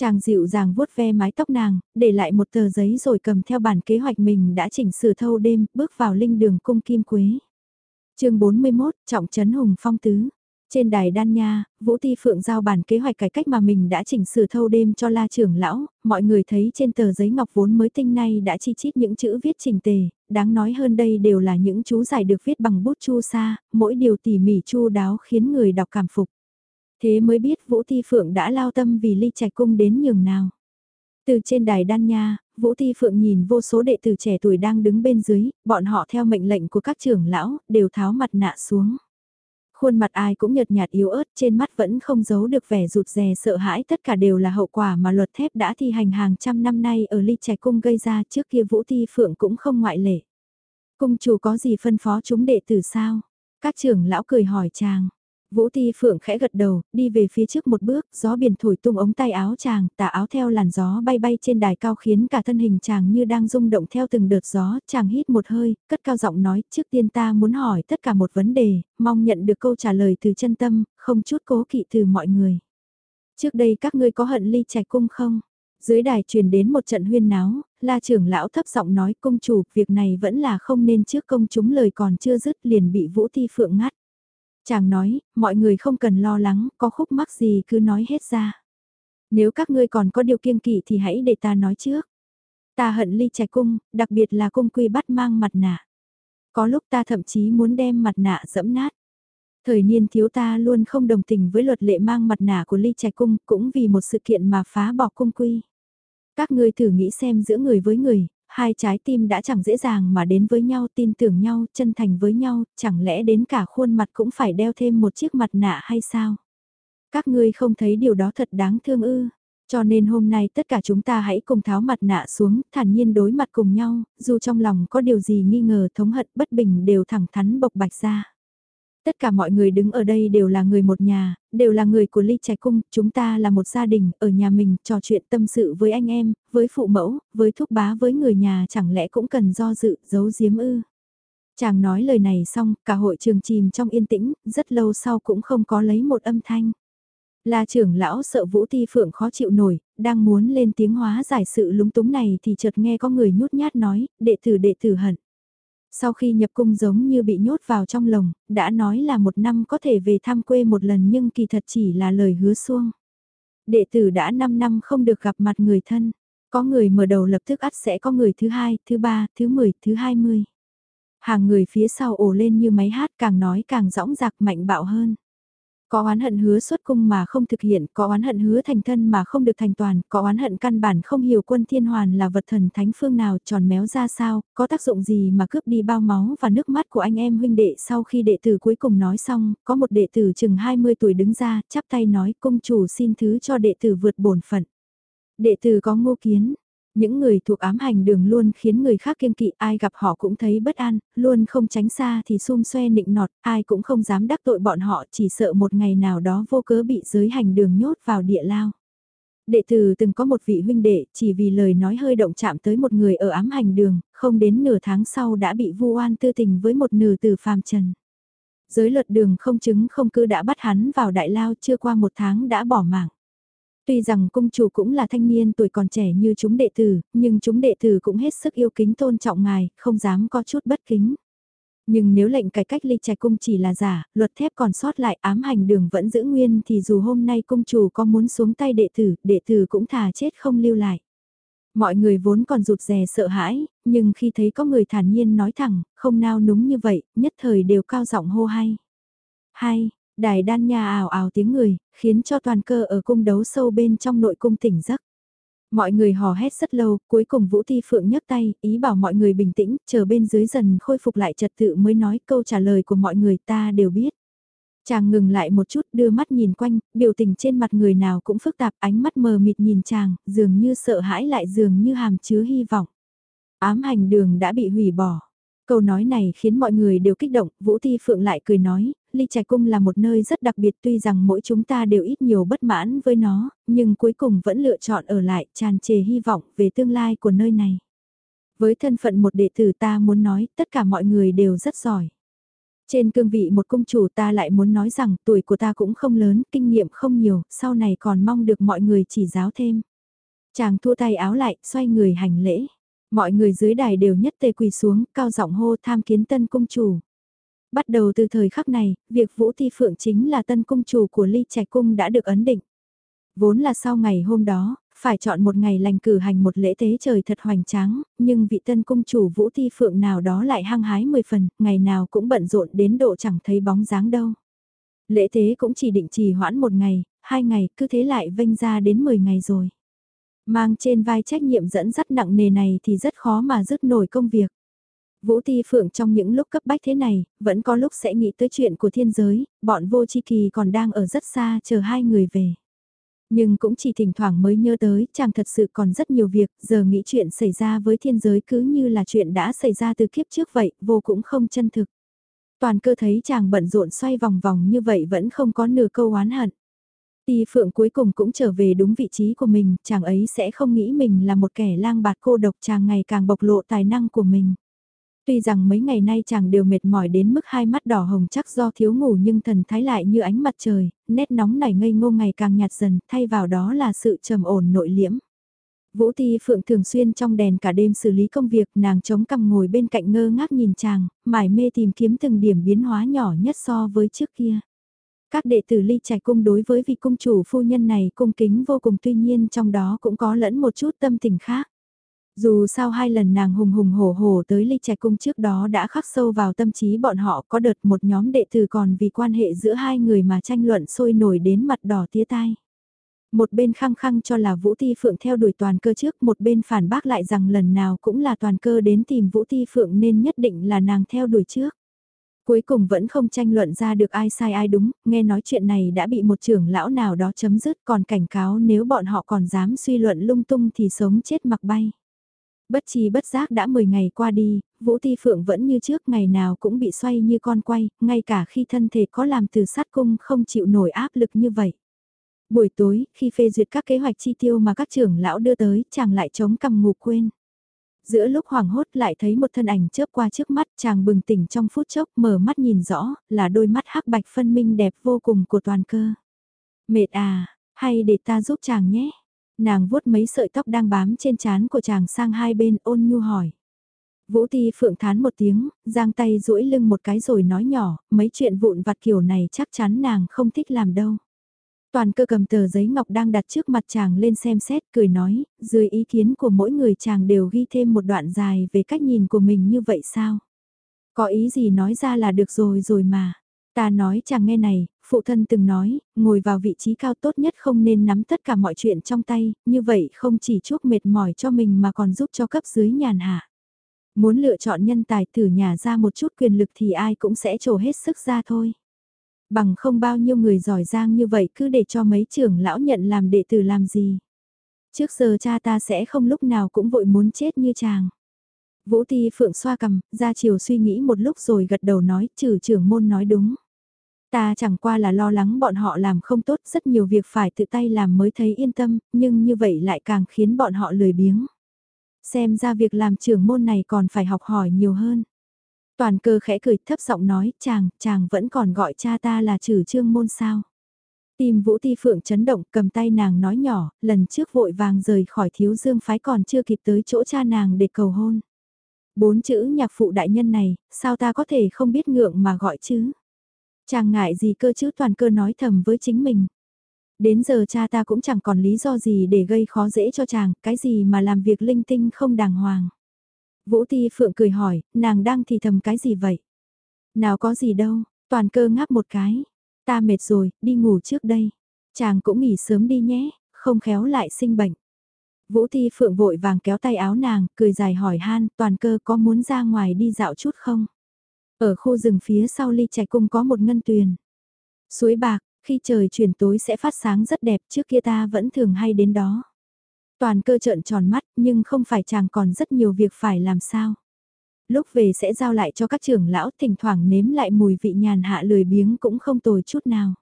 Chàng dịu dàng vuốt ve mái tóc nàng, để lại một tờ giấy rồi cầm theo bản kế hoạch mình đã chỉnh sửa thâu đêm, bước vào linh đường cung kim quế. chương 41, Trọng Trấn Hùng Phong Tứ. Trên đài đan nha, Vũ Ti Phượng giao bản kế hoạch cải cách mà mình đã chỉnh sửa thâu đêm cho la trưởng lão, mọi người thấy trên tờ giấy ngọc vốn mới tinh nay đã chi chít những chữ viết chỉnh tề, đáng nói hơn đây đều là những chú giải được viết bằng bút chu sa, mỗi điều tỉ mỉ chu đáo khiến người đọc cảm phục. Thế mới biết Vũ thi Phượng đã lao tâm vì ly trạch cung đến nhường nào. Từ trên đài đan nha, Vũ thi Phượng nhìn vô số đệ tử trẻ tuổi đang đứng bên dưới, bọn họ theo mệnh lệnh của các trưởng lão, đều tháo mặt nạ xuống. Khuôn mặt ai cũng nhợt nhạt yếu ớt, trên mắt vẫn không giấu được vẻ rụt rè sợ hãi, tất cả đều là hậu quả mà luật thép đã thi hành hàng trăm năm nay ở ly trạch cung gây ra trước kia Vũ thi Phượng cũng không ngoại lệ. Cung chủ có gì phân phó chúng đệ tử sao? Các trưởng lão cười hỏi chàng. Vũ Ti Phượng khẽ gật đầu, đi về phía trước một bước, gió biển thổi tung ống tay áo chàng, tà áo theo làn gió bay bay trên đài cao khiến cả thân hình chàng như đang rung động theo từng đợt gió, chàng hít một hơi, cất cao giọng nói, trước tiên ta muốn hỏi tất cả một vấn đề, mong nhận được câu trả lời từ chân tâm, không chút cố kỵ từ mọi người. Trước đây các ngươi có hận ly trạch cung không? Dưới đài truyền đến một trận huyên náo, la trưởng lão thấp giọng nói công chủ, việc này vẫn là không nên trước công chúng lời còn chưa dứt liền bị Vũ Ti Phượng ngắt. Chàng nói, mọi người không cần lo lắng, có khúc mắc gì cứ nói hết ra. Nếu các ngươi còn có điều kiêng kỵ thì hãy để ta nói trước. Ta hận ly trạch cung, đặc biệt là cung quy bắt mang mặt nạ. Có lúc ta thậm chí muốn đem mặt nạ dẫm nát. Thời niên thiếu ta luôn không đồng tình với luật lệ mang mặt nạ của ly trạch cung cũng vì một sự kiện mà phá bỏ cung quy. Các ngươi thử nghĩ xem giữa người với người, hai trái tim đã chẳng dễ dàng mà đến với nhau tin tưởng nhau, chân thành với nhau, chẳng lẽ đến cả khuôn mặt cũng phải đeo thêm một chiếc mặt nạ hay sao? Các ngươi không thấy điều đó thật đáng thương ư? Cho nên hôm nay tất cả chúng ta hãy cùng tháo mặt nạ xuống, thản nhiên đối mặt cùng nhau, dù trong lòng có điều gì nghi ngờ thống hận bất bình đều thẳng thắn bộc bạch ra. Tất cả mọi người đứng ở đây đều là người một nhà, đều là người của Ly Trạch Cung, chúng ta là một gia đình, ở nhà mình, trò chuyện tâm sự với anh em, với phụ mẫu, với thúc bá với người nhà chẳng lẽ cũng cần do dự, giấu giếm ư. Chàng nói lời này xong, cả hội trường chìm trong yên tĩnh, rất lâu sau cũng không có lấy một âm thanh. Là trưởng lão sợ Vũ Ti Phượng khó chịu nổi, đang muốn lên tiếng hóa giải sự lúng túng này thì chợt nghe có người nhút nhát nói, đệ tử đệ tử hận. Sau khi nhập cung giống như bị nhốt vào trong lồng, đã nói là một năm có thể về thăm quê một lần nhưng kỳ thật chỉ là lời hứa xuông. Đệ tử đã 5 năm không được gặp mặt người thân. Có người mở đầu lập tức ắt sẽ có người thứ hai, thứ ba, thứ 10, thứ 20. Hàng người phía sau ổ lên như máy hát càng nói càng rõng rạc mạnh bạo hơn. Có oán hận hứa xuất cung mà không thực hiện, có oán hận hứa thành thân mà không được thành toàn, có oán hận căn bản không hiểu quân thiên hoàn là vật thần thánh phương nào tròn méo ra sao, có tác dụng gì mà cướp đi bao máu và nước mắt của anh em huynh đệ sau khi đệ tử cuối cùng nói xong, có một đệ tử chừng 20 tuổi đứng ra, chắp tay nói cung chủ xin thứ cho đệ tử vượt bổn phận. Đệ tử có ngô kiến, những người thuộc ám hành đường luôn khiến người khác kiêng kỵ, ai gặp họ cũng thấy bất an, luôn không tránh xa thì xung xoe nịnh nọt, ai cũng không dám đắc tội bọn họ chỉ sợ một ngày nào đó vô cớ bị giới hành đường nhốt vào địa lao. Đệ tử từng có một vị huynh đệ, chỉ vì lời nói hơi động chạm tới một người ở ám hành đường, không đến nửa tháng sau đã bị vu oan tư tình với một nửa từ phàm trần. Giới luật đường không chứng không cứ đã bắt hắn vào đại lao chưa qua một tháng đã bỏ mạng. Tuy rằng cung chủ cũng là thanh niên tuổi còn trẻ như chúng đệ tử, nhưng chúng đệ tử cũng hết sức yêu kính tôn trọng ngài, không dám có chút bất kính. Nhưng nếu lệnh cải cách ly trạch cung chỉ là giả, luật thép còn sót lại ám hành đường vẫn giữ nguyên thì dù hôm nay cung chủ có muốn xuống tay đệ tử, đệ tử cũng thà chết không lưu lại. Mọi người vốn còn rụt rè sợ hãi, nhưng khi thấy có người thản nhiên nói thẳng, không nao núng như vậy, nhất thời đều cao giọng hô hay. Hay, Đài đan nha ảo ảo tiếng người, khiến cho toàn cơ ở cung đấu sâu bên trong nội cung tỉnh giấc. Mọi người hò hét rất lâu, cuối cùng Vũ Thi Phượng nhấc tay, ý bảo mọi người bình tĩnh, chờ bên dưới dần khôi phục lại trật tự mới nói câu trả lời của mọi người ta đều biết. Chàng ngừng lại một chút đưa mắt nhìn quanh, biểu tình trên mặt người nào cũng phức tạp, ánh mắt mờ mịt nhìn chàng, dường như sợ hãi lại dường như hàm chứa hy vọng. Ám hành đường đã bị hủy bỏ. Câu nói này khiến mọi người đều kích động, Vũ Thi Phượng lại cười nói, ly trạch cung là một nơi rất đặc biệt tuy rằng mỗi chúng ta đều ít nhiều bất mãn với nó, nhưng cuối cùng vẫn lựa chọn ở lại tràn trề hy vọng về tương lai của nơi này. Với thân phận một đệ tử ta muốn nói tất cả mọi người đều rất giỏi. Trên cương vị một cung chủ ta lại muốn nói rằng tuổi của ta cũng không lớn, kinh nghiệm không nhiều, sau này còn mong được mọi người chỉ giáo thêm. Chàng thua tay áo lại, xoay người hành lễ. Mọi người dưới đài đều nhất tề quỳ xuống, cao giọng hô tham kiến tân cung chủ. Bắt đầu từ thời khắc này, việc Vũ Thi Phượng chính là tân cung chủ của Ly Trạch Cung đã được ấn định. Vốn là sau ngày hôm đó, phải chọn một ngày lành cử hành một lễ tế trời thật hoành tráng, nhưng vị tân cung chủ Vũ Thi Phượng nào đó lại hăng hái mười phần, ngày nào cũng bận rộn đến độ chẳng thấy bóng dáng đâu. Lễ tế cũng chỉ định trì hoãn một ngày, hai ngày, cứ thế lại vênh ra đến mười ngày rồi. Mang trên vai trách nhiệm dẫn dắt nặng nề này thì rất khó mà dứt nổi công việc. Vũ Ti Phượng trong những lúc cấp bách thế này, vẫn có lúc sẽ nghĩ tới chuyện của thiên giới, bọn vô chi kỳ còn đang ở rất xa chờ hai người về. Nhưng cũng chỉ thỉnh thoảng mới nhớ tới, chàng thật sự còn rất nhiều việc, giờ nghĩ chuyện xảy ra với thiên giới cứ như là chuyện đã xảy ra từ kiếp trước vậy, vô cũng không chân thực. Toàn cơ thấy chàng bận rộn xoay vòng vòng như vậy vẫn không có nửa câu oán hận. Ti Phượng cuối cùng cũng trở về đúng vị trí của mình, chàng ấy sẽ không nghĩ mình là một kẻ lang bạt cô độc chàng ngày càng bộc lộ tài năng của mình. Tuy rằng mấy ngày nay chàng đều mệt mỏi đến mức hai mắt đỏ hồng chắc do thiếu ngủ nhưng thần thái lại như ánh mặt trời, nét nóng nảy ngây ngô ngày càng nhạt dần, thay vào đó là sự trầm ổn nội liễm. Vũ Ti Phượng thường xuyên trong đèn cả đêm xử lý công việc, nàng chống cằm ngồi bên cạnh ngơ ngác nhìn chàng, mải mê tìm kiếm từng điểm biến hóa nhỏ nhất so với trước kia. Các đệ tử ly trạch cung đối với vị cung chủ phu nhân này cung kính vô cùng tuy nhiên trong đó cũng có lẫn một chút tâm tình khác. Dù sao hai lần nàng hùng hùng hổ hổ tới ly trạch cung trước đó đã khắc sâu vào tâm trí bọn họ có đợt một nhóm đệ tử còn vì quan hệ giữa hai người mà tranh luận sôi nổi đến mặt đỏ tía tai. Một bên khăng khăng cho là Vũ Ti Phượng theo đuổi toàn cơ trước, một bên phản bác lại rằng lần nào cũng là toàn cơ đến tìm Vũ Ti Phượng nên nhất định là nàng theo đuổi trước. Cuối cùng vẫn không tranh luận ra được ai sai ai đúng, nghe nói chuyện này đã bị một trưởng lão nào đó chấm dứt còn cảnh cáo nếu bọn họ còn dám suy luận lung tung thì sống chết mặc bay. Bất chi bất giác đã 10 ngày qua đi, Vũ Ti Phượng vẫn như trước ngày nào cũng bị xoay như con quay, ngay cả khi thân thể có làm từ sát cung không chịu nổi áp lực như vậy. Buổi tối, khi phê duyệt các kế hoạch chi tiêu mà các trưởng lão đưa tới, chàng lại chống cằm ngủ quên. Giữa lúc hoảng hốt lại thấy một thân ảnh chớp qua trước mắt chàng bừng tỉnh trong phút chốc mở mắt nhìn rõ là đôi mắt hắc bạch phân minh đẹp vô cùng của toàn cơ. Mệt à, hay để ta giúp chàng nhé. Nàng vuốt mấy sợi tóc đang bám trên trán của chàng sang hai bên ôn nhu hỏi. Vũ Ti Phượng thán một tiếng, giang tay duỗi lưng một cái rồi nói nhỏ, mấy chuyện vụn vặt kiểu này chắc chắn nàng không thích làm đâu. Toàn cơ cầm tờ giấy ngọc đang đặt trước mặt chàng lên xem xét, cười nói, dưới ý kiến của mỗi người chàng đều ghi thêm một đoạn dài về cách nhìn của mình như vậy sao? Có ý gì nói ra là được rồi rồi mà. Ta nói chàng nghe này, phụ thân từng nói, ngồi vào vị trí cao tốt nhất không nên nắm tất cả mọi chuyện trong tay, như vậy không chỉ chuốc mệt mỏi cho mình mà còn giúp cho cấp dưới nhàn hạ. Muốn lựa chọn nhân tài từ nhà ra một chút quyền lực thì ai cũng sẽ trổ hết sức ra thôi. Bằng không bao nhiêu người giỏi giang như vậy cứ để cho mấy trưởng lão nhận làm đệ tử làm gì. Trước giờ cha ta sẽ không lúc nào cũng vội muốn chết như chàng. Vũ Ti Phượng xoa cầm, ra chiều suy nghĩ một lúc rồi gật đầu nói, trừ trưởng môn nói đúng. Ta chẳng qua là lo lắng bọn họ làm không tốt, rất nhiều việc phải tự tay làm mới thấy yên tâm, nhưng như vậy lại càng khiến bọn họ lười biếng. Xem ra việc làm trưởng môn này còn phải học hỏi nhiều hơn. Toàn cơ khẽ cười thấp giọng nói, chàng, chàng vẫn còn gọi cha ta là trừ trương môn sao. Tim Vũ Ti Phượng chấn động cầm tay nàng nói nhỏ, lần trước vội vàng rời khỏi thiếu dương phái còn chưa kịp tới chỗ cha nàng để cầu hôn. Bốn chữ nhạc phụ đại nhân này, sao ta có thể không biết ngượng mà gọi chứ? Chàng ngại gì cơ chứ toàn cơ nói thầm với chính mình. Đến giờ cha ta cũng chẳng còn lý do gì để gây khó dễ cho chàng, cái gì mà làm việc linh tinh không đàng hoàng. Vũ Ti Phượng cười hỏi, nàng đang thì thầm cái gì vậy? Nào có gì đâu, toàn cơ ngáp một cái. Ta mệt rồi, đi ngủ trước đây. Chàng cũng nghỉ sớm đi nhé, không khéo lại sinh bệnh. Vũ Ti Phượng vội vàng kéo tay áo nàng, cười dài hỏi han, toàn cơ có muốn ra ngoài đi dạo chút không? Ở khu rừng phía sau ly trạch cung có một ngân tuyền. Suối bạc, khi trời chuyển tối sẽ phát sáng rất đẹp trước kia ta vẫn thường hay đến đó. Toàn cơ trợn tròn mắt nhưng không phải chàng còn rất nhiều việc phải làm sao. Lúc về sẽ giao lại cho các trưởng lão thỉnh thoảng nếm lại mùi vị nhàn hạ lười biếng cũng không tồi chút nào.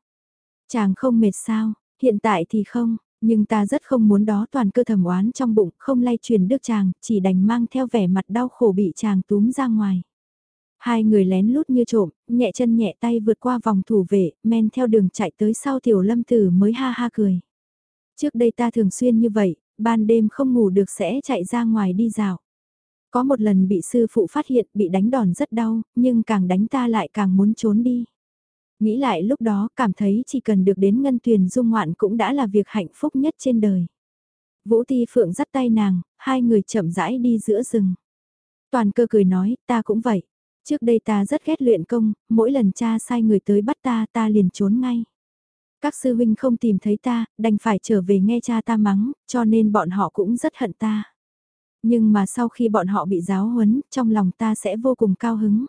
Chàng không mệt sao, hiện tại thì không, nhưng ta rất không muốn đó toàn cơ thầm oán trong bụng, không lay truyền được chàng, chỉ đành mang theo vẻ mặt đau khổ bị chàng túm ra ngoài. Hai người lén lút như trộm, nhẹ chân nhẹ tay vượt qua vòng thủ vệ, men theo đường chạy tới sau tiểu lâm tử mới ha ha cười. Trước đây ta thường xuyên như vậy, ban đêm không ngủ được sẽ chạy ra ngoài đi dạo. Có một lần bị sư phụ phát hiện bị đánh đòn rất đau, nhưng càng đánh ta lại càng muốn trốn đi. Nghĩ lại lúc đó cảm thấy chỉ cần được đến ngân tuyền dung ngoạn cũng đã là việc hạnh phúc nhất trên đời. Vũ Ti Phượng dắt tay nàng, hai người chậm rãi đi giữa rừng. Toàn cơ cười nói, ta cũng vậy. Trước đây ta rất ghét luyện công, mỗi lần cha sai người tới bắt ta ta liền trốn ngay. Các sư huynh không tìm thấy ta, đành phải trở về nghe cha ta mắng, cho nên bọn họ cũng rất hận ta. Nhưng mà sau khi bọn họ bị giáo huấn, trong lòng ta sẽ vô cùng cao hứng.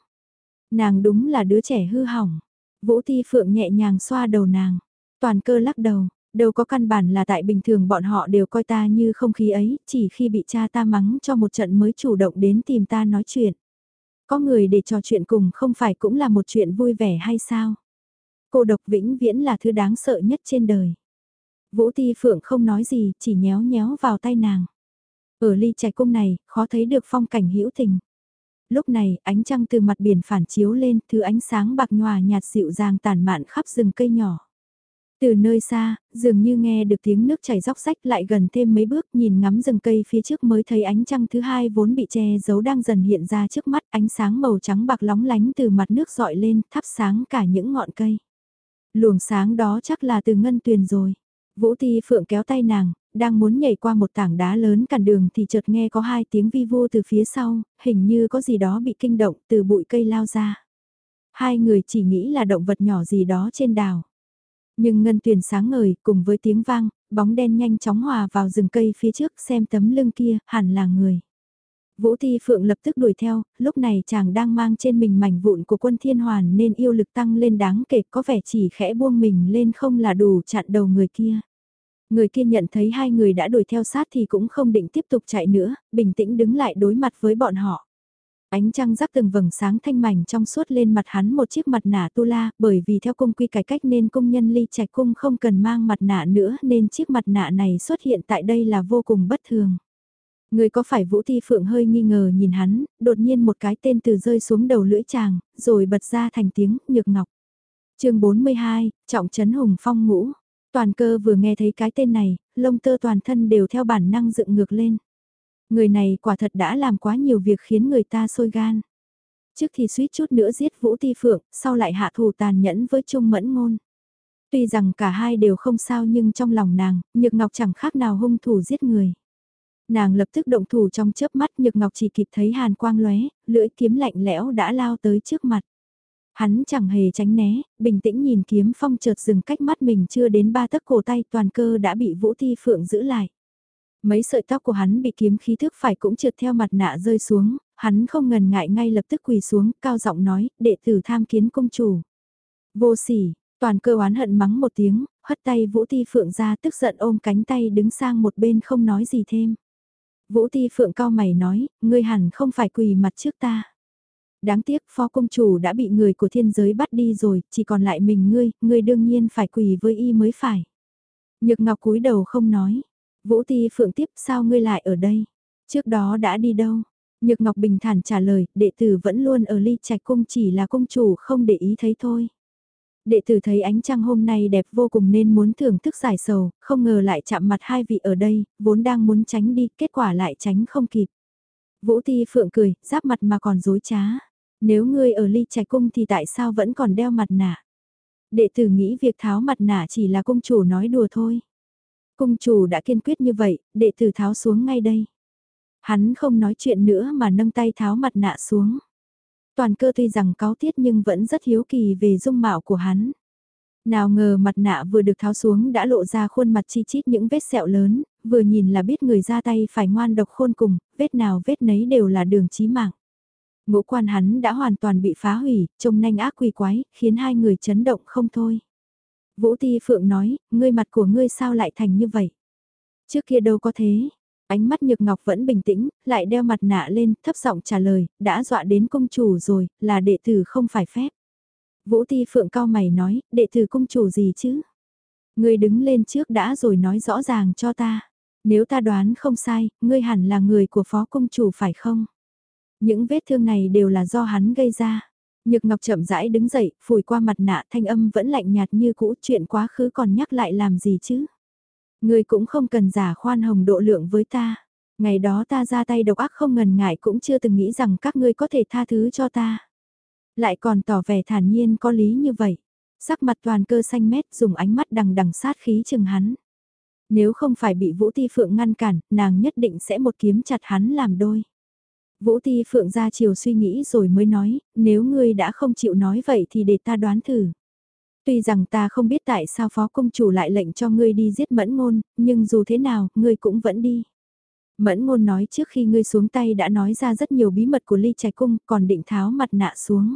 Nàng đúng là đứa trẻ hư hỏng. Vũ Ti Phượng nhẹ nhàng xoa đầu nàng. Toàn cơ lắc đầu, đâu có căn bản là tại bình thường bọn họ đều coi ta như không khí ấy, chỉ khi bị cha ta mắng cho một trận mới chủ động đến tìm ta nói chuyện. Có người để trò chuyện cùng không phải cũng là một chuyện vui vẻ hay sao? Cô độc vĩnh viễn là thứ đáng sợ nhất trên đời. Vũ Ti Phượng không nói gì, chỉ nhéo nhéo vào tay nàng. Ở ly trạch cung này, khó thấy được phong cảnh hữu tình. Lúc này, ánh trăng từ mặt biển phản chiếu lên, thứ ánh sáng bạc nhòa nhạt dịu dàng tản mạn khắp rừng cây nhỏ. Từ nơi xa, dường như nghe được tiếng nước chảy róc rách lại gần thêm mấy bước nhìn ngắm rừng cây phía trước mới thấy ánh trăng thứ hai vốn bị che giấu đang dần hiện ra trước mắt ánh sáng màu trắng bạc lóng lánh từ mặt nước dọi lên thắp sáng cả những ngọn cây. Luồng sáng đó chắc là từ ngân tuyền rồi. Vũ Ti Phượng kéo tay nàng, đang muốn nhảy qua một tảng đá lớn cản đường thì chợt nghe có hai tiếng vi vu từ phía sau, hình như có gì đó bị kinh động từ bụi cây lao ra. Hai người chỉ nghĩ là động vật nhỏ gì đó trên đảo. Nhưng ngân tuyển sáng ngời cùng với tiếng vang, bóng đen nhanh chóng hòa vào rừng cây phía trước xem tấm lưng kia hẳn là người. Vũ Thi Phượng lập tức đuổi theo, lúc này chàng đang mang trên mình mảnh vụn của quân thiên hoàn nên yêu lực tăng lên đáng kể có vẻ chỉ khẽ buông mình lên không là đủ chặn đầu người kia. Người kia nhận thấy hai người đã đuổi theo sát thì cũng không định tiếp tục chạy nữa, bình tĩnh đứng lại đối mặt với bọn họ. Ánh trăng rắc từng vầng sáng thanh mảnh trong suốt lên mặt hắn một chiếc mặt nạ tu la, bởi vì theo cung quy cải cách nên công nhân ly trạch cung không cần mang mặt nạ nữa nên chiếc mặt nạ này xuất hiện tại đây là vô cùng bất thường. Người có phải Vũ Thi Phượng hơi nghi ngờ nhìn hắn, đột nhiên một cái tên từ rơi xuống đầu lưỡi chàng, rồi bật ra thành tiếng, nhược ngọc. chương 42, Trọng Trấn Hùng Phong ngũ. Toàn cơ vừa nghe thấy cái tên này, lông tơ toàn thân đều theo bản năng dựng ngược lên. Người này quả thật đã làm quá nhiều việc khiến người ta sôi gan. Trước thì suýt chút nữa giết Vũ Ti Phượng, sau lại hạ thù tàn nhẫn với Trung Mẫn Ngôn. Tuy rằng cả hai đều không sao nhưng trong lòng nàng, Nhược Ngọc chẳng khác nào hung thủ giết người. Nàng lập tức động thủ trong chớp mắt Nhược Ngọc chỉ kịp thấy hàn quang lóe, lưỡi kiếm lạnh lẽo đã lao tới trước mặt. Hắn chẳng hề tránh né, bình tĩnh nhìn kiếm phong chợt dừng cách mắt mình chưa đến ba tấc cổ tay toàn cơ đã bị Vũ Thi Phượng giữ lại. Mấy sợi tóc của hắn bị kiếm khí thức phải cũng trượt theo mặt nạ rơi xuống, hắn không ngần ngại ngay lập tức quỳ xuống, cao giọng nói, đệ tử tham kiến công chủ. Vô sỉ, toàn cơ oán hận mắng một tiếng, hất tay Vũ Ti Phượng ra tức giận ôm cánh tay đứng sang một bên không nói gì thêm. Vũ Ti Phượng cao mày nói, ngươi hẳn không phải quỳ mặt trước ta. Đáng tiếc phó công chủ đã bị người của thiên giới bắt đi rồi, chỉ còn lại mình ngươi, ngươi đương nhiên phải quỳ với y mới phải. Nhược Ngọc cúi đầu không nói. Vũ Ti Phượng tiếp sao ngươi lại ở đây? Trước đó đã đi đâu? Nhược Ngọc bình thản trả lời, đệ tử vẫn luôn ở ly trạch cung chỉ là công chủ không để ý thấy thôi. Đệ tử thấy ánh trăng hôm nay đẹp vô cùng nên muốn thưởng thức giải sầu, không ngờ lại chạm mặt hai vị ở đây, vốn đang muốn tránh đi, kết quả lại tránh không kịp. Vũ Ti Phượng cười, giáp mặt mà còn dối trá. Nếu ngươi ở ly trạch cung thì tại sao vẫn còn đeo mặt nạ? Đệ tử nghĩ việc tháo mặt nạ chỉ là công chủ nói đùa thôi. Cung chủ đã kiên quyết như vậy, đệ tử tháo xuống ngay đây. Hắn không nói chuyện nữa mà nâng tay tháo mặt nạ xuống. Toàn cơ tuy rằng cáo tiết nhưng vẫn rất hiếu kỳ về dung mạo của hắn. Nào ngờ mặt nạ vừa được tháo xuống đã lộ ra khuôn mặt chi chít những vết sẹo lớn, vừa nhìn là biết người ra tay phải ngoan độc khôn cùng, vết nào vết nấy đều là đường chí mạng. Ngũ quan hắn đã hoàn toàn bị phá hủy, trông nanh ác quỷ quái, khiến hai người chấn động không thôi. Vũ Ti Phượng nói, ngươi mặt của ngươi sao lại thành như vậy? Trước kia đâu có thế. Ánh mắt nhược ngọc vẫn bình tĩnh, lại đeo mặt nạ lên, thấp giọng trả lời, đã dọa đến công chủ rồi, là đệ tử không phải phép. Vũ Ti Phượng cao mày nói, đệ tử công chủ gì chứ? Ngươi đứng lên trước đã rồi nói rõ ràng cho ta. Nếu ta đoán không sai, ngươi hẳn là người của phó công chủ phải không? Những vết thương này đều là do hắn gây ra. Nhược Ngọc chậm rãi đứng dậy, phủi qua mặt nạ thanh âm vẫn lạnh nhạt như cũ chuyện quá khứ còn nhắc lại làm gì chứ? Ngươi cũng không cần giả khoan hồng độ lượng với ta. Ngày đó ta ra tay độc ác không ngần ngại cũng chưa từng nghĩ rằng các ngươi có thể tha thứ cho ta. Lại còn tỏ vẻ thản nhiên có lý như vậy. Sắc mặt toàn cơ xanh mét dùng ánh mắt đằng đằng sát khí chừng hắn. Nếu không phải bị Vũ Ti Phượng ngăn cản, nàng nhất định sẽ một kiếm chặt hắn làm đôi. Vũ Ti Phượng ra chiều suy nghĩ rồi mới nói, nếu ngươi đã không chịu nói vậy thì để ta đoán thử. Tuy rằng ta không biết tại sao phó công chủ lại lệnh cho ngươi đi giết mẫn ngôn, nhưng dù thế nào, ngươi cũng vẫn đi. Mẫn ngôn nói trước khi ngươi xuống tay đã nói ra rất nhiều bí mật của ly trạch cung, còn định tháo mặt nạ xuống.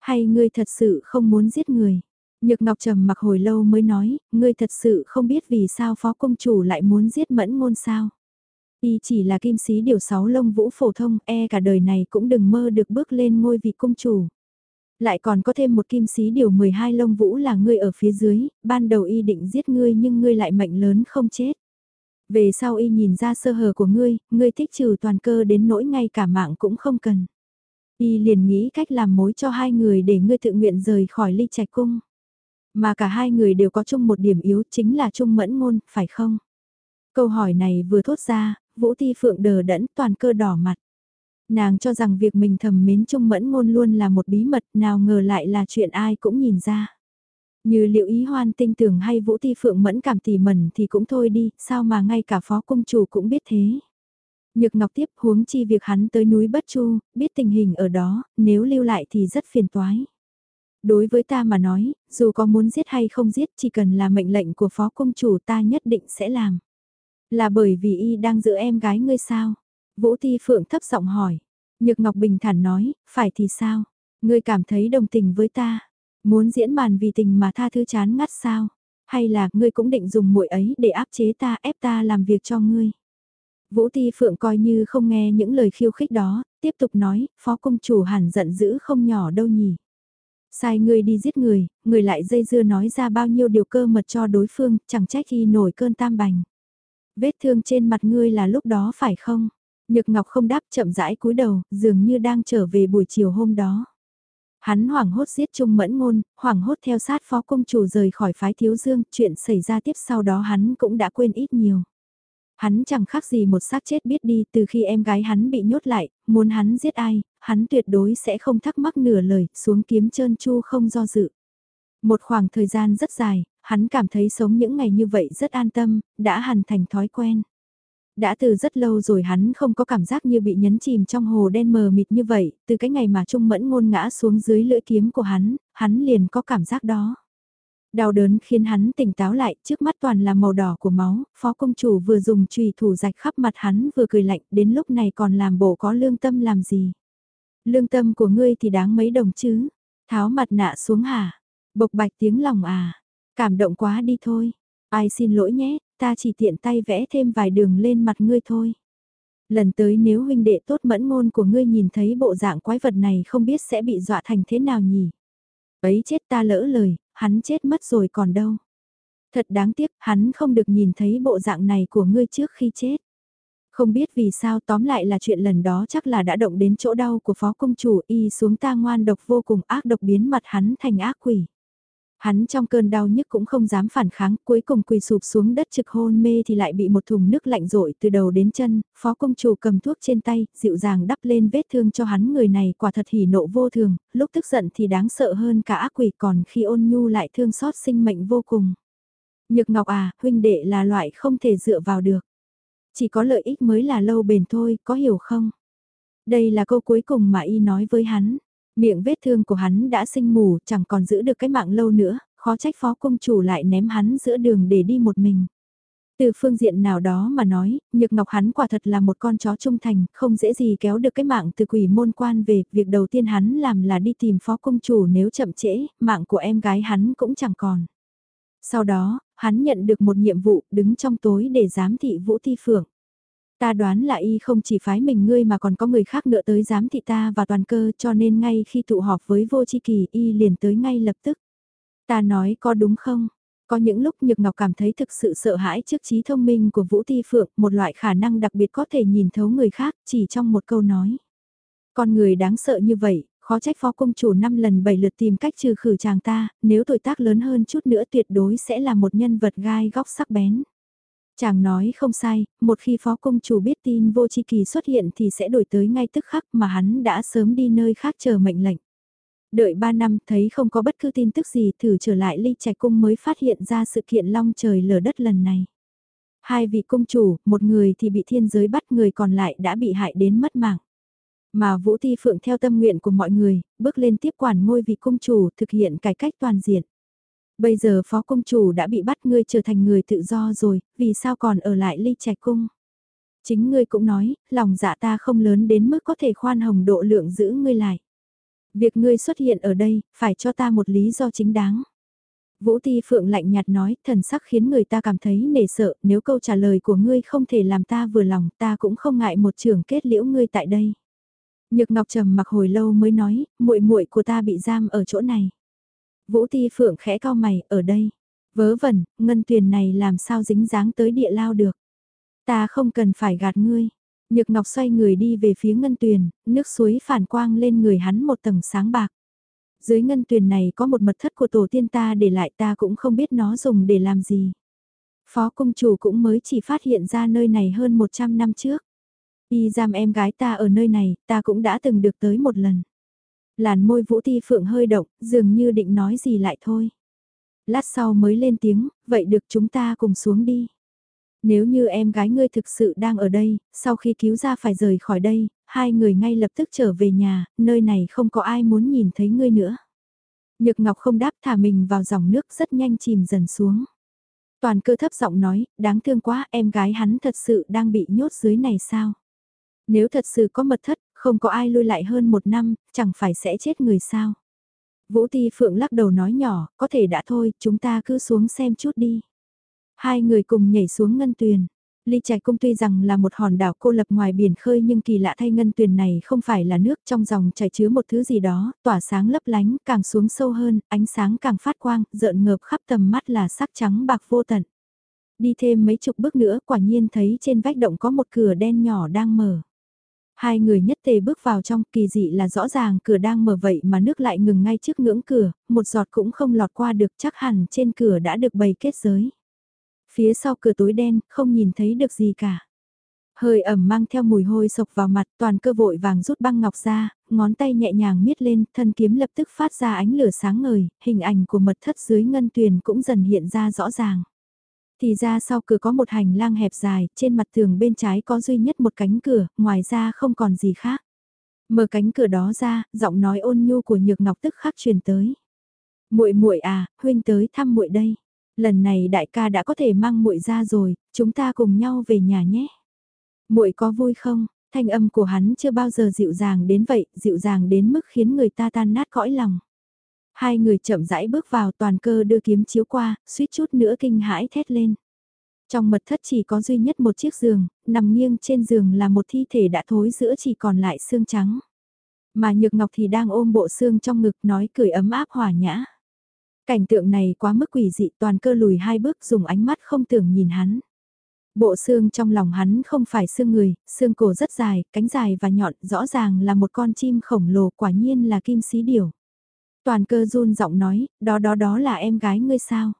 Hay ngươi thật sự không muốn giết người? Nhược Ngọc trầm mặc hồi lâu mới nói, ngươi thật sự không biết vì sao phó công chủ lại muốn giết mẫn ngôn sao? Y chỉ là kim sĩ điều sáu lông vũ phổ thông, e cả đời này cũng đừng mơ được bước lên ngôi vị cung chủ. Lại còn có thêm một kim sĩ điều 12 lông vũ là ngươi ở phía dưới, ban đầu y định giết ngươi nhưng ngươi lại mệnh lớn không chết. Về sau y nhìn ra sơ hở của ngươi, ngươi thích trừ toàn cơ đến nỗi ngay cả mạng cũng không cần. Y liền nghĩ cách làm mối cho hai người để ngươi tự nguyện rời khỏi ly trạch cung. Mà cả hai người đều có chung một điểm yếu chính là chung mẫn ngôn, phải không? Câu hỏi này vừa thốt ra, Vũ Thi Phượng đờ đẫn toàn cơ đỏ mặt. Nàng cho rằng việc mình thầm mến chung mẫn ngôn luôn là một bí mật nào ngờ lại là chuyện ai cũng nhìn ra. Như liệu ý hoan tinh tưởng hay Vũ Thi Phượng mẫn cảm tỉ mẩn thì cũng thôi đi, sao mà ngay cả phó công chủ cũng biết thế. Nhược Ngọc tiếp huống chi việc hắn tới núi Bất Chu, biết tình hình ở đó, nếu lưu lại thì rất phiền toái. Đối với ta mà nói, dù có muốn giết hay không giết chỉ cần là mệnh lệnh của phó công chủ ta nhất định sẽ làm. Là bởi vì y đang giữ em gái ngươi sao? Vũ Ti Phượng thấp giọng hỏi. Nhược Ngọc bình thản nói, phải thì sao? Ngươi cảm thấy đồng tình với ta? Muốn diễn màn vì tình mà tha thứ chán ngắt sao? Hay là ngươi cũng định dùng muội ấy để áp chế ta ép ta làm việc cho ngươi? Vũ Ti Phượng coi như không nghe những lời khiêu khích đó, tiếp tục nói, phó công chủ hẳn giận dữ không nhỏ đâu nhỉ. Sai ngươi đi giết người, người lại dây dưa nói ra bao nhiêu điều cơ mật cho đối phương, chẳng trách khi nổi cơn tam bành. Vết thương trên mặt ngươi là lúc đó phải không? Nhược Ngọc không đáp chậm rãi cúi đầu, dường như đang trở về buổi chiều hôm đó. Hắn hoảng hốt giết Trung Mẫn Ngôn, hoảng hốt theo sát phó công chủ rời khỏi phái thiếu dương, chuyện xảy ra tiếp sau đó hắn cũng đã quên ít nhiều. Hắn chẳng khác gì một xác chết biết đi từ khi em gái hắn bị nhốt lại, muốn hắn giết ai, hắn tuyệt đối sẽ không thắc mắc nửa lời, xuống kiếm trơn chu không do dự. Một khoảng thời gian rất dài, hắn cảm thấy sống những ngày như vậy rất an tâm, đã hẳn thành thói quen. Đã từ rất lâu rồi hắn không có cảm giác như bị nhấn chìm trong hồ đen mờ mịt như vậy, từ cái ngày mà Trung Mẫn ngôn ngã xuống dưới lưỡi kiếm của hắn, hắn liền có cảm giác đó. Đau đớn khiến hắn tỉnh táo lại, trước mắt toàn là màu đỏ của máu, phó công chủ vừa dùng trùy thủ rạch khắp mặt hắn vừa cười lạnh, đến lúc này còn làm bộ có lương tâm làm gì. Lương tâm của ngươi thì đáng mấy đồng chứ, tháo mặt nạ xuống hả, bộc bạch tiếng lòng à, cảm động quá đi thôi, ai xin lỗi nhé, ta chỉ tiện tay vẽ thêm vài đường lên mặt ngươi thôi. Lần tới nếu huynh đệ tốt mẫn ngôn của ngươi nhìn thấy bộ dạng quái vật này không biết sẽ bị dọa thành thế nào nhỉ. Ấy chết ta lỡ lời, hắn chết mất rồi còn đâu. Thật đáng tiếc, hắn không được nhìn thấy bộ dạng này của ngươi trước khi chết. Không biết vì sao tóm lại là chuyện lần đó chắc là đã động đến chỗ đau của phó công chủ y xuống ta ngoan độc vô cùng ác độc biến mặt hắn thành ác quỷ. Hắn trong cơn đau nhức cũng không dám phản kháng, cuối cùng quỳ sụp xuống đất trực hôn mê thì lại bị một thùng nước lạnh rội từ đầu đến chân, phó công chủ cầm thuốc trên tay, dịu dàng đắp lên vết thương cho hắn người này quả thật hỉ nộ vô thường, lúc tức giận thì đáng sợ hơn cả ác quỷ còn khi ôn nhu lại thương xót sinh mệnh vô cùng. Nhược Ngọc à, huynh đệ là loại không thể dựa vào được. Chỉ có lợi ích mới là lâu bền thôi, có hiểu không? Đây là câu cuối cùng mà y nói với hắn. Miệng vết thương của hắn đã sinh mù, chẳng còn giữ được cái mạng lâu nữa, khó trách phó công chủ lại ném hắn giữa đường để đi một mình. Từ phương diện nào đó mà nói, Nhược Ngọc hắn quả thật là một con chó trung thành, không dễ gì kéo được cái mạng từ quỷ môn quan về, việc đầu tiên hắn làm là đi tìm phó công chủ nếu chậm trễ, mạng của em gái hắn cũng chẳng còn. Sau đó, hắn nhận được một nhiệm vụ đứng trong tối để giám thị Vũ Thi Phượng. Ta đoán là y không chỉ phái mình ngươi mà còn có người khác nữa tới giám thị ta và toàn cơ cho nên ngay khi tụ họp với vô chi kỳ y liền tới ngay lập tức. Ta nói có đúng không? Có những lúc Nhược Ngọc cảm thấy thực sự sợ hãi trước trí thông minh của Vũ Ti Phượng, một loại khả năng đặc biệt có thể nhìn thấu người khác chỉ trong một câu nói. Con người đáng sợ như vậy, khó trách phó công chủ năm lần bảy lượt tìm cách trừ khử chàng ta, nếu tuổi tác lớn hơn chút nữa tuyệt đối sẽ là một nhân vật gai góc sắc bén. Chàng nói không sai, một khi phó công chủ biết tin vô chi kỳ xuất hiện thì sẽ đổi tới ngay tức khắc mà hắn đã sớm đi nơi khác chờ mệnh lệnh. Đợi 3 năm thấy không có bất cứ tin tức gì thử trở lại ly trạch cung mới phát hiện ra sự kiện long trời lở đất lần này. Hai vị công chủ, một người thì bị thiên giới bắt người còn lại đã bị hại đến mất mạng. Mà Vũ Ti Phượng theo tâm nguyện của mọi người, bước lên tiếp quản ngôi vị công chủ thực hiện cải cách toàn diện. Bây giờ phó công chủ đã bị bắt ngươi trở thành người tự do rồi, vì sao còn ở lại ly trạch cung? Chính ngươi cũng nói, lòng dạ ta không lớn đến mức có thể khoan hồng độ lượng giữ ngươi lại. Việc ngươi xuất hiện ở đây, phải cho ta một lý do chính đáng. Vũ Ti Phượng lạnh nhạt nói, thần sắc khiến người ta cảm thấy nể sợ, nếu câu trả lời của ngươi không thể làm ta vừa lòng, ta cũng không ngại một trường kết liễu ngươi tại đây. Nhược Ngọc trầm mặc hồi lâu mới nói, muội muội của ta bị giam ở chỗ này. Vũ Ti Phượng khẽ cao mày, ở đây. Vớ vẩn, ngân tuyền này làm sao dính dáng tới địa lao được. Ta không cần phải gạt ngươi. Nhược Ngọc xoay người đi về phía ngân tuyền, nước suối phản quang lên người hắn một tầng sáng bạc. Dưới ngân tuyền này có một mật thất của tổ tiên ta để lại ta cũng không biết nó dùng để làm gì. Phó công chủ cũng mới chỉ phát hiện ra nơi này hơn 100 năm trước. Y giam em gái ta ở nơi này, ta cũng đã từng được tới một lần. Làn môi Vũ Ti Phượng hơi động, dường như định nói gì lại thôi. Lát sau mới lên tiếng, vậy được chúng ta cùng xuống đi. Nếu như em gái ngươi thực sự đang ở đây, sau khi cứu ra phải rời khỏi đây, hai người ngay lập tức trở về nhà, nơi này không có ai muốn nhìn thấy ngươi nữa. Nhược Ngọc không đáp thả mình vào dòng nước rất nhanh chìm dần xuống. Toàn cơ thấp giọng nói, đáng thương quá em gái hắn thật sự đang bị nhốt dưới này sao? Nếu thật sự có mật thất, không có ai lui lại hơn một năm, chẳng phải sẽ chết người sao? Vũ Ti Phượng lắc đầu nói nhỏ, có thể đã thôi, chúng ta cứ xuống xem chút đi. Hai người cùng nhảy xuống ngân tuyền. Ly Trạch Cung tuy rằng là một hòn đảo cô lập ngoài biển khơi nhưng kỳ lạ thay ngân tuyền này không phải là nước trong dòng chảy chứa một thứ gì đó, tỏa sáng lấp lánh, càng xuống sâu hơn, ánh sáng càng phát quang, rợn ngợp khắp tầm mắt là sắc trắng bạc vô tận. Đi thêm mấy chục bước nữa quả nhiên thấy trên vách động có một cửa đen nhỏ đang mở. Hai người nhất tề bước vào trong kỳ dị là rõ ràng cửa đang mở vậy mà nước lại ngừng ngay trước ngưỡng cửa, một giọt cũng không lọt qua được chắc hẳn trên cửa đã được bày kết giới. Phía sau cửa tối đen, không nhìn thấy được gì cả. Hơi ẩm mang theo mùi hôi sộc vào mặt toàn cơ vội vàng rút băng ngọc ra, ngón tay nhẹ nhàng miết lên, thân kiếm lập tức phát ra ánh lửa sáng ngời, hình ảnh của mật thất dưới ngân tuyền cũng dần hiện ra rõ ràng. Thì ra sau cửa có một hành lang hẹp dài, trên mặt tường bên trái có duy nhất một cánh cửa, ngoài ra không còn gì khác. Mở cánh cửa đó ra, giọng nói ôn nhu của Nhược Ngọc tức khắc truyền tới. "Muội muội à, huynh tới thăm muội đây. Lần này đại ca đã có thể mang muội ra rồi, chúng ta cùng nhau về nhà nhé." "Muội có vui không?" Thanh âm của hắn chưa bao giờ dịu dàng đến vậy, dịu dàng đến mức khiến người ta tan nát cõi lòng. Hai người chậm rãi bước vào toàn cơ đưa kiếm chiếu qua, suýt chút nữa kinh hãi thét lên. Trong mật thất chỉ có duy nhất một chiếc giường, nằm nghiêng trên giường là một thi thể đã thối giữa chỉ còn lại xương trắng. Mà Nhược Ngọc thì đang ôm bộ xương trong ngực nói cười ấm áp hòa nhã. Cảnh tượng này quá mức quỷ dị toàn cơ lùi hai bước dùng ánh mắt không tưởng nhìn hắn. Bộ xương trong lòng hắn không phải xương người, xương cổ rất dài, cánh dài và nhọn, rõ ràng là một con chim khổng lồ quả nhiên là kim xí điểu. Toàn cơ run giọng nói, đó đó đó là em gái ngươi sao?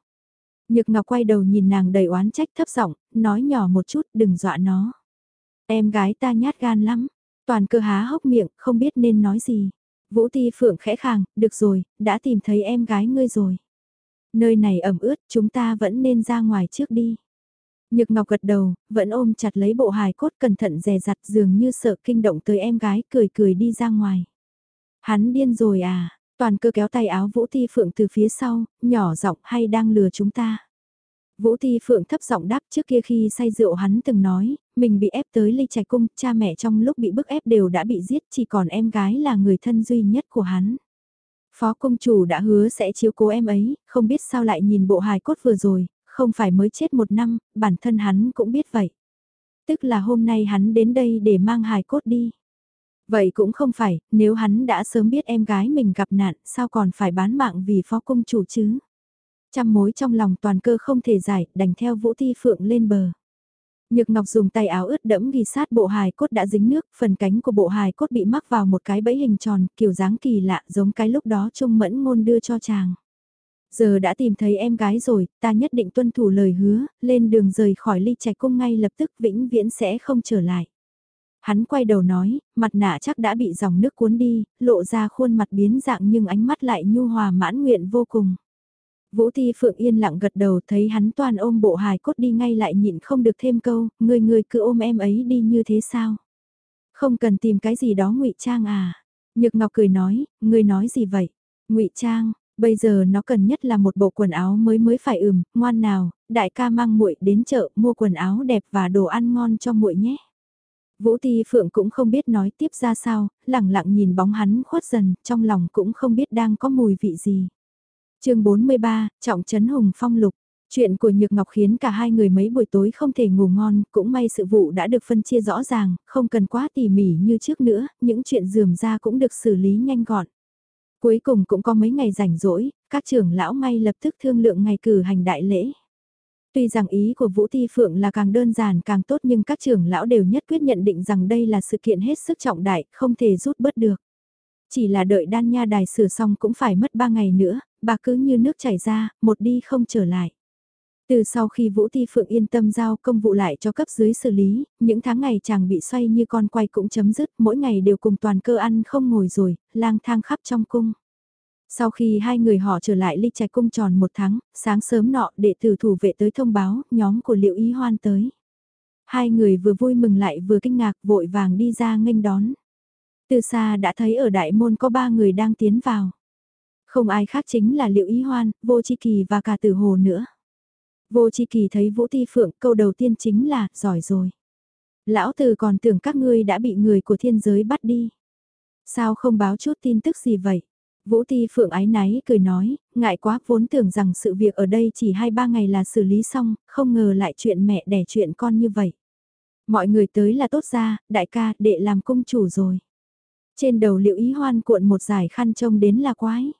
Nhược Ngọc quay đầu nhìn nàng đầy oán trách thấp giọng, nói nhỏ một chút, đừng dọa nó. Em gái ta nhát gan lắm. Toàn cơ há hốc miệng, không biết nên nói gì. Vũ Ti Phượng khẽ khàng, được rồi, đã tìm thấy em gái ngươi rồi. Nơi này ẩm ướt, chúng ta vẫn nên ra ngoài trước đi. Nhược Ngọc gật đầu, vẫn ôm chặt lấy bộ hài cốt cẩn thận dè dặt dường như sợ kinh động tới em gái cười cười đi ra ngoài. Hắn điên rồi à, Toàn cơ kéo tay áo Vũ Ti Phượng từ phía sau, nhỏ giọng hay đang lừa chúng ta. Vũ Ti Phượng thấp giọng đáp trước kia khi say rượu hắn từng nói, mình bị ép tới ly trạch cung, cha mẹ trong lúc bị bức ép đều đã bị giết, chỉ còn em gái là người thân duy nhất của hắn. Phó công chủ đã hứa sẽ chiếu cố em ấy, không biết sao lại nhìn bộ hài cốt vừa rồi, không phải mới chết một năm, bản thân hắn cũng biết vậy. Tức là hôm nay hắn đến đây để mang hài cốt đi. Vậy cũng không phải, nếu hắn đã sớm biết em gái mình gặp nạn, sao còn phải bán mạng vì phó công chủ chứ? Trăm mối trong lòng toàn cơ không thể giải, đành theo Vũ thi Phượng lên bờ. Nhược Ngọc dùng tay áo ướt đẫm ghi sát bộ hài cốt đã dính nước, phần cánh của bộ hài cốt bị mắc vào một cái bẫy hình tròn, kiểu dáng kỳ lạ giống cái lúc đó Trung Mẫn Ngôn đưa cho chàng. Giờ đã tìm thấy em gái rồi, ta nhất định tuân thủ lời hứa, lên đường rời khỏi ly trạch cung ngay lập tức vĩnh viễn sẽ không trở lại. Hắn quay đầu nói, mặt nạ chắc đã bị dòng nước cuốn đi, lộ ra khuôn mặt biến dạng nhưng ánh mắt lại nhu hòa mãn nguyện vô cùng. Vũ Ti Phượng yên lặng gật đầu thấy hắn toàn ôm bộ hài cốt đi ngay lại nhịn không được thêm câu, người người cứ ôm em ấy đi như thế sao? Không cần tìm cái gì đó ngụy trang à? Nhược Ngọc cười nói, người nói gì vậy? ngụy trang, bây giờ nó cần nhất là một bộ quần áo mới mới phải ừm, ngoan nào, đại ca mang muội đến chợ mua quần áo đẹp và đồ ăn ngon cho muội nhé. Vũ Ti Phượng cũng không biết nói tiếp ra sao, lặng lặng nhìn bóng hắn khuất dần, trong lòng cũng không biết đang có mùi vị gì chương 43, Trọng Trấn Hùng Phong Lục. Chuyện của Nhược Ngọc khiến cả hai người mấy buổi tối không thể ngủ ngon, cũng may sự vụ đã được phân chia rõ ràng, không cần quá tỉ mỉ như trước nữa, những chuyện dườm ra cũng được xử lý nhanh gọn. Cuối cùng cũng có mấy ngày rảnh rỗi, các trưởng lão ngay lập tức thương lượng ngày cử hành đại lễ. Tuy rằng ý của Vũ Ti Phượng là càng đơn giản càng tốt nhưng các trưởng lão đều nhất quyết nhận định rằng đây là sự kiện hết sức trọng đại, không thể rút bớt được. Chỉ là đợi đan nha đài sửa xong cũng phải mất 3 ngày nữa, bà cứ như nước chảy ra, một đi không trở lại. Từ sau khi Vũ Ti Phượng yên tâm giao công vụ lại cho cấp dưới xử lý, những tháng ngày chàng bị xoay như con quay cũng chấm dứt, mỗi ngày đều cùng toàn cơ ăn không ngồi rồi, lang thang khắp trong cung. Sau khi hai người họ trở lại ly trạch cung tròn một tháng, sáng sớm nọ đệ tử thủ vệ tới thông báo, nhóm của liệu ý hoan tới. Hai người vừa vui mừng lại vừa kinh ngạc vội vàng đi ra nghênh đón. Từ xa đã thấy ở đại môn có ba người đang tiến vào. Không ai khác chính là Liệu Ý Hoan, Vô Chi Kỳ và cả Tử Hồ nữa. Vô Chi Kỳ thấy Vũ Ti Phượng câu đầu tiên chính là, giỏi rồi. Lão Tử còn tưởng các ngươi đã bị người của thiên giới bắt đi. Sao không báo chút tin tức gì vậy? Vũ Ti Phượng ái náy cười nói, ngại quá vốn tưởng rằng sự việc ở đây chỉ 2-3 ngày là xử lý xong, không ngờ lại chuyện mẹ đẻ chuyện con như vậy. Mọi người tới là tốt ra, đại ca, đệ làm công chủ rồi. Trên đầu liệu ý hoan cuộn một giải khăn trông đến là quái.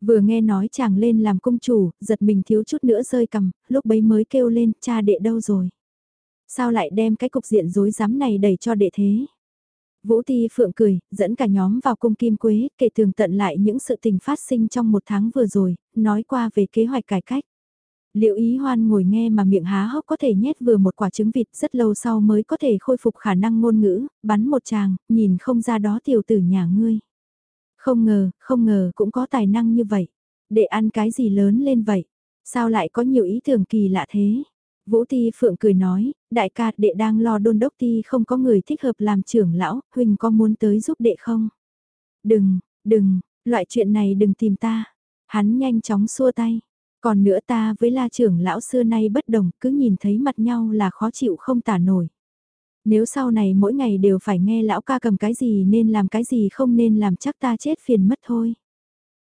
Vừa nghe nói chàng lên làm công chủ, giật mình thiếu chút nữa rơi cầm, lúc bấy mới kêu lên, cha đệ đâu rồi? Sao lại đem cái cục diện rối rắm này đẩy cho đệ thế? Vũ Ti Phượng cười, dẫn cả nhóm vào cung Kim Quế, kể tường tận lại những sự tình phát sinh trong một tháng vừa rồi, nói qua về kế hoạch cải cách. Liệu ý hoan ngồi nghe mà miệng há hốc có thể nhét vừa một quả trứng vịt rất lâu sau mới có thể khôi phục khả năng ngôn ngữ, bắn một chàng, nhìn không ra đó tiểu tử nhà ngươi. Không ngờ, không ngờ cũng có tài năng như vậy. Để ăn cái gì lớn lên vậy? Sao lại có nhiều ý tưởng kỳ lạ thế? Vũ Ti Phượng cười nói, đại ca đệ đang lo đôn đốc ti không có người thích hợp làm trưởng lão, huynh có muốn tới giúp đệ không? Đừng, đừng, loại chuyện này đừng tìm ta. Hắn nhanh chóng xua tay. Còn nữa ta với la trưởng lão xưa nay bất đồng, cứ nhìn thấy mặt nhau là khó chịu không tả nổi. Nếu sau này mỗi ngày đều phải nghe lão ca cầm cái gì nên làm cái gì không nên làm chắc ta chết phiền mất thôi.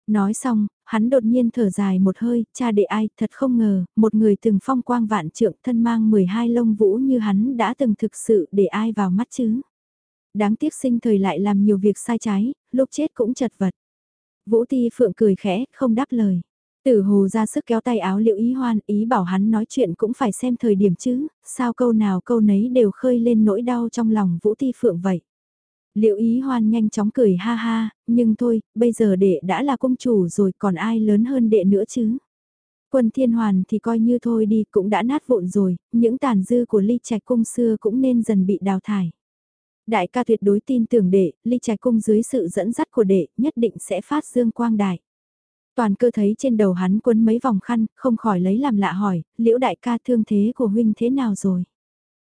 Nói xong, hắn đột nhiên thở dài một hơi, cha đệ ai, thật không ngờ, một người từng phong quang vạn trượng thân mang 12 lông vũ như hắn đã từng thực sự để ai vào mắt chứ. Đáng tiếc sinh thời lại làm nhiều việc sai trái, lúc chết cũng chật vật. Vũ Ti Phượng cười khẽ, không đáp lời. Tử hồ ra sức kéo tay áo liệu ý hoan, ý bảo hắn nói chuyện cũng phải xem thời điểm chứ, sao câu nào câu nấy đều khơi lên nỗi đau trong lòng Vũ Ti Phượng vậy. Liệu ý hoan nhanh chóng cười ha ha, nhưng thôi, bây giờ đệ đã là công chủ rồi còn ai lớn hơn đệ nữa chứ. Quân thiên hoàn thì coi như thôi đi cũng đã nát vụn rồi, những tàn dư của ly trạch cung xưa cũng nên dần bị đào thải. Đại ca tuyệt đối tin tưởng đệ, ly trạch cung dưới sự dẫn dắt của đệ nhất định sẽ phát dương quang đại. Toàn cơ thấy trên đầu hắn quấn mấy vòng khăn, không khỏi lấy làm lạ hỏi, liễu đại ca thương thế của huynh thế nào rồi?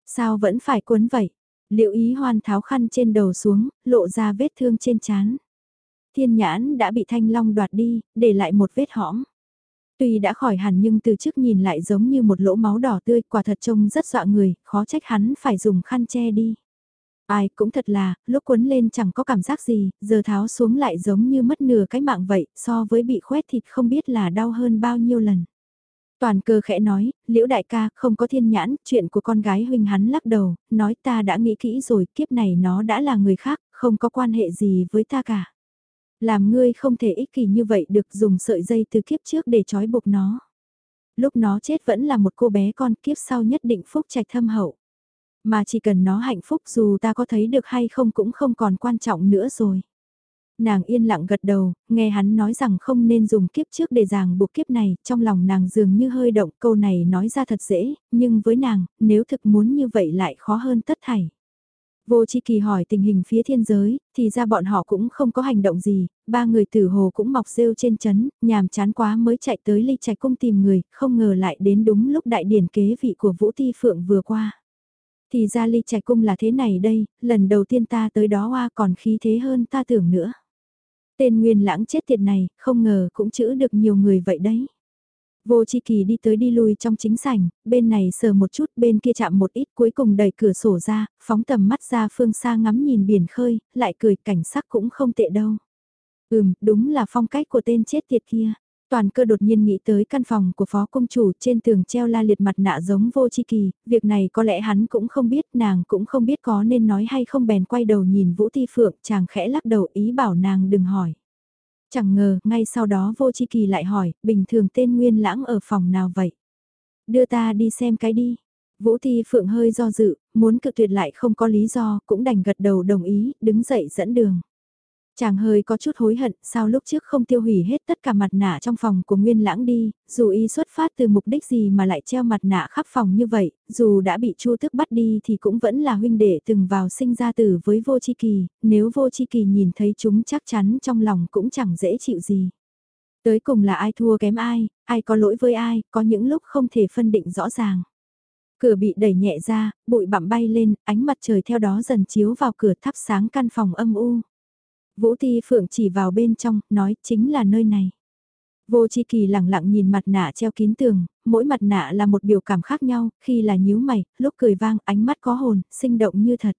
Sao vẫn phải quấn vậy? Liệu ý hoan tháo khăn trên đầu xuống, lộ ra vết thương trên chán. Thiên nhãn đã bị thanh long đoạt đi, để lại một vết hõm. Tuy đã khỏi hẳn nhưng từ trước nhìn lại giống như một lỗ máu đỏ tươi, quả thật trông rất dọa người, khó trách hắn phải dùng khăn che đi. Ai cũng thật là, lúc quấn lên chẳng có cảm giác gì, giờ tháo xuống lại giống như mất nửa cái mạng vậy, so với bị khoét thịt không biết là đau hơn bao nhiêu lần. Toàn cơ khẽ nói, liễu đại ca không có thiên nhãn, chuyện của con gái huynh hắn lắc đầu, nói ta đã nghĩ kỹ rồi, kiếp này nó đã là người khác, không có quan hệ gì với ta cả. Làm ngươi không thể ích kỷ như vậy được dùng sợi dây từ kiếp trước để trói buộc nó. Lúc nó chết vẫn là một cô bé con kiếp sau nhất định phúc trạch thâm hậu. Mà chỉ cần nó hạnh phúc dù ta có thấy được hay không cũng không còn quan trọng nữa rồi. Nàng yên lặng gật đầu, nghe hắn nói rằng không nên dùng kiếp trước để ràng buộc kiếp này, trong lòng nàng dường như hơi động câu này nói ra thật dễ, nhưng với nàng, nếu thực muốn như vậy lại khó hơn tất thảy. Vô Chi Kỳ hỏi tình hình phía thiên giới, thì ra bọn họ cũng không có hành động gì, ba người tử hồ cũng mọc rêu trên chấn, nhàm chán quá mới chạy tới ly trạch cung tìm người, không ngờ lại đến đúng lúc đại điển kế vị của Vũ Ti Phượng vừa qua. Thì ra ly trạch cung là thế này đây, lần đầu tiên ta tới đó hoa còn khí thế hơn ta tưởng nữa. Tên nguyên lãng chết tiệt này, không ngờ cũng chữ được nhiều người vậy đấy. Vô Chi Kỳ đi tới đi lui trong chính sảnh, bên này sờ một chút, bên kia chạm một ít, cuối cùng đẩy cửa sổ ra, phóng tầm mắt ra phương xa ngắm nhìn biển khơi, lại cười cảnh sắc cũng không tệ đâu. Ừm, đúng là phong cách của tên chết tiệt kia. Toàn cơ đột nhiên nghĩ tới căn phòng của phó công chủ trên tường treo la liệt mặt nạ giống vô chi kỳ, việc này có lẽ hắn cũng không biết, nàng cũng không biết có nên nói hay không bèn quay đầu nhìn Vũ Ti Phượng, chàng khẽ lắc đầu ý bảo nàng đừng hỏi. Chẳng ngờ, ngay sau đó vô chi kỳ lại hỏi, bình thường tên Nguyên Lãng ở phòng nào vậy? Đưa ta đi xem cái đi. Vũ Ti Phượng hơi do dự, muốn cự tuyệt lại không có lý do, cũng đành gật đầu đồng ý, đứng dậy dẫn đường. Chàng hơi có chút hối hận, sao lúc trước không tiêu hủy hết tất cả mặt nạ trong phòng của Nguyên Lãng đi, dù y xuất phát từ mục đích gì mà lại treo mặt nạ khắp phòng như vậy, dù đã bị Chu Tức bắt đi thì cũng vẫn là huynh đệ từng vào sinh ra tử với Vô Chi Kỳ, nếu Vô Chi Kỳ nhìn thấy chúng chắc chắn trong lòng cũng chẳng dễ chịu gì. Tới cùng là ai thua kém ai, ai có lỗi với ai, có những lúc không thể phân định rõ ràng. Cửa bị đẩy nhẹ ra, bụi bặm bay lên, ánh mặt trời theo đó dần chiếu vào cửa thắp sáng căn phòng âm u. Vũ Ti Phượng chỉ vào bên trong, nói chính là nơi này. Vô Chi Kỳ lặng lặng nhìn mặt nạ treo kín tường, mỗi mặt nạ là một biểu cảm khác nhau, khi là nhíu mày, lúc cười vang, ánh mắt có hồn, sinh động như thật.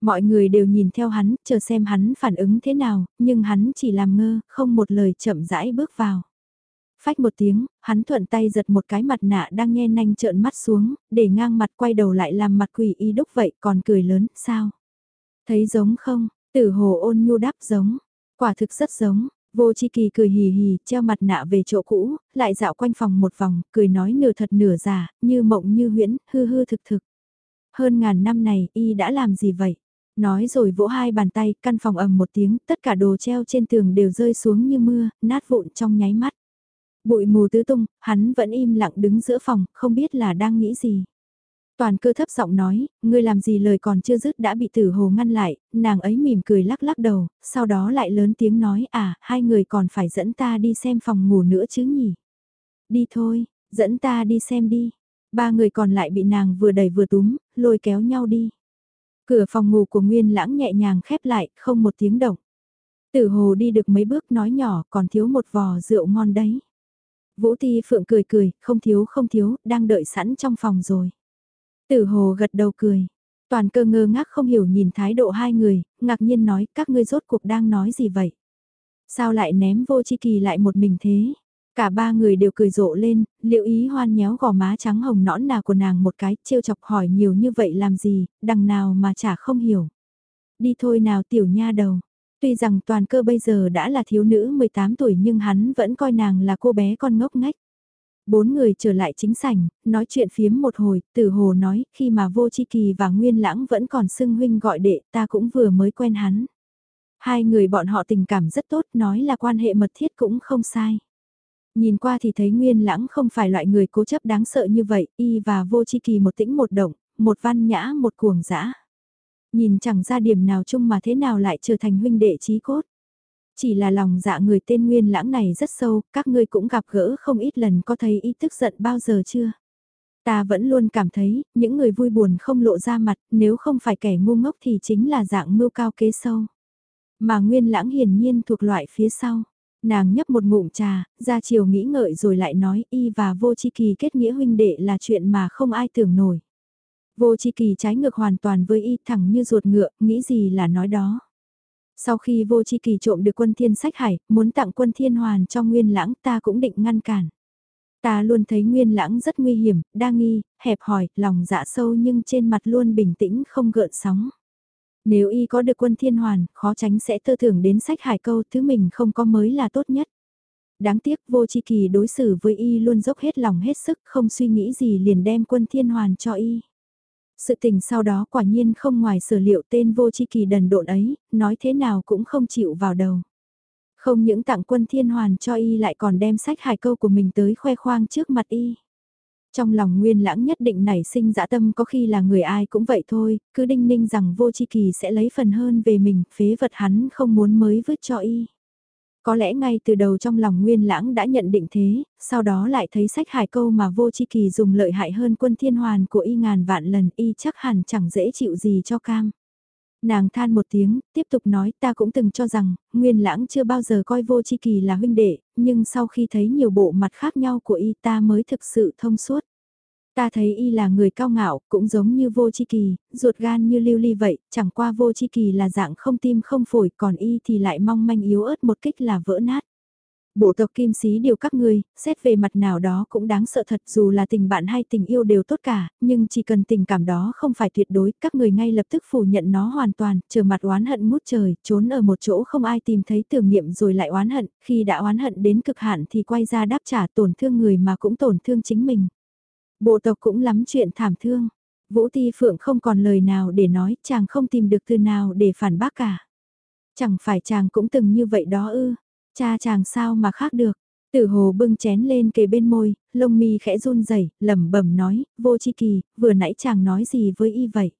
Mọi người đều nhìn theo hắn, chờ xem hắn phản ứng thế nào, nhưng hắn chỉ làm ngơ, không một lời chậm rãi bước vào. Phách một tiếng, hắn thuận tay giật một cái mặt nạ đang nhe nanh trợn mắt xuống, để ngang mặt quay đầu lại làm mặt quỷ y đúc vậy còn cười lớn, sao? Thấy giống không, Tử hồ ôn nhu đáp giống, quả thực rất giống, vô chi kỳ cười hì hì, treo mặt nạ về chỗ cũ, lại dạo quanh phòng một vòng, cười nói nửa thật nửa giả, như mộng như huyễn, hư hư thực thực. Hơn ngàn năm này, y đã làm gì vậy? Nói rồi vỗ hai bàn tay, căn phòng ầm một tiếng, tất cả đồ treo trên tường đều rơi xuống như mưa, nát vụn trong nháy mắt. Bụi mù tứ tung, hắn vẫn im lặng đứng giữa phòng, không biết là đang nghĩ gì. Toàn cơ thấp giọng nói, ngươi làm gì lời còn chưa dứt đã bị tử hồ ngăn lại, nàng ấy mỉm cười lắc lắc đầu, sau đó lại lớn tiếng nói à, hai người còn phải dẫn ta đi xem phòng ngủ nữa chứ nhỉ. Đi thôi, dẫn ta đi xem đi. Ba người còn lại bị nàng vừa đẩy vừa túm, lôi kéo nhau đi. Cửa phòng ngủ của Nguyên lãng nhẹ nhàng khép lại, không một tiếng động. Tử hồ đi được mấy bước nói nhỏ còn thiếu một vò rượu ngon đấy. Vũ Ti Phượng cười cười, không thiếu không thiếu, đang đợi sẵn trong phòng rồi. Tử hồ gật đầu cười. Toàn cơ ngơ ngác không hiểu nhìn thái độ hai người, ngạc nhiên nói các ngươi rốt cuộc đang nói gì vậy? Sao lại ném vô chi kỳ lại một mình thế? Cả ba người đều cười rộ lên, liệu ý hoan nhéo gò má trắng hồng nõn nà của nàng một cái, trêu chọc hỏi nhiều như vậy làm gì, đằng nào mà chả không hiểu. Đi thôi nào tiểu nha đầu. Tuy rằng toàn cơ bây giờ đã là thiếu nữ 18 tuổi nhưng hắn vẫn coi nàng là cô bé con ngốc ngách. Bốn người trở lại chính sảnh, nói chuyện phiếm một hồi, tử hồ nói, khi mà vô chi kỳ và nguyên lãng vẫn còn xưng huynh gọi đệ, ta cũng vừa mới quen hắn. Hai người bọn họ tình cảm rất tốt, nói là quan hệ mật thiết cũng không sai. Nhìn qua thì thấy nguyên lãng không phải loại người cố chấp đáng sợ như vậy, y và vô chi kỳ một tĩnh một động, một văn nhã một cuồng dã. Nhìn chẳng ra điểm nào chung mà thế nào lại trở thành huynh đệ trí cốt. Chỉ là lòng dạ người tên nguyên lãng này rất sâu, các ngươi cũng gặp gỡ không ít lần có thấy ý tức giận bao giờ chưa? Ta vẫn luôn cảm thấy, những người vui buồn không lộ ra mặt, nếu không phải kẻ ngu ngốc thì chính là dạng mưu cao kế sâu. Mà nguyên lãng hiển nhiên thuộc loại phía sau. Nàng nhấp một ngụm trà, ra chiều nghĩ ngợi rồi lại nói y và vô chi kỳ kết nghĩa huynh đệ là chuyện mà không ai tưởng nổi. Vô chi kỳ trái ngược hoàn toàn với y thẳng như ruột ngựa, nghĩ gì là nói đó. Sau khi vô chi kỳ trộm được quân thiên sách hải, muốn tặng quân thiên hoàn cho nguyên lãng ta cũng định ngăn cản. Ta luôn thấy nguyên lãng rất nguy hiểm, đa nghi, hẹp hòi, lòng dạ sâu nhưng trên mặt luôn bình tĩnh không gợn sóng. Nếu y có được quân thiên hoàn, khó tránh sẽ tơ thưởng đến sách hải câu thứ mình không có mới là tốt nhất. Đáng tiếc vô chi kỳ đối xử với y luôn dốc hết lòng hết sức không suy nghĩ gì liền đem quân thiên hoàn cho y. Sự tình sau đó quả nhiên không ngoài sở liệu tên vô chi kỳ đần độn ấy, nói thế nào cũng không chịu vào đầu. Không những tặng quân thiên hoàn cho y lại còn đem sách hải câu của mình tới khoe khoang trước mặt y. Trong lòng nguyên lãng nhất định nảy sinh dã tâm có khi là người ai cũng vậy thôi, cứ đinh ninh rằng vô chi kỳ sẽ lấy phần hơn về mình, phế vật hắn không muốn mới vứt cho y. Có lẽ ngay từ đầu trong lòng Nguyên Lãng đã nhận định thế, sau đó lại thấy sách hải câu mà vô chi kỳ dùng lợi hại hơn quân thiên hoàn của y ngàn vạn lần y chắc hẳn chẳng dễ chịu gì cho cam. Nàng than một tiếng, tiếp tục nói ta cũng từng cho rằng, Nguyên Lãng chưa bao giờ coi vô chi kỳ là huynh đệ, nhưng sau khi thấy nhiều bộ mặt khác nhau của y ta mới thực sự thông suốt. Ta thấy y là người cao ngạo, cũng giống như vô chi kỳ, ruột gan như lưu ly vậy, chẳng qua vô chi kỳ là dạng không tim không phổi, còn y thì lại mong manh yếu ớt một kích là vỡ nát. Bộ tộc kim sĩ điều các ngươi, xét về mặt nào đó cũng đáng sợ thật dù là tình bạn hay tình yêu đều tốt cả, nhưng chỉ cần tình cảm đó không phải tuyệt đối, các người ngay lập tức phủ nhận nó hoàn toàn, chờ mặt oán hận ngút trời, trốn ở một chỗ không ai tìm thấy tưởng niệm rồi lại oán hận, khi đã oán hận đến cực hạn thì quay ra đáp trả tổn thương người mà cũng tổn thương chính mình. Bộ tộc cũng lắm chuyện thảm thương. Vũ Ti Phượng không còn lời nào để nói, chàng không tìm được từ nào để phản bác cả. Chẳng phải chàng cũng từng như vậy đó ư, cha chàng sao mà khác được. Tử hồ bưng chén lên kề bên môi, lông mi khẽ run rẩy, lẩm bẩm nói, vô chi kỳ, vừa nãy chàng nói gì với y vậy?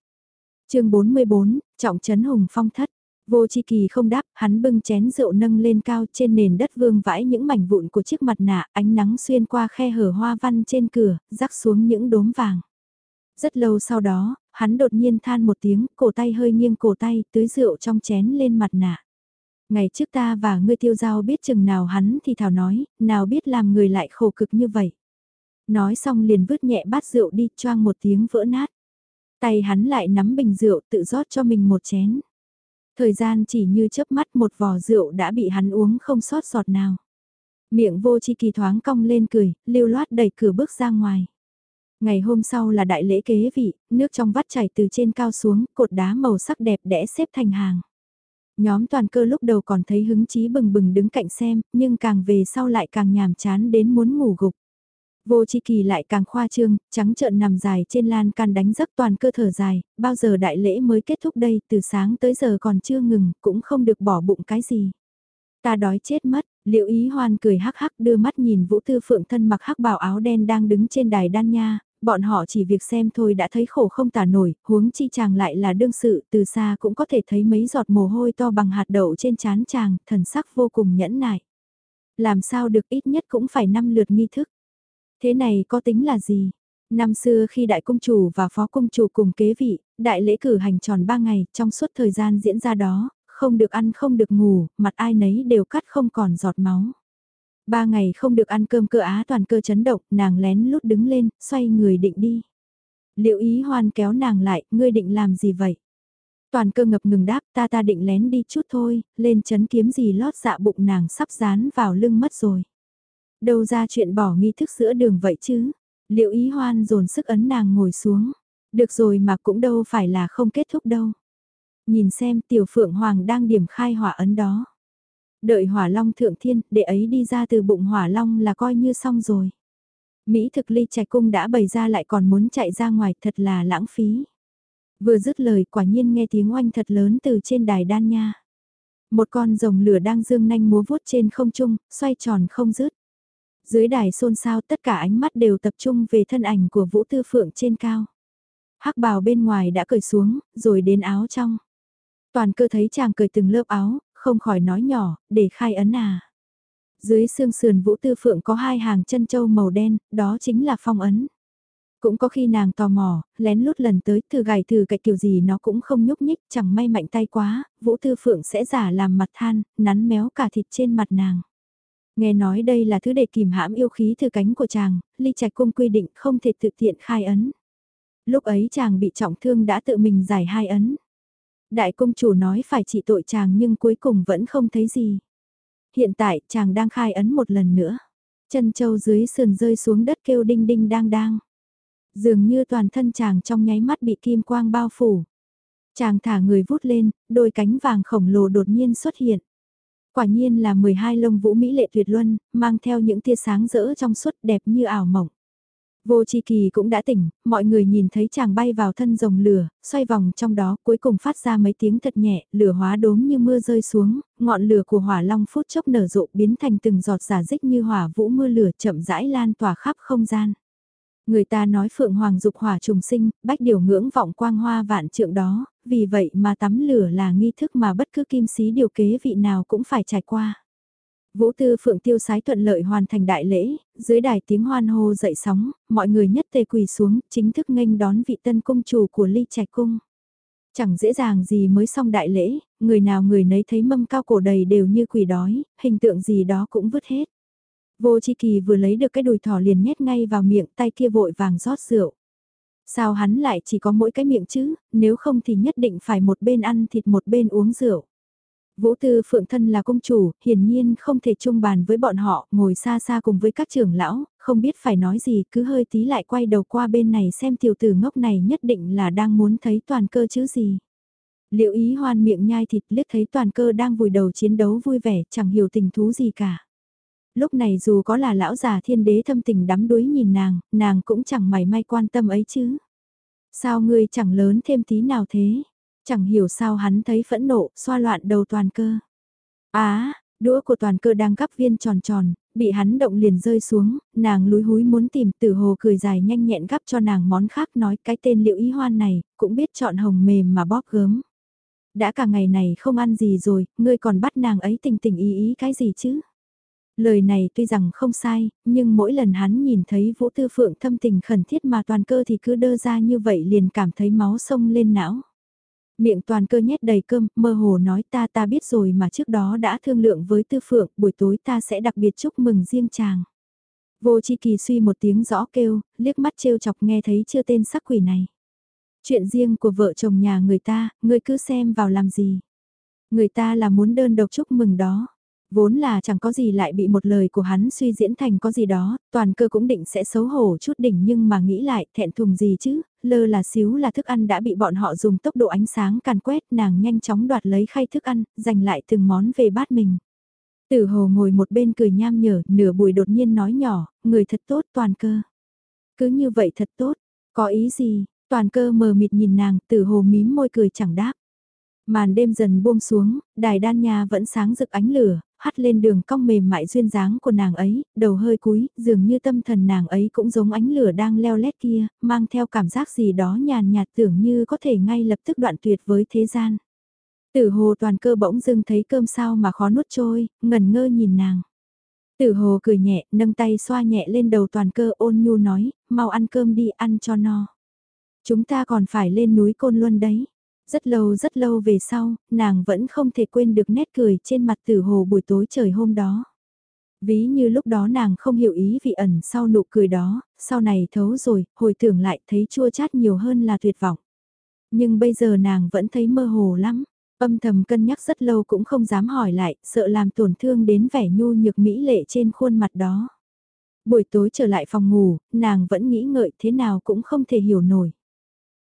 chương 44, trọng trấn hùng phong thất. Vô chi kỳ không đáp, hắn bưng chén rượu nâng lên cao trên nền đất vương vãi những mảnh vụn của chiếc mặt nạ, ánh nắng xuyên qua khe hở hoa văn trên cửa, rắc xuống những đốm vàng. Rất lâu sau đó, hắn đột nhiên than một tiếng, cổ tay hơi nghiêng cổ tay, tưới rượu trong chén lên mặt nạ. Ngày trước ta và ngươi tiêu giao biết chừng nào hắn thì thảo nói, nào biết làm người lại khổ cực như vậy. Nói xong liền vứt nhẹ bát rượu đi choang một tiếng vỡ nát. Tay hắn lại nắm bình rượu tự rót cho mình một chén. Thời gian chỉ như chớp mắt một vò rượu đã bị hắn uống không sót giọt nào. Miệng vô chi kỳ thoáng cong lên cười, lưu loát đẩy cửa bước ra ngoài. Ngày hôm sau là đại lễ kế vị, nước trong vắt chảy từ trên cao xuống, cột đá màu sắc đẹp đẽ xếp thành hàng. Nhóm toàn cơ lúc đầu còn thấy hứng chí bừng bừng đứng cạnh xem, nhưng càng về sau lại càng nhàm chán đến muốn ngủ gục. Vô chi kỳ lại càng khoa trương, trắng trợn nằm dài trên lan can đánh giấc toàn cơ thở dài, bao giờ đại lễ mới kết thúc đây, từ sáng tới giờ còn chưa ngừng, cũng không được bỏ bụng cái gì. Ta đói chết mất, liệu ý hoan cười hắc hắc đưa mắt nhìn vũ tư phượng thân mặc hắc bảo áo đen đang đứng trên đài đan nha, bọn họ chỉ việc xem thôi đã thấy khổ không tả nổi, huống chi chàng lại là đương sự, từ xa cũng có thể thấy mấy giọt mồ hôi to bằng hạt đậu trên trán chàng, thần sắc vô cùng nhẫn nại. Làm sao được ít nhất cũng phải năm lượt nghi thức. Thế này có tính là gì? Năm xưa khi đại công chủ và phó công chủ cùng kế vị, đại lễ cử hành tròn 3 ngày, trong suốt thời gian diễn ra đó, không được ăn không được ngủ, mặt ai nấy đều cắt không còn giọt máu. Ba ngày không được ăn cơm cơ á toàn cơ chấn động, nàng lén lút đứng lên, xoay người định đi. Liệu ý hoan kéo nàng lại, ngươi định làm gì vậy? Toàn cơ ngập ngừng đáp ta ta định lén đi chút thôi, lên chấn kiếm gì lót dạ bụng nàng sắp dán vào lưng mất rồi. Đâu ra chuyện bỏ nghi thức giữa đường vậy chứ? Liệu ý hoan dồn sức ấn nàng ngồi xuống? Được rồi mà cũng đâu phải là không kết thúc đâu. Nhìn xem tiểu phượng hoàng đang điểm khai hỏa ấn đó. Đợi hỏa long thượng thiên, để ấy đi ra từ bụng hỏa long là coi như xong rồi. Mỹ thực ly trạch cung đã bày ra lại còn muốn chạy ra ngoài thật là lãng phí. Vừa dứt lời quả nhiên nghe tiếng oanh thật lớn từ trên đài đan nha. Một con rồng lửa đang dương nanh múa vuốt trên không trung, xoay tròn không dứt. Dưới đài xôn xao tất cả ánh mắt đều tập trung về thân ảnh của Vũ Tư Phượng trên cao. hắc bào bên ngoài đã cởi xuống, rồi đến áo trong. Toàn cơ thấy chàng cởi từng lớp áo, không khỏi nói nhỏ, để khai ấn à. Dưới xương sườn Vũ Tư Phượng có hai hàng chân châu màu đen, đó chính là phong ấn. Cũng có khi nàng tò mò, lén lút lần tới thử gài thử cạnh kiểu gì nó cũng không nhúc nhích, chẳng may mạnh tay quá, Vũ Tư Phượng sẽ giả làm mặt than, nắn méo cả thịt trên mặt nàng. Nghe nói đây là thứ để kìm hãm yêu khí từ cánh của chàng, ly trạch cung quy định không thể tự tiện khai ấn. Lúc ấy chàng bị trọng thương đã tự mình giải hai ấn. Đại công chủ nói phải trị tội chàng nhưng cuối cùng vẫn không thấy gì. Hiện tại chàng đang khai ấn một lần nữa. Chân châu dưới sườn rơi xuống đất kêu đinh đinh đang đang. Dường như toàn thân chàng trong nháy mắt bị kim quang bao phủ. Chàng thả người vút lên, đôi cánh vàng khổng lồ đột nhiên xuất hiện. Quả nhiên là 12 lông vũ mỹ lệ tuyệt luân, mang theo những tia sáng rỡ trong suốt đẹp như ảo mộng. Vô Chi Kỳ cũng đã tỉnh, mọi người nhìn thấy chàng bay vào thân rồng lửa, xoay vòng trong đó cuối cùng phát ra mấy tiếng thật nhẹ, lửa hóa đốm như mưa rơi xuống, ngọn lửa của hỏa long phút chốc nở rộ biến thành từng giọt giả dích như hỏa vũ mưa lửa chậm rãi lan tỏa khắp không gian. Người ta nói phượng hoàng dục hỏa trùng sinh, bách điều ngưỡng vọng quang hoa vạn trượng đó, vì vậy mà tắm lửa là nghi thức mà bất cứ kim sĩ điều kế vị nào cũng phải trải qua. Vũ Tư Phượng tiêu sái thuận lợi hoàn thành đại lễ, dưới đài tiếng hoan hô dậy sóng, mọi người nhất tề quỳ xuống, chính thức nghênh đón vị tân công chủ của ly trạch cung. Chẳng dễ dàng gì mới xong đại lễ, người nào người nấy thấy mâm cao cổ đầy đều như quỷ đói, hình tượng gì đó cũng vứt hết. Vô Chi Kỳ vừa lấy được cái đùi thỏ liền nhét ngay vào miệng tay kia vội vàng rót rượu. Sao hắn lại chỉ có mỗi cái miệng chứ, nếu không thì nhất định phải một bên ăn thịt một bên uống rượu. Vũ Tư Phượng thân là công chủ, hiển nhiên không thể chung bàn với bọn họ, ngồi xa xa cùng với các trưởng lão, không biết phải nói gì, cứ hơi tí lại quay đầu qua bên này xem tiểu tử ngốc này nhất định là đang muốn thấy toàn cơ chứ gì. Liệu ý hoan miệng nhai thịt liếc thấy toàn cơ đang vùi đầu chiến đấu vui vẻ, chẳng hiểu tình thú gì cả. Lúc này dù có là lão già thiên đế thâm tình đắm đuối nhìn nàng, nàng cũng chẳng mảy may quan tâm ấy chứ. Sao ngươi chẳng lớn thêm tí nào thế? Chẳng hiểu sao hắn thấy phẫn nộ, xoa loạn đầu toàn cơ. Á, đũa của toàn cơ đang gắp viên tròn tròn, bị hắn động liền rơi xuống, nàng lúi húi muốn tìm tử hồ cười dài nhanh nhẹn gắp cho nàng món khác nói cái tên liệu ý hoan này, cũng biết chọn hồng mềm mà bóp gớm. Đã cả ngày này không ăn gì rồi, ngươi còn bắt nàng ấy tình tình ý ý cái gì chứ? Lời này tuy rằng không sai, nhưng mỗi lần hắn nhìn thấy Vũ Tư Phượng thâm tình khẩn thiết mà toàn cơ thì cứ đơ ra như vậy liền cảm thấy máu sông lên não. Miệng toàn cơ nhét đầy cơm, mơ hồ nói ta ta biết rồi mà trước đó đã thương lượng với Tư Phượng, buổi tối ta sẽ đặc biệt chúc mừng riêng chàng. Vô chi kỳ suy một tiếng rõ kêu, liếc mắt trêu chọc nghe thấy chưa tên sắc quỷ này. Chuyện riêng của vợ chồng nhà người ta, người cứ xem vào làm gì. Người ta là muốn đơn độc chúc mừng đó. Vốn là chẳng có gì lại bị một lời của hắn suy diễn thành có gì đó, toàn cơ cũng định sẽ xấu hổ chút đỉnh nhưng mà nghĩ lại thẹn thùng gì chứ, lơ là xíu là thức ăn đã bị bọn họ dùng tốc độ ánh sáng càn quét nàng nhanh chóng đoạt lấy khay thức ăn, giành lại từng món về bát mình. Tử hồ ngồi một bên cười nham nhở, nửa buổi đột nhiên nói nhỏ, người thật tốt toàn cơ. Cứ như vậy thật tốt, có ý gì, toàn cơ mờ mịt nhìn nàng, tử hồ mím môi cười chẳng đáp. Màn đêm dần buông xuống, đài đan nhà vẫn sáng rực ánh lửa, hắt lên đường cong mềm mại duyên dáng của nàng ấy, đầu hơi cúi, dường như tâm thần nàng ấy cũng giống ánh lửa đang leo lét kia, mang theo cảm giác gì đó nhàn nhạt tưởng như có thể ngay lập tức đoạn tuyệt với thế gian. Tử hồ toàn cơ bỗng dưng thấy cơm sao mà khó nuốt trôi, ngần ngơ nhìn nàng. Tử hồ cười nhẹ, nâng tay xoa nhẹ lên đầu toàn cơ ôn nhu nói, mau ăn cơm đi ăn cho no. Chúng ta còn phải lên núi Côn Luân đấy. Rất lâu rất lâu về sau, nàng vẫn không thể quên được nét cười trên mặt tử hồ buổi tối trời hôm đó. Ví như lúc đó nàng không hiểu ý vị ẩn sau nụ cười đó, sau này thấu rồi, hồi tưởng lại thấy chua chát nhiều hơn là tuyệt vọng. Nhưng bây giờ nàng vẫn thấy mơ hồ lắm, âm thầm cân nhắc rất lâu cũng không dám hỏi lại, sợ làm tổn thương đến vẻ nhu nhược mỹ lệ trên khuôn mặt đó. Buổi tối trở lại phòng ngủ, nàng vẫn nghĩ ngợi thế nào cũng không thể hiểu nổi.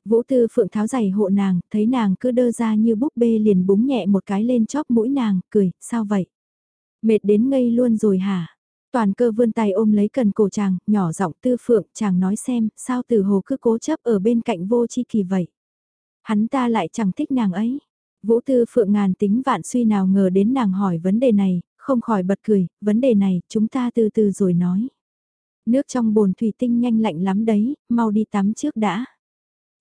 Vũ Tư Phượng tháo giày hộ nàng, thấy nàng cứ đơ ra như búp bê liền búng nhẹ một cái lên chóp mũi nàng, cười, sao vậy? Mệt đến ngây luôn rồi hả? Toàn cơ vươn tay ôm lấy cần cổ chàng, nhỏ giọng Tư Phượng, chàng nói xem, sao từ hồ cứ cố chấp ở bên cạnh vô chi kỳ vậy? Hắn ta lại chẳng thích nàng ấy. Vũ Tư Phượng ngàn tính vạn suy nào ngờ đến nàng hỏi vấn đề này, không khỏi bật cười, vấn đề này, chúng ta từ từ rồi nói. Nước trong bồn thủy tinh nhanh lạnh lắm đấy, mau đi tắm trước đã.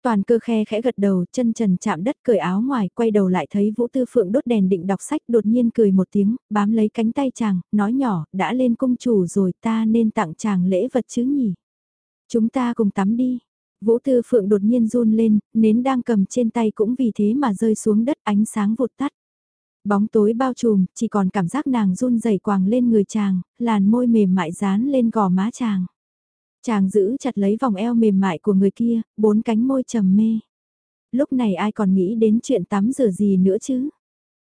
Toàn cơ khe khẽ gật đầu, chân trần chạm đất cởi áo ngoài, quay đầu lại thấy Vũ Tư Phượng đốt đèn định đọc sách đột nhiên cười một tiếng, bám lấy cánh tay chàng, nói nhỏ, đã lên cung chủ rồi ta nên tặng chàng lễ vật chứ nhỉ. Chúng ta cùng tắm đi. Vũ Tư Phượng đột nhiên run lên, nến đang cầm trên tay cũng vì thế mà rơi xuống đất ánh sáng vụt tắt. Bóng tối bao trùm, chỉ còn cảm giác nàng run rẩy quàng lên người chàng, làn môi mềm mại dán lên gò má chàng. Chàng giữ chặt lấy vòng eo mềm mại của người kia, bốn cánh môi trầm mê. Lúc này ai còn nghĩ đến chuyện tắm rửa gì nữa chứ?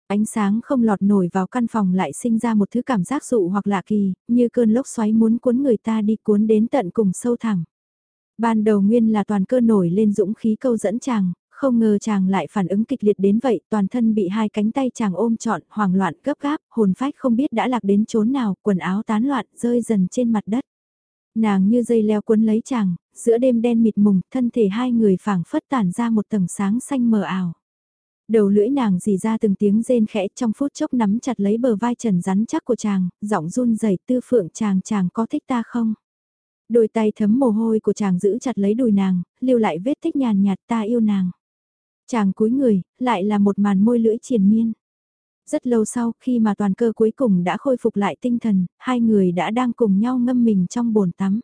Ánh sáng không lọt nổi vào căn phòng lại sinh ra một thứ cảm giác dụ hoặc lạ kỳ, như cơn lốc xoáy muốn cuốn người ta đi cuốn đến tận cùng sâu thẳm. Ban đầu nguyên là toàn cơ nổi lên dũng khí câu dẫn chàng, không ngờ chàng lại phản ứng kịch liệt đến vậy, toàn thân bị hai cánh tay chàng ôm trọn, hoảng loạn gấp gáp, hồn phách không biết đã lạc đến chốn nào, quần áo tán loạn, rơi dần trên mặt đất. Nàng như dây leo cuốn lấy chàng, giữa đêm đen mịt mùng, thân thể hai người phảng phất tản ra một tầng sáng xanh mờ ảo. Đầu lưỡi nàng dì ra từng tiếng rên khẽ trong phút chốc nắm chặt lấy bờ vai trần rắn chắc của chàng, giọng run rẩy tư phượng chàng chàng có thích ta không? Đôi tay thấm mồ hôi của chàng giữ chặt lấy đùi nàng, lưu lại vết tích nhàn nhạt ta yêu nàng. Chàng cúi người, lại là một màn môi lưỡi triền miên. Rất lâu sau, khi mà toàn cơ cuối cùng đã khôi phục lại tinh thần, hai người đã đang cùng nhau ngâm mình trong bồn tắm.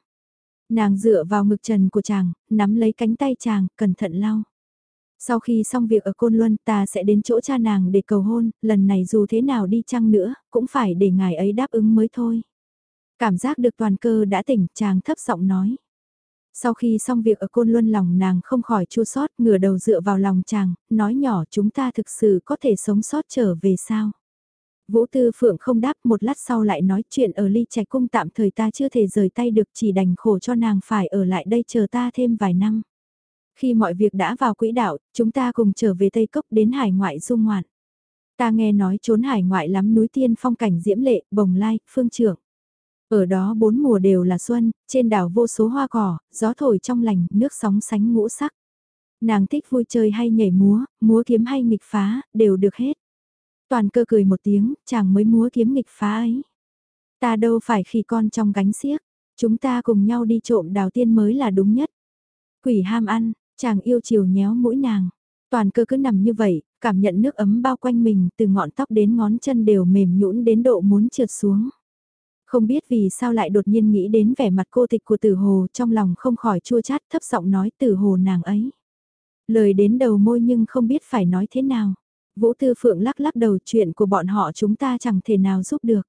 Nàng dựa vào ngực trần của chàng, nắm lấy cánh tay chàng, cẩn thận lau. Sau khi xong việc ở Côn Luân ta sẽ đến chỗ cha nàng để cầu hôn, lần này dù thế nào đi chăng nữa, cũng phải để ngài ấy đáp ứng mới thôi. Cảm giác được toàn cơ đã tỉnh, chàng thấp giọng nói. Sau khi xong việc ở Côn Luân lòng nàng không khỏi chua sót, ngửa đầu dựa vào lòng chàng, nói nhỏ chúng ta thực sự có thể sống sót trở về sao. Vũ Tư Phượng không đáp một lát sau lại nói chuyện ở ly trạch cung tạm thời ta chưa thể rời tay được chỉ đành khổ cho nàng phải ở lại đây chờ ta thêm vài năm. Khi mọi việc đã vào quỹ đạo, chúng ta cùng trở về Tây Cốc đến hải ngoại du ngoạn. Ta nghe nói trốn hải ngoại lắm núi tiên phong cảnh diễm lệ, bồng lai, phương trưởng. Ở đó bốn mùa đều là xuân, trên đảo vô số hoa cỏ, gió thổi trong lành, nước sóng sánh ngũ sắc. Nàng thích vui chơi hay nhảy múa, múa kiếm hay nghịch phá, đều được hết. Toàn cơ cười một tiếng, chàng mới múa kiếm nghịch phá ấy. Ta đâu phải khi con trong gánh xiếc, chúng ta cùng nhau đi trộm đào tiên mới là đúng nhất. Quỷ ham ăn, chàng yêu chiều nhéo mũi nàng. Toàn cơ cứ nằm như vậy, cảm nhận nước ấm bao quanh mình từ ngọn tóc đến ngón chân đều mềm nhũn đến độ muốn trượt xuống. Không biết vì sao lại đột nhiên nghĩ đến vẻ mặt cô tịch của tử hồ trong lòng không khỏi chua chát thấp giọng nói tử hồ nàng ấy. Lời đến đầu môi nhưng không biết phải nói thế nào. Vũ Tư Phượng lắc lắc đầu chuyện của bọn họ chúng ta chẳng thể nào giúp được.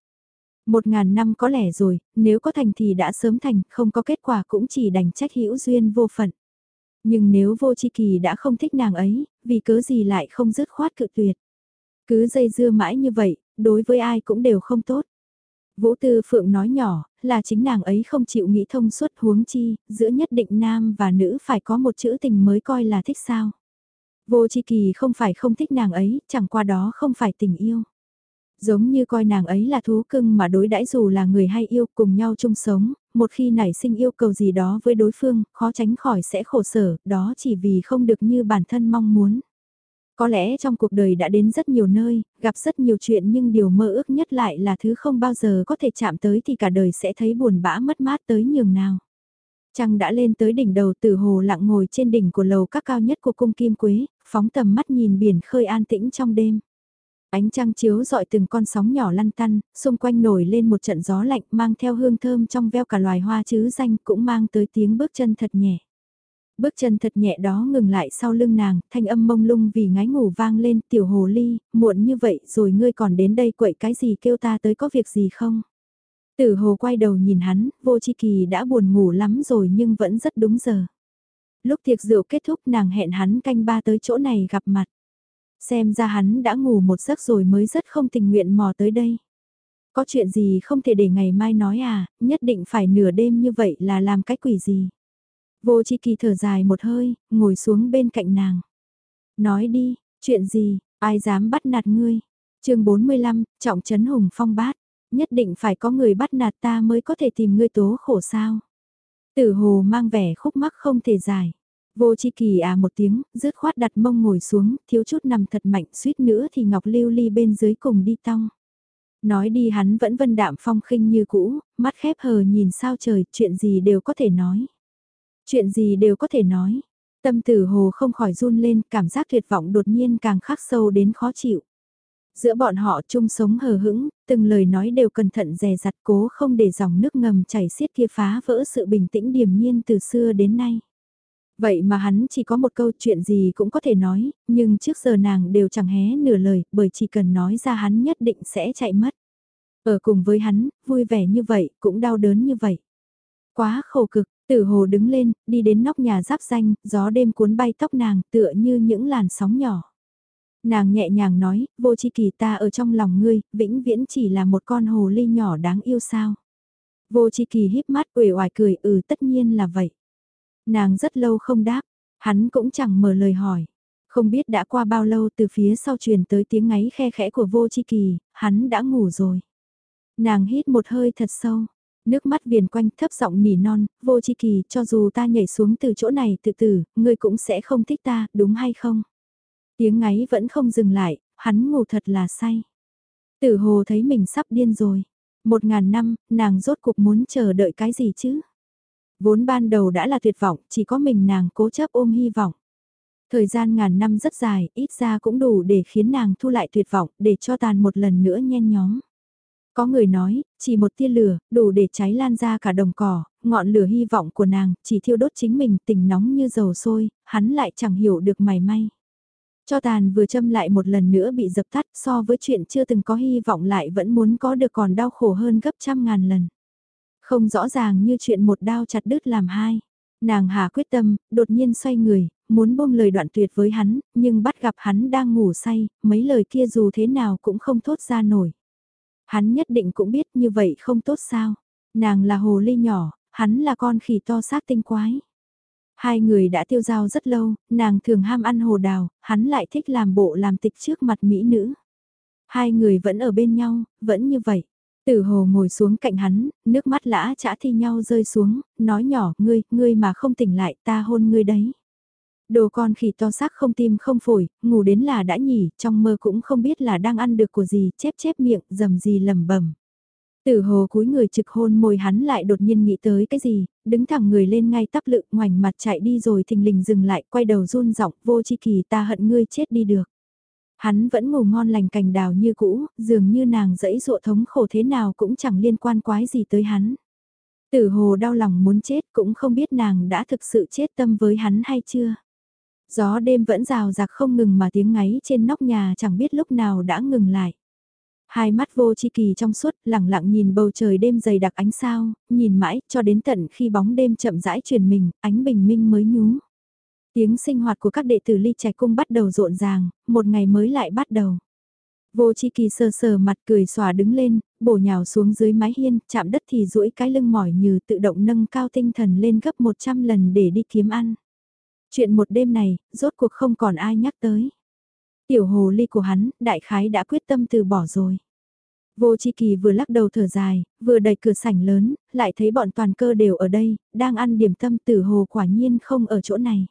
Một ngàn năm có lẽ rồi, nếu có thành thì đã sớm thành, không có kết quả cũng chỉ đành trách hữu duyên vô phận. Nhưng nếu vô chi kỳ đã không thích nàng ấy, vì cớ gì lại không dứt khoát cự tuyệt. Cứ dây dưa mãi như vậy, đối với ai cũng đều không tốt. Vũ Tư Phượng nói nhỏ, là chính nàng ấy không chịu nghĩ thông suốt huống chi, giữa nhất định nam và nữ phải có một chữ tình mới coi là thích sao. Vô chi kỳ không phải không thích nàng ấy, chẳng qua đó không phải tình yêu. Giống như coi nàng ấy là thú cưng mà đối đãi dù là người hay yêu cùng nhau chung sống, một khi nảy sinh yêu cầu gì đó với đối phương, khó tránh khỏi sẽ khổ sở, đó chỉ vì không được như bản thân mong muốn. Có lẽ trong cuộc đời đã đến rất nhiều nơi, gặp rất nhiều chuyện nhưng điều mơ ước nhất lại là thứ không bao giờ có thể chạm tới thì cả đời sẽ thấy buồn bã mất mát tới nhường nào. Trăng đã lên tới đỉnh đầu tử hồ lặng ngồi trên đỉnh của lầu các cao nhất của cung Kim Quế, phóng tầm mắt nhìn biển khơi an tĩnh trong đêm. Ánh trăng chiếu dọi từng con sóng nhỏ lăn tăn, xung quanh nổi lên một trận gió lạnh mang theo hương thơm trong veo cả loài hoa chứ danh cũng mang tới tiếng bước chân thật nhẹ. Bước chân thật nhẹ đó ngừng lại sau lưng nàng, thanh âm mông lung vì ngái ngủ vang lên tiểu hồ ly, muộn như vậy rồi ngươi còn đến đây quậy cái gì kêu ta tới có việc gì không? Tử hồ quay đầu nhìn hắn, vô chi kỳ đã buồn ngủ lắm rồi nhưng vẫn rất đúng giờ. Lúc tiệc rượu kết thúc nàng hẹn hắn canh ba tới chỗ này gặp mặt. Xem ra hắn đã ngủ một giấc rồi mới rất không tình nguyện mò tới đây. Có chuyện gì không thể để ngày mai nói à, nhất định phải nửa đêm như vậy là làm cái quỷ gì. Vô chi kỳ thở dài một hơi, ngồi xuống bên cạnh nàng. Nói đi, chuyện gì, ai dám bắt nạt ngươi? chương 45, trọng trấn hùng phong bát. Nhất định phải có người bắt nạt ta mới có thể tìm ngươi tố khổ sao. Tử hồ mang vẻ khúc mắc không thể giải. Vô chi kỳ à một tiếng, rứt khoát đặt mông ngồi xuống, thiếu chút nằm thật mạnh suýt nữa thì ngọc lưu ly bên dưới cùng đi tong. Nói đi hắn vẫn vân đạm phong khinh như cũ, mắt khép hờ nhìn sao trời, chuyện gì đều có thể nói. Chuyện gì đều có thể nói. Tâm tử hồ không khỏi run lên, cảm giác tuyệt vọng đột nhiên càng khắc sâu đến khó chịu. Giữa bọn họ chung sống hờ hững, từng lời nói đều cẩn thận dè dặt cố không để dòng nước ngầm chảy xiết kia phá vỡ sự bình tĩnh điềm nhiên từ xưa đến nay. Vậy mà hắn chỉ có một câu chuyện gì cũng có thể nói, nhưng trước giờ nàng đều chẳng hé nửa lời, bởi chỉ cần nói ra hắn nhất định sẽ chạy mất. Ở cùng với hắn, vui vẻ như vậy, cũng đau đớn như vậy. Quá khổ cực, tử hồ đứng lên, đi đến nóc nhà giáp danh, gió đêm cuốn bay tóc nàng tựa như những làn sóng nhỏ. Nàng nhẹ nhàng nói, vô chi kỳ ta ở trong lòng ngươi, vĩnh viễn chỉ là một con hồ ly nhỏ đáng yêu sao. Vô chi kỳ híp mắt uể oải cười ừ tất nhiên là vậy. Nàng rất lâu không đáp, hắn cũng chẳng mở lời hỏi. Không biết đã qua bao lâu từ phía sau truyền tới tiếng ngáy khe khẽ của vô chi kỳ, hắn đã ngủ rồi. Nàng hít một hơi thật sâu, nước mắt viền quanh thấp giọng nỉ non, vô chi kỳ cho dù ta nhảy xuống từ chỗ này tự tử, ngươi cũng sẽ không thích ta, đúng hay không? Tiếng ngáy vẫn không dừng lại, hắn ngủ thật là say. Tử hồ thấy mình sắp điên rồi. Một ngàn năm, nàng rốt cuộc muốn chờ đợi cái gì chứ? Vốn ban đầu đã là tuyệt vọng, chỉ có mình nàng cố chấp ôm hy vọng. Thời gian ngàn năm rất dài, ít ra cũng đủ để khiến nàng thu lại tuyệt vọng, để cho tàn một lần nữa nhen nhóm. Có người nói, chỉ một tia lửa, đủ để cháy lan ra cả đồng cỏ, ngọn lửa hy vọng của nàng, chỉ thiêu đốt chính mình tình nóng như dầu sôi, hắn lại chẳng hiểu được mày may. Cho tàn vừa châm lại một lần nữa bị dập tắt so với chuyện chưa từng có hy vọng lại vẫn muốn có được còn đau khổ hơn gấp trăm ngàn lần. Không rõ ràng như chuyện một đao chặt đứt làm hai. Nàng hà quyết tâm, đột nhiên xoay người, muốn buông lời đoạn tuyệt với hắn, nhưng bắt gặp hắn đang ngủ say, mấy lời kia dù thế nào cũng không thốt ra nổi. Hắn nhất định cũng biết như vậy không tốt sao. Nàng là hồ ly nhỏ, hắn là con khỉ to xác tinh quái. Hai người đã tiêu giao rất lâu, nàng thường ham ăn hồ đào, hắn lại thích làm bộ làm tịch trước mặt mỹ nữ. Hai người vẫn ở bên nhau, vẫn như vậy. Tử hồ ngồi xuống cạnh hắn, nước mắt lã chả thi nhau rơi xuống, nói nhỏ, ngươi, ngươi mà không tỉnh lại, ta hôn ngươi đấy. Đồ con khỉ to xác không tim không phổi, ngủ đến là đã nhỉ, trong mơ cũng không biết là đang ăn được của gì, chép chép miệng, dầm gì lầm bẩm Tử hồ cúi người trực hôn môi hắn lại đột nhiên nghĩ tới cái gì, đứng thẳng người lên ngay tắp lự ngoảnh mặt chạy đi rồi thình lình dừng lại, quay đầu run giọng vô chi kỳ ta hận ngươi chết đi được. Hắn vẫn ngủ ngon lành cành đào như cũ, dường như nàng dẫy dụa thống khổ thế nào cũng chẳng liên quan quái gì tới hắn. Tử hồ đau lòng muốn chết cũng không biết nàng đã thực sự chết tâm với hắn hay chưa. Gió đêm vẫn rào rạc không ngừng mà tiếng ngáy trên nóc nhà chẳng biết lúc nào đã ngừng lại. Hai mắt vô chi kỳ trong suốt, lẳng lặng nhìn bầu trời đêm dày đặc ánh sao, nhìn mãi, cho đến tận khi bóng đêm chậm rãi truyền mình, ánh bình minh mới nhú. Tiếng sinh hoạt của các đệ tử ly trạch cung bắt đầu rộn ràng, một ngày mới lại bắt đầu. Vô chi kỳ sờ sờ mặt cười xòa đứng lên, bổ nhào xuống dưới mái hiên, chạm đất thì duỗi cái lưng mỏi như tự động nâng cao tinh thần lên gấp 100 lần để đi kiếm ăn. Chuyện một đêm này, rốt cuộc không còn ai nhắc tới. Tiểu hồ ly của hắn, đại khái đã quyết tâm từ bỏ rồi. Vô Chi Kỳ vừa lắc đầu thở dài, vừa đẩy cửa sảnh lớn, lại thấy bọn toàn cơ đều ở đây, đang ăn điểm tâm tử hồ quả nhiên không ở chỗ này.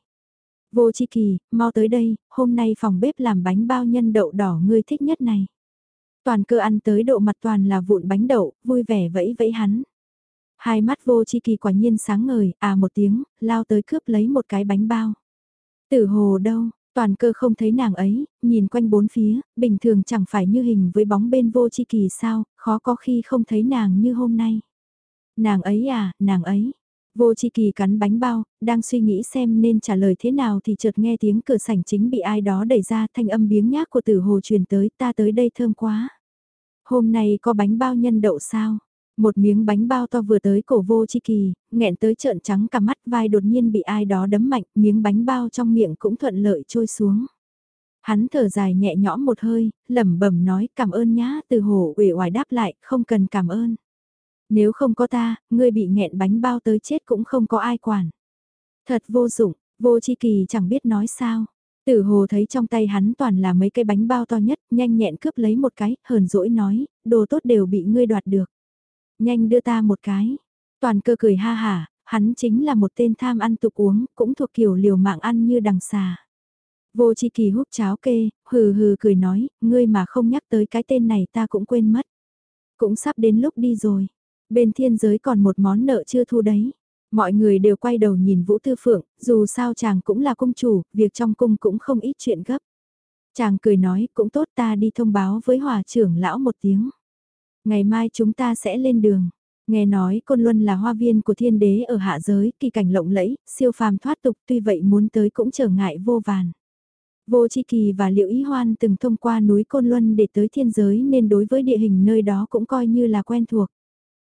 Vô Chi Kỳ, mau tới đây, hôm nay phòng bếp làm bánh bao nhân đậu đỏ ngươi thích nhất này. Toàn cơ ăn tới độ mặt toàn là vụn bánh đậu, vui vẻ vẫy vẫy hắn. Hai mắt vô chi kỳ quả nhiên sáng ngời, à một tiếng, lao tới cướp lấy một cái bánh bao. Tử hồ đâu, toàn cơ không thấy nàng ấy, nhìn quanh bốn phía, bình thường chẳng phải như hình với bóng bên vô chi kỳ sao, khó có khi không thấy nàng như hôm nay. Nàng ấy à, nàng ấy. Vô chi kỳ cắn bánh bao, đang suy nghĩ xem nên trả lời thế nào thì chợt nghe tiếng cửa sảnh chính bị ai đó đẩy ra thanh âm biếng nhác của tử hồ truyền tới ta tới đây thơm quá. Hôm nay có bánh bao nhân đậu sao? Một miếng bánh bao to vừa tới cổ vô chi kỳ, nghẹn tới trợn trắng cả mắt vai đột nhiên bị ai đó đấm mạnh, miếng bánh bao trong miệng cũng thuận lợi trôi xuống. Hắn thở dài nhẹ nhõm một hơi, lẩm bẩm nói cảm ơn nhá, từ hồ uể oải đáp lại, không cần cảm ơn. Nếu không có ta, ngươi bị nghẹn bánh bao tới chết cũng không có ai quản. Thật vô dụng, vô chi kỳ chẳng biết nói sao. Tử hồ thấy trong tay hắn toàn là mấy cái bánh bao to nhất, nhanh nhẹn cướp lấy một cái, hờn dỗi nói, đồ tốt đều bị ngươi đoạt được nhanh đưa ta một cái. Toàn cơ cười ha hả, hắn chính là một tên tham ăn tục uống, cũng thuộc kiểu liều mạng ăn như đằng xà. Vô chi kỳ hút cháo kê, hừ hừ cười nói, ngươi mà không nhắc tới cái tên này ta cũng quên mất. Cũng sắp đến lúc đi rồi. Bên thiên giới còn một món nợ chưa thu đấy. Mọi người đều quay đầu nhìn Vũ Tư Phượng, dù sao chàng cũng là công chủ, việc trong cung cũng không ít chuyện gấp. Chàng cười nói, cũng tốt ta đi thông báo với hòa trưởng lão một tiếng. Ngày mai chúng ta sẽ lên đường. Nghe nói Côn Luân là hoa viên của thiên đế ở hạ giới, kỳ cảnh lộng lẫy, siêu phàm thoát tục tuy vậy muốn tới cũng trở ngại vô vàn. Vô Chi Kỳ và Liệu Ý Hoan từng thông qua núi Côn Luân để tới thiên giới nên đối với địa hình nơi đó cũng coi như là quen thuộc.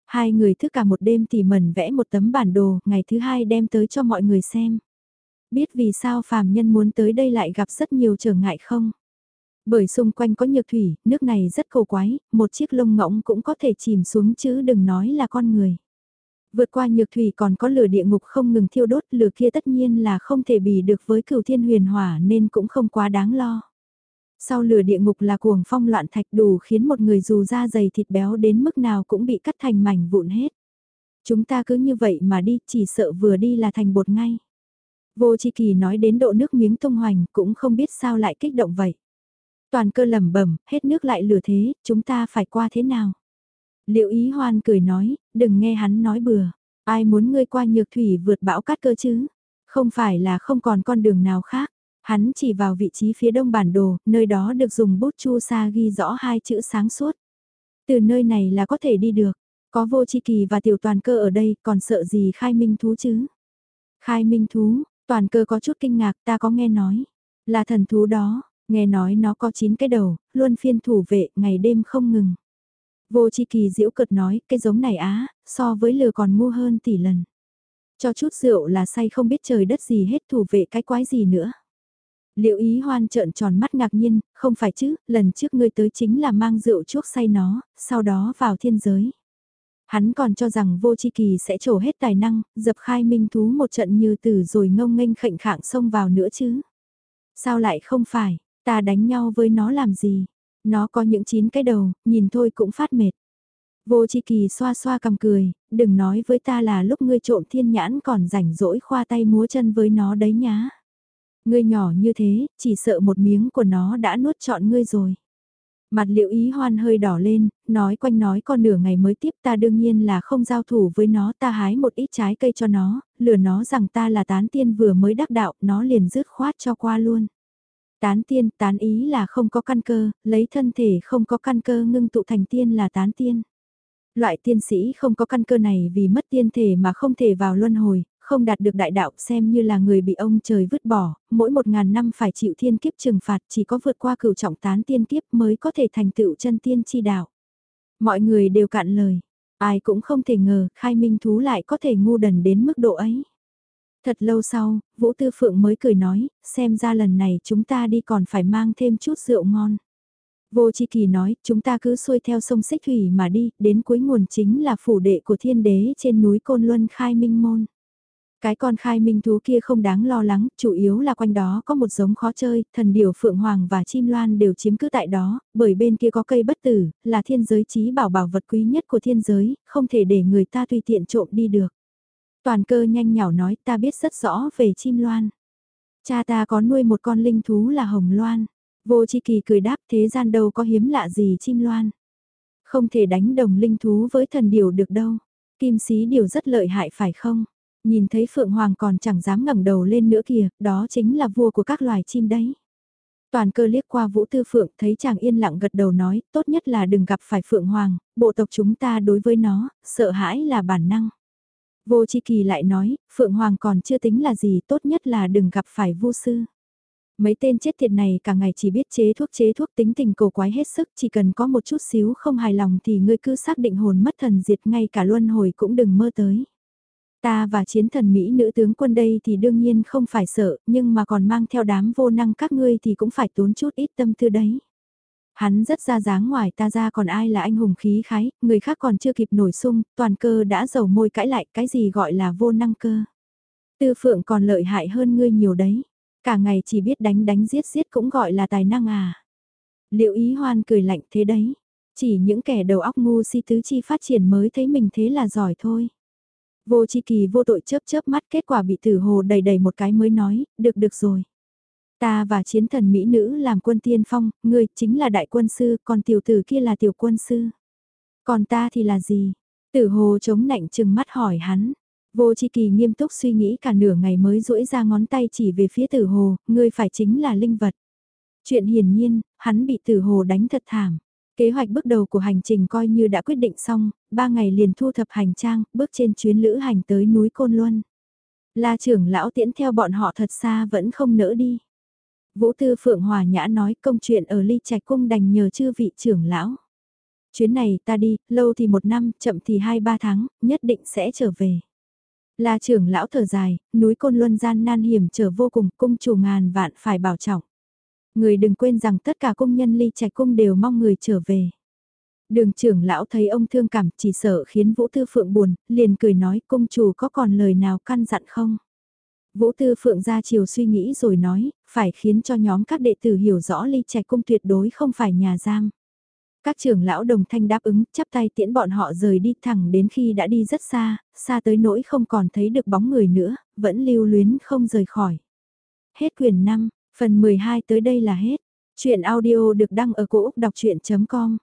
Hai người thức cả một đêm tỉ mẩn vẽ một tấm bản đồ, ngày thứ hai đem tới cho mọi người xem. Biết vì sao phàm nhân muốn tới đây lại gặp rất nhiều trở ngại không? Bởi xung quanh có nhược thủy, nước này rất cầu quái, một chiếc lông ngỗng cũng có thể chìm xuống chứ đừng nói là con người. Vượt qua nhược thủy còn có lửa địa ngục không ngừng thiêu đốt, lửa kia tất nhiên là không thể bì được với cửu thiên huyền hỏa nên cũng không quá đáng lo. Sau lửa địa ngục là cuồng phong loạn thạch đủ khiến một người dù da dày thịt béo đến mức nào cũng bị cắt thành mảnh vụn hết. Chúng ta cứ như vậy mà đi, chỉ sợ vừa đi là thành bột ngay. Vô Chi Kỳ nói đến độ nước miếng tung hoành cũng không biết sao lại kích động vậy. Toàn cơ lẩm bẩm hết nước lại lửa thế, chúng ta phải qua thế nào? Liệu ý hoan cười nói, đừng nghe hắn nói bừa. Ai muốn ngươi qua nhược thủy vượt bão cát cơ chứ? Không phải là không còn con đường nào khác. Hắn chỉ vào vị trí phía đông bản đồ, nơi đó được dùng bút chu sa ghi rõ hai chữ sáng suốt. Từ nơi này là có thể đi được. Có vô chi kỳ và tiểu toàn cơ ở đây, còn sợ gì khai minh thú chứ? Khai minh thú, toàn cơ có chút kinh ngạc ta có nghe nói. Là thần thú đó, nghe nói nó có 9 cái đầu, luôn phiên thủ vệ, ngày đêm không ngừng. Vô chi kỳ diễu cực nói, cái giống này á, so với lừa còn ngu hơn tỷ lần. Cho chút rượu là say không biết trời đất gì hết thủ vệ cái quái gì nữa. Liệu ý hoan trợn tròn mắt ngạc nhiên, không phải chứ, lần trước ngươi tới chính là mang rượu chuốc say nó, sau đó vào thiên giới. Hắn còn cho rằng vô chi kỳ sẽ trổ hết tài năng, dập khai minh thú một trận như tử rồi ngông nghênh khệnh khạng xông vào nữa chứ. Sao lại không phải, ta đánh nhau với nó làm gì? Nó có những chín cái đầu, nhìn thôi cũng phát mệt. Vô chi kỳ xoa xoa cầm cười, đừng nói với ta là lúc ngươi trộm thiên nhãn còn rảnh rỗi khoa tay múa chân với nó đấy nhá. Ngươi nhỏ như thế, chỉ sợ một miếng của nó đã nuốt trọn ngươi rồi. Mặt liệu ý hoan hơi đỏ lên, nói quanh nói con nửa ngày mới tiếp ta đương nhiên là không giao thủ với nó ta hái một ít trái cây cho nó, lừa nó rằng ta là tán tiên vừa mới đắc đạo, nó liền dứt khoát cho qua luôn. Tán tiên, tán ý là không có căn cơ, lấy thân thể không có căn cơ ngưng tụ thành tiên là tán tiên. Loại tiên sĩ không có căn cơ này vì mất tiên thể mà không thể vào luân hồi, không đạt được đại đạo xem như là người bị ông trời vứt bỏ, mỗi một ngàn năm phải chịu thiên kiếp trừng phạt chỉ có vượt qua cửu trọng tán tiên kiếp mới có thể thành tựu chân tiên chi đạo. Mọi người đều cạn lời, ai cũng không thể ngờ khai minh thú lại có thể ngu đần đến mức độ ấy. Thật lâu sau, Vũ Tư Phượng mới cười nói, xem ra lần này chúng ta đi còn phải mang thêm chút rượu ngon. Vô Chi Kỳ nói, chúng ta cứ xuôi theo sông Xích Thủy mà đi, đến cuối nguồn chính là phủ đệ của thiên đế trên núi Côn Luân Khai Minh Môn. Cái con khai minh thú kia không đáng lo lắng, chủ yếu là quanh đó có một giống khó chơi, thần điểu phượng hoàng và chim loan đều chiếm cứ tại đó, bởi bên kia có cây bất tử, là thiên giới trí bảo bảo vật quý nhất của thiên giới, không thể để người ta tùy tiện trộm đi được. Toàn cơ nhanh nhảu nói ta biết rất rõ về chim loan. Cha ta có nuôi một con linh thú là hồng loan. Vô chi kỳ cười đáp thế gian đâu có hiếm lạ gì chim loan. Không thể đánh đồng linh thú với thần điều được đâu. Kim sĩ điều rất lợi hại phải không? Nhìn thấy Phượng Hoàng còn chẳng dám ngẩng đầu lên nữa kìa, đó chính là vua của các loài chim đấy. Toàn cơ liếc qua Vũ Tư Phượng thấy chàng yên lặng gật đầu nói, tốt nhất là đừng gặp phải Phượng Hoàng, bộ tộc chúng ta đối với nó, sợ hãi là bản năng. Vô Chi Kỳ lại nói, Phượng Hoàng còn chưa tính là gì, tốt nhất là đừng gặp phải vô sư. Mấy tên chết tiệt này cả ngày chỉ biết chế thuốc chế thuốc tính tình cổ quái hết sức, chỉ cần có một chút xíu không hài lòng thì ngươi cứ xác định hồn mất thần diệt ngay cả luân hồi cũng đừng mơ tới. Ta và chiến thần Mỹ nữ tướng quân đây thì đương nhiên không phải sợ, nhưng mà còn mang theo đám vô năng các ngươi thì cũng phải tốn chút ít tâm tư đấy. Hắn rất ra dáng ngoài ta ra còn ai là anh hùng khí khái, người khác còn chưa kịp nổi sung, toàn cơ đã dầu môi cãi lại cái gì gọi là vô năng cơ. Tư phượng còn lợi hại hơn ngươi nhiều đấy, cả ngày chỉ biết đánh đánh giết giết cũng gọi là tài năng à. Liệu ý hoan cười lạnh thế đấy, chỉ những kẻ đầu óc ngu si tứ chi phát triển mới thấy mình thế là giỏi thôi. Vô chi kỳ vô tội chớp chớp mắt kết quả bị tử hồ đầy đầy một cái mới nói, được được rồi. Ta và chiến thần Mỹ nữ làm quân tiên phong, ngươi chính là đại quân sư, còn tiểu tử kia là tiểu quân sư. Còn ta thì là gì? Tử hồ chống nạnh chừng mắt hỏi hắn. Vô chi kỳ nghiêm túc suy nghĩ cả nửa ngày mới duỗi ra ngón tay chỉ về phía tử hồ, ngươi phải chính là linh vật. Chuyện hiển nhiên, hắn bị tử hồ đánh thật thảm. Kế hoạch bước đầu của hành trình coi như đã quyết định xong, ba ngày liền thu thập hành trang, bước trên chuyến lữ hành tới núi Côn Luân. La trưởng lão tiễn theo bọn họ thật xa vẫn không nỡ đi. Vũ Tư Phượng Hòa Nhã nói công chuyện ở ly trạch cung đành nhờ chư vị trưởng lão. Chuyến này ta đi, lâu thì một năm, chậm thì hai ba tháng, nhất định sẽ trở về. La trưởng lão thở dài, núi Côn Luân gian nan hiểm trở vô cùng, cung chủ ngàn vạn phải bảo trọng. Người đừng quên rằng tất cả công nhân ly trạch cung đều mong người trở về. Đường trưởng lão thấy ông thương cảm chỉ sợ khiến Vũ Tư Phượng buồn, liền cười nói công chủ có còn lời nào căn dặn không? Vũ Tư Phượng ra chiều suy nghĩ rồi nói, phải khiến cho nhóm các đệ tử hiểu rõ ly trạch cung tuyệt đối không phải nhà giam. Các trưởng lão đồng thanh đáp ứng, chắp tay tiễn bọn họ rời đi thẳng đến khi đã đi rất xa, xa tới nỗi không còn thấy được bóng người nữa, vẫn lưu luyến không rời khỏi. Hết quyền 5, phần 12 tới đây là hết. Chuyện audio được đăng ở cổ Úc đọc chuyện.com